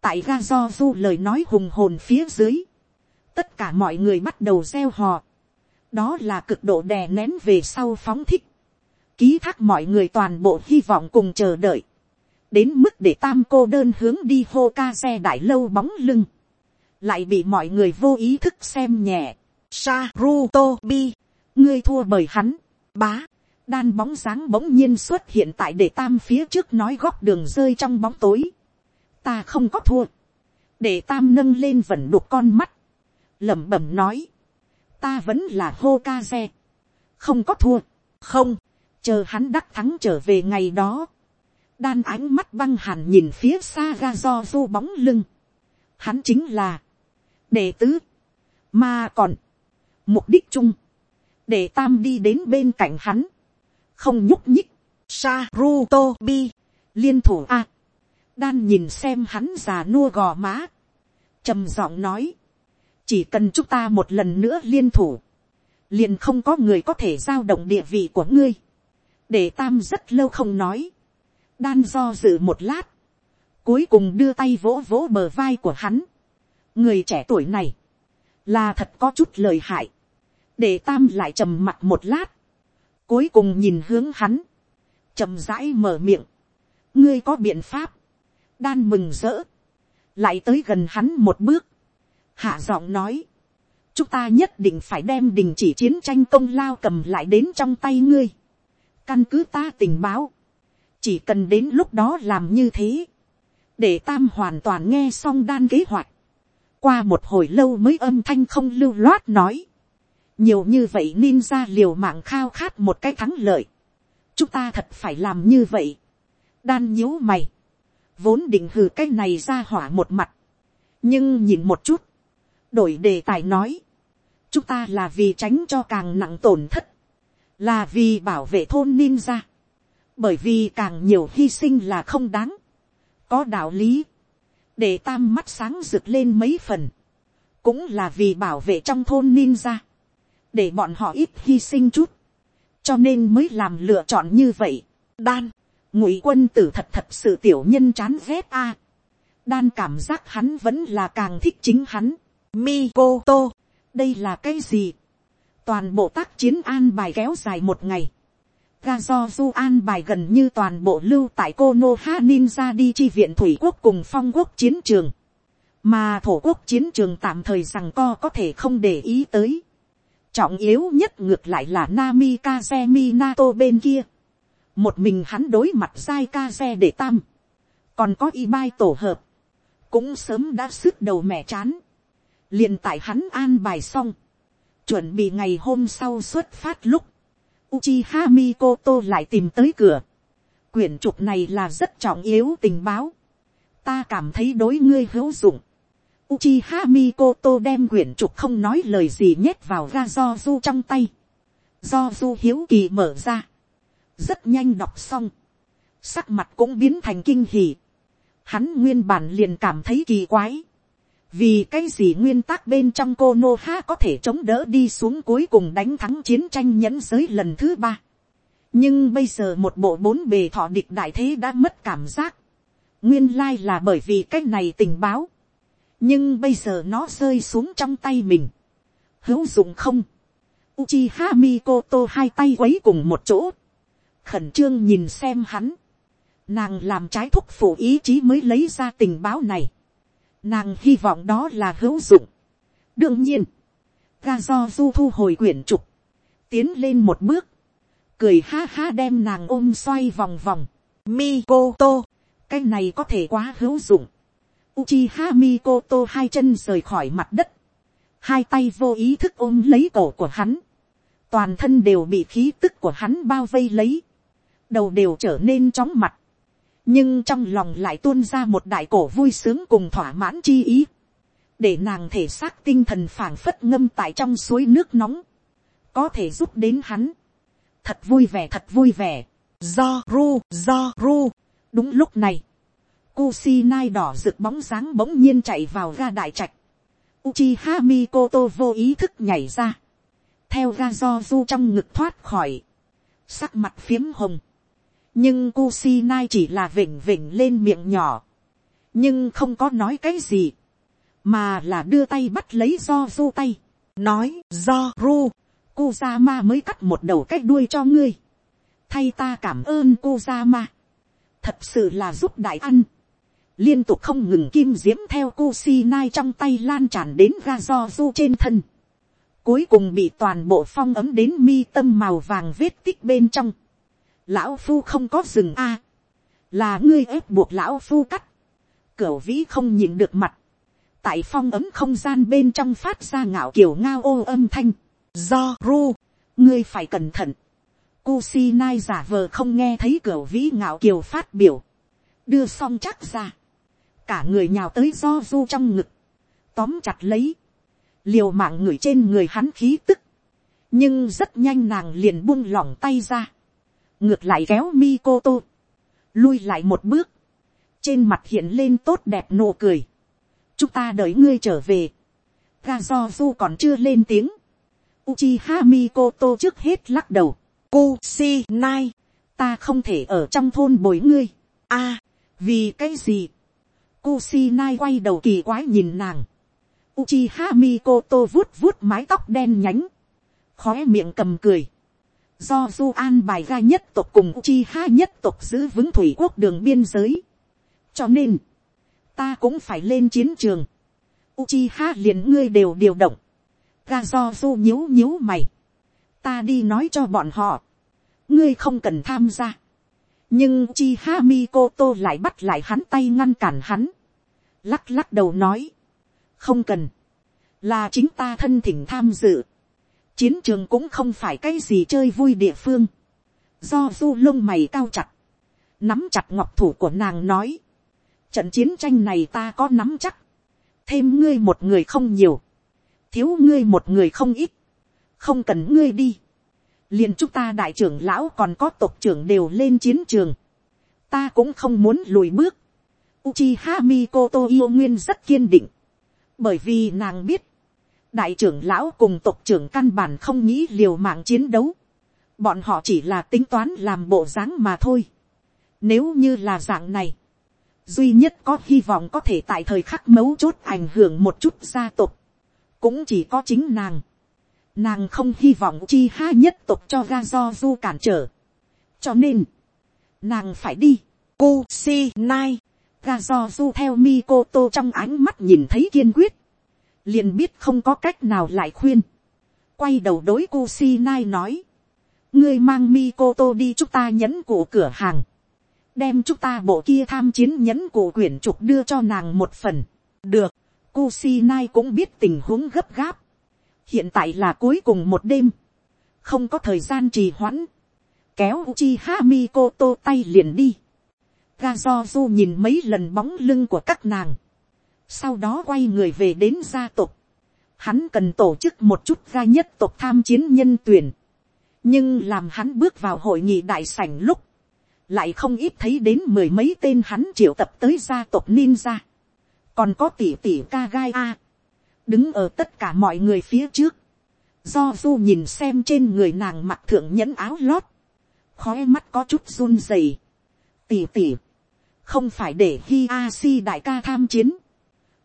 tại ga do du lời nói hùng hồn phía dưới, tất cả mọi người bắt đầu gieo hò, đó là cực độ đè nén về sau phóng thích, ký thác mọi người toàn bộ hy vọng cùng chờ đợi, đến mức để tam cô đơn hướng đi hô ca xe đại lâu bóng lưng, lại bị mọi người vô ý thức xem nhẹ. Saruto bi, ngươi thua bởi hắn, bá, đan bóng dáng bỗng nhiên xuất hiện tại để tam phía trước nói góc đường rơi trong bóng tối. ta không có thua, để tam nâng lên vẩn đục con mắt, lẩm bẩm nói, ta vẫn là hô ca xe, không có thua, không, chờ hắn đắc thắng trở về ngày đó, đan ánh mắt băng hàn nhìn phía xa ra do du bóng lưng, hắn chính là, đệ tứ, mà còn, mục đích chung, để tam đi đến bên cạnh hắn, không nhúc nhích, Saruto bi, liên thủ a, đan nhìn xem hắn già nua gò má, trầm giọng nói, chỉ cần chúng ta một lần nữa liên thủ, liền không có người có thể giao động địa vị của ngươi, để tam rất lâu không nói, đan do dự một lát, cuối cùng đưa tay vỗ vỗ bờ vai của hắn, người trẻ tuổi này, là thật có chút lời hại, để tam lại trầm mặt một lát, cuối cùng nhìn hướng hắn, trầm rãi mở miệng, ngươi có biện pháp, đan mừng rỡ, lại tới gần hắn một bước, hạ giọng nói, chúng ta nhất định phải đem đình chỉ chiến tranh công lao cầm lại đến trong tay ngươi, căn cứ ta tình báo, chỉ cần đến lúc đó làm như thế, để tam hoàn toàn nghe xong đan kế hoạch, qua một hồi lâu mới âm thanh không lưu loát nói, nhiều như vậy ninja liều mạng khao khát một cái thắng lợi, chúng ta thật phải làm như vậy, đan nhíu mày, vốn định hừ cái này ra hỏa một mặt, nhưng nhìn một chút, đổi đề tài nói, chúng ta là vì tránh cho càng nặng tổn thất, là vì bảo vệ thôn ninja, bởi vì càng nhiều hy sinh là không đáng, có đạo lý, để tam mắt sáng rực lên mấy phần, cũng là vì bảo vệ trong thôn ninja, để bọn họ ít hy sinh chút, cho nên mới làm lựa chọn như vậy. đan, ngụy quân tử thật thật sự tiểu nhân chán ghét a. đan cảm giác hắn vẫn là càng thích chính hắn. Mikoto, đây là cái gì. toàn bộ tác chiến an bài kéo dài một ngày. ga do du an bài gần như toàn bộ lưu tại Konoha ninja đi chi viện thủy quốc cùng phong quốc chiến trường. mà thổ quốc chiến trường tạm thời rằng co có thể không để ý tới trọng yếu nhất ngược lại là Namikaze Minato bên kia. Một mình hắn đối mặt Sai Kaze để tam. Còn có Ibai tổ hợp. Cũng sớm đã sứt đầu mẹ chán. liền tại hắn an bài xong. Chuẩn bị ngày hôm sau xuất phát lúc. Uchiha Mikoto lại tìm tới cửa. Quyển trục này là rất trọng yếu tình báo. Ta cảm thấy đối ngươi hữu dụng Uchiha Mikoto đem quyển trục không nói lời gì nhét vào ra do du trong tay. Do du hiếu kỳ mở ra. Rất nhanh đọc xong. Sắc mặt cũng biến thành kinh hỉ. Hắn nguyên bản liền cảm thấy kỳ quái. Vì cái gì nguyên tắc bên trong cô Nô Ha có thể chống đỡ đi xuống cuối cùng đánh thắng chiến tranh nhẫn giới lần thứ ba. Nhưng bây giờ một bộ bốn bề thọ địch đại thế đã mất cảm giác. Nguyên lai là bởi vì cái này tình báo nhưng bây giờ nó rơi xuống trong tay mình, hữu dụng không, Uchiha Mikoto hai tay quấy cùng một chỗ, khẩn trương nhìn xem hắn, nàng làm trái thúc phủ ý chí mới lấy ra tình báo này, nàng hy vọng đó là hữu dụng. đương nhiên, ga do du thu hồi quyển trục, tiến lên một bước, cười ha ha đem nàng ôm xoay vòng vòng, Mikoto, cái này có thể quá hữu dụng, Uchiha Mikoto hai chân rời khỏi mặt đất. Hai tay vô ý thức ôm lấy cổ của hắn. Toàn thân đều bị khí tức của hắn bao vây lấy. Đầu đều trở nên chóng mặt. Nhưng trong lòng lại tuôn ra một đại cổ vui sướng cùng thỏa mãn chi ý. Để nàng thể xác tinh thần phảng phất ngâm tại trong suối nước nóng. Có thể giúp đến hắn. Thật vui vẻ thật vui vẻ. Do ru, do ru. Đúng lúc này Kusinai đỏ rực bóng dáng bỗng nhiên chạy vào ga đại trạch. Uchiha Mikoto vô ý thức nhảy ra. Theo ga do du trong ngực thoát khỏi. Sắc mặt phiếm hồng. Nhưng Kusinai chỉ là vỉnh vỉnh lên miệng nhỏ. Nhưng không có nói cái gì. Mà là đưa tay bắt lấy do du tay. Nói do ru. Kusama mới cắt một đầu cách đuôi cho ngươi. thay ta cảm ơn cô ma, thật sự là giúp đại ăn, liên tục không ngừng kim diễm theo cu si nai trong tay lan tràn đến ga do du trên thân, cuối cùng bị toàn bộ phong ấm đến mi tâm màu vàng vết tích bên trong, lão phu không có rừng a, là ngươi ép buộc lão phu cắt, cửa vĩ không nhìn được mặt, tại phong ấm không gian bên trong phát ra ngạo kiểu ngao ô âm thanh, do ru, ngươi phải cẩn thận, cu si nai giả vờ không nghe thấy cửa vĩ ngạo kiều phát biểu. Đưa xong chắc ra. Cả người nhào tới do du trong ngực. Tóm chặt lấy. Liều mạng người trên người hắn khí tức. Nhưng rất nhanh nàng liền buông lỏng tay ra. Ngược lại kéo Mikoto. Lui lại một bước. Trên mặt hiện lên tốt đẹp nụ cười. Chúng ta đợi ngươi trở về. Ga do du còn chưa lên tiếng. Uchiha tô trước hết lắc đầu Cô si nai, ta không thể ở trong thôn bồi ngươi. a vì cái gì. Kusinai nai quay đầu kỳ quái nhìn nàng. Uchiha Mikoto vuốt vuốt mái tóc đen nhánh. Khóe miệng cầm cười. Do Du An bài ra nhất tộc cùng Uchiha nhất tộc giữ vững thủy quốc đường biên giới. Cho nên, ta cũng phải lên chiến trường. Uchiha liền ngươi đều điều động. Ga do Du nhíu nhíu mày ta đi nói cho bọn họ, ngươi không cần tham gia. nhưng chi ha mi cô tô lại bắt lại hắn tay ngăn cản hắn, lắc lắc đầu nói, không cần, là chính ta thân thỉnh tham dự, chiến trường cũng không phải cái gì chơi vui địa phương, do du lông mày cao chặt, nắm chặt ngọc thủ của nàng nói, trận chiến tranh này ta có nắm chắc, thêm ngươi một người không nhiều, thiếu ngươi một người không ít, không cần ngươi đi. liền chúng ta đại trưởng lão còn có tộc trưởng đều lên chiến trường. ta cũng không muốn lùi bước. Uchiha Mikoto yêu nguyên rất kiên định. bởi vì nàng biết, đại trưởng lão cùng tộc trưởng căn bản không nghĩ liều mạng chiến đấu. bọn họ chỉ là tính toán làm bộ dáng mà thôi. nếu như là dạng này, duy nhất có hy vọng có thể tại thời khắc mấu chốt ảnh hưởng một chút gia tộc, cũng chỉ có chính nàng. Nàng không hy vọng chi ha nhất tục cho ra do du cản trở. Cho nên, nàng phải đi. Cô si nai. Ga do du theo Mikoto trong ánh mắt nhìn thấy kiên quyết. Liền biết không có cách nào lại khuyên. Quay đầu đối cô si nai nói. Ngươi mang Mikoto đi chúng ta nhẫn cổ cửa hàng. Đem chúng ta bộ kia tham chiến nhẫn cổ quyển trục đưa cho nàng một phần. Được. Cô si nai cũng biết tình huống gấp gáp hiện tại là cuối cùng một đêm, không có thời gian trì hoãn, kéo uchi ha mikoto tay liền đi, ga do du nhìn mấy lần bóng lưng của các nàng, sau đó quay người về đến gia tộc, hắn cần tổ chức một chút ga nhất tộc tham chiến nhân tuyển, nhưng làm hắn bước vào hội nghị đại sảnh lúc, lại không ít thấy đến mười mấy tên hắn triệu tập tới gia tộc ninja, còn có tỷ tỷ ca gai a, đứng ở tất cả mọi người phía trước, do du nhìn xem trên người nàng mặc thượng nhẫn áo lót, khói mắt có chút run rầy, tỉ tỉ, không phải để hi a si đại ca tham chiến,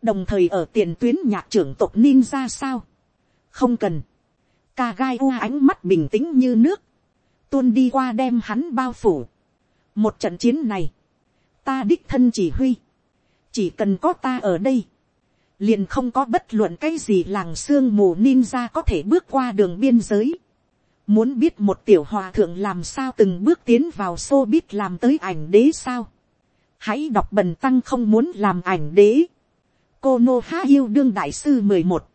đồng thời ở tiền tuyến nhạc trưởng tộc ninja sao, không cần, ca gai u ánh mắt bình tĩnh như nước, tuôn đi qua đem hắn bao phủ, một trận chiến này, ta đích thân chỉ huy, chỉ cần có ta ở đây, liền không có bất luận cái gì làng sương mù ninja có thể bước qua đường biên giới. Muốn biết một tiểu hòa thượng làm sao từng bước tiến vào xô biết làm tới ảnh đế sao. Hãy đọc bần tăng không muốn làm ảnh đế. Cô Nô Ha yêu đương đại sư mười một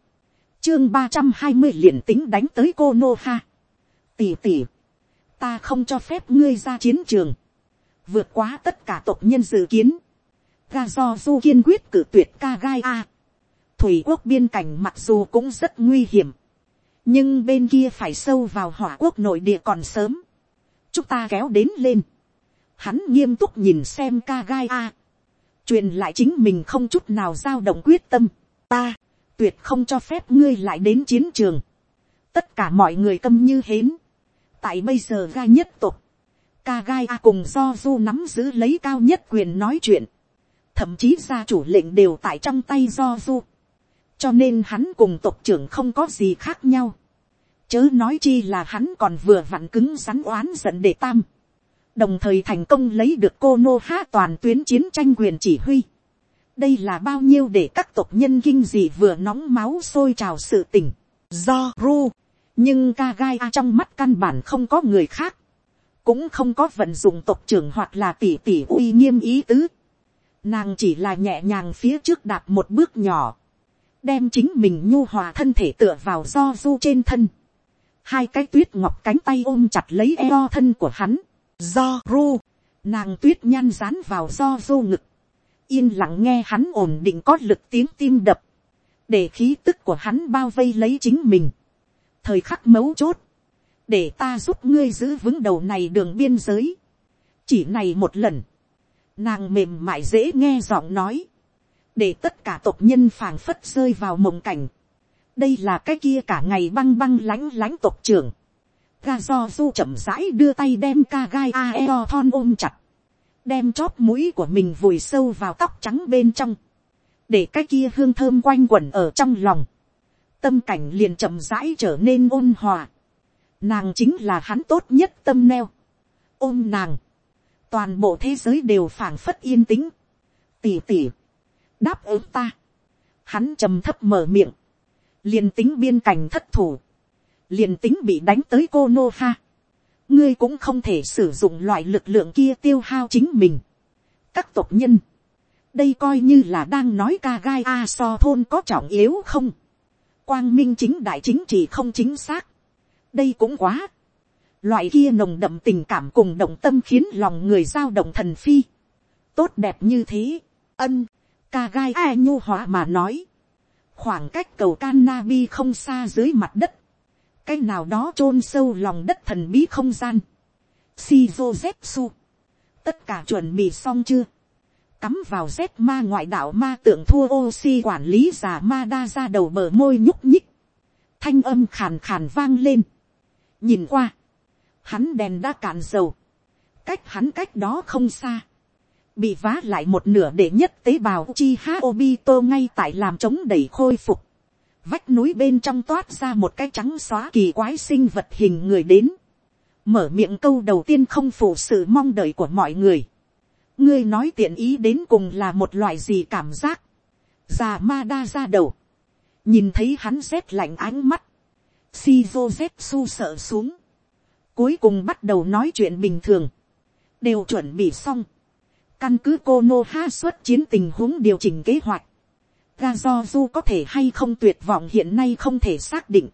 Chương ba trăm hai mươi liền tính đánh tới cô Nô Ha. Tỷ tỷ. Ta không cho phép ngươi ra chiến trường. Vượt quá tất cả tộc nhân dự kiến. Ga do du kiên quyết cử tuyệt ca gai a thủy quốc biên cảnh mặc dù cũng rất nguy hiểm, nhưng bên kia phải sâu vào hỏa quốc nội địa còn sớm, chúng ta kéo đến lên, hắn nghiêm túc nhìn xem ca gai a, truyền lại chính mình không chút nào dao động quyết tâm, ta, tuyệt không cho phép ngươi lại đến chiến trường, tất cả mọi người câm như hến, tại bây giờ gai nhất tục, ca gai a cùng do du nắm giữ lấy cao nhất quyền nói chuyện, thậm chí gia chủ lệnh đều tại trong tay do du, cho nên hắn cùng tộc trưởng không có gì khác nhau. chớ nói chi là hắn còn vừa vặn cứng rắn oán giận để tam đồng thời thành công lấy được cô nô ha toàn tuyến chiến tranh quyền chỉ huy. đây là bao nhiêu để các tộc nhân kinh dị vừa nóng máu sôi trào sự tình. do ru, nhưng ca gai a trong mắt căn bản không có người khác, cũng không có vận dụng tộc trưởng hoặc là tỷ tỷ uy nghiêm ý tứ. nàng chỉ là nhẹ nhàng phía trước đạp một bước nhỏ, đem chính mình nhu hòa thân thể tựa vào do du trên thân. hai cái tuyết ngọc cánh tay ôm chặt lấy eo thân của hắn do ru, nàng tuyết nhăn rán vào do du ngực, yên lặng nghe hắn ổn định có lực tiếng tim đập, để khí tức của hắn bao vây lấy chính mình, thời khắc mấu chốt, để ta giúp ngươi giữ vững đầu này đường biên giới, chỉ này một lần, nàng mềm mại dễ nghe giọng nói, để tất cả tộc nhân phảng phất rơi vào mộng cảnh, đây là cái kia cả ngày băng băng lánh lánh tộc trưởng, ga do du chậm rãi đưa tay đem ca gai a eo thon ôm chặt, đem chóp mũi của mình vùi sâu vào tóc trắng bên trong, để cái kia hương thơm quanh quẩn ở trong lòng, tâm cảnh liền chậm rãi trở nên ôn hòa, nàng chính là hắn tốt nhất tâm neo, ôm nàng, toàn bộ thế giới đều phảng phất yên tĩnh, tỉ tỉ, đáp ứng ta, hắn trầm thấp mở miệng, liền tính biên cảnh thất thủ, liền tính bị đánh tới cô nô ha, ngươi cũng không thể sử dụng loại lực lượng kia tiêu hao chính mình. các tộc nhân, đây coi như là đang nói ca gai a so thôn có trọng yếu không. quang minh chính đại chính trị không chính xác. đây cũng quá. loại kia nồng đậm tình cảm cùng động tâm khiến lòng người giao động thần phi. tốt đẹp như thế. ân, ca gai a nhu hóa mà nói. khoảng cách cầu Canabi không xa dưới mặt đất cái nào đó chôn sâu lòng đất thần bí không gian. Shizu Zetsu. Tất cả chuẩn bị xong chưa? Cắm vào Z ma ngoại đạo ma tượng thua oxy quản lý giả ma đa ra đầu bờ môi nhúc nhích. Thanh âm khàn khàn vang lên. Nhìn qua. Hắn đèn đã cạn dầu. Cách hắn cách đó không xa. Bị vá lại một nửa để nhất tế bào chi ha obito ngay tại làm chống đẩy khôi phục vách núi bên trong toát ra một cái trắng xóa kỳ quái sinh vật hình người đến. Mở miệng câu đầu tiên không phụ sự mong đợi của mọi người. Ngươi nói tiện ý đến cùng là một loại gì cảm giác. Già ma đa ra đầu. Nhìn thấy hắn rét lạnh ánh mắt. Shizu rét su sợ xuống. Cuối cùng bắt đầu nói chuyện bình thường. Đều chuẩn bị xong. Căn cứ cô Nô Ha xuất chiến tình huống điều chỉnh kế hoạch ga do du có thể hay không tuyệt vọng hiện nay không thể xác định.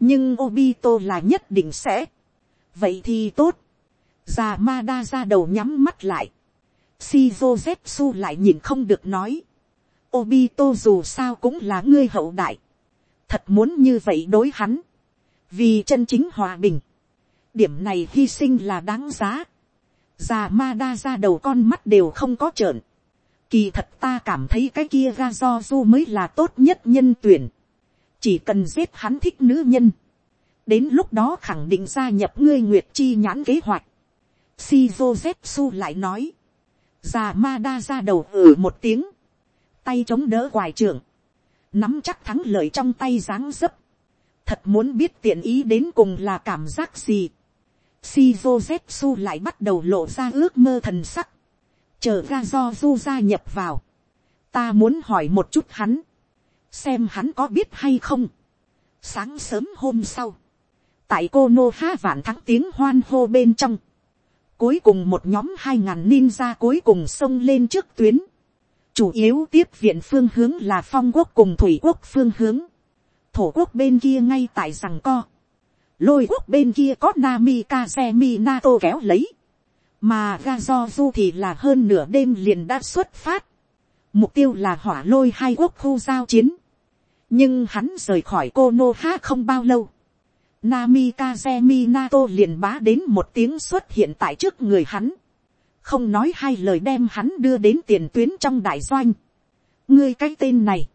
nhưng obito là nhất định sẽ. vậy thì tốt. già ma đa ra đầu nhắm mắt lại. shizu zetsu lại nhìn không được nói. obito dù sao cũng là ngươi hậu đại. thật muốn như vậy đối hắn. vì chân chính hòa bình. điểm này hy sinh là đáng giá. già ma đa ra đầu con mắt đều không có trợn Kỳ thật ta cảm thấy cái kia ra do du mới là tốt nhất nhân tuyển. Chỉ cần giết hắn thích nữ nhân. Đến lúc đó khẳng định gia nhập ngươi Nguyệt Chi nhãn kế hoạch. Shizu lại nói. Già ma đa ra đầu ở một tiếng. Tay chống đỡ hoài trưởng. Nắm chắc thắng lợi trong tay dáng dấp. Thật muốn biết tiện ý đến cùng là cảm giác gì. Shizu lại bắt đầu lộ ra ước mơ thần sắc chờ ga do du gia nhập vào, ta muốn hỏi một chút hắn, xem hắn có biết hay không. Sáng sớm hôm sau, tại cô nô ha vạn thắng tiếng hoan hô bên trong, cuối cùng một nhóm hai ngàn ninja cuối cùng xông lên trước tuyến, chủ yếu tiếp viện phương hướng là phong quốc cùng thủy quốc phương hướng, thổ quốc bên kia ngay tại rằng co, lôi quốc bên kia có Nami Kazemi Nato kéo lấy, mà ga do du thì là hơn nửa đêm liền đã xuất phát, mục tiêu là hỏa lôi hai quốc khu giao chiến, nhưng hắn rời khỏi cô nô ha không bao lâu, Nami Kazemi Nato liền bá đến một tiếng xuất hiện tại trước người hắn, không nói hai lời đem hắn đưa đến tiền tuyến trong đại doanh. ngươi cái tên này,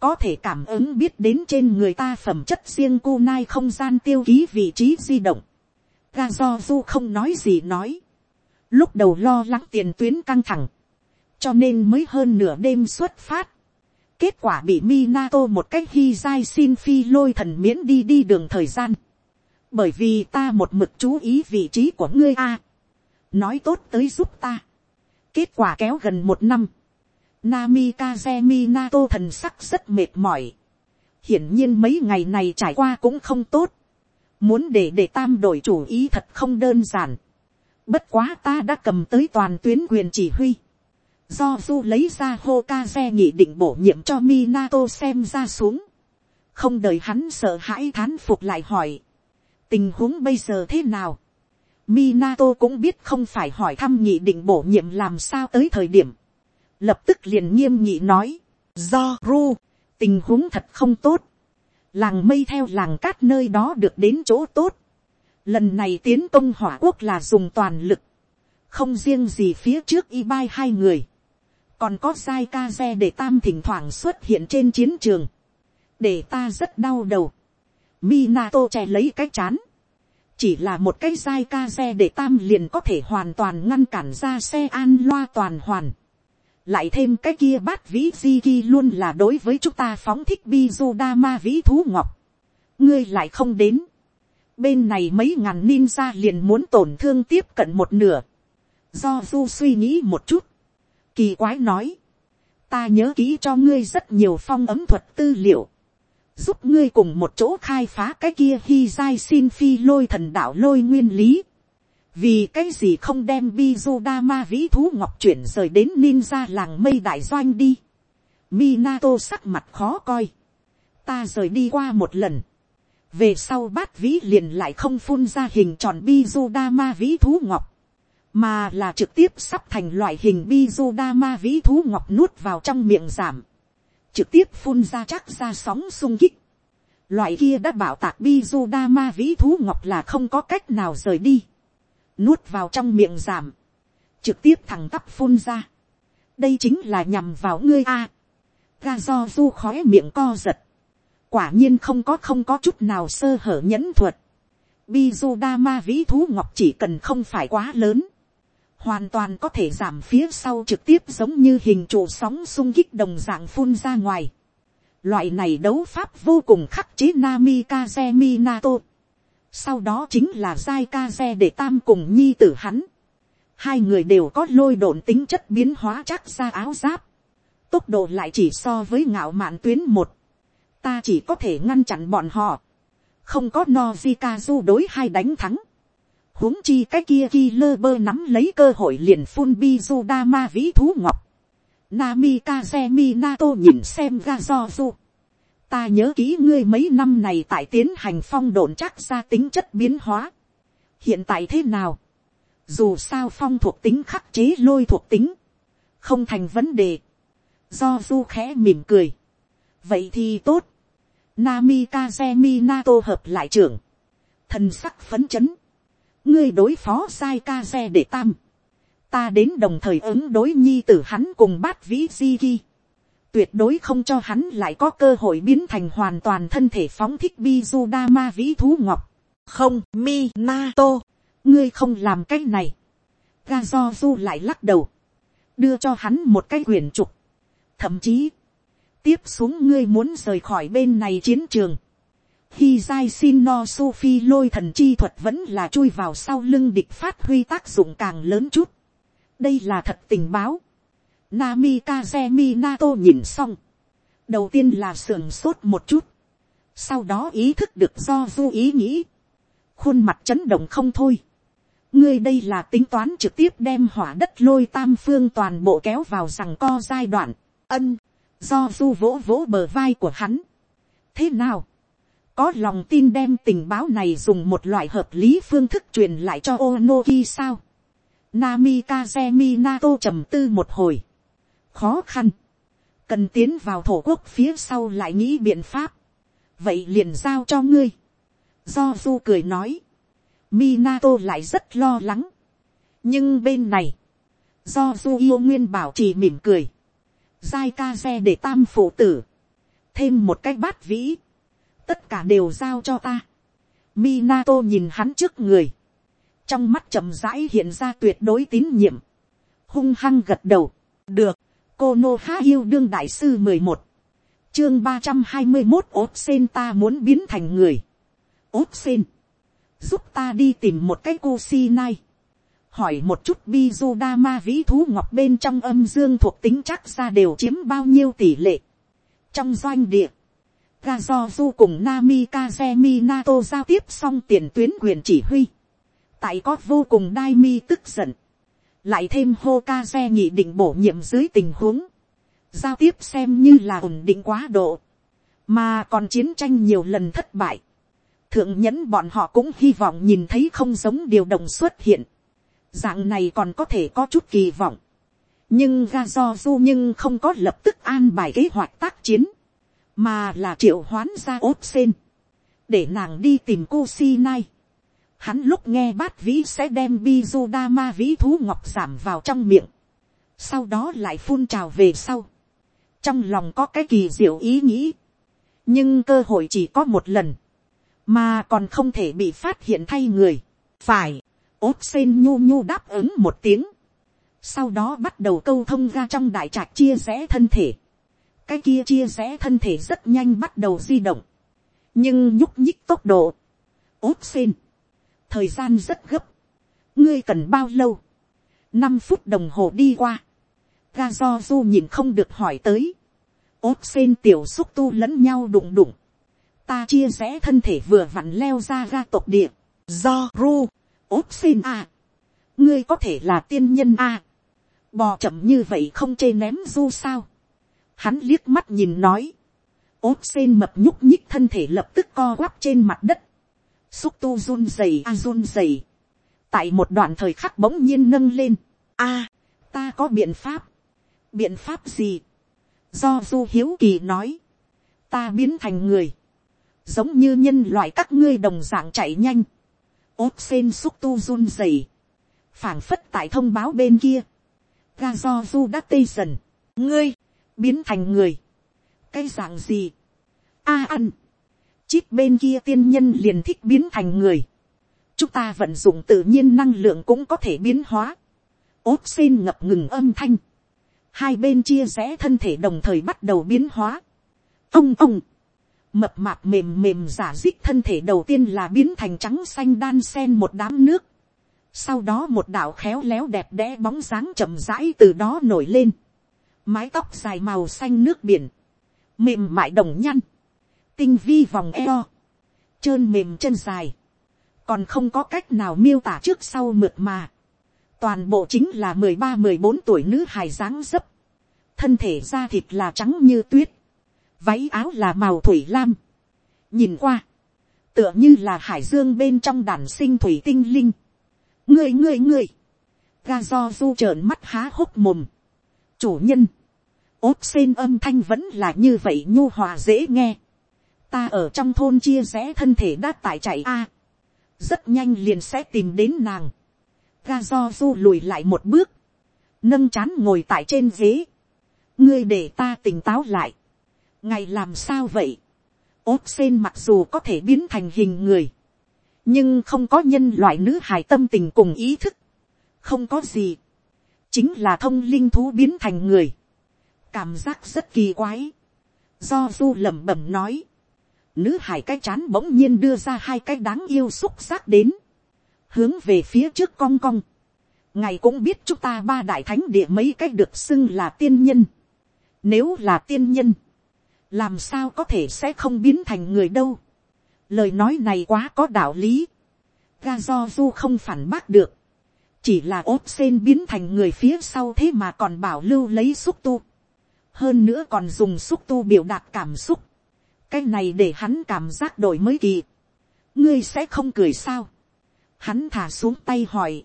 có thể cảm ứng biết đến trên người ta phẩm chất riêng cu nai không gian tiêu ký vị trí di động. Ga do du không nói gì nói lúc đầu lo lắng tiền tuyến căng thẳng, cho nên mới hơn nửa đêm xuất phát. kết quả bị Minato một cách hy dai xin phi lôi thần miễn đi đi đường thời gian. bởi vì ta một mực chú ý vị trí của ngươi a. nói tốt tới giúp ta, kết quả kéo gần một năm, Namikaze Minato thần sắc rất mệt mỏi. Hiển nhiên mấy ngày này trải qua cũng không tốt. Muốn để để tam đổi chủ ý thật không đơn giản. Bất quá ta đã cầm tới toàn tuyến quyền chỉ huy. Do Du lấy ra Hokage nghị định bổ nhiệm cho Minato xem ra xuống. Không đợi hắn sợ hãi thán phục lại hỏi. Tình huống bây giờ thế nào? Minato cũng biết không phải hỏi thăm nghị định bổ nhiệm làm sao tới thời điểm lập tức liền nghiêm nghị nói, do ru, tình huống thật không tốt, làng mây theo làng cát nơi đó được đến chỗ tốt, lần này tiến công hỏa quốc là dùng toàn lực, không riêng gì phía trước y bai hai người, còn có sai ca xe để tam thỉnh thoảng xuất hiện trên chiến trường, để ta rất đau đầu, Minato che lấy cái chán, chỉ là một cái sai ca xe để tam liền có thể hoàn toàn ngăn cản ra xe an loa toàn hoàn. Lại thêm cái kia bát vĩ di ki luôn là đối với chúng ta phóng thích Bi bizudama vĩ thú ngọc. ngươi lại không đến bên này mấy ngàn ninja liền muốn tổn thương tiếp cận một nửa. do du suy nghĩ một chút. kỳ quái nói. ta nhớ kỹ cho ngươi rất nhiều phong ấm thuật tư liệu. giúp ngươi cùng một chỗ khai phá cái kia hy giai xin phi lôi thần đạo lôi nguyên lý vì cái gì không đem Bizudama vĩ thú ngọc chuyển rời đến ninja làng mây đại doanh đi. Minato sắc mặt khó coi. Ta rời đi qua một lần. Về sau bát vĩ liền lại không phun ra hình tròn Bizudama vĩ thú ngọc. Mà là trực tiếp sắp thành loại hình Bizudama vĩ thú ngọc nuốt vào trong miệng giảm. Trực tiếp phun ra chắc ra sóng sung kích. Loại kia đã bảo tạc Bizudama vĩ thú ngọc là không có cách nào rời đi nuốt vào trong miệng giảm, trực tiếp thẳng tắp phun ra. đây chính là nhằm vào ngươi a. ga do du khói miệng co giật, quả nhiên không có không có chút nào sơ hở nhẫn thuật. Bizudama vĩ thú ngọc chỉ cần không phải quá lớn, hoàn toàn có thể giảm phía sau trực tiếp giống như hình trụ sóng sung kích đồng dạng phun ra ngoài. Loại này đấu pháp vô cùng khắc chế Namikaze Minato. Sau đó chính là giai ca để tam cùng nhi tử hắn. hai người đều có lôi độn tính chất biến hóa chắc ra áo giáp. tốc độ lại chỉ so với ngạo mạn tuyến một ta chỉ có thể ngăn chặn bọn họ. không có Nojikazu đối hai đánh thắng. huống chi cái kia ki lơ bơ nắm lấy cơ hội liền phun bizudama vĩ thú ngọc. Nami Kazemi Nato nhìn xem ga do du ta nhớ kỹ ngươi mấy năm này tại tiến hành phong độn chắc ra tính chất biến hóa. hiện tại thế nào, dù sao phong thuộc tính khắc chế lôi thuộc tính, không thành vấn đề, do du khẽ mỉm cười, vậy thì tốt, Nami Kazemi Nato hợp lại trưởng, thần sắc phấn chấn, ngươi đối phó sai Kaze để tam, ta đến đồng thời ứng đối nhi tử hắn cùng bát vĩ Ziki. tuyệt đối không cho hắn lại có cơ hội biến thành hoàn toàn thân thể phóng thích Bizudama vĩ thú ngọc. Không, Minato, ngươi không làm cái này. Gazozu lại lắc đầu, đưa cho hắn một cái quyền trục. Thậm chí, tiếp xuống ngươi muốn rời khỏi bên này chiến trường. Khi Giai Xin No Sophie lôi thần chi thuật vẫn là chui vào sau lưng địch phát huy tác dụng càng lớn chút. Đây là thật tình báo Nami Kazemi Nato nhìn xong. Đầu tiên là sườn sốt một chút. Sau đó ý thức được do du ý nghĩ. Khuôn mặt chấn động không thôi. Ngươi đây là tính toán trực tiếp đem hỏa đất lôi tam phương toàn bộ kéo vào rằng co giai đoạn. Ân. Do du vỗ vỗ bờ vai của hắn. Thế nào? Có lòng tin đem tình báo này dùng một loại hợp lý phương thức truyền lại cho Onoki sao? Namikaze Minato trầm tư một hồi khó khăn, cần tiến vào thổ quốc phía sau lại nghĩ biện pháp, vậy liền giao cho ngươi. Do du cười nói, Minato lại rất lo lắng, nhưng bên này, do du yêu nguyên bảo trì mỉm cười, giai ca xe để tam phụ tử, thêm một cái bát vĩ, tất cả đều giao cho ta. Minato nhìn hắn trước người, trong mắt chậm rãi hiện ra tuyệt đối tín nhiệm, hung hăng gật đầu, được, cô nô há yêu đương đại sư mười một. Chương ba trăm hai mươi một ốt sen ta muốn biến thành người. Ốt sen. Giúp ta đi tìm một cái cô si nai hỏi một chút Bizu Dama vĩ thú ngọc bên trong âm dương thuộc tính chắc ra đều chiếm bao nhiêu tỷ lệ. Trong doanh địa, Gazozu cùng Nami Kazemi Nato giao tiếp xong tiền tuyến quyền chỉ huy. Tại có vô cùng đai mi tức giận. Lại thêm hô kaze nghị định bổ nhiệm dưới tình huống. Giao tiếp xem như là ổn định quá độ. Mà còn chiến tranh nhiều lần thất bại. Thượng nhẫn bọn họ cũng hy vọng nhìn thấy không giống điều động xuất hiện. Dạng này còn có thể có chút kỳ vọng. Nhưng Gazozu nhưng không có lập tức an bài kế hoạch tác chiến mà là triệu hoán ra ốt sen, để nàng đi tìm cô si nai. Hắn lúc nghe bát vĩ sẽ đem bizu đa ma vĩ thú ngọc giảm vào trong miệng, sau đó lại phun trào về sau. trong lòng có cái kỳ diệu ý nghĩ, nhưng cơ hội chỉ có một lần, mà còn không thể bị phát hiện thay người. phải, ốt sen nhu nhu đáp ứng một tiếng, sau đó bắt đầu câu thông ra trong đại trạch chia rẽ thân thể. Cái kia chia rẽ thân thể rất nhanh bắt đầu di động, nhưng nhúc nhích tốc độ, ốt sen. thời gian rất gấp, ngươi cần bao lâu, năm phút đồng hồ đi qua, ga do du nhìn không được hỏi tới, ốt sen tiểu xúc tu lẫn nhau đụng đụng, ta chia rẽ thân thể vừa vặn leo ra ga tộc địa, do ru, ốp xin à, ngươi có thể là tiên nhân à, bò chậm như vậy không chê ném du sao, Hắn liếc mắt nhìn nói. ốp xin mập nhúc nhích thân thể lập tức co quắp trên mặt đất. Xúc tu run rẩy a run rẩy. Tại một đoạn thời khắc bỗng nhiên nâng lên. a ta có biện pháp. Biện pháp gì? Do du hiếu kỳ nói. Ta biến thành người. Giống như nhân loại các ngươi đồng dạng chạy nhanh. Ốt sen xúc tu run rẩy. phảng phất tại thông báo bên kia. Ga do du đã tây dần. Ngươi biến thành người, cái dạng gì, a ăn, chít bên kia tiên nhân liền thích biến thành người, chúng ta vận dụng tự nhiên năng lượng cũng có thể biến hóa, ốt sen ngập ngừng âm thanh, hai bên chia rẽ thân thể đồng thời bắt đầu biến hóa, ông ông, mập mạp mềm mềm giả dích thân thể đầu tiên là biến thành trắng xanh đan sen một đám nước, sau đó một đạo khéo léo đẹp đẽ bóng dáng chậm rãi từ đó nổi lên, mái tóc dài màu xanh nước biển, mềm mại đồng nhăn, tinh vi vòng eo, trơn mềm chân dài, còn không có cách nào miêu tả trước sau mượt mà. Toàn bộ chính là mười ba mười bốn tuổi nữ hài dáng dấp, thân thể da thịt là trắng như tuyết, váy áo là màu thủy lam. nhìn qua, tựa như là hải dương bên trong đàn sinh thủy tinh linh. ngươi ngươi ngươi, ga do du trợn mắt há hốc mồm, chủ nhân, ốt sen âm thanh vẫn là như vậy nhu hòa dễ nghe. ta ở trong thôn chia rẽ thân thể đã tải chạy a. rất nhanh liền sẽ tìm đến nàng. ga do du lùi lại một bước. nâng chán ngồi tại trên ghế. ngươi để ta tỉnh táo lại ngày làm sao vậy. ốt sen mặc dù có thể biến thành hình người. nhưng không có nhân loại nữ hài tâm tình cùng ý thức. không có gì. chính là thông linh thú biến thành người cảm giác rất kỳ quái. do du lẩm bẩm nói, nữ hải cái chán bỗng nhiên đưa ra hai cái đáng yêu xúc giác đến, hướng về phía trước cong cong. ngài cũng biết chúng ta ba đại thánh địa mấy cái được xưng là tiên nhân. nếu là tiên nhân, làm sao có thể sẽ không biến thành người đâu. lời nói này quá có đạo lý. ga do du không phản bác được. chỉ là ốt sen biến thành người phía sau thế mà còn bảo lưu lấy xúc tu. Hơn nữa còn dùng xúc tu biểu đạt cảm xúc, cái này để hắn cảm giác đổi mới kỳ, ngươi sẽ không cười sao, hắn thả xuống tay hỏi,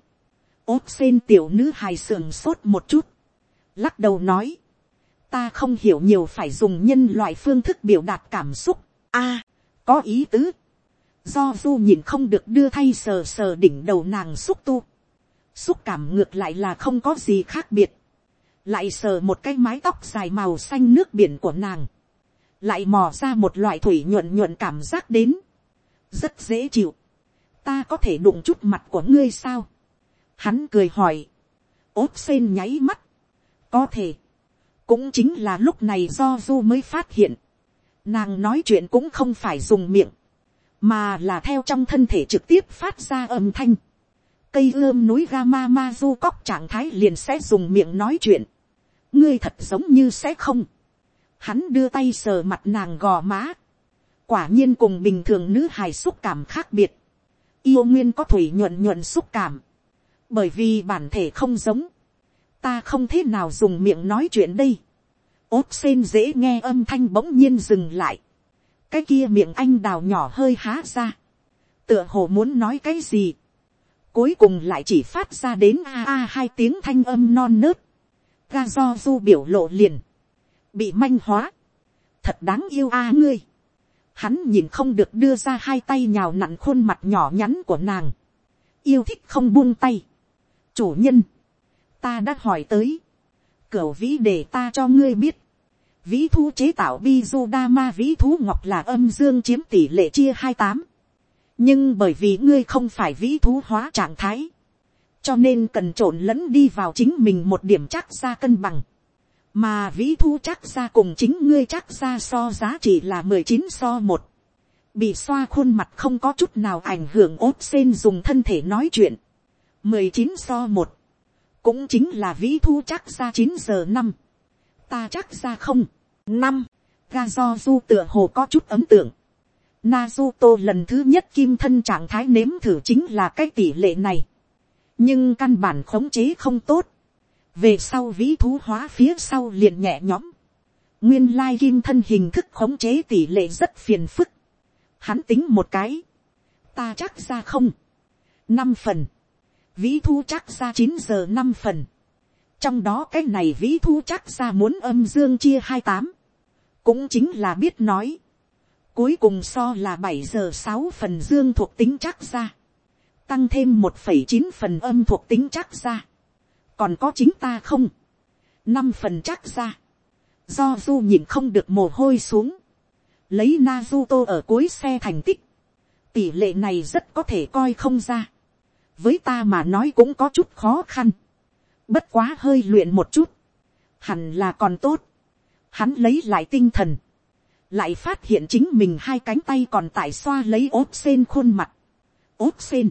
ốt sen tiểu nữ hài sườn sốt một chút, lắc đầu nói, ta không hiểu nhiều phải dùng nhân loại phương thức biểu đạt cảm xúc, a, có ý tứ, do du nhìn không được đưa thay sờ sờ đỉnh đầu nàng xúc tu, xúc cảm ngược lại là không có gì khác biệt, lại sờ một cái mái tóc dài màu xanh nước biển của nàng, lại mò ra một loại thủy nhuận nhuận cảm giác đến, rất dễ chịu, ta có thể đụng chút mặt của ngươi sao, hắn cười hỏi, ốp sen nháy mắt, có thể, cũng chính là lúc này do du mới phát hiện, nàng nói chuyện cũng không phải dùng miệng, mà là theo trong thân thể trực tiếp phát ra âm thanh, cây ươm núi Gama ma du cóc trạng thái liền sẽ dùng miệng nói chuyện. ngươi thật giống như sẽ không. hắn đưa tay sờ mặt nàng gò má. quả nhiên cùng bình thường nữ hài xúc cảm khác biệt. yêu nguyên có thủy nhuận nhuận xúc cảm. bởi vì bản thể không giống ta không thế nào dùng miệng nói chuyện đây. ốt sen dễ nghe âm thanh bỗng nhiên dừng lại. cái kia miệng anh đào nhỏ hơi há ra. tựa hồ muốn nói cái gì? Cuối cùng lại chỉ phát ra đến a a hai tiếng thanh âm non nớt, ga do du biểu lộ liền, bị manh hóa, thật đáng yêu a ngươi, hắn nhìn không được đưa ra hai tay nhào nặn khuôn mặt nhỏ nhắn của nàng, yêu thích không buông tay, chủ nhân, ta đã hỏi tới, cửu vĩ để ta cho ngươi biết, vĩ thu chế tạo bi du đa ma vĩ thú ngọc là âm dương chiếm tỷ lệ chia hai tám. Nhưng bởi vì ngươi không phải vĩ thú hóa trạng thái, cho nên cần trộn lẫn đi vào chính mình một điểm chắc ra cân bằng, mà vĩ thú chắc ra cùng chính ngươi chắc ra so giá trị là mười chín so một, bị xoa khuôn mặt không có chút nào ảnh hưởng ốt sen dùng thân thể nói chuyện, mười chín so một, cũng chính là vĩ thu chắc ra chín giờ năm, ta chắc ra không, năm, ga do du tựa hồ có chút ấm tượng, Naruto lần thứ nhất kim thân trạng thái nếm thử chính là cái tỷ lệ này. Nhưng căn bản khống chế không tốt. Về sau vĩ thú hóa phía sau liền nhẹ nhõm. Nguyên lai kim thân hình thức khống chế tỷ lệ rất phiền phức. Hắn tính một cái. Ta chắc ra không. năm phần. Vĩ thu chắc ra chín giờ năm phần. Trong đó cái này vĩ thu chắc ra muốn âm dương chia hai tám Cũng chính là biết nói Cuối cùng so là bảy giờ sáu phần dương thuộc tính chắc ra. Tăng thêm một phẩy chín phần âm thuộc tính chắc ra. Còn có chính ta không? năm phần chắc ra. Do du nhìn không được mồ hôi xuống. Lấy Naruto ở cuối xe thành tích. Tỷ lệ này rất có thể coi không ra. Với ta mà nói cũng có chút khó khăn. Bất quá hơi luyện một chút. Hẳn là còn tốt. Hắn lấy lại tinh thần lại phát hiện chính mình hai cánh tay còn tại xoa lấy ốp sen khuôn mặt. ốp sen,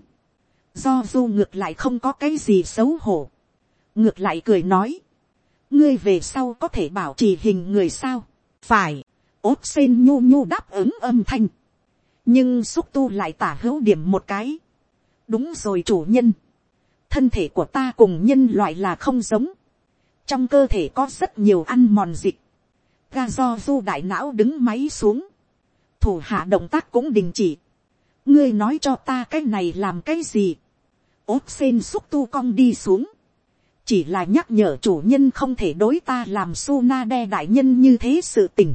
do du ngược lại không có cái gì xấu hổ, ngược lại cười nói, ngươi về sau có thể bảo trì hình người sao, phải, ốp sen nhu nhu đáp ứng âm thanh, nhưng xúc tu lại tả hữu điểm một cái, đúng rồi chủ nhân, thân thể của ta cùng nhân loại là không giống, trong cơ thể có rất nhiều ăn mòn dịch, ga do du đại não đứng máy xuống, thủ hạ động tác cũng đình chỉ, ngươi nói cho ta cái này làm cái gì, ốp sen xúc tu cong đi xuống, chỉ là nhắc nhở chủ nhân không thể đối ta làm su na đe đại nhân như thế sự tình,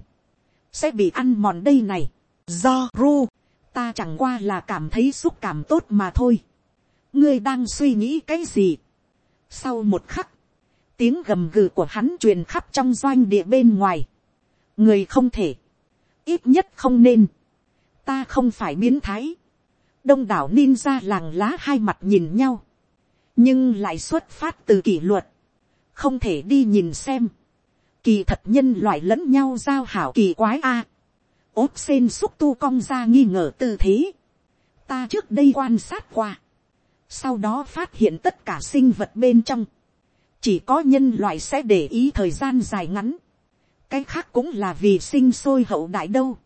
sẽ bị ăn mòn đây này, do ru, ta chẳng qua là cảm thấy xúc cảm tốt mà thôi, ngươi đang suy nghĩ cái gì, sau một khắc, tiếng gầm gừ của hắn truyền khắp trong doanh địa bên ngoài, người không thể, ít nhất không nên, ta không phải biến thái, đông đảo ninja làng lá hai mặt nhìn nhau, nhưng lại xuất phát từ kỷ luật, không thể đi nhìn xem, kỳ thật nhân loại lẫn nhau giao hảo kỳ quái a, à ốp sen xúc tu cong ra nghi ngờ tư thế, ta trước đây quan sát qua, sau đó phát hiện tất cả sinh vật bên trong, chỉ có nhân loại sẽ để ý thời gian dài ngắn, cái khác cũng là vì sinh sôi hậu đại đâu,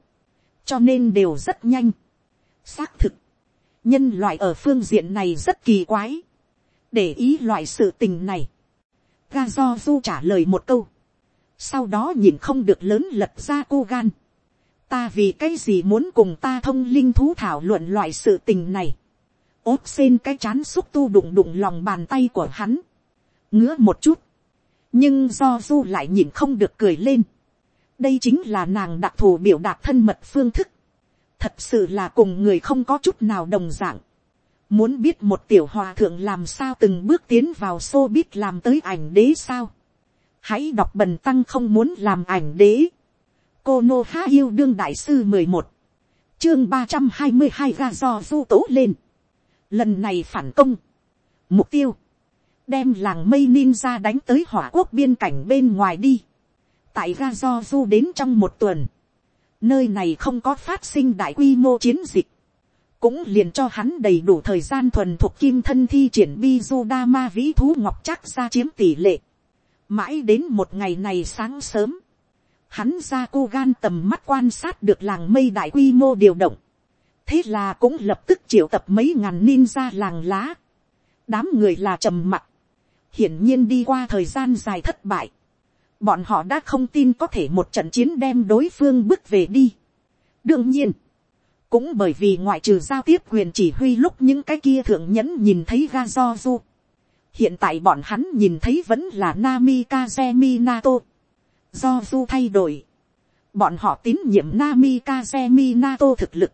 cho nên đều rất nhanh. xác thực, nhân loại ở phương diện này rất kỳ quái, để ý loại sự tình này. ga do du trả lời một câu, sau đó nhìn không được lớn lật ra cô gan ta vì cái gì muốn cùng ta thông linh thú thảo luận loại sự tình này. ốp xên cái chán xúc tu đụng đụng lòng bàn tay của hắn. ngứa một chút nhưng do du lại nhìn không được cười lên. đây chính là nàng đặc thù biểu đạt thân mật phương thức. thật sự là cùng người không có chút nào đồng d ạ n g muốn biết một tiểu hòa thượng làm sao từng bước tiến vào xô biết làm tới ảnh đế sao. hãy đọc bần tăng không muốn làm ảnh đế cô nô há yêu đương đại sư mười một, chương ba trăm hai mươi hai ga do du tố lên. lần này phản công. mục tiêu đem làng mây ninja đánh tới hỏa quốc biên cảnh bên ngoài đi. tại ga do du đến trong một tuần, nơi này không có phát sinh đại quy mô chiến dịch, cũng liền cho hắn đầy đủ thời gian thuần thuộc kim thân thi triển bi du đa ma vĩ thú ngọc chắc ra chiếm tỷ lệ. mãi đến một ngày này sáng sớm, hắn ra cô gan tầm mắt quan sát được làng mây đại quy mô điều động. thế là cũng lập tức triệu tập mấy ngàn ninja làng lá. đám người là trầm mặc. hiển nhiên đi qua thời gian dài thất bại. bọn họ đã không tin có thể một trận chiến đem đối phương bước về đi. đương nhiên, cũng bởi vì ngoại trừ giao tiếp quyền chỉ huy lúc những cái kia thượng nhẫn nhìn thấy ga do du. hiện tại bọn hắn nhìn thấy vẫn là Nami Kazemi Nato do du thay đổi, bọn họ tín nhiệm Nami Kazemi Nato thực lực,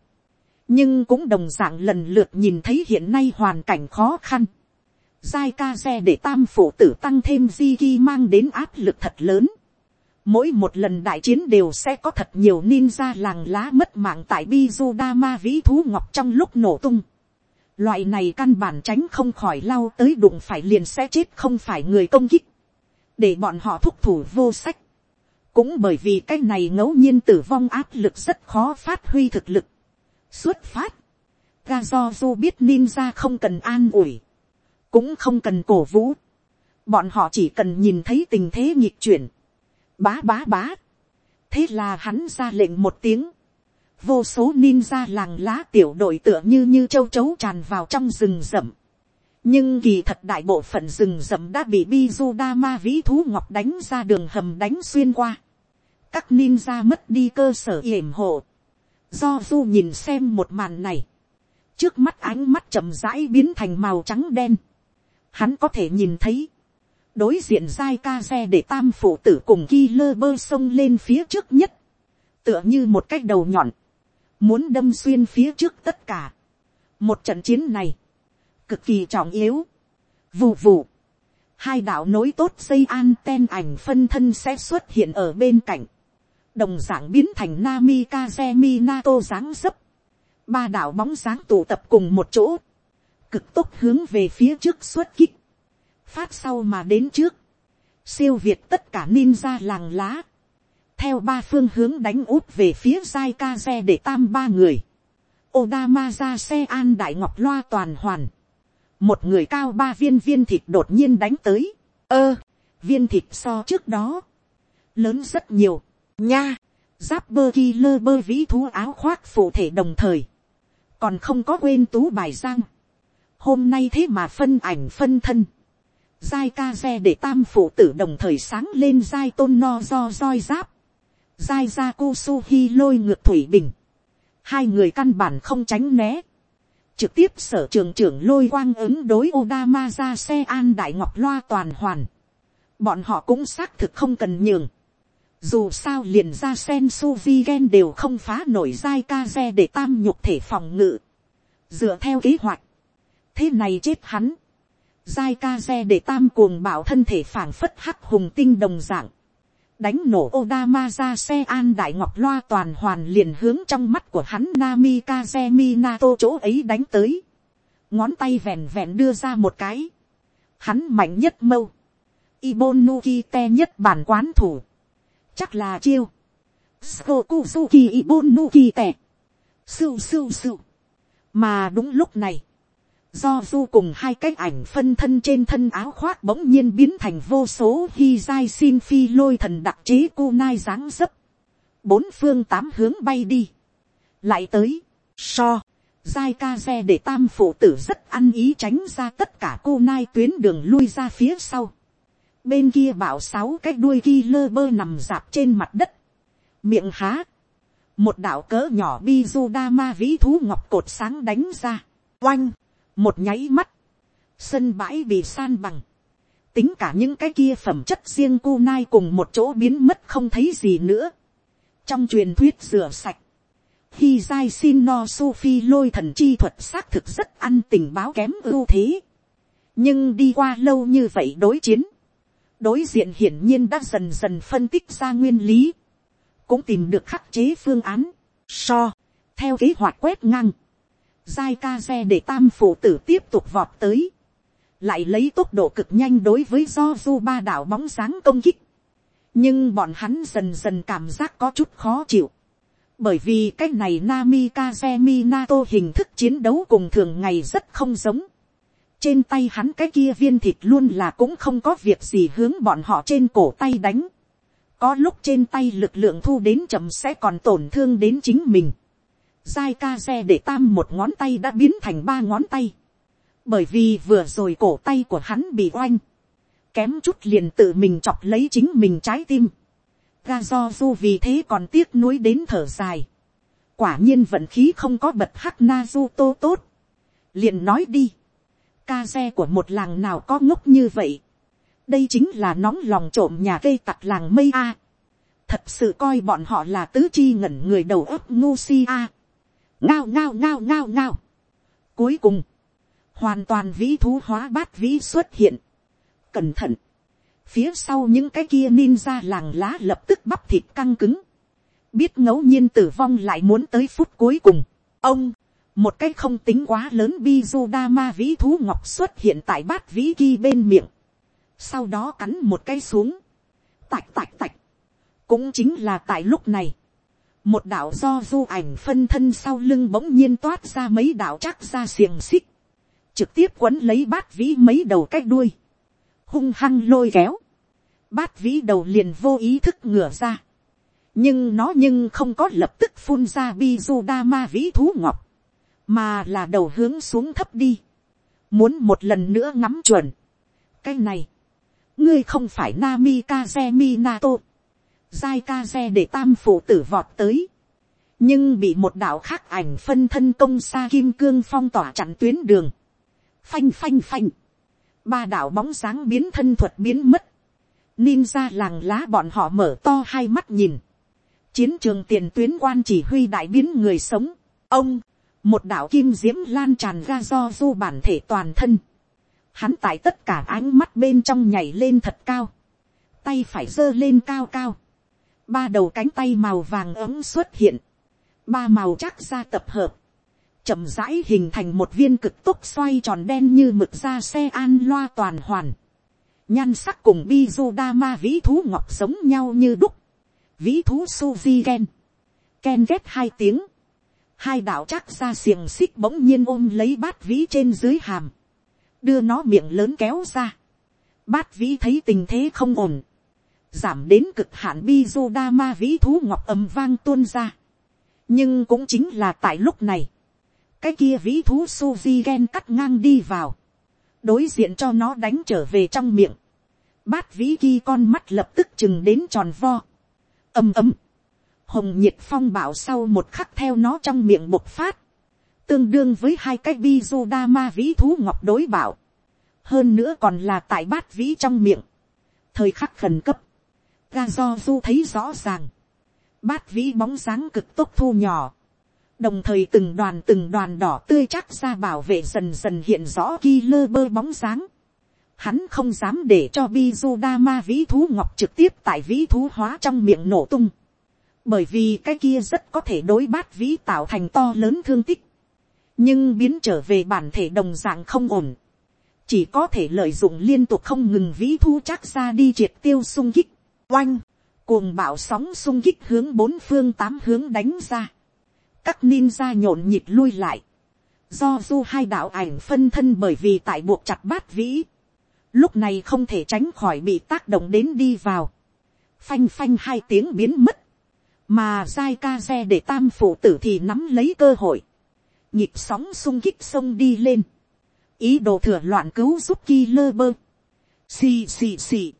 nhưng cũng đồng dạng lần lượt nhìn thấy hiện nay hoàn cảnh khó khăn. giai Kaze để tam phủ tử tăng thêm di ghi mang đến áp lực thật lớn Mỗi một lần đại chiến đều sẽ có thật nhiều ninja làng lá mất mạng tại Bizudama vĩ thú ngọc trong lúc nổ tung. Loại này căn bản tránh không khỏi lao tới đụng phải liền sẽ chết không phải người công kích. Để bọn họ thúc thủ vô sách. Cũng bởi vì cái này ngẫu nhiên tử vong áp lực rất khó phát huy thực lực. Xuất phát. Gazozu biết ninja không cần an ủi. Cũng không cần cổ vũ. Bọn họ chỉ cần nhìn thấy tình thế nhịp chuyển Bá bá bá. Thế là hắn ra lệnh một tiếng. Vô số ninja làng lá tiểu đội tựa như như châu chấu tràn vào trong rừng rậm. Nhưng kỳ thật đại bộ phận rừng rậm đã bị Bizudama vĩ thú ngọc đánh ra đường hầm đánh xuyên qua. Các ninja mất đi cơ sở yểm hộ. Do du nhìn xem một màn này. Trước mắt ánh mắt chậm rãi biến thành màu trắng đen. Hắn có thể nhìn thấy đối diện dai ca xe để tam phụ tử cùng ghi lơ bơ sông lên phía trước nhất, tựa như một cái đầu nhọn, muốn đâm xuyên phía trước tất cả. một trận chiến này, cực kỳ trọng yếu, vù vù, hai đạo nối tốt dây an ten ảnh phân thân sẽ xuất hiện ở bên cạnh, đồng dạng biến thành Namikaze Minato dáng dấp, ba đạo bóng dáng tụ tập cùng một chỗ, cực tốc hướng về phía trước xuất kích, phát sau mà đến trước, siêu việt tất cả ninja làng lá, theo ba phương hướng đánh út về phía Zaikaze để tam ba người, Odama ra xe an đại ngọc loa toàn hoàn, một người cao ba viên viên thịt đột nhiên đánh tới, ơ, viên thịt so trước đó, lớn rất nhiều, nha, giáp bơ ki lơ bơ vĩ thú áo khoác phụ thể đồng thời, còn không có quên tú bài giang, hôm nay thế mà phân ảnh phân thân, giai ca xe để tam phụ tử đồng thời sáng lên giai tôn no do roi giáp, giai ra cô su hi lôi ngược thủy bình, hai người căn bản không tránh né, trực tiếp sở trường trưởng lôi quang ứng đối Odama ra xe an đại ngọc loa toàn hoàn, bọn họ cũng xác thực không cần nhường, dù sao liền ra sen su vi gen đều không phá nổi giai ca xe để tam nhục thể phòng ngự, dựa theo kế hoạch, thế này chết hắn, giai ca xe để tam cuồng bảo thân thể phảng phất hắc hùng tinh đồng dạng, đánh nổ Odama ra xe an đại ngọc loa toàn hoàn liền hướng trong mắt của hắn Nami Kazemi Nato chỗ ấy đánh tới. Ngón tay vẹn vẹn đưa ra một cái. Hắn mạnh nhất mâu. Ibonuki te nhất bản quán thủ. Chắc là chiêu. Skokuzuki Ibonuki tẻ, Sưu sưu sưu. Mà đúng lúc này do du cùng hai cái ảnh phân thân trên thân áo khoác bỗng nhiên biến thành vô số hy giai xin phi lôi thần đặc chế cô nai dáng dấp, bốn phương tám hướng bay đi, lại tới, so, giai ca xe để tam phụ tử rất ăn ý tránh ra tất cả cô nai tuyến đường lui ra phía sau, bên kia bảo sáu cái đuôi ghi lơ bơ nằm dạp trên mặt đất, miệng há, một đạo cỡ nhỏ bi du đa ma vĩ thú ngọc cột sáng đánh ra, oanh, một nháy mắt, sân bãi bị san bằng, tính cả những cái kia phẩm chất riêng cu nai cùng một chỗ biến mất không thấy gì nữa. trong truyền thuyết rửa sạch, khi giai xin no Sophie lôi thần chi thuật xác thực rất ăn tình báo kém ưu thế. nhưng đi qua lâu như vậy đối chiến, đối diện hiển nhiên đã dần dần phân tích ra nguyên lý, cũng tìm được khắc chế phương án, so, theo kế hoạch quét ngang, giai ca xe để tam phụ tử tiếp tục vọt tới, lại lấy tốc độ cực nhanh đối với do du ba đảo bóng sáng công kích, nhưng bọn hắn dần dần cảm giác có chút khó chịu, Bởi vì cái này Namikaze Minato hình thức chiến đấu cùng thường ngày rất không giống. Trên tay hắn cái kia viên thịt luôn là cũng không có việc gì hướng bọn họ trên cổ tay đánh. Có lúc trên tay lực lượng thu đến chậm sẽ còn tổn thương đến chính mình. Giai ca xe để tam một ngón tay đã biến thành ba ngón tay. Bởi vì vừa rồi cổ tay của hắn bị oanh. Kém chút liền tự mình chọc lấy chính mình trái tim ga do du vì thế còn tiếc nuối đến thở dài. quả nhiên vận khí không có bật hắc na du tô tốt. liền nói đi ca xe của một làng nào có ngốc như vậy. đây chính là nóng lòng trộm nhà cây tặc làng mây a. thật sự coi bọn họ là tứ chi ngẩn người đầu ấp ngu si a. ngao ngao ngao ngao ngao. cuối cùng, hoàn toàn vĩ thú hóa bát vĩ xuất hiện. cẩn thận Phía sau những cái kia ninja làng lá lập tức bắp thịt căng cứng. Biết ngẫu nhiên tử vong lại muốn tới phút cuối cùng. Ông, một cái không tính quá lớn bi du da ma vĩ thú ngọc xuất hiện tại bát vĩ ki bên miệng. Sau đó cắn một cái xuống. Tạch tạch tạch. Cũng chính là tại lúc này. Một đạo do du ảnh phân thân sau lưng bỗng nhiên toát ra mấy đạo chắc ra xiềng xích. Trực tiếp quấn lấy bát vĩ mấy đầu cái đuôi hung hăng lôi kéo, bát vĩ đầu liền vô ý thức ngửa ra, nhưng nó nhưng không có lập tức phun ra bi du đa ma vĩ thú ngọc, mà là đầu hướng xuống thấp đi, muốn một lần nữa ngắm chuẩn. cái này, ngươi không phải Nami Kaze Minato, Giai Kaze để tam phụ tử vọt tới, nhưng bị một đạo khác ảnh phân thân công xa kim cương phong tỏa chặn tuyến đường, phanh phanh phanh, ba đạo bóng sáng biến thân thuật biến mất, ninja làng lá bọn họ mở to hai mắt nhìn, chiến trường tiền tuyến quan chỉ huy đại biến người sống, ông, một đạo kim diễm lan tràn ra do du bản thể toàn thân, hắn tại tất cả ánh mắt bên trong nhảy lên thật cao, tay phải giơ lên cao cao, ba đầu cánh tay màu vàng ấm xuất hiện, ba màu chắc ra tập hợp, chậm rãi hình thành một viên cực tốc xoay tròn đen như mực ra xe an loa toàn hoàn. Nhan sắc cùng bi du Bizudama vĩ thú ngọc giống nhau như đúc. Vĩ thú Suzy Ken. Ken ghét hai tiếng. Hai đạo chắc ra xiềng xích bỗng nhiên ôm lấy bát vĩ trên dưới hàm. Đưa nó miệng lớn kéo ra. Bát vĩ thấy tình thế không ổn. Giảm đến cực hạn Bizudama vĩ thú ngọc ầm vang tuôn ra. Nhưng cũng chính là tại lúc này cái kia vĩ thú suzy gen cắt ngang đi vào, đối diện cho nó đánh trở về trong miệng, bát vĩ ghi con mắt lập tức chừng đến tròn vo, ầm ầm, hồng nhiệt phong bảo sau một khắc theo nó trong miệng bộc phát, tương đương với hai cái bi du đa ma vĩ thú ngọc đối bảo, hơn nữa còn là tại bát vĩ trong miệng, thời khắc khẩn cấp, ga do du thấy rõ ràng, bát vĩ bóng dáng cực tốc thu nhỏ, đồng thời từng đoàn từng đoàn đỏ tươi chắc ra bảo vệ dần dần hiện rõ ki lơ bơ bóng dáng. Hắn không dám để cho Bizudama vĩ thú ngọc trực tiếp tại vĩ thú hóa trong miệng nổ tung. Bởi vì cái kia rất có thể đối bát vĩ tạo thành to lớn thương tích. Nhưng biến trở về bản thể đồng dạng không ổn. Chỉ có thể lợi dụng liên tục không ngừng vĩ thu chắc ra đi triệt tiêu sung kích. Oanh! Cuồng bạo sóng sung kích hướng bốn phương tám hướng đánh ra các ninja nhộn nhịp lui lại, do du hai đạo ảnh phân thân bởi vì tại buộc chặt bát vĩ, lúc này không thể tránh khỏi bị tác động đến đi vào, phanh phanh hai tiếng biến mất, mà giai ca xe để tam phụ tử thì nắm lấy cơ hội, nhịp sóng sung kích sông đi lên, ý đồ thừa loạn cứu giúp ki lơ bơ, xì xì xì,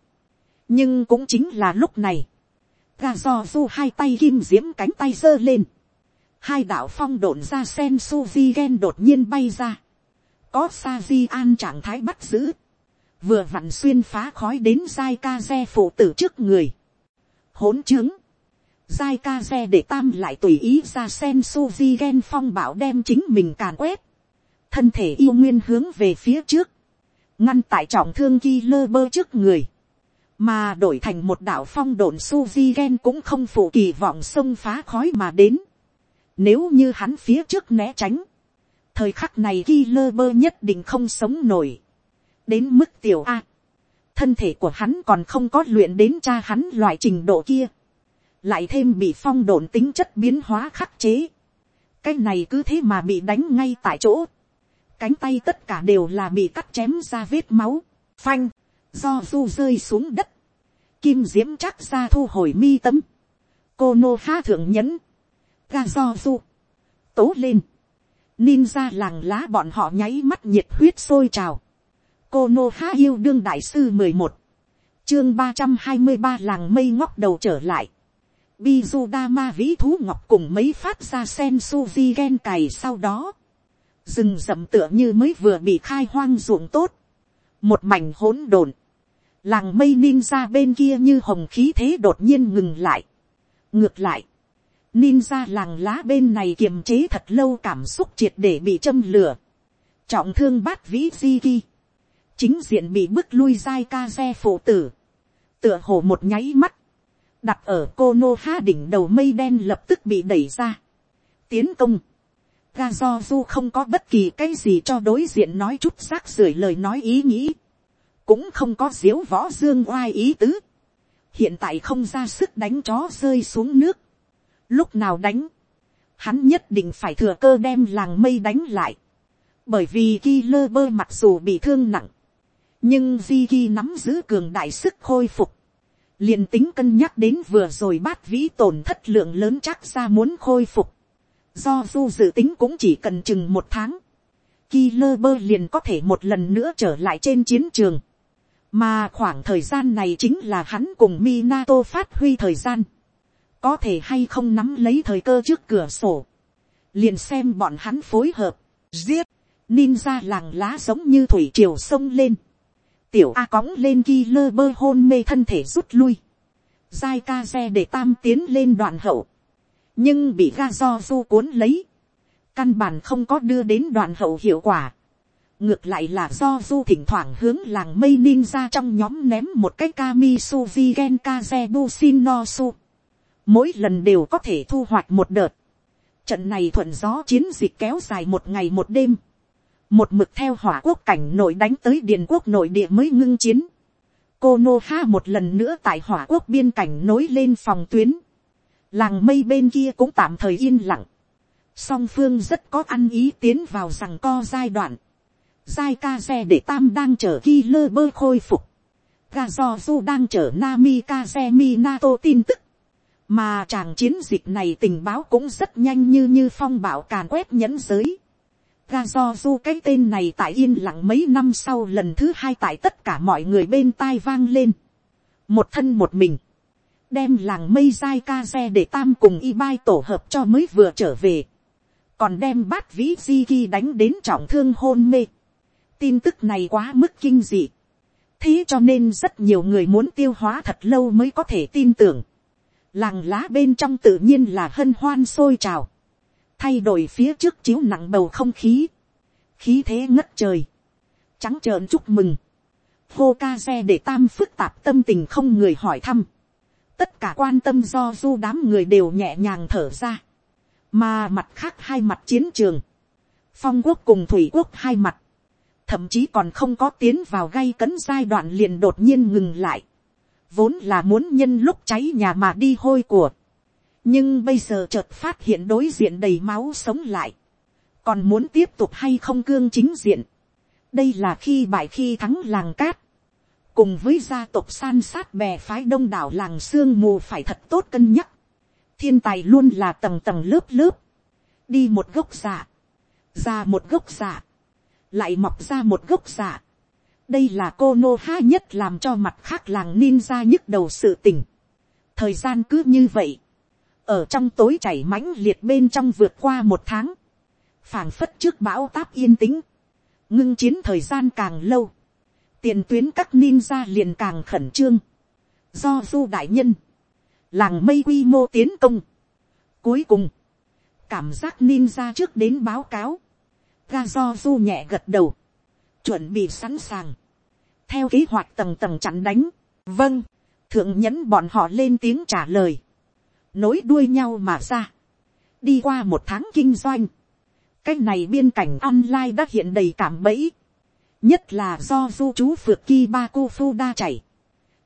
nhưng cũng chính là lúc này, ga do du hai tay kim diễm cánh tay giơ lên, hai đạo phong độn ra sen suzy gen đột nhiên bay ra, có sa di an trạng thái bắt giữ, vừa vặn xuyên phá khói đến giai ca xe phụ tử trước người, hỗn chứng, giai ca xe để tam lại tùy ý ra sen suzy gen phong bảo đem chính mình càn quét, thân thể yêu nguyên hướng về phía trước, ngăn tại trọng thương ghi lơ bơ trước người, mà đổi thành một đạo phong độn suzy gen cũng không phụ kỳ vọng sông phá khói mà đến, nếu như hắn phía trước né tránh. Thời khắc này Killer bơ nhất định không sống nổi. Đến mức tiểu A. Thân thể của hắn còn không có luyện đến cha hắn loại trình độ kia lại thêm bị phong độn tính chất biến hóa khắc chế, cái này cứ thế mà bị đánh ngay tại chỗ, cánh tay tất cả đều là bị cắt chém ra vết máu, phanh, do du rơi xuống đất, kim diễm chắc ra thu hồi mi tấm, cô nô ha thượng nhẫn, ga do du, tố lên, ninja làng lá bọn họ nháy mắt nhiệt huyết sôi trào, cô nô ha yêu đương đại sư mười một, chương ba trăm hai mươi ba làng mây ngóc đầu trở lại, Bizu ma vĩ thú ngọc cùng mấy phát ra sen suvi gen cày sau đó. Rừng rậm tựa như mới vừa bị khai hoang ruộng tốt. Một mảnh hỗn độn. Làng mây ninja bên kia như hồng khí thế đột nhiên ngừng lại. Ngược lại. Ninja làng lá bên này kiềm chế thật lâu cảm xúc triệt để bị châm lửa. Trọng thương bát vĩ di ghi. Chính diện bị bức lui dai ca xe phụ tử. Tựa hồ một nháy mắt đặt ở cô nô ha đỉnh đầu mây đen lập tức bị đẩy ra. tiến công. ga do du không có bất kỳ cái gì cho đối diện nói chút rác rưởi lời nói ý nghĩ. cũng không có diếu võ dương oai ý tứ. hiện tại không ra sức đánh chó rơi xuống nước. lúc nào đánh, hắn nhất định phải thừa cơ đem làng mây đánh lại. bởi vì ki lơ bơ mặc dù bị thương nặng, nhưng di ki nắm giữ cường đại sức khôi phục liền tính cân nhắc đến vừa rồi bát vĩ tổn thất lượng lớn chắc ra muốn khôi phục. Do du dự tính cũng chỉ cần chừng một tháng. Killer bơ liền có thể một lần nữa trở lại trên chiến trường. Mà khoảng thời gian này chính là hắn cùng Minato phát huy thời gian. Có thể hay không nắm lấy thời cơ trước cửa sổ. Liền xem bọn hắn phối hợp. Giết. Ninja làng lá giống như thủy triều sông lên tiểu a cóng lên ki lơ bơ hôn mê thân thể rút lui. giai ca xe để tam tiến lên đoạn hậu. nhưng bị ga do du cuốn lấy. căn bản không có đưa đến đoạn hậu hiệu quả. ngược lại là do du thỉnh thoảng hướng làng mây ninja trong nhóm ném một cái kami suvi gen kaze busin no su. mỗi lần đều có thể thu hoạch một đợt. trận này thuận gió chiến dịch kéo dài một ngày một đêm một mực theo hỏa quốc cảnh nội đánh tới điền quốc nội địa mới ngưng chiến. cô nô ha một lần nữa tại hỏa quốc biên cảnh nối lên phòng tuyến. làng mây bên kia cũng tạm thời yên lặng. song phương rất có ăn ý tiến vào rằng co giai đoạn. giai ca xe để tam đang chở ki lơ bơ khôi phục. ga do du đang chở nami ka xe minato tin tức. mà chàng chiến dịch này tình báo cũng rất nhanh như như phong bảo càn quét nhẫn giới Ga do du cái tên này tại yên lặng mấy năm sau lần thứ hai tại tất cả mọi người bên tai vang lên. Một thân một mình. Đem làng mây dai ca xe để tam cùng y bai tổ hợp cho mới vừa trở về. Còn đem bát vĩ di ki đánh đến trọng thương hôn mê. Tin tức này quá mức kinh dị. Thế cho nên rất nhiều người muốn tiêu hóa thật lâu mới có thể tin tưởng. Làng lá bên trong tự nhiên là hân hoan sôi trào thay đổi phía trước chiếu nặng bầu không khí, khí thế ngất trời, trắng trợn chúc mừng, hô ca xe để tam phức tạp tâm tình không người hỏi thăm, tất cả quan tâm do du đám người đều nhẹ nhàng thở ra, mà mặt khác hai mặt chiến trường, phong quốc cùng thủy quốc hai mặt, thậm chí còn không có tiến vào gây cấn giai đoạn liền đột nhiên ngừng lại, vốn là muốn nhân lúc cháy nhà mà đi hôi của, nhưng bây giờ chợt phát hiện đối diện đầy máu sống lại, còn muốn tiếp tục hay không cương chính diện, đây là khi bại khi thắng làng cát, cùng với gia tộc san sát bè phái đông đảo làng sương mù phải thật tốt cân nhắc, thiên tài luôn là tầng tầng lớp lớp, đi một gốc giả, ra một gốc giả, lại mọc ra một gốc giả. đây là cô nô ha nhất làm cho mặt khác làng ninja nhức đầu sự tình. thời gian cứ như vậy, ở trong tối chảy mãnh liệt bên trong vượt qua một tháng, phảng phất trước bão táp yên tĩnh, ngưng chiến thời gian càng lâu, tiền tuyến các ninja liền càng khẩn trương, do du đại nhân, làng mây quy mô tiến công. Cuối cùng, cảm giác ninja trước đến báo cáo, ga do du nhẹ gật đầu, chuẩn bị sẵn sàng, theo kế hoạch tầng tầng chặn đánh, vâng, thượng nhẫn bọn họ lên tiếng trả lời, nối đuôi nhau mà ra. đi qua một tháng kinh doanh, cái này biên cảnh online đã hiện đầy cảm bẫy, nhất là do du chú phượt ki ba cô phu đa chảy.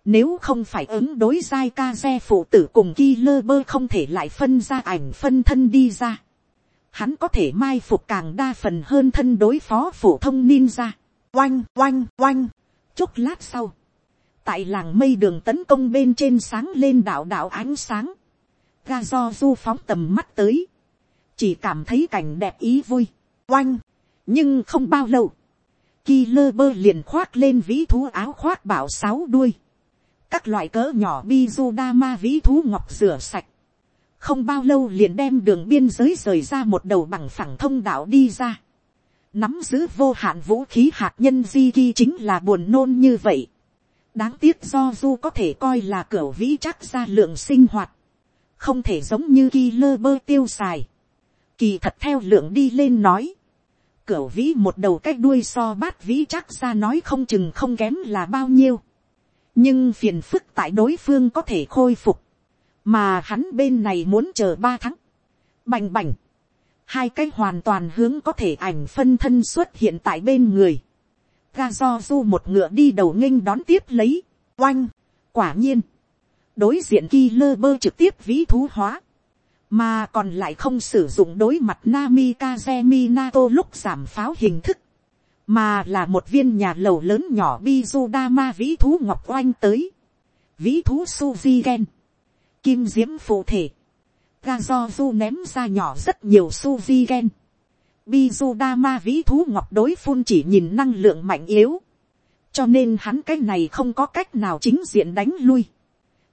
Nếu không phải ứng đối giai ca xe phụ tử cùng Killer bơ không thể lại phân ra ảnh phân thân đi ra. Hắn có thể mai phục càng đa phần hơn thân đối phó phổ thông ninja. Oanh, oanh, oanh. chút lát sau. Tại làng mây đường tấn công bên trên sáng lên đảo đảo ánh sáng. Ga do du phóng tầm mắt tới. Chỉ cảm thấy cảnh đẹp ý vui. Oanh. Nhưng không bao lâu. Killer bơ liền khoác lên vĩ thú áo khoác bảo sáu đuôi các loại cỡ nhỏ bi Bizudama vĩ thú ngọc rửa sạch. Không bao lâu liền đem đường biên giới rời ra một đầu bằng phẳng thông đạo đi ra. Nắm giữ vô hạn vũ khí hạt nhân di ki chính là buồn nôn như vậy. Đáng tiếc do du có thể coi là cửa vĩ chắc ra lượng sinh hoạt. Không thể giống như ki lơ bơ tiêu xài. Kỳ thật theo lượng đi lên nói. Cửu vĩ một đầu cách đuôi so bát vĩ chắc ra nói không chừng không kém là bao nhiêu nhưng phiền phức tại đối phương có thể khôi phục, mà hắn bên này muốn chờ ba tháng, bành bành, hai cái hoàn toàn hướng có thể ảnh phân thân xuất hiện tại bên người, ga do du một ngựa đi đầu nghênh đón tiếp lấy, oanh, quả nhiên, đối diện ki lơ bơ trực tiếp vĩ thú hóa, mà còn lại không sử dụng đối mặt Nami Kazemi Nato lúc giảm pháo hình thức, mà là một viên nhà lầu lớn nhỏ Bizudama vĩ thú ngọc oanh tới, vĩ thú suzy gen, kim diễm phụ thể, ga do du ném ra nhỏ rất nhiều suzy gen, Bizudama vĩ thú ngọc đối phun chỉ nhìn năng lượng mạnh yếu, cho nên hắn cái này không có cách nào chính diện đánh lui.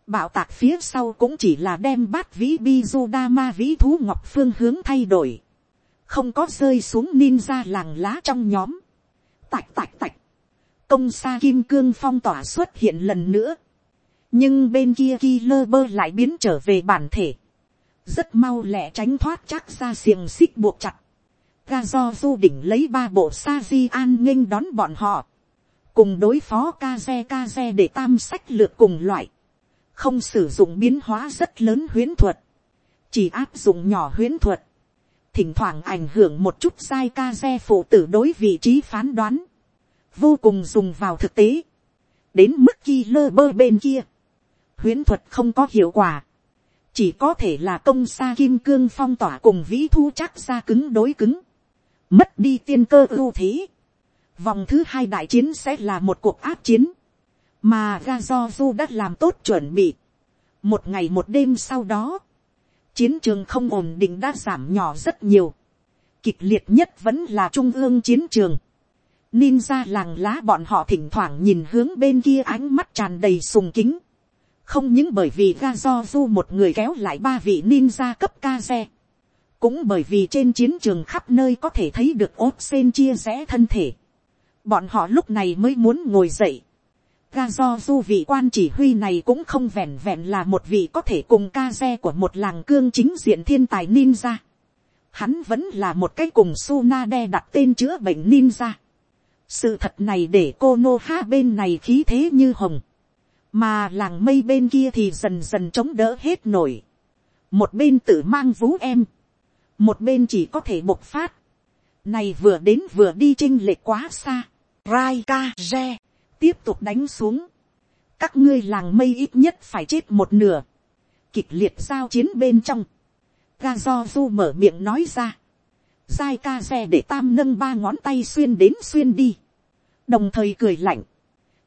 Bạo tạc phía sau cũng chỉ là đem bát vĩ Bizudama vĩ thú ngọc phương hướng thay đổi, không có rơi xuống ninja làng lá trong nhóm Tạch tạch tạch. Công xa kim cương phong tỏa xuất hiện lần nữa. Nhưng bên kia Killer bơ lại biến trở về bản thể. Rất mau lẹ tránh thoát chắc ra xiềng xích buộc chặt. Ga do du đỉnh lấy ba bộ sa di an nghênh đón bọn họ. Cùng đối phó ca xe ca xe để tam sách lược cùng loại. Không sử dụng biến hóa rất lớn huyến thuật. Chỉ áp dụng nhỏ huyến thuật thỉnh thoảng ảnh hưởng một chút sai ca xe phụ tử đối vị trí phán đoán, vô cùng dùng vào thực tế, đến mức ki lơ bơ bên kia, huyễn thuật không có hiệu quả, chỉ có thể là công xa kim cương phong tỏa cùng vĩ thu chắc ra cứng đối cứng, mất đi tiên cơ ưu thế, vòng thứ hai đại chiến sẽ là một cuộc áp chiến, mà ga do du đã làm tốt chuẩn bị, một ngày một đêm sau đó, chiến trường không ổn định đã giảm nhỏ rất nhiều. Kịch liệt nhất vẫn là trung ương chiến trường. Ninja làng lá bọn họ thỉnh thoảng nhìn hướng bên kia ánh mắt tràn đầy sùng kính. Không những bởi vì ga do du một người kéo lại ba vị ninja cấp ca xe. Cũng bởi vì trên chiến trường khắp nơi có thể thấy được ốt sen chia rẽ thân thể. Bọn họ lúc này mới muốn ngồi dậy ga do du vị quan chỉ huy này cũng không vẹn vẹn là một vị có thể cùng ca xe của một làng cương chính diện thiên tài ninja. Hắn vẫn là một cái cùng Sunade đặt tên chữa bệnh ninja. Sự thật này để cô Nô Ha bên này khí thế như hồng. Mà làng mây bên kia thì dần dần chống đỡ hết nổi. Một bên tự mang vú em. Một bên chỉ có thể bộc phát. Này vừa đến vừa đi trinh lệ quá xa. Rai ka re tiếp tục đánh xuống, các ngươi làng mây ít nhất phải chết một nửa, kịch liệt giao chiến bên trong, ga do du mở miệng nói ra, dai ca xe để tam nâng ba ngón tay xuyên đến xuyên đi, đồng thời cười lạnh,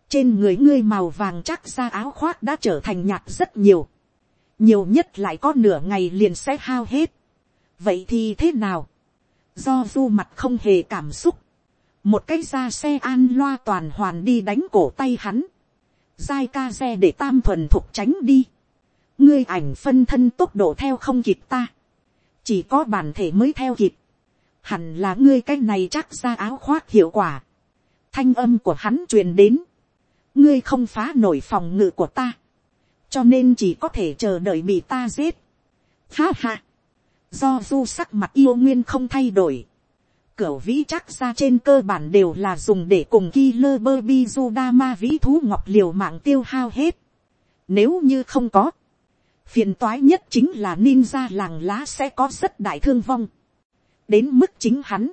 trên người ngươi màu vàng chắc ra áo khoác đã trở thành nhạt rất nhiều, nhiều nhất lại có nửa ngày liền sẽ hao hết, vậy thì thế nào, do du mặt không hề cảm xúc, một cái ra xe an loa toàn hoàn đi đánh cổ tay hắn, giai ca xe để tam thuần thục tránh đi, ngươi ảnh phân thân tốc độ theo không kịp ta, chỉ có bản thể mới theo kịp, hẳn là ngươi cái này chắc ra áo khoác hiệu quả, thanh âm của hắn truyền đến, ngươi không phá nổi phòng ngự của ta, cho nên chỉ có thể chờ đợi bị ta giết. Ha ha, do du sắc mặt yêu nguyên không thay đổi, cửa vĩ chắc ra trên cơ bản đều là dùng để cùng Killer Barbie Judama vĩ thú ngọc liều mạng tiêu hao hết. Nếu như không có, phiền toái nhất chính là ninja làng lá sẽ có rất đại thương vong. Đến mức chính hắn,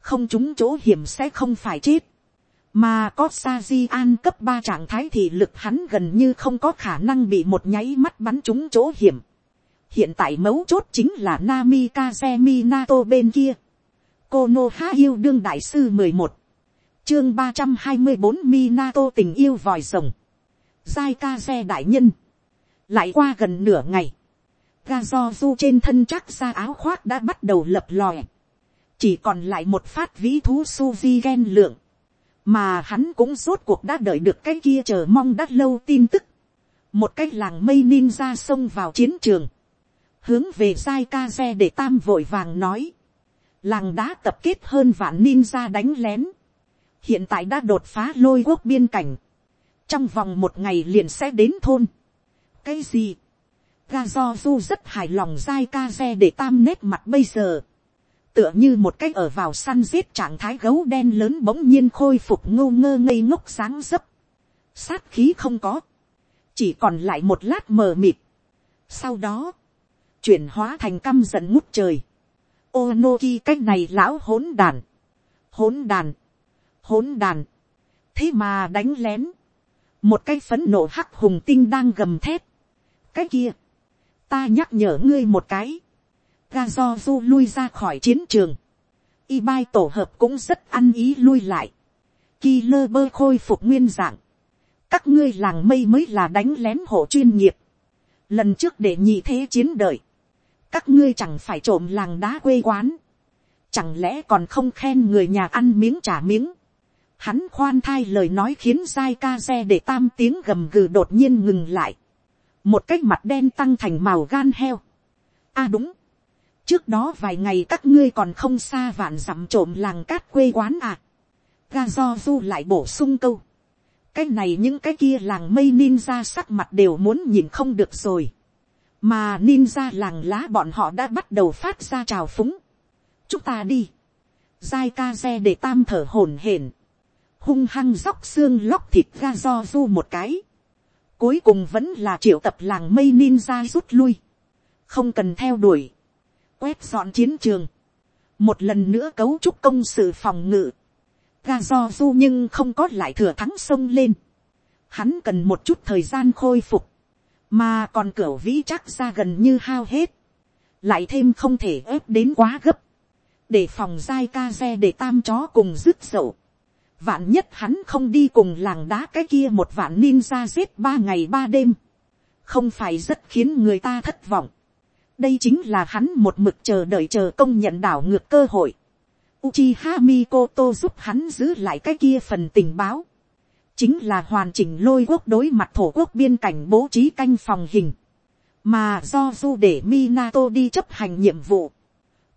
không chúng chỗ hiểm sẽ không phải chết, mà có sa di an cấp ba trạng thái thì lực hắn gần như không có khả năng bị một nháy mắt bắn trúng chỗ hiểm. hiện tại mấu chốt chính là Namikaze Minato bên kia. Kono yêu đương đại sư mười một chương ba trăm hai mươi bốn Minato tình yêu vòi rồng. Giai Kaze đại nhân. Lại qua gần nửa ngày. Ga do du trên thân chắc ra áo khoác đã bắt đầu lập lòe. Chỉ còn lại một phát vĩ thú Suzy ghen lượng mà hắn cũng rốt cuộc đã đợi được cái kia chờ mong đã lâu tin tức. một cái làng mây ninja xông vào chiến trường, hướng về giai ca xe để tam vội vàng nói, làng đã tập kết hơn vạn ninja đánh lén, hiện tại đã đột phá lôi quốc biên cảnh, trong vòng một ngày liền sẽ đến thôn. cái gì, ga do du rất hài lòng dai ca xe để tam nét mặt bây giờ, tựa như một cái ở vào săn giết trạng thái gấu đen lớn bỗng nhiên khôi phục ngô ngơ ngây ngốc sáng dấp. Sát khí không có. Chỉ còn lại một lát mờ mịt. Sau đó, chuyển hóa thành căm giận ngút trời. Onoki, cái này lão hỗn đàn. Hỗn đàn. Hỗn đàn. Thế mà đánh lén. Một cái phấn nộ hắc hùng tinh đang gầm thét. Cái kia. Ta nhắc nhở ngươi một cái ga do du lui ra khỏi chiến trường. Y bai tổ hợp cũng rất ăn ý lui lại. Ki lơ bơ khôi phục nguyên dạng. Các ngươi làng mây mới là đánh lén hộ chuyên nghiệp. Lần trước để nhị thế chiến đợi. Các ngươi chẳng phải trộm làng đá quê quán. Chẳng lẽ còn không khen người nhà ăn miếng trả miếng. Hắn khoan thai lời nói khiến dai ca xe để tam tiếng gầm gừ đột nhiên ngừng lại. Một cái mặt đen tăng thành màu gan heo. a à đúng trước đó vài ngày các ngươi còn không xa vạn dặm trộm làng cát quê quán à. ga do du lại bổ sung câu. cái này những cái kia làng mây ninja sắc mặt đều muốn nhìn không được rồi mà ninja làng lá bọn họ đã bắt đầu phát ra trào phúng. chúng ta đi. giai ca xe để tam thở hổn hển. hung hăng róc xương lóc thịt ga do du một cái. cuối cùng vẫn là triệu tập làng mây ninja rút lui. không cần theo đuổi quét dọn chiến trường, một lần nữa cấu trúc công sự phòng ngự, ga do du nhưng không có lại thừa thắng sông lên, hắn cần một chút thời gian khôi phục, mà còn cửa vĩ chắc ra gần như hao hết, lại thêm không thể ép đến quá gấp, để phòng dai ca xe để tam chó cùng rứt dậu, vạn nhất hắn không đi cùng làng đá cái kia một vạn ninja giết ba ngày ba đêm, không phải rất khiến người ta thất vọng đây chính là hắn một mực chờ đợi chờ công nhận đảo ngược cơ hội. Uchiha Mikoto giúp hắn giữ lại cái kia phần tình báo. Chính là hoàn chỉnh lôi quốc đối mặt thổ quốc biên cảnh bố trí canh phòng hình. Mà do du để Minato đi chấp hành nhiệm vụ.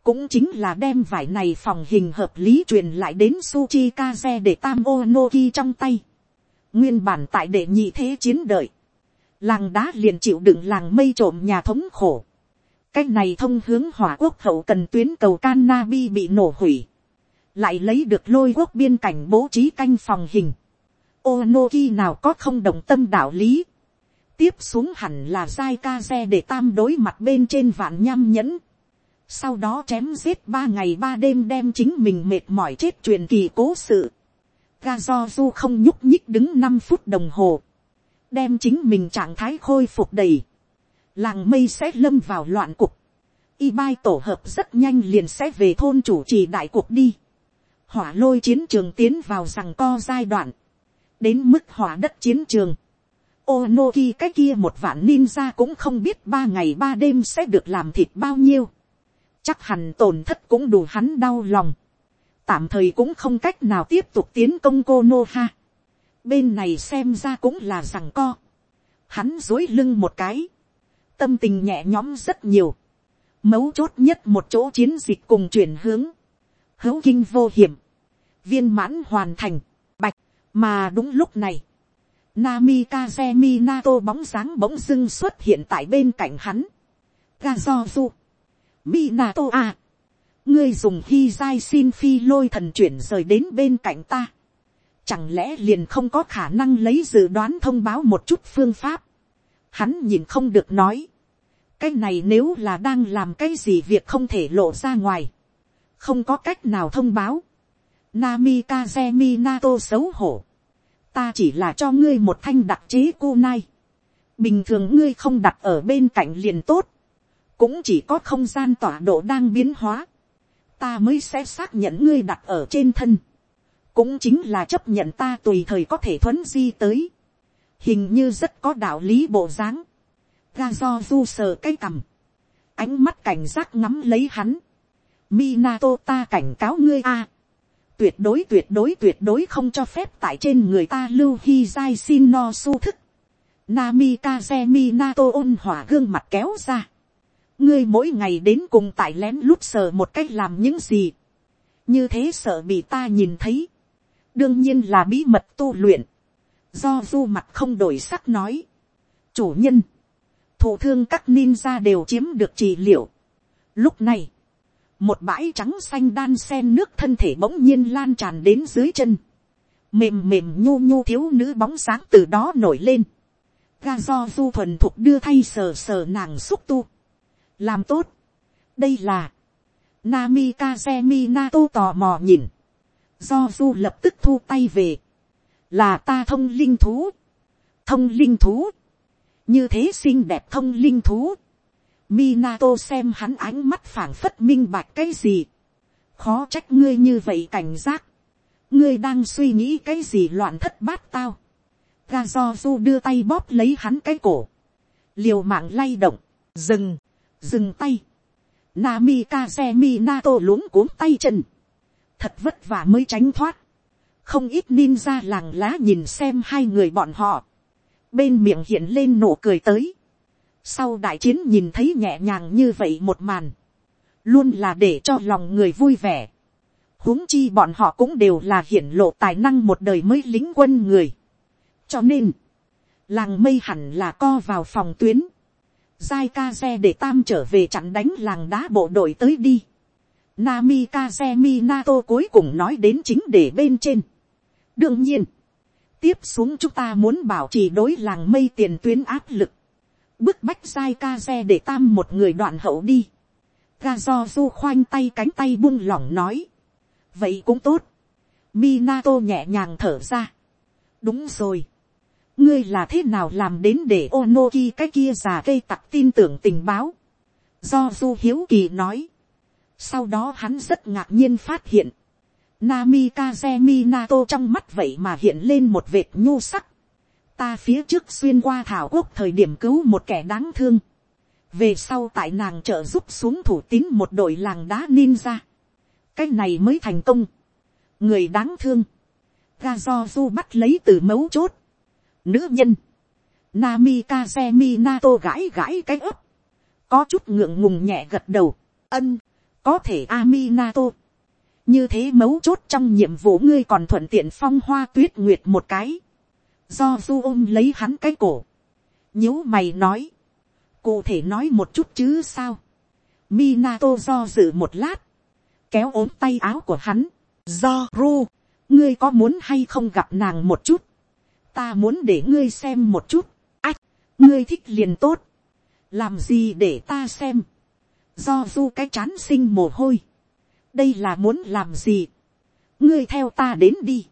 Cũng chính là đem vải này phòng hình hợp lý truyền lại đến Suchikaze để Tam Onoki trong tay. Nguyên bản tại đệ nhị thế chiến đợi. Làng đá liền chịu đựng làng mây trộm nhà thống khổ cách này thông hướng hỏa quốc hậu cần tuyến cầu Canabi bị nổ hủy. Lại lấy được lôi quốc biên cảnh bố trí canh phòng hình. Onoki nào có không đồng tâm đạo lý. Tiếp xuống hẳn là giai ca xe để tam đối mặt bên trên vạn nham nhẫn. Sau đó chém giết ba ngày ba đêm đem chính mình mệt mỏi chết truyền kỳ cố sự. Ga do du không nhúc nhích đứng năm phút đồng hồ. Đem chính mình trạng thái khôi phục đầy làng mây sẽ lâm vào loạn cục, y bai tổ hợp rất nhanh liền sẽ về thôn chủ trì đại cuộc đi, hỏa lôi chiến trường tiến vào rằng co giai đoạn, đến mức hỏa đất chiến trường, Onoki cái kia một vạn ninja cũng không biết ba ngày ba đêm sẽ được làm thịt bao nhiêu. Chắc hẳn tổn thất cũng đủ hắn đau lòng. Tạm thời cũng không cách nào tiếp tục tiến công cô Nô Ha. Bên này xem ra cũng là rằng co. Hắn dối lưng một cái tâm tình nhẹ nhõm rất nhiều. Mấu chốt nhất một chỗ chiến dịch cùng chuyển hướng. Hấu kinh vô hiểm. Viên mãn hoàn thành. Mà đúng lúc này. Nami Kazemi Nato bóng dáng bỗng dưng xuất hiện tại bên cạnh hắn. Gazozu. Minato à. Ngươi dùng hy dai xin phi lôi thần chuyển rời đến bên cạnh ta. Chẳng lẽ liền không có khả năng lấy dự đoán thông báo một chút phương pháp hắn nhìn không được nói, cái này nếu là đang làm cái gì việc không thể lộ ra ngoài, không có cách nào thông báo, Namikaze Minato xấu hổ. Ta chỉ là cho ngươi một thanh đặc chế cô nai. Bình thường ngươi không đặt ở bên cạnh liền tốt. Cũng chỉ có không gian tỏa độ đang biến hóa. Ta mới sẽ xác nhận ngươi đặt ở trên thân. Cũng chính là chấp nhận ta tùy thời có thể thuấn di tới. Hình như rất có đạo lý bộ dáng. Ga do du sờ cái cằm. Ánh mắt cảnh giác ngắm lấy hắn. Minato ta cảnh cáo ngươi a tuyệt đối tuyệt đối tuyệt đối không cho phép tại trên người ta lưu hi dai xin no su thức. Namikaze Minato ôn hỏa gương mặt kéo ra. ngươi mỗi ngày đến cùng tại lén lút sờ một cách làm những gì. như thế sợ bị ta nhìn thấy. đương nhiên là bí mật tu luyện. do du mặt không đổi sắc nói. chủ nhân, thủ thương các ninja đều chiếm được trị liệu. lúc này, một bãi trắng xanh đan sen nước thân thể bỗng nhiên lan tràn đến dưới chân, mềm mềm nhu nhu thiếu nữ bóng sáng từ đó nổi lên, ga do du thuần thục đưa thay sờ sờ nàng xúc tu, làm tốt, đây là, Nami Kazemi Nato tò mò nhìn, do du lập tức thu tay về, là ta thông linh thú, thông linh thú, như thế xinh đẹp thông linh thú, Minato xem hắn ánh mắt phảng phất minh bạch cái gì. Khó trách ngươi như vậy cảnh giác. Ngươi đang suy nghĩ cái gì loạn thất bát tao. Gazozu đưa tay bóp lấy hắn cái cổ. Liều mạng lay động. Dừng. Dừng tay. Namikaze Minato luống cuống tay chân. Thật vất vả mới tránh thoát. Không ít ninja làng lá nhìn xem hai người bọn họ. Bên miệng hiện lên nụ cười tới sau đại chiến nhìn thấy nhẹ nhàng như vậy một màn. Luôn là để cho lòng người vui vẻ. huống chi bọn họ cũng đều là hiển lộ tài năng một đời mới lính quân người. Cho nên, làng mây hẳn là co vào phòng tuyến. Giai ca xe để tam trở về chặn đánh làng đá bộ đội tới đi. Nami Kaze Minato cuối cùng nói đến chính để bên trên. đương nhiên, tiếp xuống chúng ta muốn bảo trì đối làng mây tiền tuyến áp lực bức bách sai ca xe để tam một người đoạn hậu đi. ga do du khoanh tay cánh tay buông lỏng nói. vậy cũng tốt. Minato nhẹ nhàng thở ra. đúng rồi. ngươi là thế nào làm đến để onoki cái kia già cây tặc tin tưởng tình báo. do du hiếu kỳ nói. sau đó hắn rất ngạc nhiên phát hiện. Namikaze Minato trong mắt vậy mà hiện lên một vệt nhu sắc ta phía trước xuyên qua thảo quốc thời điểm cứu một kẻ đáng thương. về sau tại nàng trợ giúp xuống thủ tín một đội làng đá ninja. cái này mới thành công. người đáng thương. ga do du bắt lấy từ mấu chốt. nữ nhân. Nami Kazemi Nato gãi gãi cái ấp. có chút ngượng ngùng nhẹ gật đầu. ân, có thể Ami Nato. như thế mấu chốt trong nhiệm vụ ngươi còn thuận tiện phong hoa tuyết nguyệt một cái do du ôm lấy hắn cái cổ, nhíu mày nói, cụ thể nói một chút chứ sao, Minato do dự một lát, kéo ốm tay áo của hắn, do ru, ngươi có muốn hay không gặp nàng một chút, ta muốn để ngươi xem một chút, ách, ngươi thích liền tốt, làm gì để ta xem, do du cái chán sinh mồ hôi, đây là muốn làm gì, ngươi theo ta đến đi,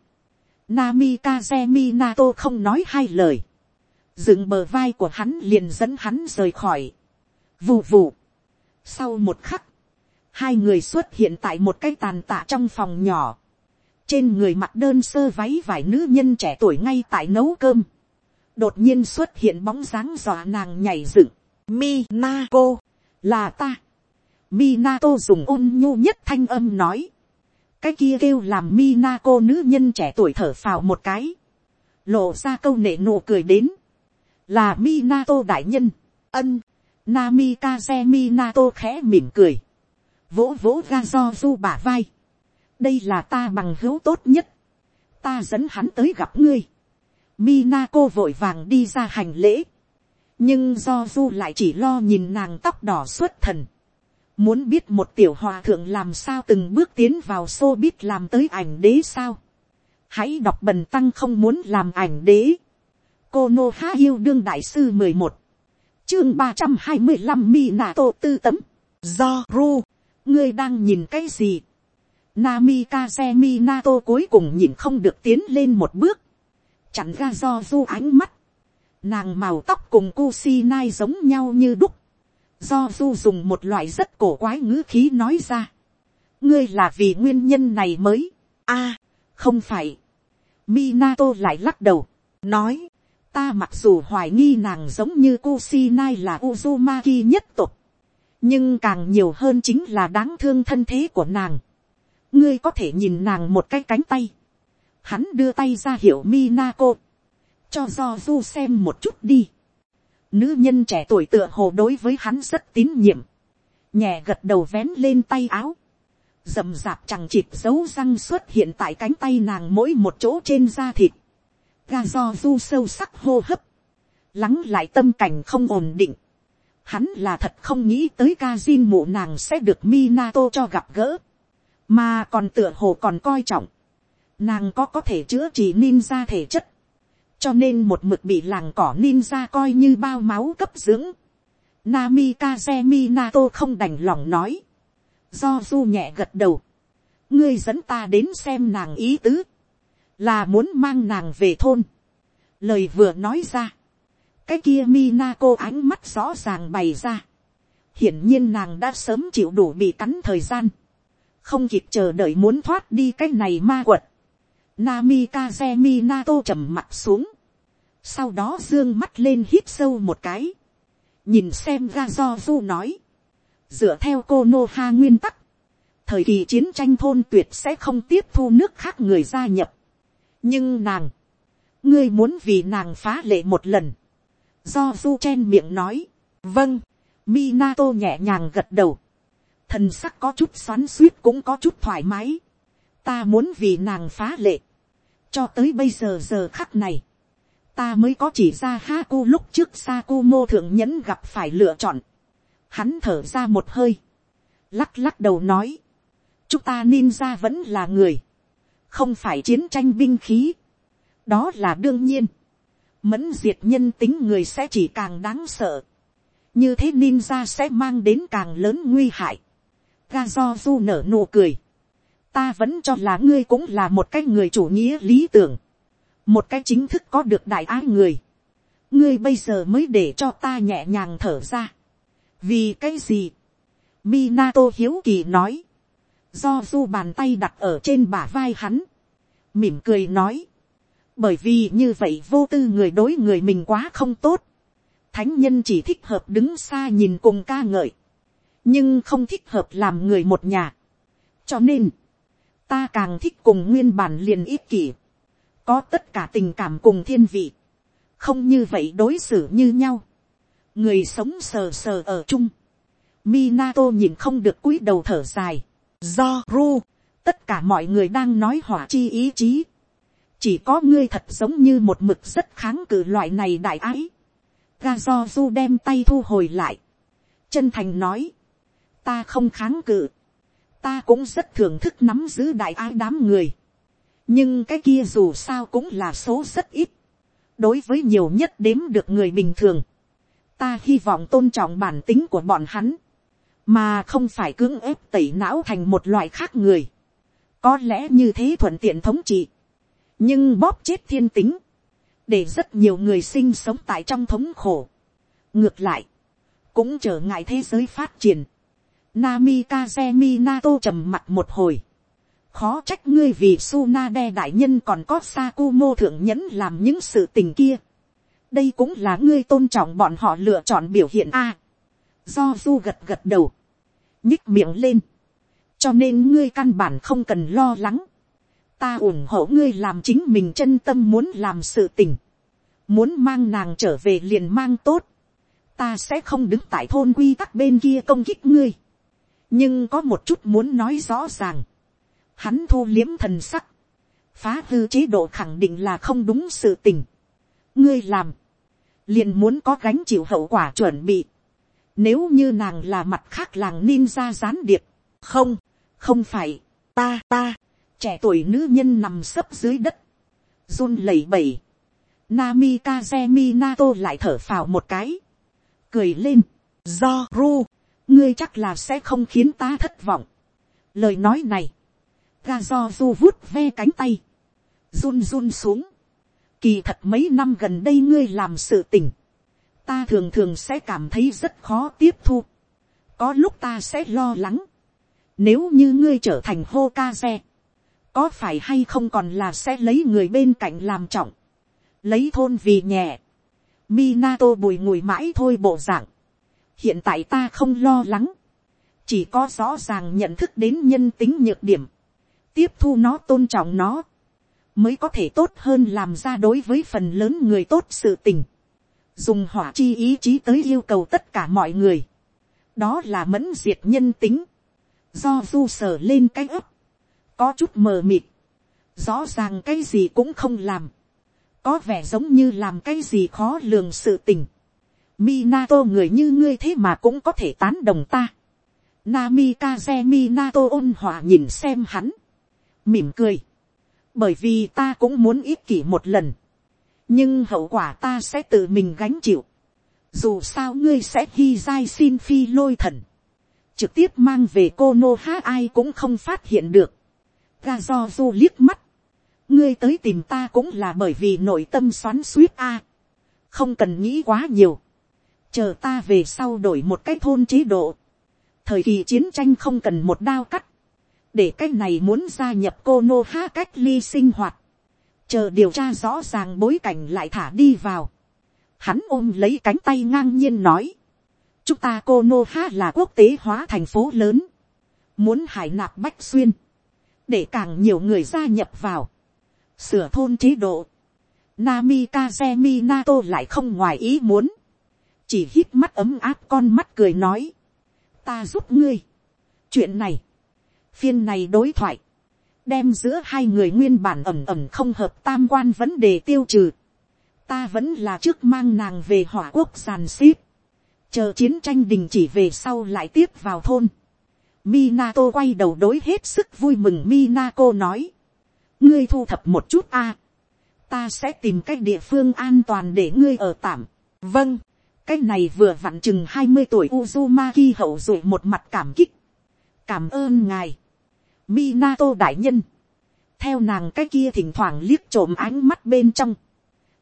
Namikaze Minato không nói hai lời. Dựng bờ vai của hắn liền dẫn hắn rời khỏi. Vù vù. Sau một khắc. Hai người xuất hiện tại một cái tàn tạ trong phòng nhỏ. Trên người mặc đơn sơ váy vải nữ nhân trẻ tuổi ngay tại nấu cơm. Đột nhiên xuất hiện bóng dáng dọa nàng nhảy dựng. Minako. Là ta. Minato dùng ôn nhu nhất thanh âm nói cái kia kêu làm Minako nữ nhân trẻ tuổi thở phào một cái, lộ ra câu nệ nụ cười đến, là Minato đại nhân, ân, Namikaze Minato khẽ mỉm cười, vỗ vỗ ga do du bả vai, đây là ta bằng hữu tốt nhất, ta dẫn hắn tới gặp ngươi, Minako vội vàng đi ra hành lễ, nhưng do du lại chỉ lo nhìn nàng tóc đỏ suốt thần, Muốn biết một tiểu hòa thượng làm sao từng bước tiến vào xô biết làm tới ảnh đế sao. Hãy đọc bần tăng không muốn làm ảnh đế. Cô Nô Há Yêu Đương Đại Sư mười một Chương ba trăm hai mươi 325 Mi Tô Tư Tấm. Do Ru. Ngươi đang nhìn cái gì? Namikaze Minato cuối cùng nhìn không được tiến lên một bước. Chặn ra do du ánh mắt. Nàng màu tóc cùng Kusinai giống nhau như đúc. Do du dùng một loại rất cổ quái ngữ khí nói ra. Ngươi là vì nguyên nhân này mới. a, không phải. Minato lại lắc đầu. Nói. Ta mặc dù hoài nghi nàng giống như Kusinai là Uzumaki nhất tục. Nhưng càng nhiều hơn chính là đáng thương thân thế của nàng ngươi có thể nhìn nàng một cái cánh tay. Hắn đưa tay ra hiệu Minako. Cho do du xem một chút đi. Nữ nhân trẻ tuổi tựa hồ đối với hắn rất tín nhiệm. Nhẹ gật đầu vén lên tay áo. Dầm dạp chẳng chịt dấu răng xuất hiện tại cánh tay nàng mỗi một chỗ trên da thịt. Ga do du sâu sắc hô hấp. Lắng lại tâm cảnh không ổn định. Hắn là thật không nghĩ tới ca Jin mụ nàng sẽ được Minato cho gặp gỡ mà còn tựa hồ còn coi trọng, nàng có có thể chữa trị ninja thể chất, cho nên một mực bị làng cỏ ninja coi như bao máu cấp dưỡng. Namikaze Minato không đành lòng nói, do du nhẹ gật đầu, ngươi dẫn ta đến xem nàng ý tứ, là muốn mang nàng về thôn. lời vừa nói ra, cái kia Minako ánh mắt rõ ràng bày ra. hiển nhiên nàng đã sớm chịu đủ bị cắn thời gian không kịp chờ đợi muốn thoát đi cái này ma quật. Namikaze Minato trầm mặt xuống. Sau đó dương mắt lên hít sâu một cái. Nhìn xem ra do du nói. Dựa theo cô Nô Ha nguyên tắc. Thời kỳ chiến tranh thôn tuyệt sẽ không tiếp thu nước khác người gia nhập. Nhưng nàng. Ngươi muốn vì nàng phá lệ một lần. Do du chen miệng nói. Vâng. Minato nhẹ nhàng gật đầu thần sắc có chút xoắn suýt cũng có chút thoải mái. ta muốn vì nàng phá lệ. cho tới bây giờ giờ khắc này, ta mới có chỉ ra Haku lúc trước Sakumo thượng nhẫn gặp phải lựa chọn. Hắn thở ra một hơi, lắc lắc đầu nói, chúng ta ninja vẫn là người, không phải chiến tranh binh khí. đó là đương nhiên. mẫn diệt nhân tính người sẽ chỉ càng đáng sợ. như thế ninja sẽ mang đến càng lớn nguy hại ga do du nở nụ cười. ta vẫn cho là ngươi cũng là một cái người chủ nghĩa lý tưởng một cái chính thức có được đại ái người. ngươi bây giờ mới để cho ta nhẹ nhàng thở ra. vì cái gì. Minato hiếu kỳ nói. do du bàn tay đặt ở trên bả vai hắn. mỉm cười nói. bởi vì như vậy vô tư người đối người mình quá không tốt. thánh nhân chỉ thích hợp đứng xa nhìn cùng ca ngợi nhưng không thích hợp làm người một nhà. cho nên, ta càng thích cùng nguyên bản liền ít kỷ, có tất cả tình cảm cùng thiên vị, không như vậy đối xử như nhau, người sống sờ sờ ở chung, Minato nhìn không được cúi đầu thở dài, do ru, tất cả mọi người đang nói hỏa chi ý chí, chỉ có ngươi thật giống như một mực rất kháng cự loại này đại ái, ga do du đem tay thu hồi lại, chân thành nói, ta không kháng cự, ta cũng rất thưởng thức nắm giữ đại ái đám người, nhưng cái kia dù sao cũng là số rất ít, đối với nhiều nhất đếm được người bình thường, ta hy vọng tôn trọng bản tính của bọn hắn, mà không phải cưỡng ép tẩy não thành một loại khác người, có lẽ như thế thuận tiện thống trị, nhưng bóp chết thiên tính, để rất nhiều người sinh sống tại trong thống khổ. ngược lại, cũng trở ngại thế giới phát triển, Namikaze Minato trầm mặt một hồi. Khó trách ngươi vì Sunade đại nhân còn có Sakumo thượng nhẫn làm những sự tình kia. Đây cũng là ngươi tôn trọng bọn họ lựa chọn biểu hiện A. do du gật gật đầu. nhích miệng lên. Cho nên ngươi căn bản không cần lo lắng. Ta ủng hộ ngươi làm chính mình chân tâm muốn làm sự tình. Muốn mang nàng trở về liền mang tốt. Ta sẽ không đứng tại thôn quy tắc bên kia công kích ngươi nhưng có một chút muốn nói rõ ràng, hắn thu liếm thần sắc, phá hư chế độ khẳng định là không đúng sự tình. ngươi làm, liền muốn có gánh chịu hậu quả chuẩn bị. Nếu như nàng là mặt khác làng ninja gián điệp, không, không phải, ta ta, trẻ tuổi nữ nhân nằm sấp dưới đất, run lẩy bẩy, Namikaze Minato lại thở phào một cái, cười lên, do ru, ngươi chắc là sẽ không khiến ta thất vọng. lời nói này, ga do du vuốt ve cánh tay, run run xuống, kỳ thật mấy năm gần đây ngươi làm sự tình, ta thường thường sẽ cảm thấy rất khó tiếp thu, có lúc ta sẽ lo lắng, nếu như ngươi trở thành hô ca xe, có phải hay không còn là sẽ lấy người bên cạnh làm trọng, lấy thôn vì nhẹ, Minato bùi ngùi mãi thôi bộ dạng. Hiện tại ta không lo lắng. Chỉ có rõ ràng nhận thức đến nhân tính nhược điểm. Tiếp thu nó, tôn trọng nó. Mới có thể tốt hơn làm ra đối với phần lớn người tốt sự tình. Dùng hỏa chi ý chí tới yêu cầu tất cả mọi người. Đó là mẫn diệt nhân tính. Do du sở lên cái ấp. Có chút mờ mịt. Rõ ràng cái gì cũng không làm có vẻ giống như làm cái gì khó lường sự tình. Minato người như ngươi thế mà cũng có thể tán đồng ta. Namikaze Minato ôn hòa nhìn xem hắn. Mỉm cười. Bởi vì ta cũng muốn ích kỷ một lần. Nhưng hậu quả ta sẽ tự mình gánh chịu. Dù sao ngươi sẽ hy dai xin phi lôi thần. Trực tiếp mang về cô nô há ai cũng không phát hiện được. Ga do du liếc mắt ngươi tới tìm ta cũng là bởi vì nội tâm xoắn suýt a. không cần nghĩ quá nhiều. chờ ta về sau đổi một cái thôn chế độ. thời kỳ chiến tranh không cần một đao cắt để cái này muốn gia nhập cô nô ha cách ly sinh hoạt. chờ điều tra rõ ràng bối cảnh lại thả đi vào. hắn ôm lấy cánh tay ngang nhiên nói. chúng ta cô nô ha là quốc tế hóa thành phố lớn. muốn hải nạp bách xuyên. để càng nhiều người gia nhập vào sửa thôn chế độ, Namikaze Minato lại không ngoài ý muốn, chỉ hít mắt ấm áp con mắt cười nói, ta giúp ngươi. chuyện này, phiên này đối thoại, đem giữa hai người nguyên bản ẩm ẩm không hợp tam quan vấn đề tiêu trừ. ta vẫn là trước mang nàng về hỏa quốc giàn xếp, chờ chiến tranh đình chỉ về sau lại tiếp vào thôn. Minato quay đầu đối hết sức vui mừng Minako nói ngươi thu thập một chút a, ta sẽ tìm cách địa phương an toàn để ngươi ở tạm. vâng, cái này vừa vặn chừng hai mươi tuổi Uzumaki hậu rồi một mặt cảm kích. cảm ơn ngài, Minato đại nhân, theo nàng cái kia thỉnh thoảng liếc trộm ánh mắt bên trong,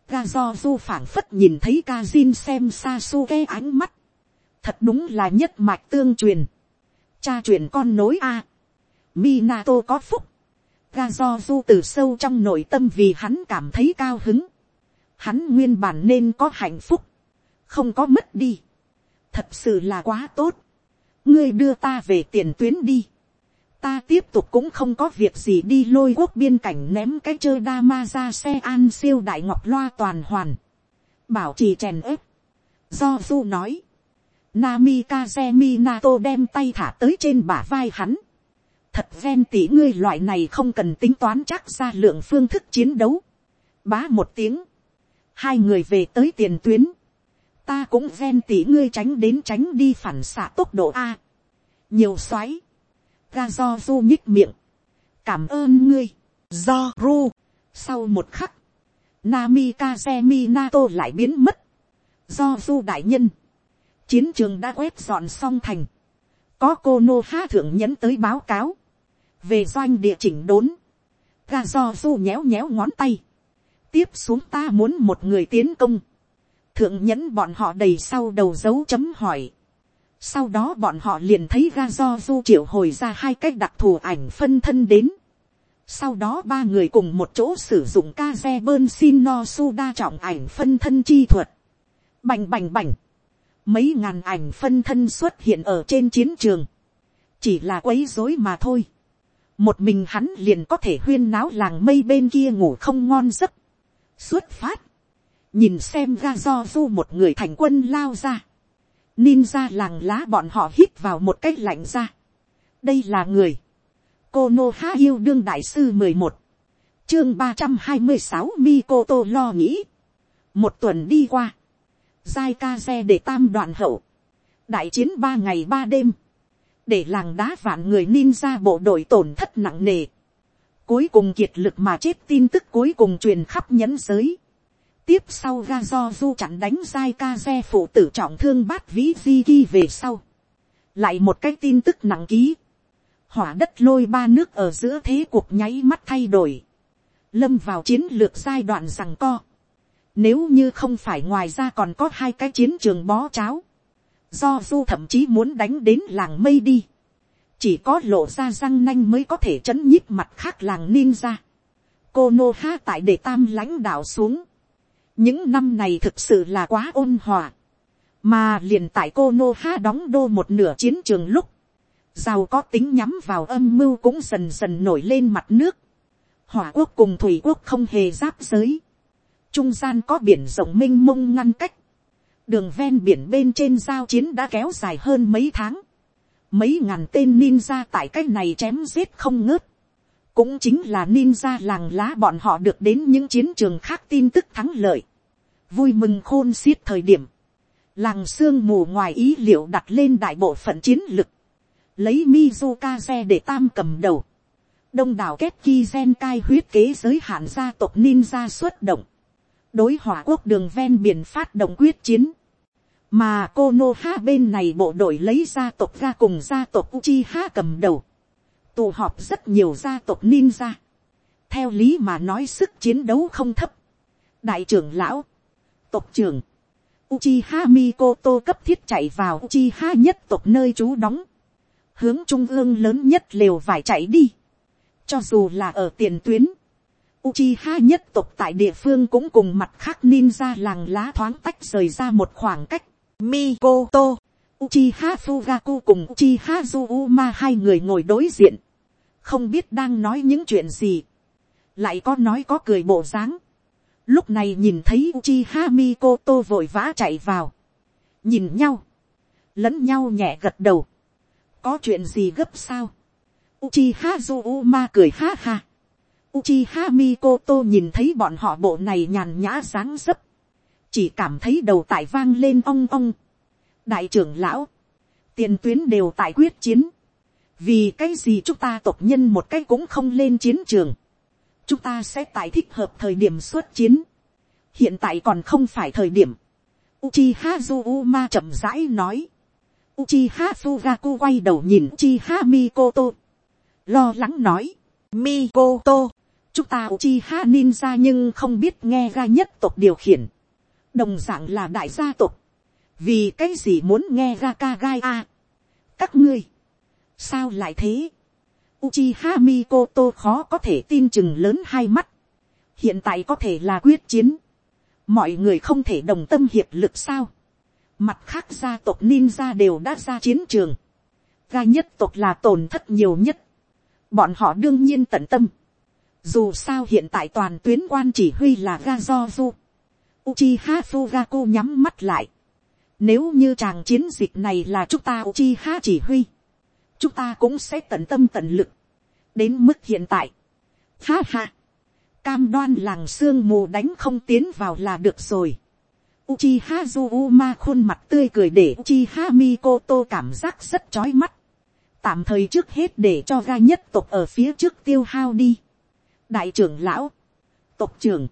Gazozu phản phảng phất nhìn thấy Kazin xem Sasuke ánh mắt, thật đúng là nhất mạch tương truyền, cha truyền con nối a, Minato có phúc, Gazozu từ sâu trong nội tâm vì hắn cảm thấy cao hứng. Hắn nguyên bản nên có hạnh phúc. Không có mất đi. Thật sự là quá tốt. Ngươi đưa ta về tiền tuyến đi. Ta tiếp tục cũng không có việc gì đi lôi quốc biên cảnh ném cái chơ đa ma ra xe an siêu đại ngọc loa toàn hoàn. Bảo trì chèn ép. Do du nói. Namikaze Minato đem tay thả tới trên bả vai hắn thật ven tỉ ngươi loại này không cần tính toán chắc ra lượng phương thức chiến đấu. Bá một tiếng. Hai người về tới tiền tuyến. Ta cũng ven tỉ ngươi tránh đến tránh đi phản xạ tốc độ A. Nhiều xoáy. Ga do du nhích miệng. Cảm ơn ngươi. Do ru. Sau một khắc. Namikaze Minato lại biến mất. Do du đại nhân. Chiến trường đã quét dọn xong thành có cô nô ha thượng nhẫn tới báo cáo, về doanh địa chỉnh đốn, ga do du nhéo nhéo ngón tay, tiếp xuống ta muốn một người tiến công, thượng nhẫn bọn họ đầy sau đầu dấu chấm hỏi, sau đó bọn họ liền thấy ga do du triệu hồi ra hai cách đặc thù ảnh phân thân đến, sau đó ba người cùng một chỗ sử dụng ca xe bơn xin no su đa trọng ảnh phân thân chi thuật, bành bành bành, mấy ngàn ảnh phân thân xuất hiện ở trên chiến trường, chỉ là quấy dối mà thôi. Một mình hắn liền có thể huyên náo làng mây bên kia ngủ không ngon giấc. xuất phát, nhìn xem ga do du một người thành quân lao ra. Ninja làng lá bọn họ hít vào một cách lạnh ra. đây là người. cô nô há yêu đương đại sư mười một, chương ba trăm hai mươi sáu mikoto lo nghĩ. một tuần đi qua, giai ca xe để tam đoạn hậu, đại chiến ba ngày ba đêm, để làng đá vạn người ninja bộ đội tổn thất nặng nề. Cuối cùng kiệt lực mà chết tin tức cuối cùng truyền khắp nhẫn giới. Tiếp sau ga do du chặn đánh dai ca xe phụ tử trọng thương bát vĩ di ghi về sau. Lại một cái tin tức nặng ký. hỏa đất lôi ba nước ở giữa thế cuộc nháy mắt thay đổi, lâm vào chiến lược giai đoạn rằng co. Nếu như không phải ngoài ra còn có hai cái chiến trường bó cháo, do du thậm chí muốn đánh đến làng mây đi, chỉ có lộ ra răng nanh mới có thể chấn nhíp mặt khác làng ninja. cô nô ha tại để tam lãnh đạo xuống, những năm này thực sự là quá ôn hòa, mà liền tại cô nô ha đóng đô một nửa chiến trường lúc, giàu có tính nhắm vào âm mưu cũng dần dần nổi lên mặt nước, hỏa quốc cùng thủy quốc không hề giáp giới, trung gian có biển rộng m i n h mông ngăn cách, đường ven biển bên trên giao chiến đã kéo dài hơn mấy tháng, mấy ngàn tên ninja tại cái này chém giết không ngớt, cũng chính là ninja làng lá bọn họ được đến những chiến trường khác tin tức thắng lợi, vui mừng khôn xiết thời điểm, làng sương mù ngoài ý liệu đặt lên đại bộ phận chiến lực, lấy Mizukaze để tam cầm đầu, đông đảo kết ki gen cai huyết kế giới hạn gia tộc ninja xuất động, đối hỏa quốc đường ven biển phát động quyết chiến, mà cô nô ha bên này bộ đội lấy gia tộc ra cùng gia tộc uchi ha cầm đầu, tụ họp rất nhiều gia tộc ninja, theo lý mà nói sức chiến đấu không thấp, đại trưởng lão, tộc trưởng, Uchiha Mikoto cấp thiết chạy vào Uchiha nhất tộc nơi trú đóng. Hướng trung ương lớn nhất lều vải chạy đi. Cho dù là ở tiền tuyến, Uchiha nhất tộc tại địa phương cũng cùng mặt khác ninja làng lá thoáng tách rời ra một khoảng cách. Mikoto, Uchiha Fugaku cùng Uchiha Zuma hai người ngồi đối diện. Không biết đang nói những chuyện gì. Lại có nói có cười bộ dáng. Lúc này nhìn thấy Uchiha Mikoto vội vã chạy vào. Nhìn nhau. Lẫn nhau nhẹ gật đầu. Có chuyện gì gấp sao? Uchiha Zuma cười ha ha. Uchiha Mikoto nhìn thấy bọn họ bộ này nhàn nhã dáng dấp. Chỉ cảm thấy đầu tại vang lên ong ong. Đại trưởng lão. Tiền tuyến đều tại quyết chiến. Vì cái gì chúng ta tộc nhân một cái cũng không lên chiến trường. Chúng ta sẽ tại thích hợp thời điểm xuất chiến. Hiện tại còn không phải thời điểm. Uchiha Zuma chậm rãi nói. Uchiha Fugaku quay đầu nhìn Uchiha Mikoto lo lắng nói, Mikoto, chúng ta Uchiha ninja nhưng không biết nghe ra nhất tộc điều khiển. Đồng dạng là đại gia tộc. Vì cái gì muốn nghe ra Kagai a? Các ngươi, sao lại thế? Uchiha Mikoto khó có thể tin chừng lớn hai mắt. Hiện tại có thể là quyết chiến. Mọi người không thể đồng tâm hiệp lực sao? Mặt khác gia tộc ninja đều đã ra chiến trường. Ga nhất tộc là tổn thất nhiều nhất bọn họ đương nhiên tận tâm. Dù sao hiện tại toàn tuyến quan chỉ huy là Gazozu. Uchiha Fugaku nhắm mắt lại. Nếu như chàng chiến dịch này là chúng ta Uchiha chỉ huy. Chúng ta cũng sẽ tận tâm tận lực. Đến mức hiện tại. Ha ha. Cam đoan làng sương mù đánh không tiến vào là được rồi. Uchiha Zuma khuôn mặt tươi cười để Uchiha Mikoto cảm giác rất chói mắt tạm thời trước hết để cho ga nhất tộc ở phía trước tiêu hao đi. đại trưởng lão, tộc trưởng,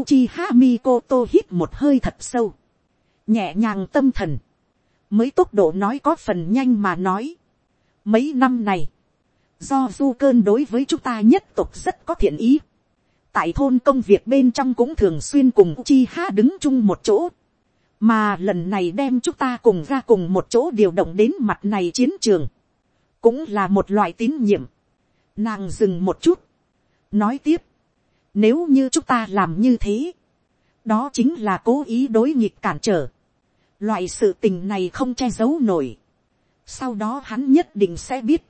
Uchiha Mikoto hít một hơi thật sâu, nhẹ nhàng tâm thần, mới tốc độ nói có phần nhanh mà nói mấy năm này, do du cơn đối với chúng ta nhất tục rất có thiện ý, tại thôn công việc bên trong cũng thường xuyên cùng chi ha đứng chung một chỗ, mà lần này đem chúng ta cùng ra cùng một chỗ điều động đến mặt này chiến trường, cũng là một loại tín nhiệm. Nàng dừng một chút, nói tiếp, nếu như chúng ta làm như thế, đó chính là cố ý đối nghịch cản trở. Loại sự tình này không che giấu nổi. Sau đó hắn nhất định sẽ biết.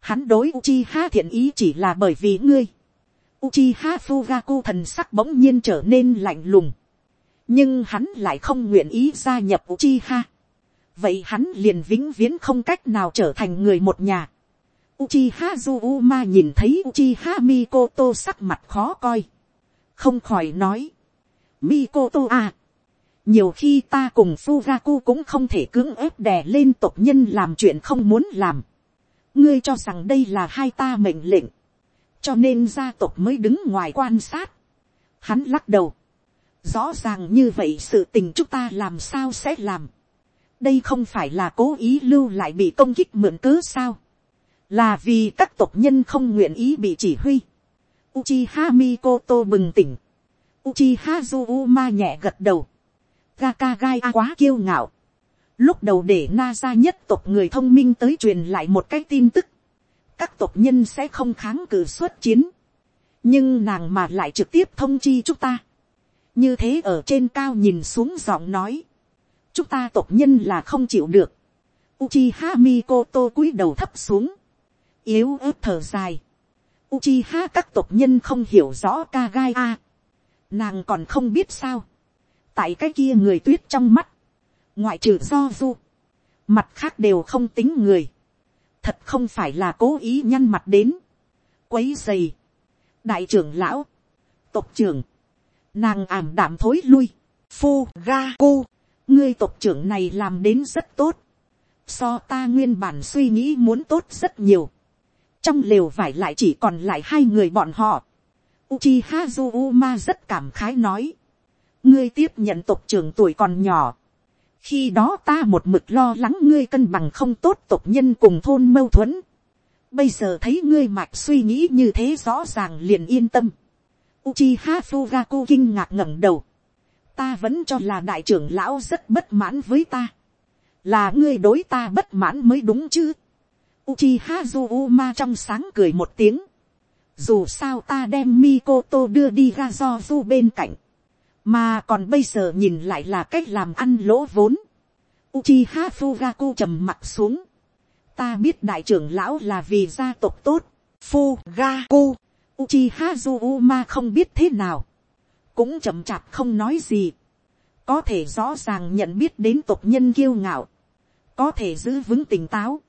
Hắn đối Uchiha thiện ý chỉ là bởi vì ngươi. Uchiha Fugaku thần sắc bỗng nhiên trở nên lạnh lùng. Nhưng hắn lại không nguyện ý gia nhập Uchiha vậy hắn liền vĩnh viễn không cách nào trở thành người một nhà. Uchiha Zuma nhìn thấy Uchiha Mikoto sắc mặt khó coi. Không khỏi nói. Mikoto à. Nhiều khi ta cùng Furaku cũng không thể cưỡng ép đè lên tộc nhân làm chuyện không muốn làm. Ngươi cho rằng đây là hai ta mệnh lệnh. Cho nên gia tộc mới đứng ngoài quan sát. Hắn lắc đầu. Rõ ràng như vậy sự tình chúng ta làm sao sẽ làm đây không phải là cố ý lưu lại bị công kích mượn cớ sao. là vì các tộc nhân không nguyện ý bị chỉ huy. Uchiha Mikoto bừng tỉnh. Uchiha Zuma nhẹ gật đầu. Gakagai quá kiêu ngạo. Lúc đầu để na ra nhất tộc người thông minh tới truyền lại một cái tin tức. Các tộc nhân sẽ không kháng cự xuất chiến. Nhưng nàng mà lại trực tiếp thông chi chúng ta. Như thế ở trên cao nhìn xuống giọng nói. Chúng ta tộc nhân là không chịu được. Uchiha Mikoto cúi đầu thấp xuống. Yếu ớt thở dài. Uchiha các tộc nhân không hiểu rõ Kagaya. Nàng còn không biết sao. Tại cái kia người tuyết trong mắt. Ngoại trừ do du. Mặt khác đều không tính người. Thật không phải là cố ý nhăn mặt đến. Quấy dày. Đại trưởng lão. Tộc trưởng. Nàng ảm đạm thối lui. Phu ga cô. Ngươi tộc trưởng này làm đến rất tốt. So ta nguyên bản suy nghĩ muốn tốt rất nhiều trong lều vải lại chỉ còn lại hai người bọn họ. Uchiha Zuma rất cảm khái nói ngươi tiếp nhận tộc trưởng tuổi còn nhỏ. khi đó ta một mực lo lắng ngươi cân bằng không tốt tộc nhân cùng thôn mâu thuẫn. bây giờ thấy ngươi mạch suy nghĩ như thế rõ ràng liền yên tâm. Uchiha Fugaku kinh ngạc ngẩng đầu. ta vẫn cho là đại trưởng lão rất bất mãn với ta. là ngươi đối ta bất mãn mới đúng chứ Uchiha Zuma trong sáng cười một tiếng. Dù sao ta đem Mikoto đưa đi ra do du bên cạnh. Mà còn bây giờ nhìn lại là cách làm ăn lỗ vốn. Uchiha Fugaku trầm mặt xuống. Ta biết đại trưởng lão là vì gia tộc tốt. Fugaku. Uchiha Zuma không biết thế nào. Cũng chậm chạp không nói gì. Có thể rõ ràng nhận biết đến tộc nhân kiêu ngạo. Có thể giữ vững tỉnh táo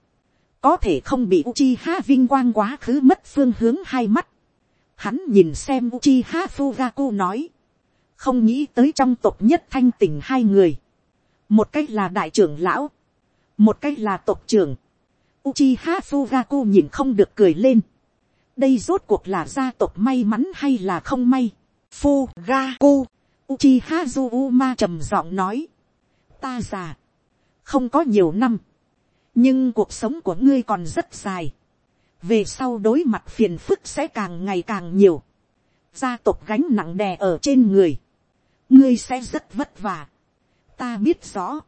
có thể không bị Uchiha vinh quang quá khứ mất phương hướng hai mắt. Hắn nhìn xem Uchiha Fugaku nói. Không nghĩ tới trong tộc nhất thanh tỉnh hai người. Một cách là đại trưởng lão. Một cách là tộc trưởng. Uchiha Fugaku nhìn không được cười lên. Đây rốt cuộc là gia tộc may mắn hay là không may. Fugaku. Uchiha Zuma trầm giọng nói. Ta già. Không có nhiều năm nhưng cuộc sống của ngươi còn rất dài, về sau đối mặt phiền phức sẽ càng ngày càng nhiều, gia tộc gánh nặng đè ở trên người, ngươi sẽ rất vất vả, ta biết rõ,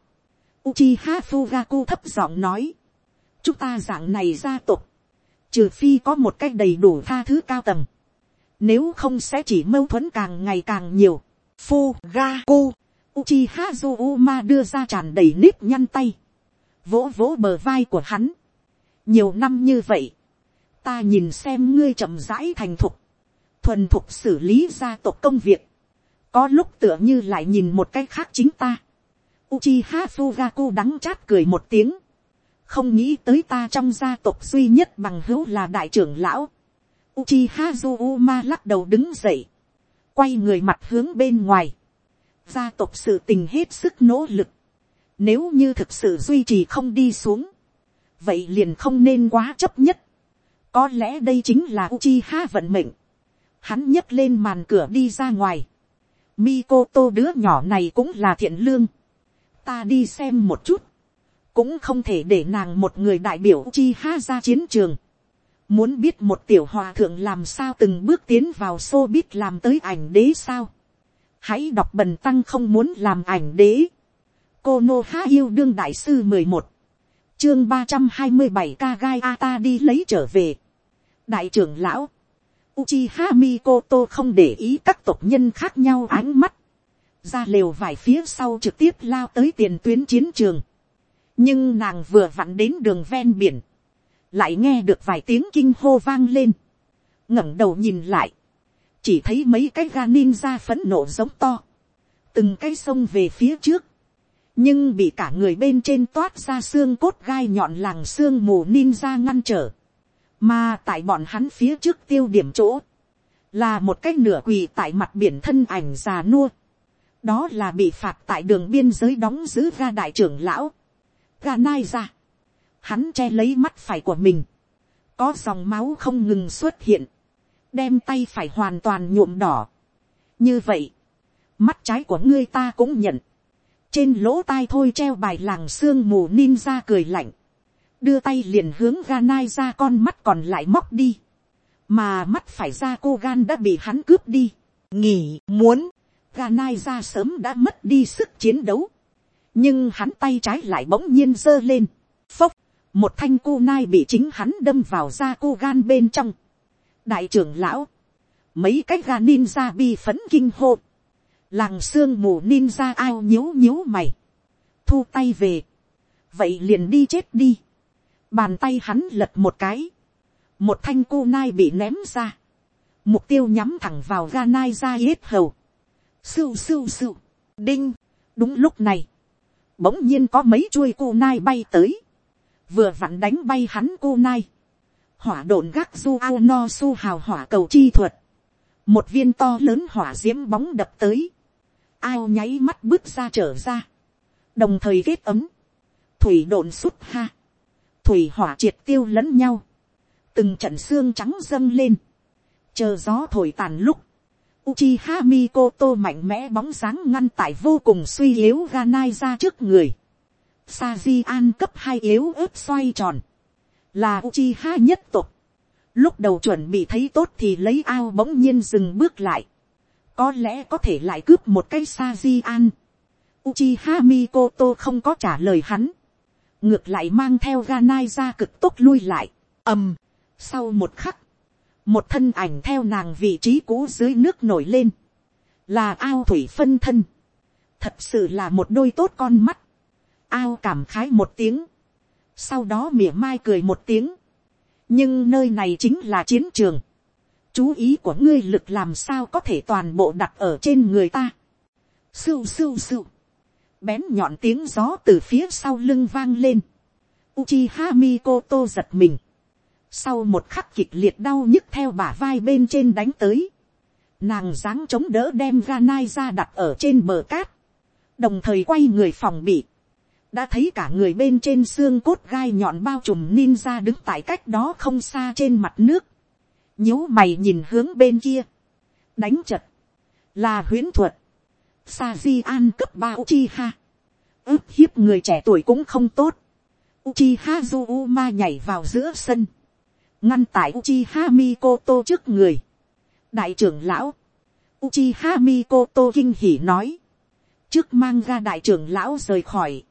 Uchiha Fugaku thấp giọng nói, chúng ta dạng này gia tộc, trừ phi có một cách đầy đủ tha thứ cao tầng, nếu không sẽ chỉ mâu thuẫn càng ngày càng nhiều. Fugaku, Uchiha Zuma đưa ra tràn đầy nếp nhăn tay. Vỗ vỗ bờ vai của hắn. nhiều năm như vậy, ta nhìn xem ngươi chậm rãi thành thục, thuần thục xử lý gia tộc công việc, có lúc tựa như lại nhìn một cái khác chính ta. Uchiha Fugaku đắng chát cười một tiếng, không nghĩ tới ta trong gia tộc duy nhất bằng hữu là đại trưởng lão. Uchiha Zuma lắc đầu đứng dậy, quay người mặt hướng bên ngoài. Gia tộc sự tình hết sức nỗ lực, nếu như thực sự duy trì không đi xuống. Vậy liền không nên quá chấp nhất. Có lẽ đây chính là Uchiha vận mệnh. Hắn nhấc lên màn cửa đi ra ngoài. Mikoto đứa nhỏ này cũng là thiện lương. Ta đi xem một chút. Cũng không thể để nàng một người đại biểu chi ha ra chiến trường. Muốn biết một tiểu hòa thượng làm sao từng bước tiến vào xô biết làm tới ảnh đế sao. Hãy đọc bần tăng không muốn làm ảnh đế cô nô há yêu đương đại sư mười một chương ba trăm hai mươi bảy ca gai a đi lấy trở về đại trưởng lão Uchiha Mikoto không để ý các tộc nhân khác nhau ánh mắt. Ra lều vài phía sau trực tiếp lao tới tiền tuyến chiến trường. Nhưng nàng vừa vặn đến đường ven biển. Lại nghe được vài tiếng kinh hô vang lên. ngẩng đầu nhìn lại. Chỉ thấy mấy cái ga ninja phấn nộ giống to. Từng cái sông về phía trước nhưng bị cả người bên trên toát ra xương cốt gai nhọn làng xương mù ninja ngăn trở, mà tại bọn hắn phía trước tiêu điểm chỗ, là một cái nửa quỳ tại mặt biển thân ảnh già nua, đó là bị phạt tại đường biên giới đóng giữ ga đại trưởng lão, ga nai ra, hắn che lấy mắt phải của mình, có dòng máu không ngừng xuất hiện, đem tay phải hoàn toàn nhuộm đỏ. như vậy, mắt trái của ngươi ta cũng nhận, trên lỗ tai thôi treo bài làng sương mù ninja cười lạnh, đưa tay liền hướng Ganai ra con mắt còn lại móc đi, mà mắt phải ra cô gan đã bị hắn cướp đi, nghỉ muốn, Ganai ra sớm đã mất đi sức chiến đấu, nhưng hắn tay trái lại bỗng nhiên giơ lên, phốc, một thanh cô nai bị chính hắn đâm vào da cô gan bên trong. đại trưởng lão, mấy cái ga ninja bi phấn kinh hô, làng xương mù ninja ao nhíu nhíu mày, thu tay về, vậy liền đi chết đi, bàn tay hắn lật một cái, một thanh cu nai bị ném ra, mục tiêu nhắm thẳng vào ga nai ra yết hầu, sưu sưu sưu, đinh, đúng lúc này, bỗng nhiên có mấy chuôi cu nai bay tới, vừa vặn đánh bay hắn cu nai, hỏa độn gác du ao no su hào hỏa cầu chi thuật, một viên to lớn hỏa d i ễ m bóng đập tới, ao nháy mắt bước ra trở ra, đồng thời kết ấm, thủy độn sút ha, thủy hỏa triệt tiêu lẫn nhau, từng trận xương trắng dâng lên, chờ gió thổi tàn lúc, Uchiha Mikoto mạnh mẽ bóng dáng ngăn tại vô cùng suy yếu Ganai ra trước người. Saji An cấp hai yếu ớt xoay tròn. Là Uchiha nhất tục. Lúc đầu chuẩn bị thấy tốt thì lấy ao bỗng nhiên dừng bước lại. Có lẽ có thể lại cướp một cái Saji An. Uchiha Mikoto không có trả lời hắn. Ngược lại mang theo Ganai ra cực tốt lui lại. ầm. Sau một khắc. Một thân ảnh theo nàng vị trí cũ dưới nước nổi lên. Là ao thủy phân thân. Thật sự là một đôi tốt con mắt ao cảm khái một tiếng, sau đó mỉa mai cười một tiếng, nhưng nơi này chính là chiến trường, chú ý của ngươi lực làm sao có thể toàn bộ đặt ở trên người ta. Sưu sưu sưu, bén nhọn tiếng gió từ phía sau lưng vang lên, Uchiha Mikoto giật mình, sau một khắc kịch liệt đau nhức theo bả vai bên trên đánh tới, nàng dáng chống đỡ đem ganai ra đặt ở trên bờ cát, đồng thời quay người phòng bị, đã thấy cả người bên trên xương cốt gai nhọn bao trùm ninja đứng tại cách đó không xa trên mặt nước, nhíu mày nhìn hướng bên kia, đánh chật, là huyễn thuật, sa di an cấp ba Uchiha, ức hiếp người trẻ tuổi cũng không tốt, Uchiha Zuma nhảy vào giữa sân, ngăn tại Uchiha Mikoto trước người, đại trưởng lão, Uchiha Mikoto kinh hỉ nói, trước mang ra đại trưởng lão rời khỏi,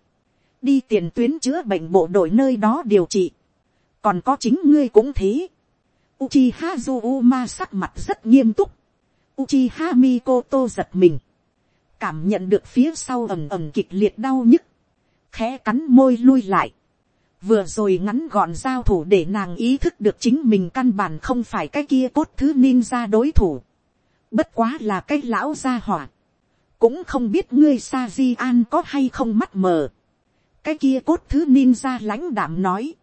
đi tiền tuyến chữa bệnh bộ đội nơi đó điều trị, còn có chính ngươi cũng thế. Uchiha Zuma sắc mặt rất nghiêm túc, Uchiha Mikoto giật mình, cảm nhận được phía sau ầm ầm kịch liệt đau nhức, khẽ cắn môi lui lại, vừa rồi ngắn gọn giao thủ để nàng ý thức được chính mình căn bản không phải cái kia cốt thứ ninja đối thủ, bất quá là cái lão gia hỏa, cũng không biết ngươi sa di an có hay không mắt mờ, cái kia cốt thứ ninja lãnh đạm nói.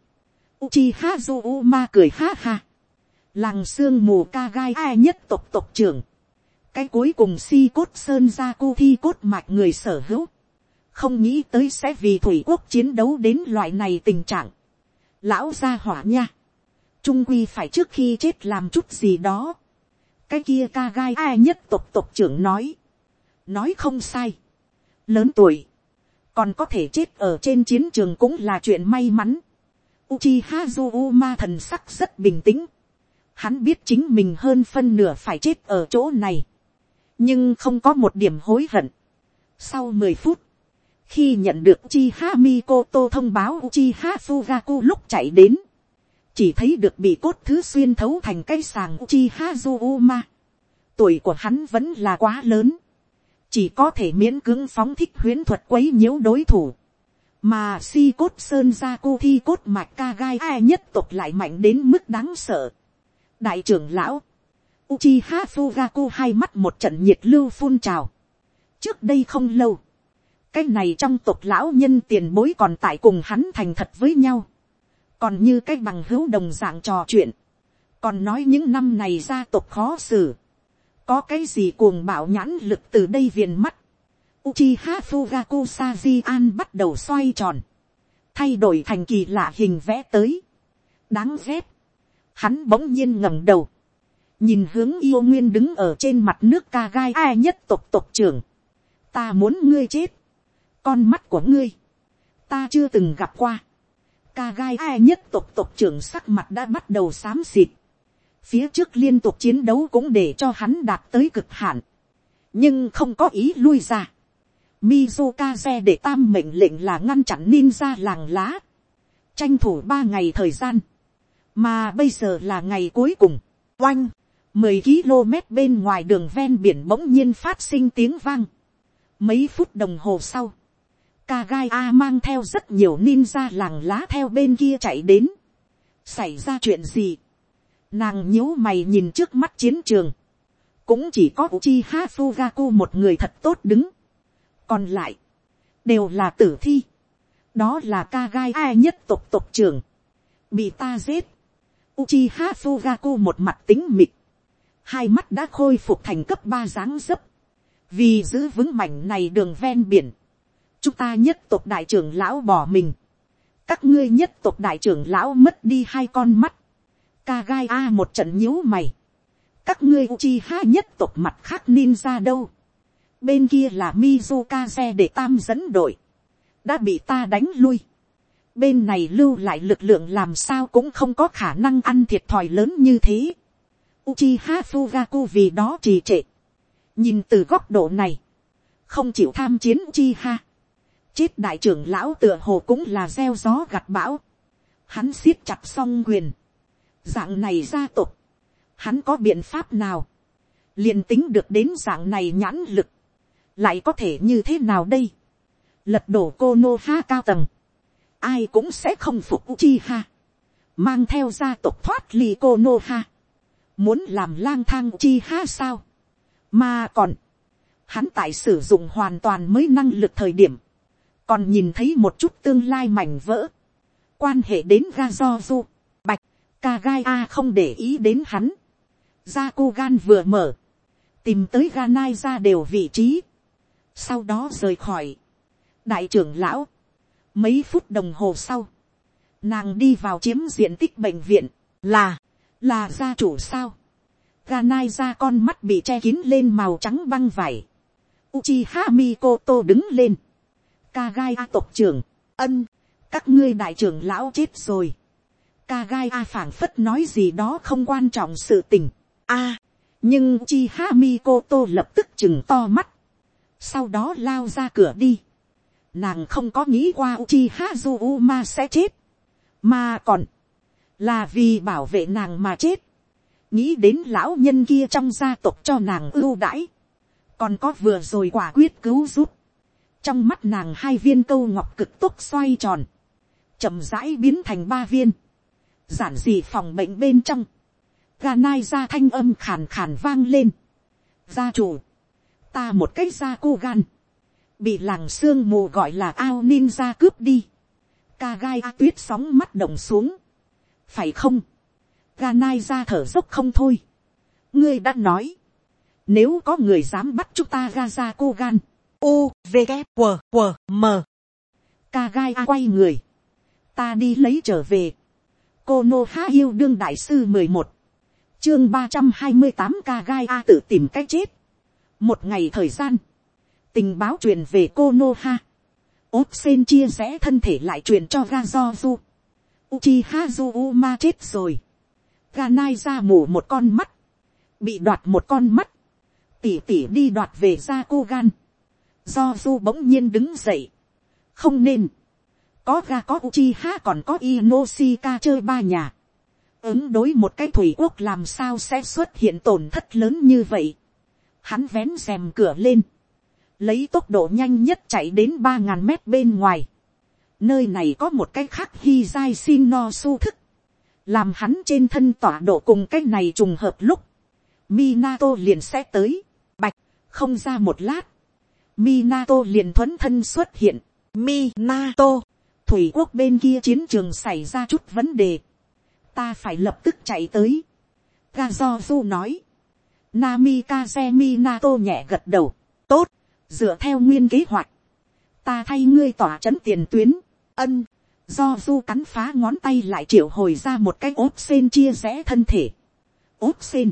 Uchiha Zuma cười ha ha. Làng xương mù ca gai ai nhất tộc tộc trưởng. Cái cuối cùng si cốt sơn ra cu thi cốt mạch người sở hữu. Không nghĩ tới sẽ vì thủy quốc chiến đấu đến loại này tình trạng. Lão gia hỏa nha. Trung quy phải trước khi chết làm chút gì đó. Cái kia ca gai ai nhất tộc tộc trưởng nói. Nói không sai. Lớn tuổi còn có thể chết ở trên chiến trường cũng là chuyện may mắn. Uchiha Zuma thần sắc rất bình tĩnh. Hắn biết chính mình hơn phân nửa phải chết ở chỗ này. Nhưng không có một điểm hối hận. Sau mười phút, khi nhận được Uchiha Mikoto thông báo Uchiha Fugaku lúc chạy đến, chỉ thấy được bị cốt thứ xuyên thấu thành cây sàng Uchiha Zuma. Tuổi của hắn vẫn là quá lớn chỉ có thể miễn cưỡng phóng thích huyễn thuật quấy nhiễu đối thủ. mà si cốt sơn ra cô thi cốt mạch ca gai ai nhất tộc lại mạnh đến mức đáng sợ. đại trưởng lão, Uchiha Fugaku hai mắt một trận nhiệt lưu phun trào. trước đây không lâu, cái này trong tộc lão nhân tiền bối còn tại cùng hắn thành thật với nhau. còn như cái bằng hữu đồng dạng trò chuyện. còn nói những năm này gia tộc khó xử có cái gì cuồng bạo nhãn lực từ đây viền mắt. Uchiha Fugaku Sajian bắt đầu xoay tròn. Thay đổi thành kỳ lạ hình vẽ tới. Đáng ghét. Hắn bỗng nhiên ngẩng đầu. Nhìn hướng yêu nguyên đứng ở trên mặt nước ca gai ai nhất tộc tộc trưởng. Ta muốn ngươi chết. Con mắt của ngươi. Ta chưa từng gặp qua. ca gai ai nhất tộc tộc trưởng sắc mặt đã bắt đầu xám xịt. Phía trước liên tục chiến đấu cũng để cho hắn đạt tới cực hạn. Nhưng không có ý lui ra. Mizukaze để tam mệnh lệnh là ngăn chặn ninja làng lá. Tranh thủ ba ngày thời gian. Mà bây giờ là ngày cuối cùng. Oanh mười km bên ngoài đường ven biển bỗng nhiên phát sinh tiếng vang. Mấy phút đồng hồ sau. Kagai A mang theo rất nhiều ninja làng lá theo bên kia chạy đến. Xảy ra chuyện gì? Nàng nhíu mày nhìn trước mắt chiến trường. Cũng chỉ có Uchiha Fugaku một người thật tốt đứng. Còn lại. Đều là tử thi. Đó là Kagai A nhất tộc tộc trưởng. Bị ta giết. Uchiha Fugaku một mặt tính mịt. Hai mắt đã khôi phục thành cấp ba dáng dấp. Vì giữ vững mảnh này đường ven biển chúng ta nhất tộc đại trưởng lão bỏ mình, các ngươi nhất tộc đại trưởng lão mất đi hai con mắt, ca gai a một trận nhíu mày, các ngươi chi ha nhất tộc mặt khác ninja đâu, bên kia là Mizukaze để tam dẫn đội, đã bị ta đánh lui, bên này lưu lại lực lượng làm sao cũng không có khả năng ăn thiệt thòi lớn như thế. Uchiha Fugaku vì đó trì trệ. Nhìn từ góc độ này, không chịu tham chiến Uchiha chết đại trưởng lão tựa hồ cũng là gieo gió gặt bão. Hắn siết chặt song quyền. Dạng này gia tộc. Hắn có biện pháp nào. liền tính được đến dạng này nhãn lực. Lại có thể như thế nào đây. Lật đổ cô nô ha cao tầng. Ai cũng sẽ không phục uchiha. Mang theo gia tộc thoát ly cô nô ha. Muốn làm lang thang chi ha sao. Mà còn. Hắn tại sử dụng hoàn toàn mới năng lực thời điểm còn nhìn thấy một chút tương lai mảnh vỡ, quan hệ đến ga do du, bạch, ca gai a không để ý đến hắn, ra cô gan vừa mở, tìm tới ga nai ra đều vị trí, sau đó rời khỏi, đại trưởng lão, mấy phút đồng hồ sau, nàng đi vào chiếm diện tích bệnh viện, là, là gia chủ sao, Ganai ra con mắt bị che kín lên màu trắng băng vải, Uchiha Mikoto đứng lên Kagai a tộc trưởng, ân, các ngươi đại trưởng lão chết rồi. Kagai a phảng phất nói gì đó không quan trọng sự tình. a, nhưng Uchiha Mikoto lập tức chừng to mắt. sau đó lao ra cửa đi. nàng không có nghĩ qua Uchiha Zuma sẽ chết. mà còn, là vì bảo vệ nàng mà chết. nghĩ đến lão nhân kia trong gia tộc cho nàng ưu đãi. còn có vừa rồi quả quyết cứu giúp. Trong mắt nàng hai viên câu ngọc cực tốc xoay tròn, chậm rãi biến thành ba viên, giản dị phòng bệnh bên trong, ga nai ra thanh âm khàn khàn vang lên, gia chủ, ta một cách ra cô gan, bị làng sương mù gọi là ao ninja cướp đi, ca gai a tuyết sóng mắt động xuống, phải không, ga nai ra thở dốc không thôi, ngươi đã nói, nếu có người dám bắt chúng ta ra ra cô gan, u v g q q m. Ca gai a quay người. Ta đi lấy trở về. Cô nô há yêu đương đại sư mười một. Chương ba trăm hai mươi tám ca gai a tự tìm cách chết. Một ngày thời gian. Tình báo truyền về cô nô ha ốp sen chia rẽ thân thể lại truyền cho ga do du Uchiha Zuma ma chết rồi. Ganai ra mù một con mắt. Bị đoạt một con mắt. Tỉ tỉ đi đoạt về ra cô gan do du bỗng nhiên đứng dậy, không nên, có ga có Uchiha còn có Inoshika chơi ba nhà, ứng đối một cái thủy quốc làm sao sẽ xuất hiện tổn thất lớn như vậy, hắn vén rèm cửa lên, lấy tốc độ nhanh nhất chạy đến ba ngàn mét bên ngoài, nơi này có một cái khác hi dai xin no su thức, làm hắn trên thân tỏa độ cùng cái này trùng hợp lúc, Minato liền sẽ tới, bạch, không ra một lát, Minato liền thuấn thân xuất hiện. Minato, thủy quốc bên kia chiến trường xảy ra chút vấn đề. Ta phải lập tức chạy tới. Gazozu nói. Namikaze Minato nhẹ gật đầu. Tốt, dựa theo nguyên kế hoạch. Ta thay ngươi tỏa chấn tiền tuyến. Ân, do du cắn phá ngón tay lại triệu hồi ra một cái ốp sen chia rẽ thân thể. ốp sen.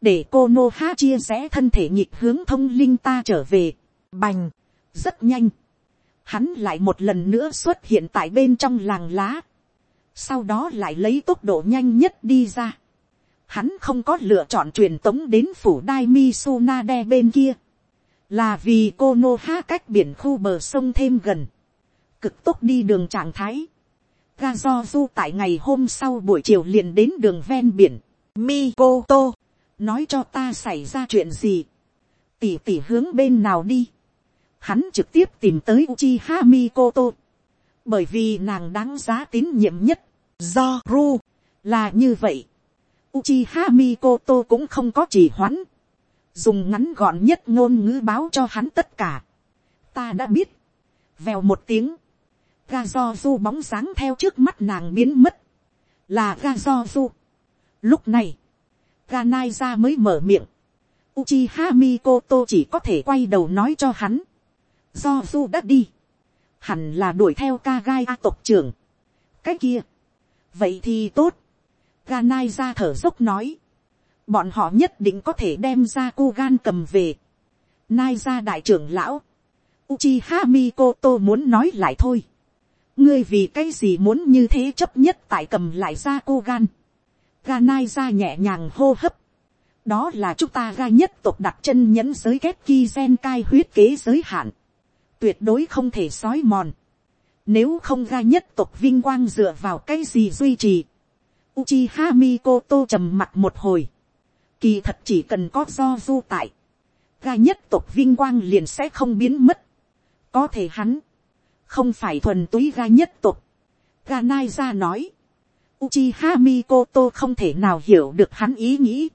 Để cô nô ha chia rẽ thân thể nhịp hướng thông linh ta trở về Bành, rất nhanh. Hắn lại một lần nữa xuất hiện tại bên trong làng lá. sau đó lại lấy tốc độ nhanh nhất đi ra. Hắn không có lựa chọn truyền tống đến phủ Đai Misunade bên kia, là vì cô nô ha cách biển khu bờ sông thêm gần, cực tốc đi đường trạng thái. Ga do du tại ngày hôm sau buổi chiều liền đến đường ven biển, Mikoto, nói cho ta xảy ra chuyện gì, tỉ tỉ hướng bên nào đi, hắn trực tiếp tìm tới Uchiha Mikoto, bởi vì nàng đáng giá tín nhiệm nhất, do ru, là như vậy, Uchiha Mikoto cũng không có chỉ hoãn, dùng ngắn gọn nhất ngôn ngữ báo cho hắn tất cả, ta đã biết, vèo một tiếng, ga do du bóng dáng theo trước mắt nàng biến mất, là ga do du. Lúc này, ga nai ra mới mở miệng, Uchiha Mikoto chỉ có thể quay đầu nói cho hắn, do du đã đi, hẳn là đuổi theo ca gai a tộc trưởng. cái kia, vậy thì tốt, ga nai ra thở dốc nói, bọn họ nhất định có thể đem ra cô gan cầm về. Nai ra đại trưởng lão, Uchiha Mikoto muốn nói lại thôi ngươi vì cái gì muốn như thế chấp nhất tại cầm lại ra cô gan. ga nai ra nhẹ nhàng hô hấp. đó là chúng ta ga nhất tộc đặt chân nhẫn giới kết ki gen cai huyết kế giới hạn. tuyệt đối không thể sói mòn. nếu không ga nhất tộc vinh quang dựa vào cái gì duy trì. Uchiha Mikoto trầm mặt một hồi. Kỳ thật chỉ cần có do du tại. Ga nhất tộc vinh quang liền sẽ không biến mất. Có thể hắn không phải thuần túy ga nhất tục. Ga nai ra nói, Uchiha Mikoto không thể nào hiểu được hắn ý nghĩ.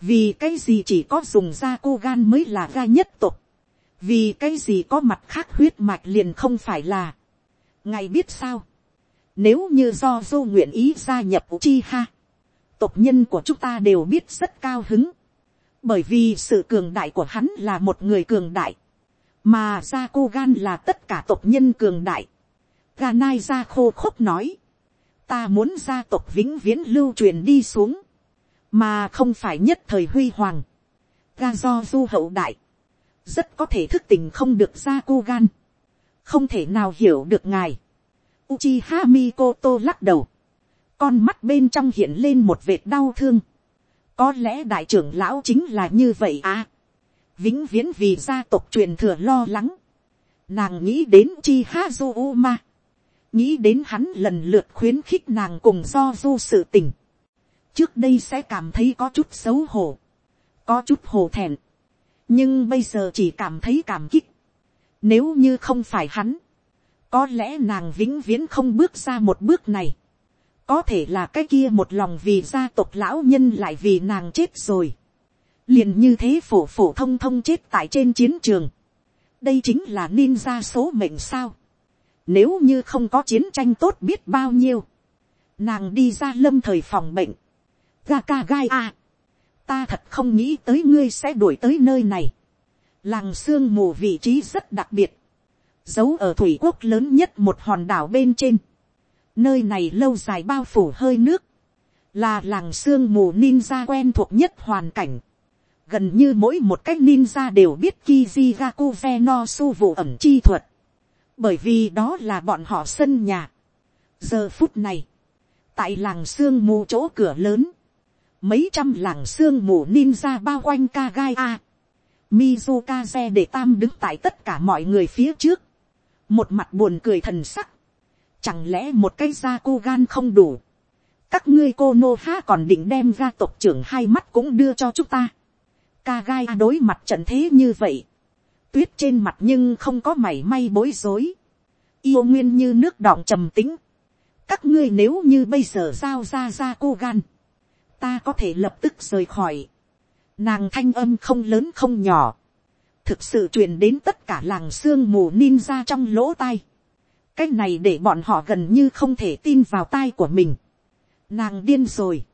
Vì cái gì chỉ có dùng da cô gan mới là ga nhất tục. Vì cái gì có mặt khác huyết mạch liền không phải là. Ngài biết sao? Nếu như do dô nguyện ý gia nhập Uchiha, tộc nhân của chúng ta đều biết rất cao hứng. Bởi vì sự cường đại của hắn là một người cường đại mà ra cô gan là tất cả tộc nhân cường đại. Ganai ra khô khốc nói, ta muốn gia tộc vĩnh viễn lưu truyền đi xuống, mà không phải nhất thời huy hoàng. Ga do du hậu đại, rất có thể thức tình không được ra cô gan, không thể nào hiểu được ngài. Uchiha Mikoto lắc đầu, con mắt bên trong hiện lên một vệt đau thương. có lẽ đại trưởng lão chính là như vậy à vĩnh viễn vì gia tộc truyền thừa lo lắng. Nàng nghĩ đến chi ha du u ma. Nghĩ đến hắn lần lượt khuyến khích nàng cùng do du sự tình. Trước đây sẽ cảm thấy có chút xấu hổ. Có chút hổ thẹn. Nhưng bây giờ chỉ cảm thấy cảm kích. Nếu như không phải hắn. Có lẽ nàng vĩnh viễn không bước ra một bước này. Có thể là cái kia một lòng vì gia tộc lão nhân lại vì nàng chết rồi liền như thế phổ phổ thông thông chết tại trên chiến trường. đây chính là ninja số mệnh sao. nếu như không có chiến tranh tốt biết bao nhiêu, nàng đi ra lâm thời phòng bệnh. Gaka gai a, ta thật không nghĩ tới ngươi sẽ đuổi tới nơi này. làng sương mù vị trí rất đặc biệt, giấu ở thủy quốc lớn nhất một hòn đảo bên trên. nơi này lâu dài bao phủ hơi nước, là làng sương mù ninja quen thuộc nhất hoàn cảnh gần như mỗi một cách ninja đều biết Kizigaku Venosu vụ ẩm chi thuật. Bởi vì đó là bọn họ sân nhà. Giờ phút này, tại làng sương mù chỗ cửa lớn, mấy trăm làng sương mù ninja bao quanh Kagai A. Mizukaze để tam đứng tại tất cả mọi người phía trước. Một mặt buồn cười thần sắc. Chẳng lẽ một cái da cô gan không đủ. Các ngươi cô nô ha còn định đem ra tộc trưởng hai mắt cũng đưa cho chúng ta ca gai đối mặt trận thế như vậy, tuyết trên mặt nhưng không có mảy may bối rối, yêu nguyên như nước đọng trầm tính, các ngươi nếu như bây giờ giao ra ra cô gan, ta có thể lập tức rời khỏi, nàng thanh âm không lớn không nhỏ, thực sự truyền đến tất cả làng sương mù ninja trong lỗ tai, cái này để bọn họ gần như không thể tin vào tai của mình, nàng điên rồi,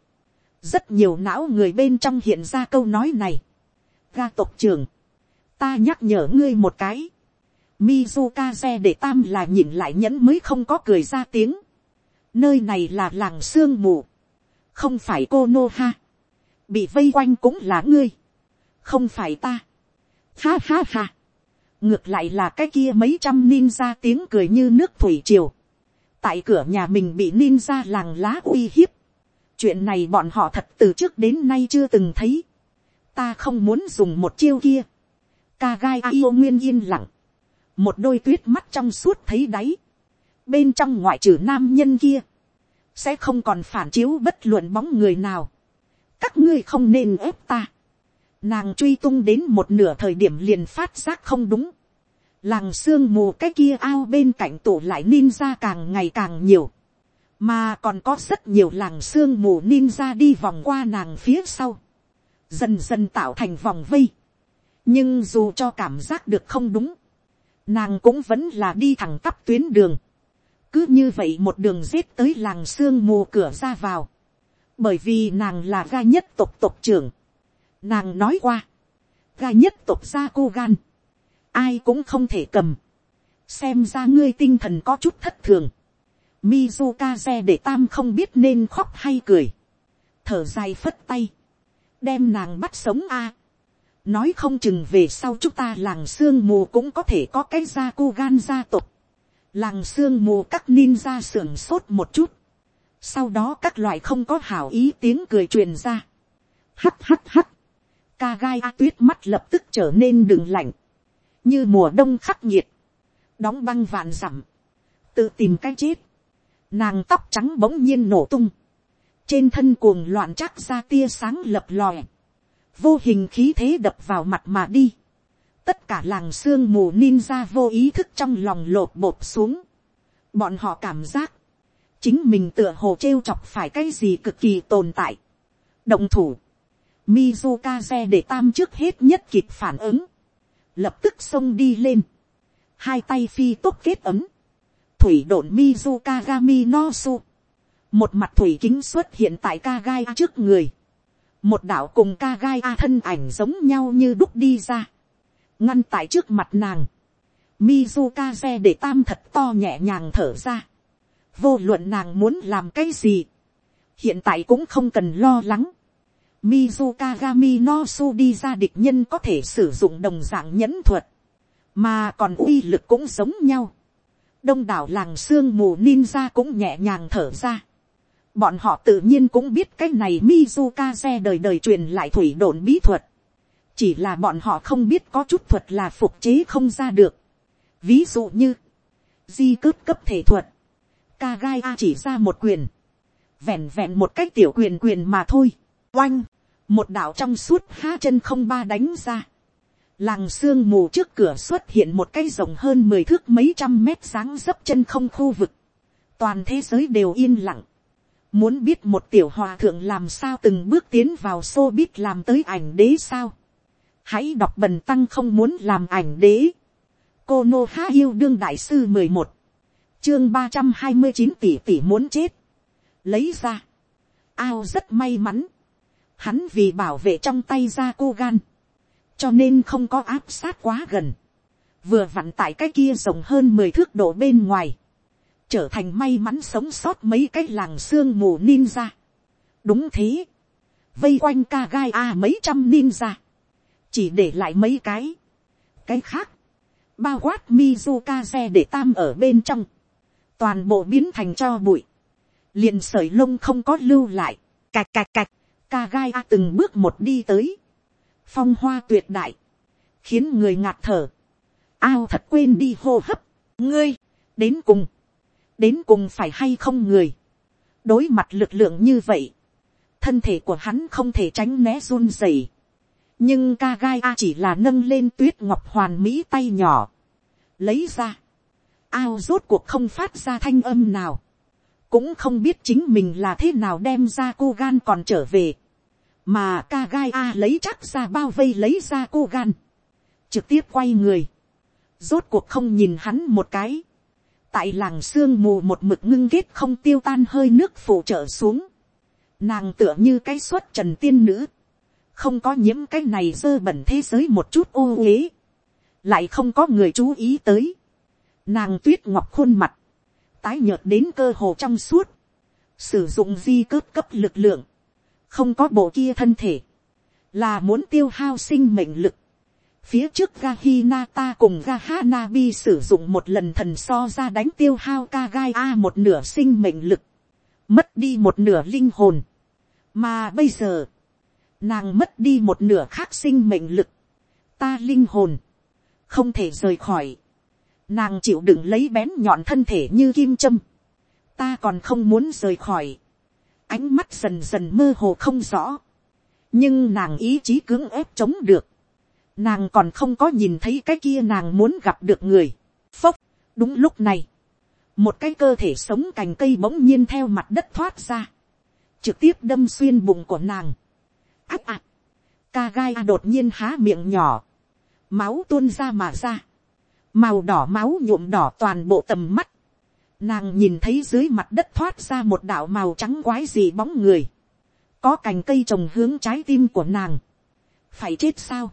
rất nhiều não người bên trong hiện ra câu nói này, ga tộc trưởng, ta nhắc nhở ngươi một cái, Mizukaze để tam là nhìn lại nhẫn mới không có cười ra tiếng. Nơi này là làng sương mù. Không phải cô Nô Ha. Bị vây quanh cũng là ngươi. Không phải ta. Ha ha ha. Ngược lại là cái kia mấy trăm ninja tiếng cười như nước thủy triều. tại cửa nhà mình bị ninja làng lá uy hiếp. chuyện này bọn họ thật từ trước đến nay chưa từng thấy ta không muốn dùng một chiêu kia. ca gai yêu nguyên yên lặng. một đôi tuyết mắt trong suốt thấy đáy. bên trong ngoại trừ nam nhân kia. sẽ không còn phản chiếu bất luận bóng người nào. các ngươi không nên ép ta. nàng truy tung đến một nửa thời điểm liền phát giác không đúng làng sương mù cái kia ao bên cạnh tủ lại ninja càng ngày càng nhiều, mà còn có rất nhiều làng sương mù ninja đi vòng qua nàng phía sau, dần dần tạo thành vòng vây, nhưng dù cho cảm giác được không đúng, nàng cũng vẫn là đi thẳng tắp tuyến đường, cứ như vậy một đường giết tới làng sương mù cửa ra vào, bởi vì nàng là ga nhất tộc tộc trưởng, nàng nói qua, ga nhất tộc gia cô gan, ai cũng không thể cầm, xem ra ngươi tinh thần có chút thất thường, Mizukaze để tam không biết nên khóc hay cười, thở dài phất tay, đem nàng bắt sống a, nói không chừng về sau chúng ta làng sương mù cũng có thể có cái gia cô gan gia tộc, làng sương mù các ninja sưởng sốt một chút, sau đó các loại không có hảo ý tiếng cười truyền ra, hắt hắt hắt, ca gai a tuyết mắt lập tức trở nên đừng lạnh, như mùa đông khắc nghiệt, đóng băng vạn dặm, tự tìm cái chết, nàng tóc trắng bỗng nhiên nổ tung, trên thân cuồng loạn chắc ra tia sáng lập lòe, vô hình khí thế đập vào mặt mà đi, tất cả làng sương mù ninja vô ý thức trong lòng lột bột xuống, bọn họ cảm giác, chính mình tựa hồ trêu chọc phải cái gì cực kỳ tồn tại, động thủ, Mizukaze để tam trước hết nhất kịp phản ứng. Lập tức xông đi lên, hai tay phi tốt kết ấm, thủy độn mizu kagami no su, một mặt thủy kính xuất hiện tại kagai trước người, một đảo cùng kagai thân ảnh giống nhau như đúc đi ra, ngăn tại trước mặt nàng, Mizukaze để tam thật to nhẹ nhàng thở ra. Vô luận nàng muốn làm cái gì. Hiện tại cũng không cần lo lắng. Mizukagami no su đi ra địch nhân có thể sử dụng đồng dạng nhẫn thuật, mà còn uy lực cũng giống nhau. đông đảo làng sương mù ninja cũng nhẹ nhàng thở ra bọn họ tự nhiên cũng biết cái này Mizukaze đời đời truyền lại thủy độn bí thuật. chỉ là bọn họ không biết có chút thuật là phục chế không ra được. ví dụ như, di cướp cấp thể thuật, Kagai A chỉ ra một quyền, vẹn vẹn một cách tiểu quyền quyền mà thôi oanh, một đạo trong suốt há chân không ba đánh ra. Làng sương mù trước cửa xuất hiện một cái rộng hơn mười thước mấy trăm mét dáng dấp chân không khu vực. Toàn thế giới đều yên lặng. Muốn biết một tiểu hòa thượng làm sao từng bước tiến vào xô biết làm tới ảnh đế sao. Hãy đọc bần tăng không muốn làm ảnh đế. Cô Nô Há Yêu Đương Đại Sư mười một Chương ba trăm hai mươi chín tỷ tỷ muốn chết. Lấy ra. Ao rất may mắn hắn vì bảo vệ trong tay ra cô gan, cho nên không có áp sát quá gần, vừa vặn tại cái kia rộng hơn mười thước độ bên ngoài, trở thành may mắn sống sót mấy cái làng sương mù ninja. đúng thế, vây quanh ca gai a mấy trăm ninja, chỉ để lại mấy cái, cái khác, bao quát Mizukaze để tam ở bên trong, toàn bộ biến thành cho bụi, liền sởi lông không có lưu lại, cạch cạch cạch, ca gai a từng bước một đi tới, phong hoa tuyệt đại, khiến người ngạt thở, ao thật quên đi hô hấp, ngươi, đến cùng, đến cùng phải hay không người, đối mặt lực lượng như vậy, thân thể của hắn không thể tránh né run rẩy, nhưng ca gai a chỉ là nâng lên tuyết ngọc hoàn mỹ tay nhỏ, lấy ra, ao rốt cuộc không phát ra thanh âm nào, cũng không biết chính mình là thế nào đem ra cô gan còn trở về, mà ca gai a lấy chắc ra bao vây lấy ra cô gan, trực tiếp quay người, rốt cuộc không nhìn hắn một cái, tại làng sương mù một mực ngưng kết không tiêu tan hơi nước phủ trở xuống, nàng tựa như cái xuất trần tiên nữ, không có nhiễm cái này dơ bẩn thế giới một chút ô uế, lại không có người chú ý tới, nàng tuyết ngọc khuôn mặt, tái nhợt đến cơ hồ trong suốt, sử dụng di cướp cấp lực lượng, không có bộ kia thân thể, là muốn tiêu hao sinh mệnh lực, Phía trước ga Hinata cùng ga Hanabi sử dụng một lần thần so ra đánh tiêu hao Kagai A một nửa sinh mệnh lực. Mất đi một nửa linh hồn. Mà bây giờ, nàng mất đi một nửa khác sinh mệnh lực. Ta linh hồn, không thể rời khỏi. Nàng chịu đựng lấy bén nhọn thân thể như kim châm. Ta còn không muốn rời khỏi. Ánh mắt dần dần mơ hồ không rõ. Nhưng nàng ý chí cưỡng ép chống được nàng còn không có nhìn thấy cái kia nàng muốn gặp được người. phốc, đúng lúc này, một cái cơ thể sống cành cây bỗng nhiên theo mặt đất thoát ra, trực tiếp đâm xuyên bụng của nàng. ác ạ. ca gai đột nhiên há miệng nhỏ, máu tuôn ra mà ra, màu đỏ máu nhuộm đỏ toàn bộ tầm mắt, nàng nhìn thấy dưới mặt đất thoát ra một đạo màu trắng quái gì bóng người, có cành cây trồng hướng trái tim của nàng, phải chết sao,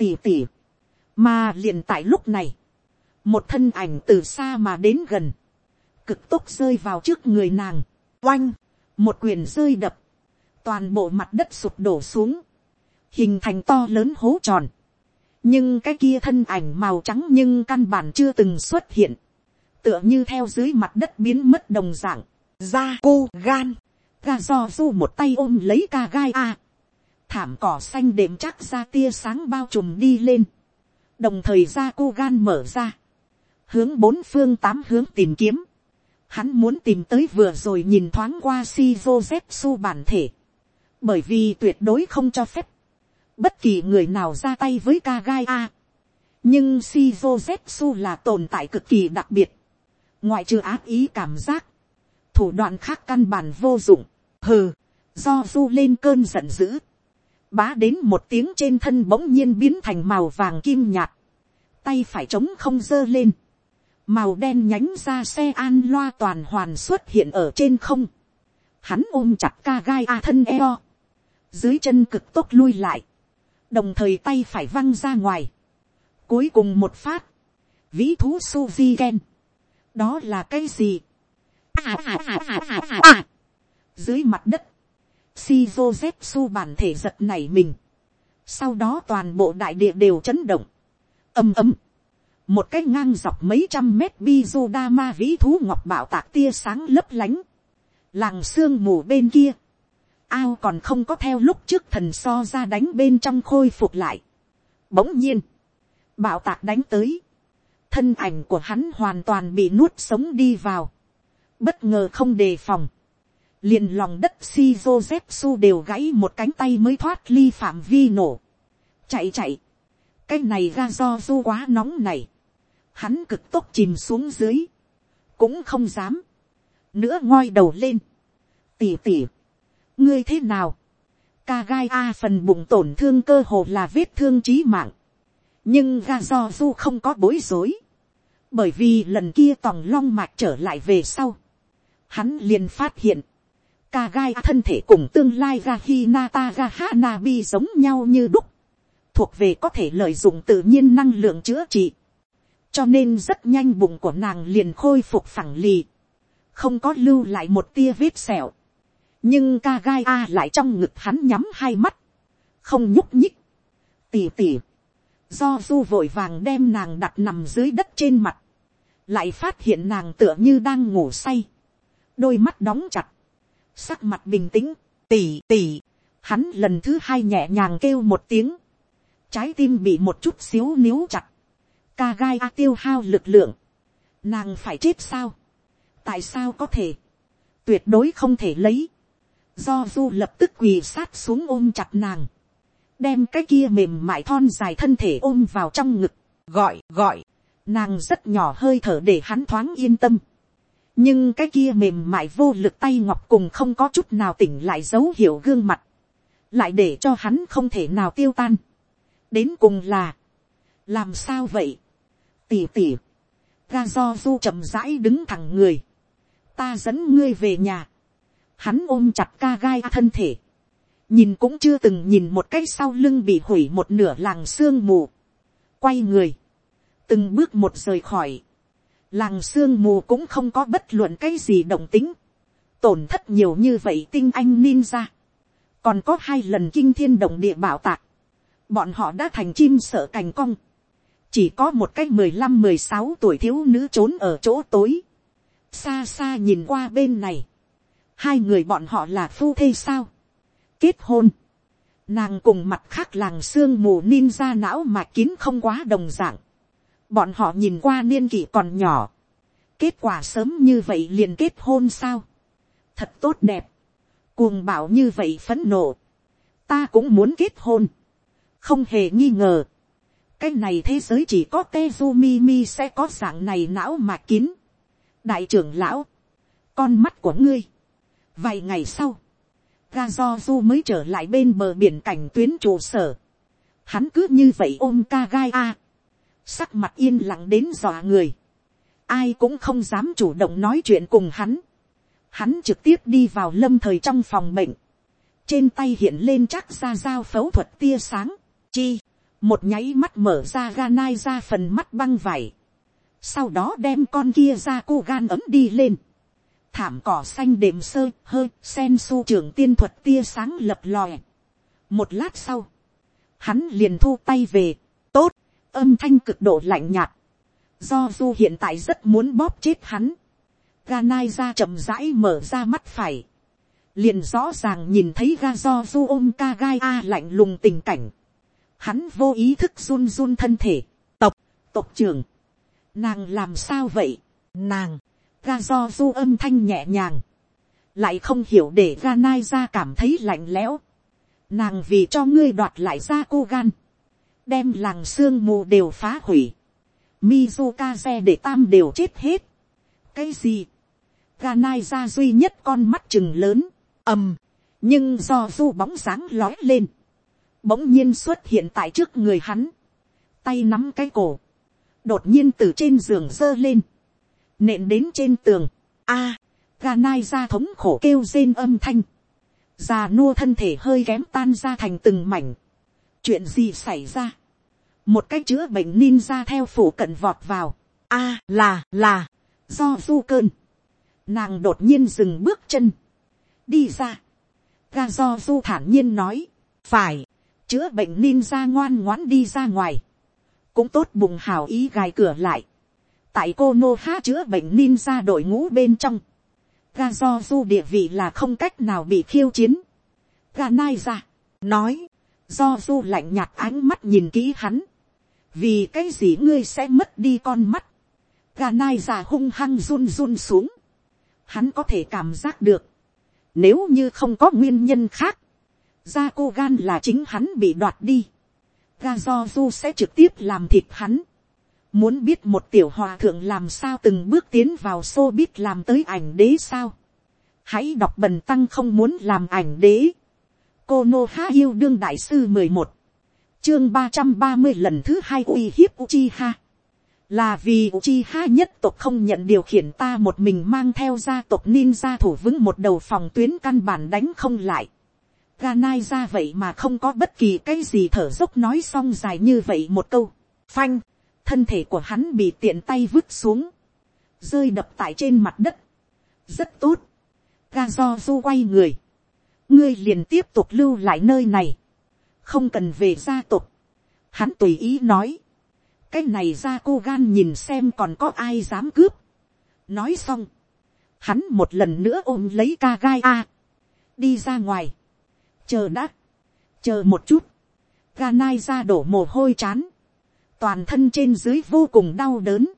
tỉ tỉ. Mà liền tại lúc này, một thân ảnh từ xa mà đến gần, cực tốc rơi vào trước người nàng, oanh, một quyền rơi đập, toàn bộ mặt đất sụp đổ xuống, hình thành to lớn hố tròn. nhưng cái kia thân ảnh màu trắng nhưng căn bản chưa từng xuất hiện, tựa như theo dưới mặt đất biến mất đồng dạng, da cô gan, ga do du một tay ôm lấy ca gai a, thảm cỏ xanh đệm chắc ra tia sáng bao trùm đi lên, đồng thời ra cô gan mở ra, hướng bốn phương tám hướng tìm kiếm, hắn muốn tìm tới vừa rồi nhìn thoáng qua si joseph su bản thể, bởi vì tuyệt đối không cho phép, bất kỳ người nào ra tay với Kagai A. nhưng jose su là tồn tại cực kỳ đặc biệt, ngoại trừ ác ý cảm giác, thủ đoạn khác căn bản vô dụng, hừ, do du lên cơn giận dữ, bá đến một tiếng trên thân bỗng nhiên biến thành màu vàng kim nhạt, tay phải trống không dơ lên, màu đen nhánh ra xe an loa toàn hoàn xuất hiện ở trên không, hắn ôm chặt ca gai a thân eo, dưới chân cực tốt lui lại, đồng thời tay phải văng ra ngoài, cuối cùng một phát, vĩ thú suzy ken, đó là cái gì, à, à, à, à, à, à. dưới mặt đất, Shizu Zetsu bản thể giật nảy mình. Sau đó toàn bộ đại địa đều chấn động. Âm ấm. Một cái ngang dọc mấy trăm mét Bizudama vĩ thú ngọc bảo tạc tia sáng lấp lánh. Làng sương mù bên kia. Ao còn không có theo lúc trước thần so ra đánh bên trong khôi phục lại. Bỗng nhiên. Bảo tạc đánh tới. Thân ảnh của hắn hoàn toàn bị nuốt sống đi vào. Bất ngờ không đề phòng liền lòng đất si joseph su đều gãy một cánh tay mới thoát ly phạm vi nổ. chạy chạy, cái này ra do du quá nóng này, hắn cực tốc chìm xuống dưới, cũng không dám, nữa ngoi đầu lên, tỉ tỉ, ngươi thế nào, ca gai a phần bụng tổn thương cơ hồ là vết thương trí mạng, nhưng ga do du không có bối rối, bởi vì lần kia tòng long mạc trở lại về sau, hắn liền phát hiện, ca gai thân thể cùng tương lai ga hi nata ga giống nhau như đúc, thuộc về có thể lợi dụng tự nhiên năng lượng chữa trị, cho nên rất nhanh bụng của nàng liền khôi phục phẳng lì, không có lưu lại một tia vết sẹo, nhưng ca gai a lại trong ngực hắn nhắm hai mắt, không nhúc nhích, tỉ tỉ, do du vội vàng đem nàng đặt nằm dưới đất trên mặt, lại phát hiện nàng tựa như đang ngủ say, đôi mắt đóng chặt, sắc mặt bình tĩnh, tỉ tỉ, hắn lần thứ hai nhẹ nhàng kêu một tiếng, trái tim bị một chút xíu níu chặt, ca gai a tiêu hao lực lượng, nàng phải chết sao, tại sao có thể, tuyệt đối không thể lấy, do du lập tức quỳ sát xuống ôm chặt nàng, đem cái kia mềm mại thon dài thân thể ôm vào trong ngực, gọi gọi, nàng rất nhỏ hơi thở để hắn thoáng yên tâm, nhưng cái kia mềm mại vô lực tay ngọc cùng không có chút nào tỉnh lại dấu hiệu gương mặt, lại để cho hắn không thể nào tiêu tan. đến cùng là, làm sao vậy, tỉ tỉ, ga do du chậm rãi đứng thẳng người, ta dẫn ngươi về nhà, hắn ôm chặt ca gai thân thể, nhìn cũng chưa từng nhìn một cái sau lưng bị hủy một nửa làng sương mù, quay người, từng bước một rời khỏi, làng sương mù cũng không có bất luận cái gì động tính, tổn thất nhiều như vậy tinh anh ninja, còn có hai lần kinh thiên động địa bảo tạc, bọn họ đã thành chim sợ cành cong, chỉ có một cái mười lăm mười sáu tuổi thiếu nữ trốn ở chỗ tối, xa xa nhìn qua bên này, hai người bọn họ là phu thê sao, kết hôn, nàng cùng mặt khác làng sương mù ninja não mạch kín không quá đồng d ạ n g bọn họ nhìn qua niên kỷ còn nhỏ, kết quả sớm như vậy liền kết hôn sao, thật tốt đẹp, cuồng bảo như vậy phấn nộ, ta cũng muốn kết hôn, không hề nghi ngờ, cái này thế giới chỉ có Tezumimi sẽ có dạng này não mà kín. đại trưởng lão, con mắt của ngươi, vài ngày sau, ga do du mới trở lại bên bờ biển cảnh tuyến trụ sở. Hắn cứ như vậy ôm ca gai a. Sắc mặt yên lặng đến dọa người. Ai cũng không dám chủ động nói chuyện cùng hắn. Hắn trực tiếp đi vào lâm thời trong phòng bệnh. Trên tay hiện lên chắc ra dao phẫu thuật tia sáng. Chi. Một nháy mắt mở ra ga nai ra phần mắt băng vải. Sau đó đem con kia ra cô gan ấm đi lên thảm cỏ xanh đệm sơ hơi sen su trưởng tiên thuật tia sáng lập lòe. một lát sau, hắn liền thu tay về, tốt, âm thanh cực độ lạnh nhạt, do du hiện tại rất muốn bóp chết hắn, Ganai ra chậm rãi mở ra mắt phải, liền rõ ràng nhìn thấy ga do du ôm ca gai a lạnh lùng tình cảnh, hắn vô ý thức run run thân thể, tộc, tộc trưởng, nàng làm sao vậy, nàng, ga do du âm thanh nhẹ nhàng, lại không hiểu để ga nai ra cảm thấy lạnh lẽo. Nàng vì cho ngươi đoạt lại ra cô gan, đem làng sương mù đều phá hủy, Mizukaze để tam đều chết hết. cái gì, Ganai ra duy nhất con mắt chừng lớn, ầm, nhưng do du bóng dáng lói lên, bỗng nhiên xuất hiện tại trước người hắn, tay nắm cái cổ, đột nhiên từ trên giường giơ lên, nện đến trên tường, a, à, ra thống khổ kêu rên âm thanh, già nua thân thể hơi kém tan ra thành từng mảnh, chuyện gì xảy ra, một cái chữa bệnh ninja theo phủ cận vọt vào, a là là, do du cơn, nàng đột nhiên dừng bước chân, đi ra, ga do du thản nhiên nói, phải, chữa bệnh ninja ngoan ngoãn đi ra ngoài, cũng tốt bùng hào ý gài cửa lại, tại cô nô ha chữa bệnh ninja đội ngũ bên trong, ga do du địa vị là không cách nào bị khiêu chiến. ga nai ra, nói, do du lạnh nhạt ánh mắt nhìn kỹ hắn, vì cái gì ngươi sẽ mất đi con mắt, Gà nai già hung hăng run run xuống, hắn có thể cảm giác được, nếu như không có nguyên nhân khác, Gia cô gan là chính hắn bị đoạt đi, ga do du sẽ trực tiếp làm thịt hắn, Muốn biết một tiểu hòa thượng làm sao từng bước tiến vào xô biết làm tới ảnh đế sao. Hãy đọc bần tăng không muốn làm ảnh đế. Cô Nô Há yêu đương đại sư mười một Chương ba trăm ba mươi lần thứ hai uy hiếp Uchiha. Là vì Uchiha nhất tộc không nhận điều khiển ta một mình mang theo gia tộc ninja thủ vững một đầu phòng tuyến căn bản đánh không lại. Ganai ra vậy mà không có bất kỳ cái gì thở dốc nói xong dài như vậy một câu. Phanh thân thể của hắn bị tiện tay vứt xuống, rơi đập tại trên mặt đất. rất tốt, ga do du quay người, ngươi liền tiếp tục lưu lại nơi này, không cần về gia tộc. hắn tùy ý nói, cái này ra cô gan nhìn xem còn có ai dám cướp. nói xong, hắn một lần nữa ôm lấy ca gai a, đi ra ngoài, chờ đã, chờ một chút, ga nai ra đổ mồ hôi chán, toàn thân trên dưới vô cùng đau đớn.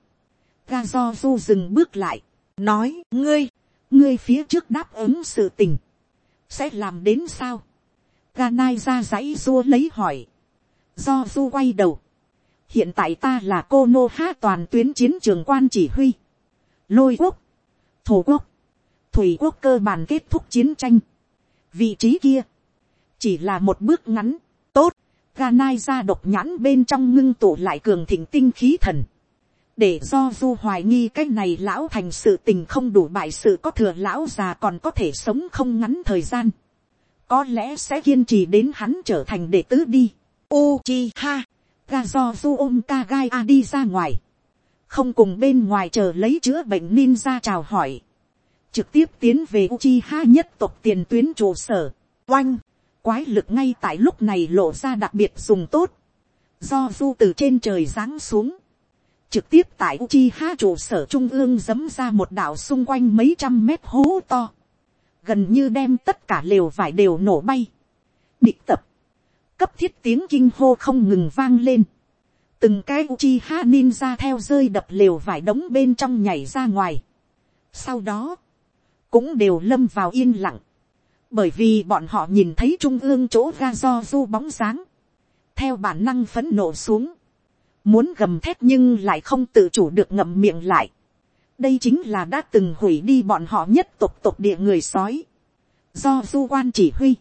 ga do du dừng bước lại, nói ngươi, ngươi phía trước đáp ứng sự tình, sẽ làm đến sao. Ganai ra dãy dua lấy hỏi, do du quay đầu, hiện tại ta là cô nô há toàn tuyến chiến trường quan chỉ huy, lôi quốc, thổ quốc, thủy quốc cơ bản kết thúc chiến tranh, vị trí kia, chỉ là một bước ngắn, tốt, Ganai ra độc nhãn bên trong ngưng tụ lại cường thịnh tinh khí thần. Để do du hoài nghi cái này lão thành sự tình không đủ bại sự có thừa lão già còn có thể sống không ngắn thời gian. Có lẽ sẽ kiên trì đến hắn trở thành đệ tứ đi. Uchiha, ga do du ôm Kagai a đi ra ngoài. Không cùng bên ngoài chờ lấy chữa bệnh ninja chào hỏi. Trực tiếp tiến về Uchiha nhất tộc tiền tuyến trụ sở. Oanh Quái lực ngay tại lúc này lộ ra đặc biệt dùng tốt. Do du từ trên trời giáng xuống. Trực tiếp tại Uchiha trụ sở trung ương dấm ra một đảo xung quanh mấy trăm mét hố to. Gần như đem tất cả lều vải đều nổ bay. Địch tập. Cấp thiết tiếng kinh hô không ngừng vang lên. Từng cái Uchiha ninja theo rơi đập lều vải đống bên trong nhảy ra ngoài. Sau đó. Cũng đều lâm vào yên lặng bởi vì bọn họ nhìn thấy trung ương chỗ ga do du bóng dáng, theo bản năng phấn nộ xuống, muốn gầm thét nhưng lại không tự chủ được ngậm miệng lại. đây chính là đã từng hủy đi bọn họ nhất tục tục địa người sói, do du quan chỉ huy,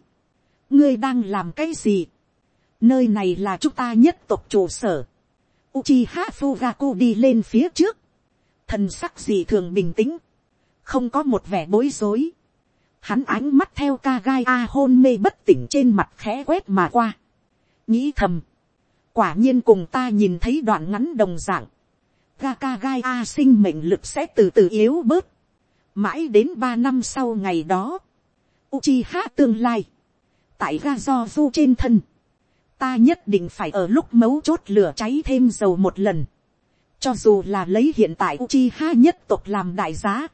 ngươi đang làm cái gì, nơi này là chúng ta nhất tục trụ sở, Uchiha Fugaku đi lên phía trước, thần sắc gì thường bình tĩnh, không có một vẻ bối rối, hắn ánh mắt theo ca gai a hôn mê bất tỉnh trên mặt khẽ quét mà qua. nghĩ thầm, quả nhiên cùng ta nhìn thấy đoạn ngắn đồng dạng, ga ca gai a sinh mệnh lực sẽ từ từ yếu bớt. mãi đến ba năm sau ngày đó, Uchiha tương lai, tại ga do du trên thân, ta nhất định phải ở lúc mấu chốt lửa cháy thêm dầu một lần, cho dù là lấy hiện tại Uchiha nhất tộc làm đại giá,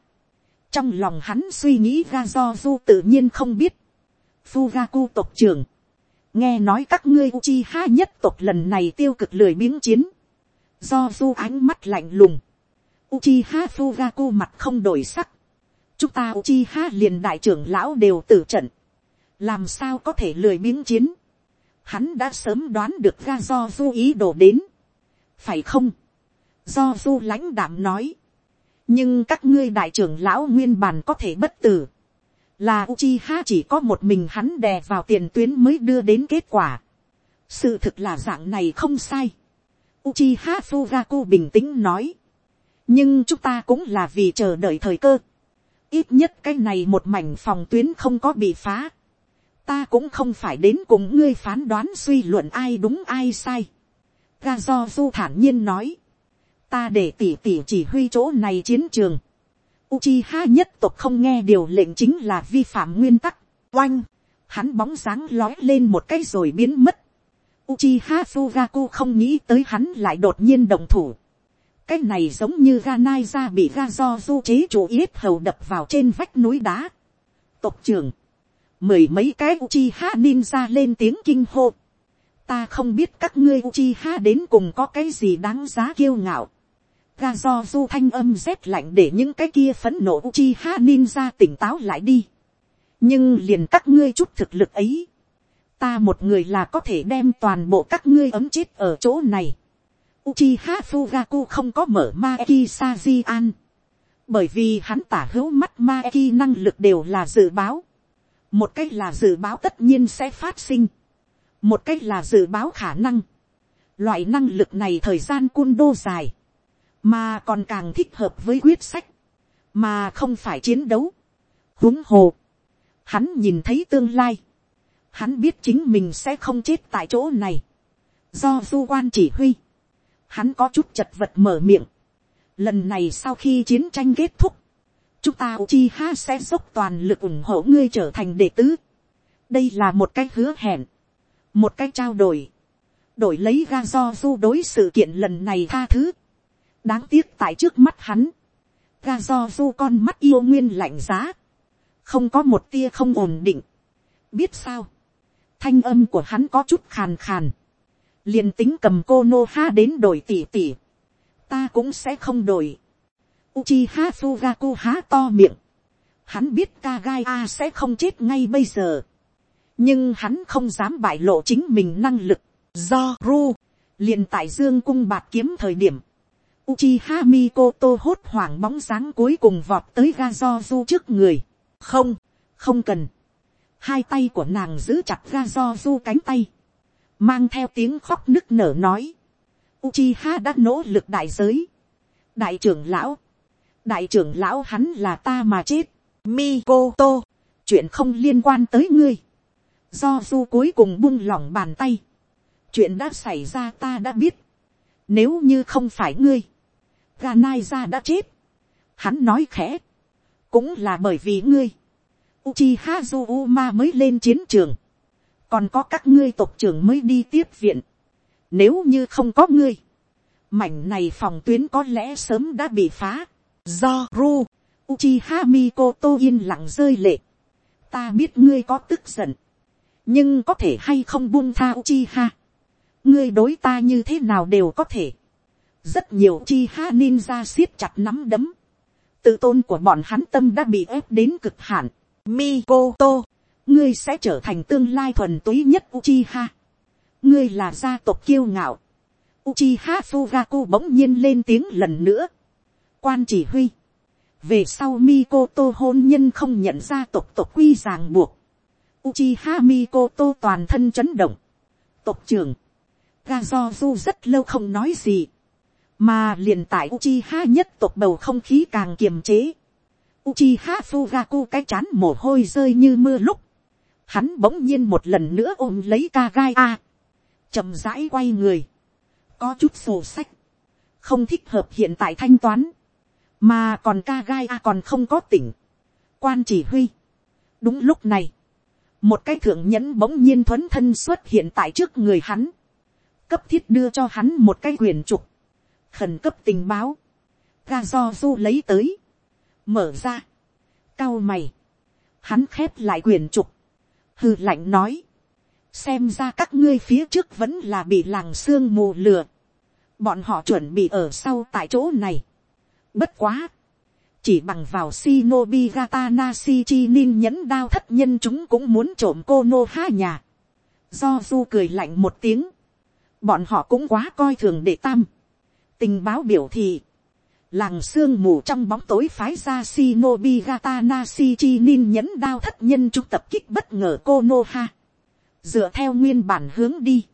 trong lòng hắn suy nghĩ ga do du tự nhiên không biết. Fugaku tộc trưởng, nghe nói các ngươi Uchiha nhất tộc lần này tiêu cực lười biếng chiến. Do du ánh mắt lạnh lùng. Uchiha Fugaku mặt không đổi sắc. Chúng ta Uchiha liền đại trưởng lão đều tử trận. Làm sao có thể lười biếng chiến. Hắn đã sớm đoán được ga do du ý đồ đến. Phải không? Do du lãnh đảm nói nhưng các ngươi đại trưởng lão nguyên bản có thể bất tử, là Uchiha chỉ có một mình hắn đè vào tiền tuyến mới đưa đến kết quả. sự thực là dạng này không sai. Uchiha Fugaku bình tĩnh nói. nhưng chúng ta cũng là vì chờ đợi thời cơ. ít nhất cái này một mảnh phòng tuyến không có bị phá. ta cũng không phải đến cùng ngươi phán đoán suy luận ai đúng ai sai. Gazozu thản nhiên nói ta để tỉ tỉ chỉ huy chỗ này chiến trường. Uchiha nhất tộc không nghe điều lệnh chính là vi phạm nguyên tắc. Oanh, hắn bóng dáng lói lên một cái rồi biến mất. Uchiha Fugaku không nghĩ tới hắn lại đột nhiên đồng thủ. Cái này giống như Ganai ra bị Gazozu chế chủ yết hầu đập vào trên vách núi đá. Tộc trưởng. Mười mấy cái Uchiha ninja lên tiếng kinh hô. Ta không biết các ngươi Uchiha đến cùng có cái gì đáng giá kiêu ngạo ga do du thanh âm rét lạnh để những cái kia phấn nộ uchi ha ninja tỉnh táo lại đi. nhưng liền các ngươi chút thực lực ấy, ta một người là có thể đem toàn bộ các ngươi ấm chết ở chỗ này. Uchiha Fugaku không có mở Maeki Sajian. Bởi vì hắn tả hữu mắt Maeki năng lực đều là dự báo. Một cách là dự báo tất nhiên sẽ phát sinh. Một cách là dự báo khả năng. Loại năng lực này thời gian cun đô dài mà còn càng thích hợp với quyết sách, mà không phải chiến đấu. huống hồ, hắn nhìn thấy tương lai, hắn biết chính mình sẽ không chết tại chỗ này, do du quan chỉ huy, hắn có chút chật vật mở miệng, lần này sau khi chiến tranh kết thúc, chúng ta chi ha sẽ dốc toàn lực ủng hộ ngươi trở thành đệ tứ. đây là một cái hứa hẹn, một cái trao đổi, đổi lấy ga do du đối sự kiện lần này tha thứ đáng tiếc tại trước mắt hắn, ga do du con mắt yêu nguyên lạnh giá, không có một tia không ổn định. biết sao, thanh âm của hắn có chút khàn khàn, liền tính cầm cô nô ha đến đổi tỉ tỉ, ta cũng sẽ không đổi. Uchiha Fugaku há to miệng, hắn biết Kagai A sẽ không chết ngay bây giờ, nhưng hắn không dám bại lộ chính mình năng lực, do ru, liền tại dương cung bạt kiếm thời điểm, Uchiha Mikoto hốt hoảng bóng dáng cuối cùng vọt tới Gazozu trước người. Không, không cần. Hai tay của nàng giữ chặt Gazozu cánh tay. Mang theo tiếng khóc nức nở nói. Uchiha đã nỗ lực đại giới. Đại trưởng lão. Đại trưởng lão hắn là ta mà chết. Mikoto. Chuyện không liên quan tới ngươi. Do du cuối cùng buông lỏng bàn tay. Chuyện đã xảy ra ta đã biết. Nếu như không phải ngươi Ganai ra đã chết. Hắn nói khẽ. Cũng là bởi vì ngươi. Uchiha Zuma mới lên chiến trường. còn có các ngươi tộc trưởng mới đi tiếp viện, nếu như không có ngươi, mảnh này phòng tuyến có lẽ sớm đã bị phá, do ru, Uchiha Mikoto yên lặng rơi lệ, ta biết ngươi có tức giận, nhưng có thể hay không buông tha Uchiha, ngươi đối ta như thế nào đều có thể, rất nhiều Uchiha ninja siết chặt nắm đấm, tự tôn của bọn hắn tâm đã bị ép đến cực hạn, Mikoto, ngươi sẽ trở thành tương lai thuần túy nhất Uchiha. ngươi là gia tộc kiêu ngạo. Uchiha Fugaku bỗng nhiên lên tiếng lần nữa. quan chỉ huy. về sau Mikoto hôn nhân không nhận ra tộc tộc quy ràng buộc. Uchiha Mikoto toàn thân chấn động. tộc trưởng. Gazozu rất lâu không nói gì mà liền tại Uchiha nhất tộc bầu không khí càng kiềm chế. Uchiha Fugaku cái chán mồ hôi rơi như mưa lúc. Hắn bỗng nhiên một lần nữa ôm lấy ca a, chậm rãi quay người, có chút sổ sách, không thích hợp hiện tại thanh toán, mà còn ca a còn không có tỉnh, quan chỉ huy. đúng lúc này, một cái thượng nhẫn bỗng nhiên thuấn thân xuất hiện tại trước người hắn, cấp thiết đưa cho hắn một cái quyền trục, khẩn cấp tình báo, ga do du lấy tới, mở ra, cao mày, hắn khép lại quyền trục, hư lạnh nói, xem ra các ngươi phía trước vẫn là bị làng sương mù lừa, bọn họ chuẩn bị ở sau tại chỗ này. Bất quá, chỉ bằng vào shinobi gata nasi chi nin nhẫn đao thất nhân chúng cũng muốn trộm cô nô ha nhà. Do du cười lạnh một tiếng, bọn họ cũng quá coi thường để tam tình báo biểu thị, làng sương mù trong bóng tối phái ra shinobi gata nasi chi nin nhẫn đao thất nhân trung tập kích bất ngờ cô ha. dựa theo nguyên bản hướng đi.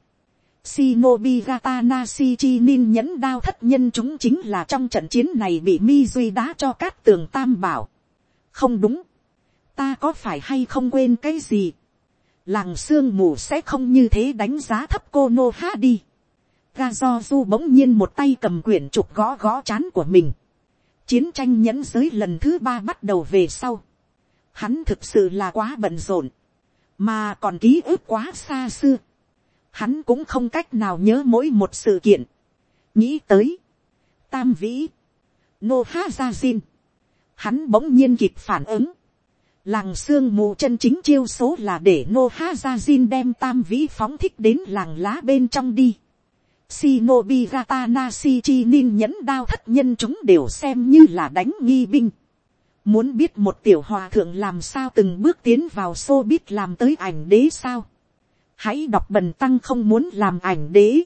Shinobi gata nasi chi nin nhẫn đao thất nhân chúng chính là trong trận chiến này bị mi duy đá cho các tường tam bảo. không đúng. ta có phải hay không quên cái gì. làng sương mù sẽ không như thế đánh giá thấp cô ha đi ga do du bỗng nhiên một tay cầm quyển trục gõ gõ chán của mình. chiến tranh nhẫn giới lần thứ ba bắt đầu về sau. hắn thực sự là quá bận rộn, mà còn ký ức quá xa xưa. hắn cũng không cách nào nhớ mỗi một sự kiện. nghĩ tới, tam vĩ, nô ha ra xin. hắn bỗng nhiên kịp phản ứng. làng sương mù chân chính chiêu số là để nô ha ra xin đem tam vĩ phóng thích đến làng lá bên trong đi Shinobi Gatana Nasichi Nin nhẫn đao thất nhân chúng đều xem như là đánh nghi binh. Muốn biết một tiểu hòa thượng làm sao từng bước tiến vào xô biết làm tới ảnh đế sao. Hãy đọc bần tăng không muốn làm ảnh đế.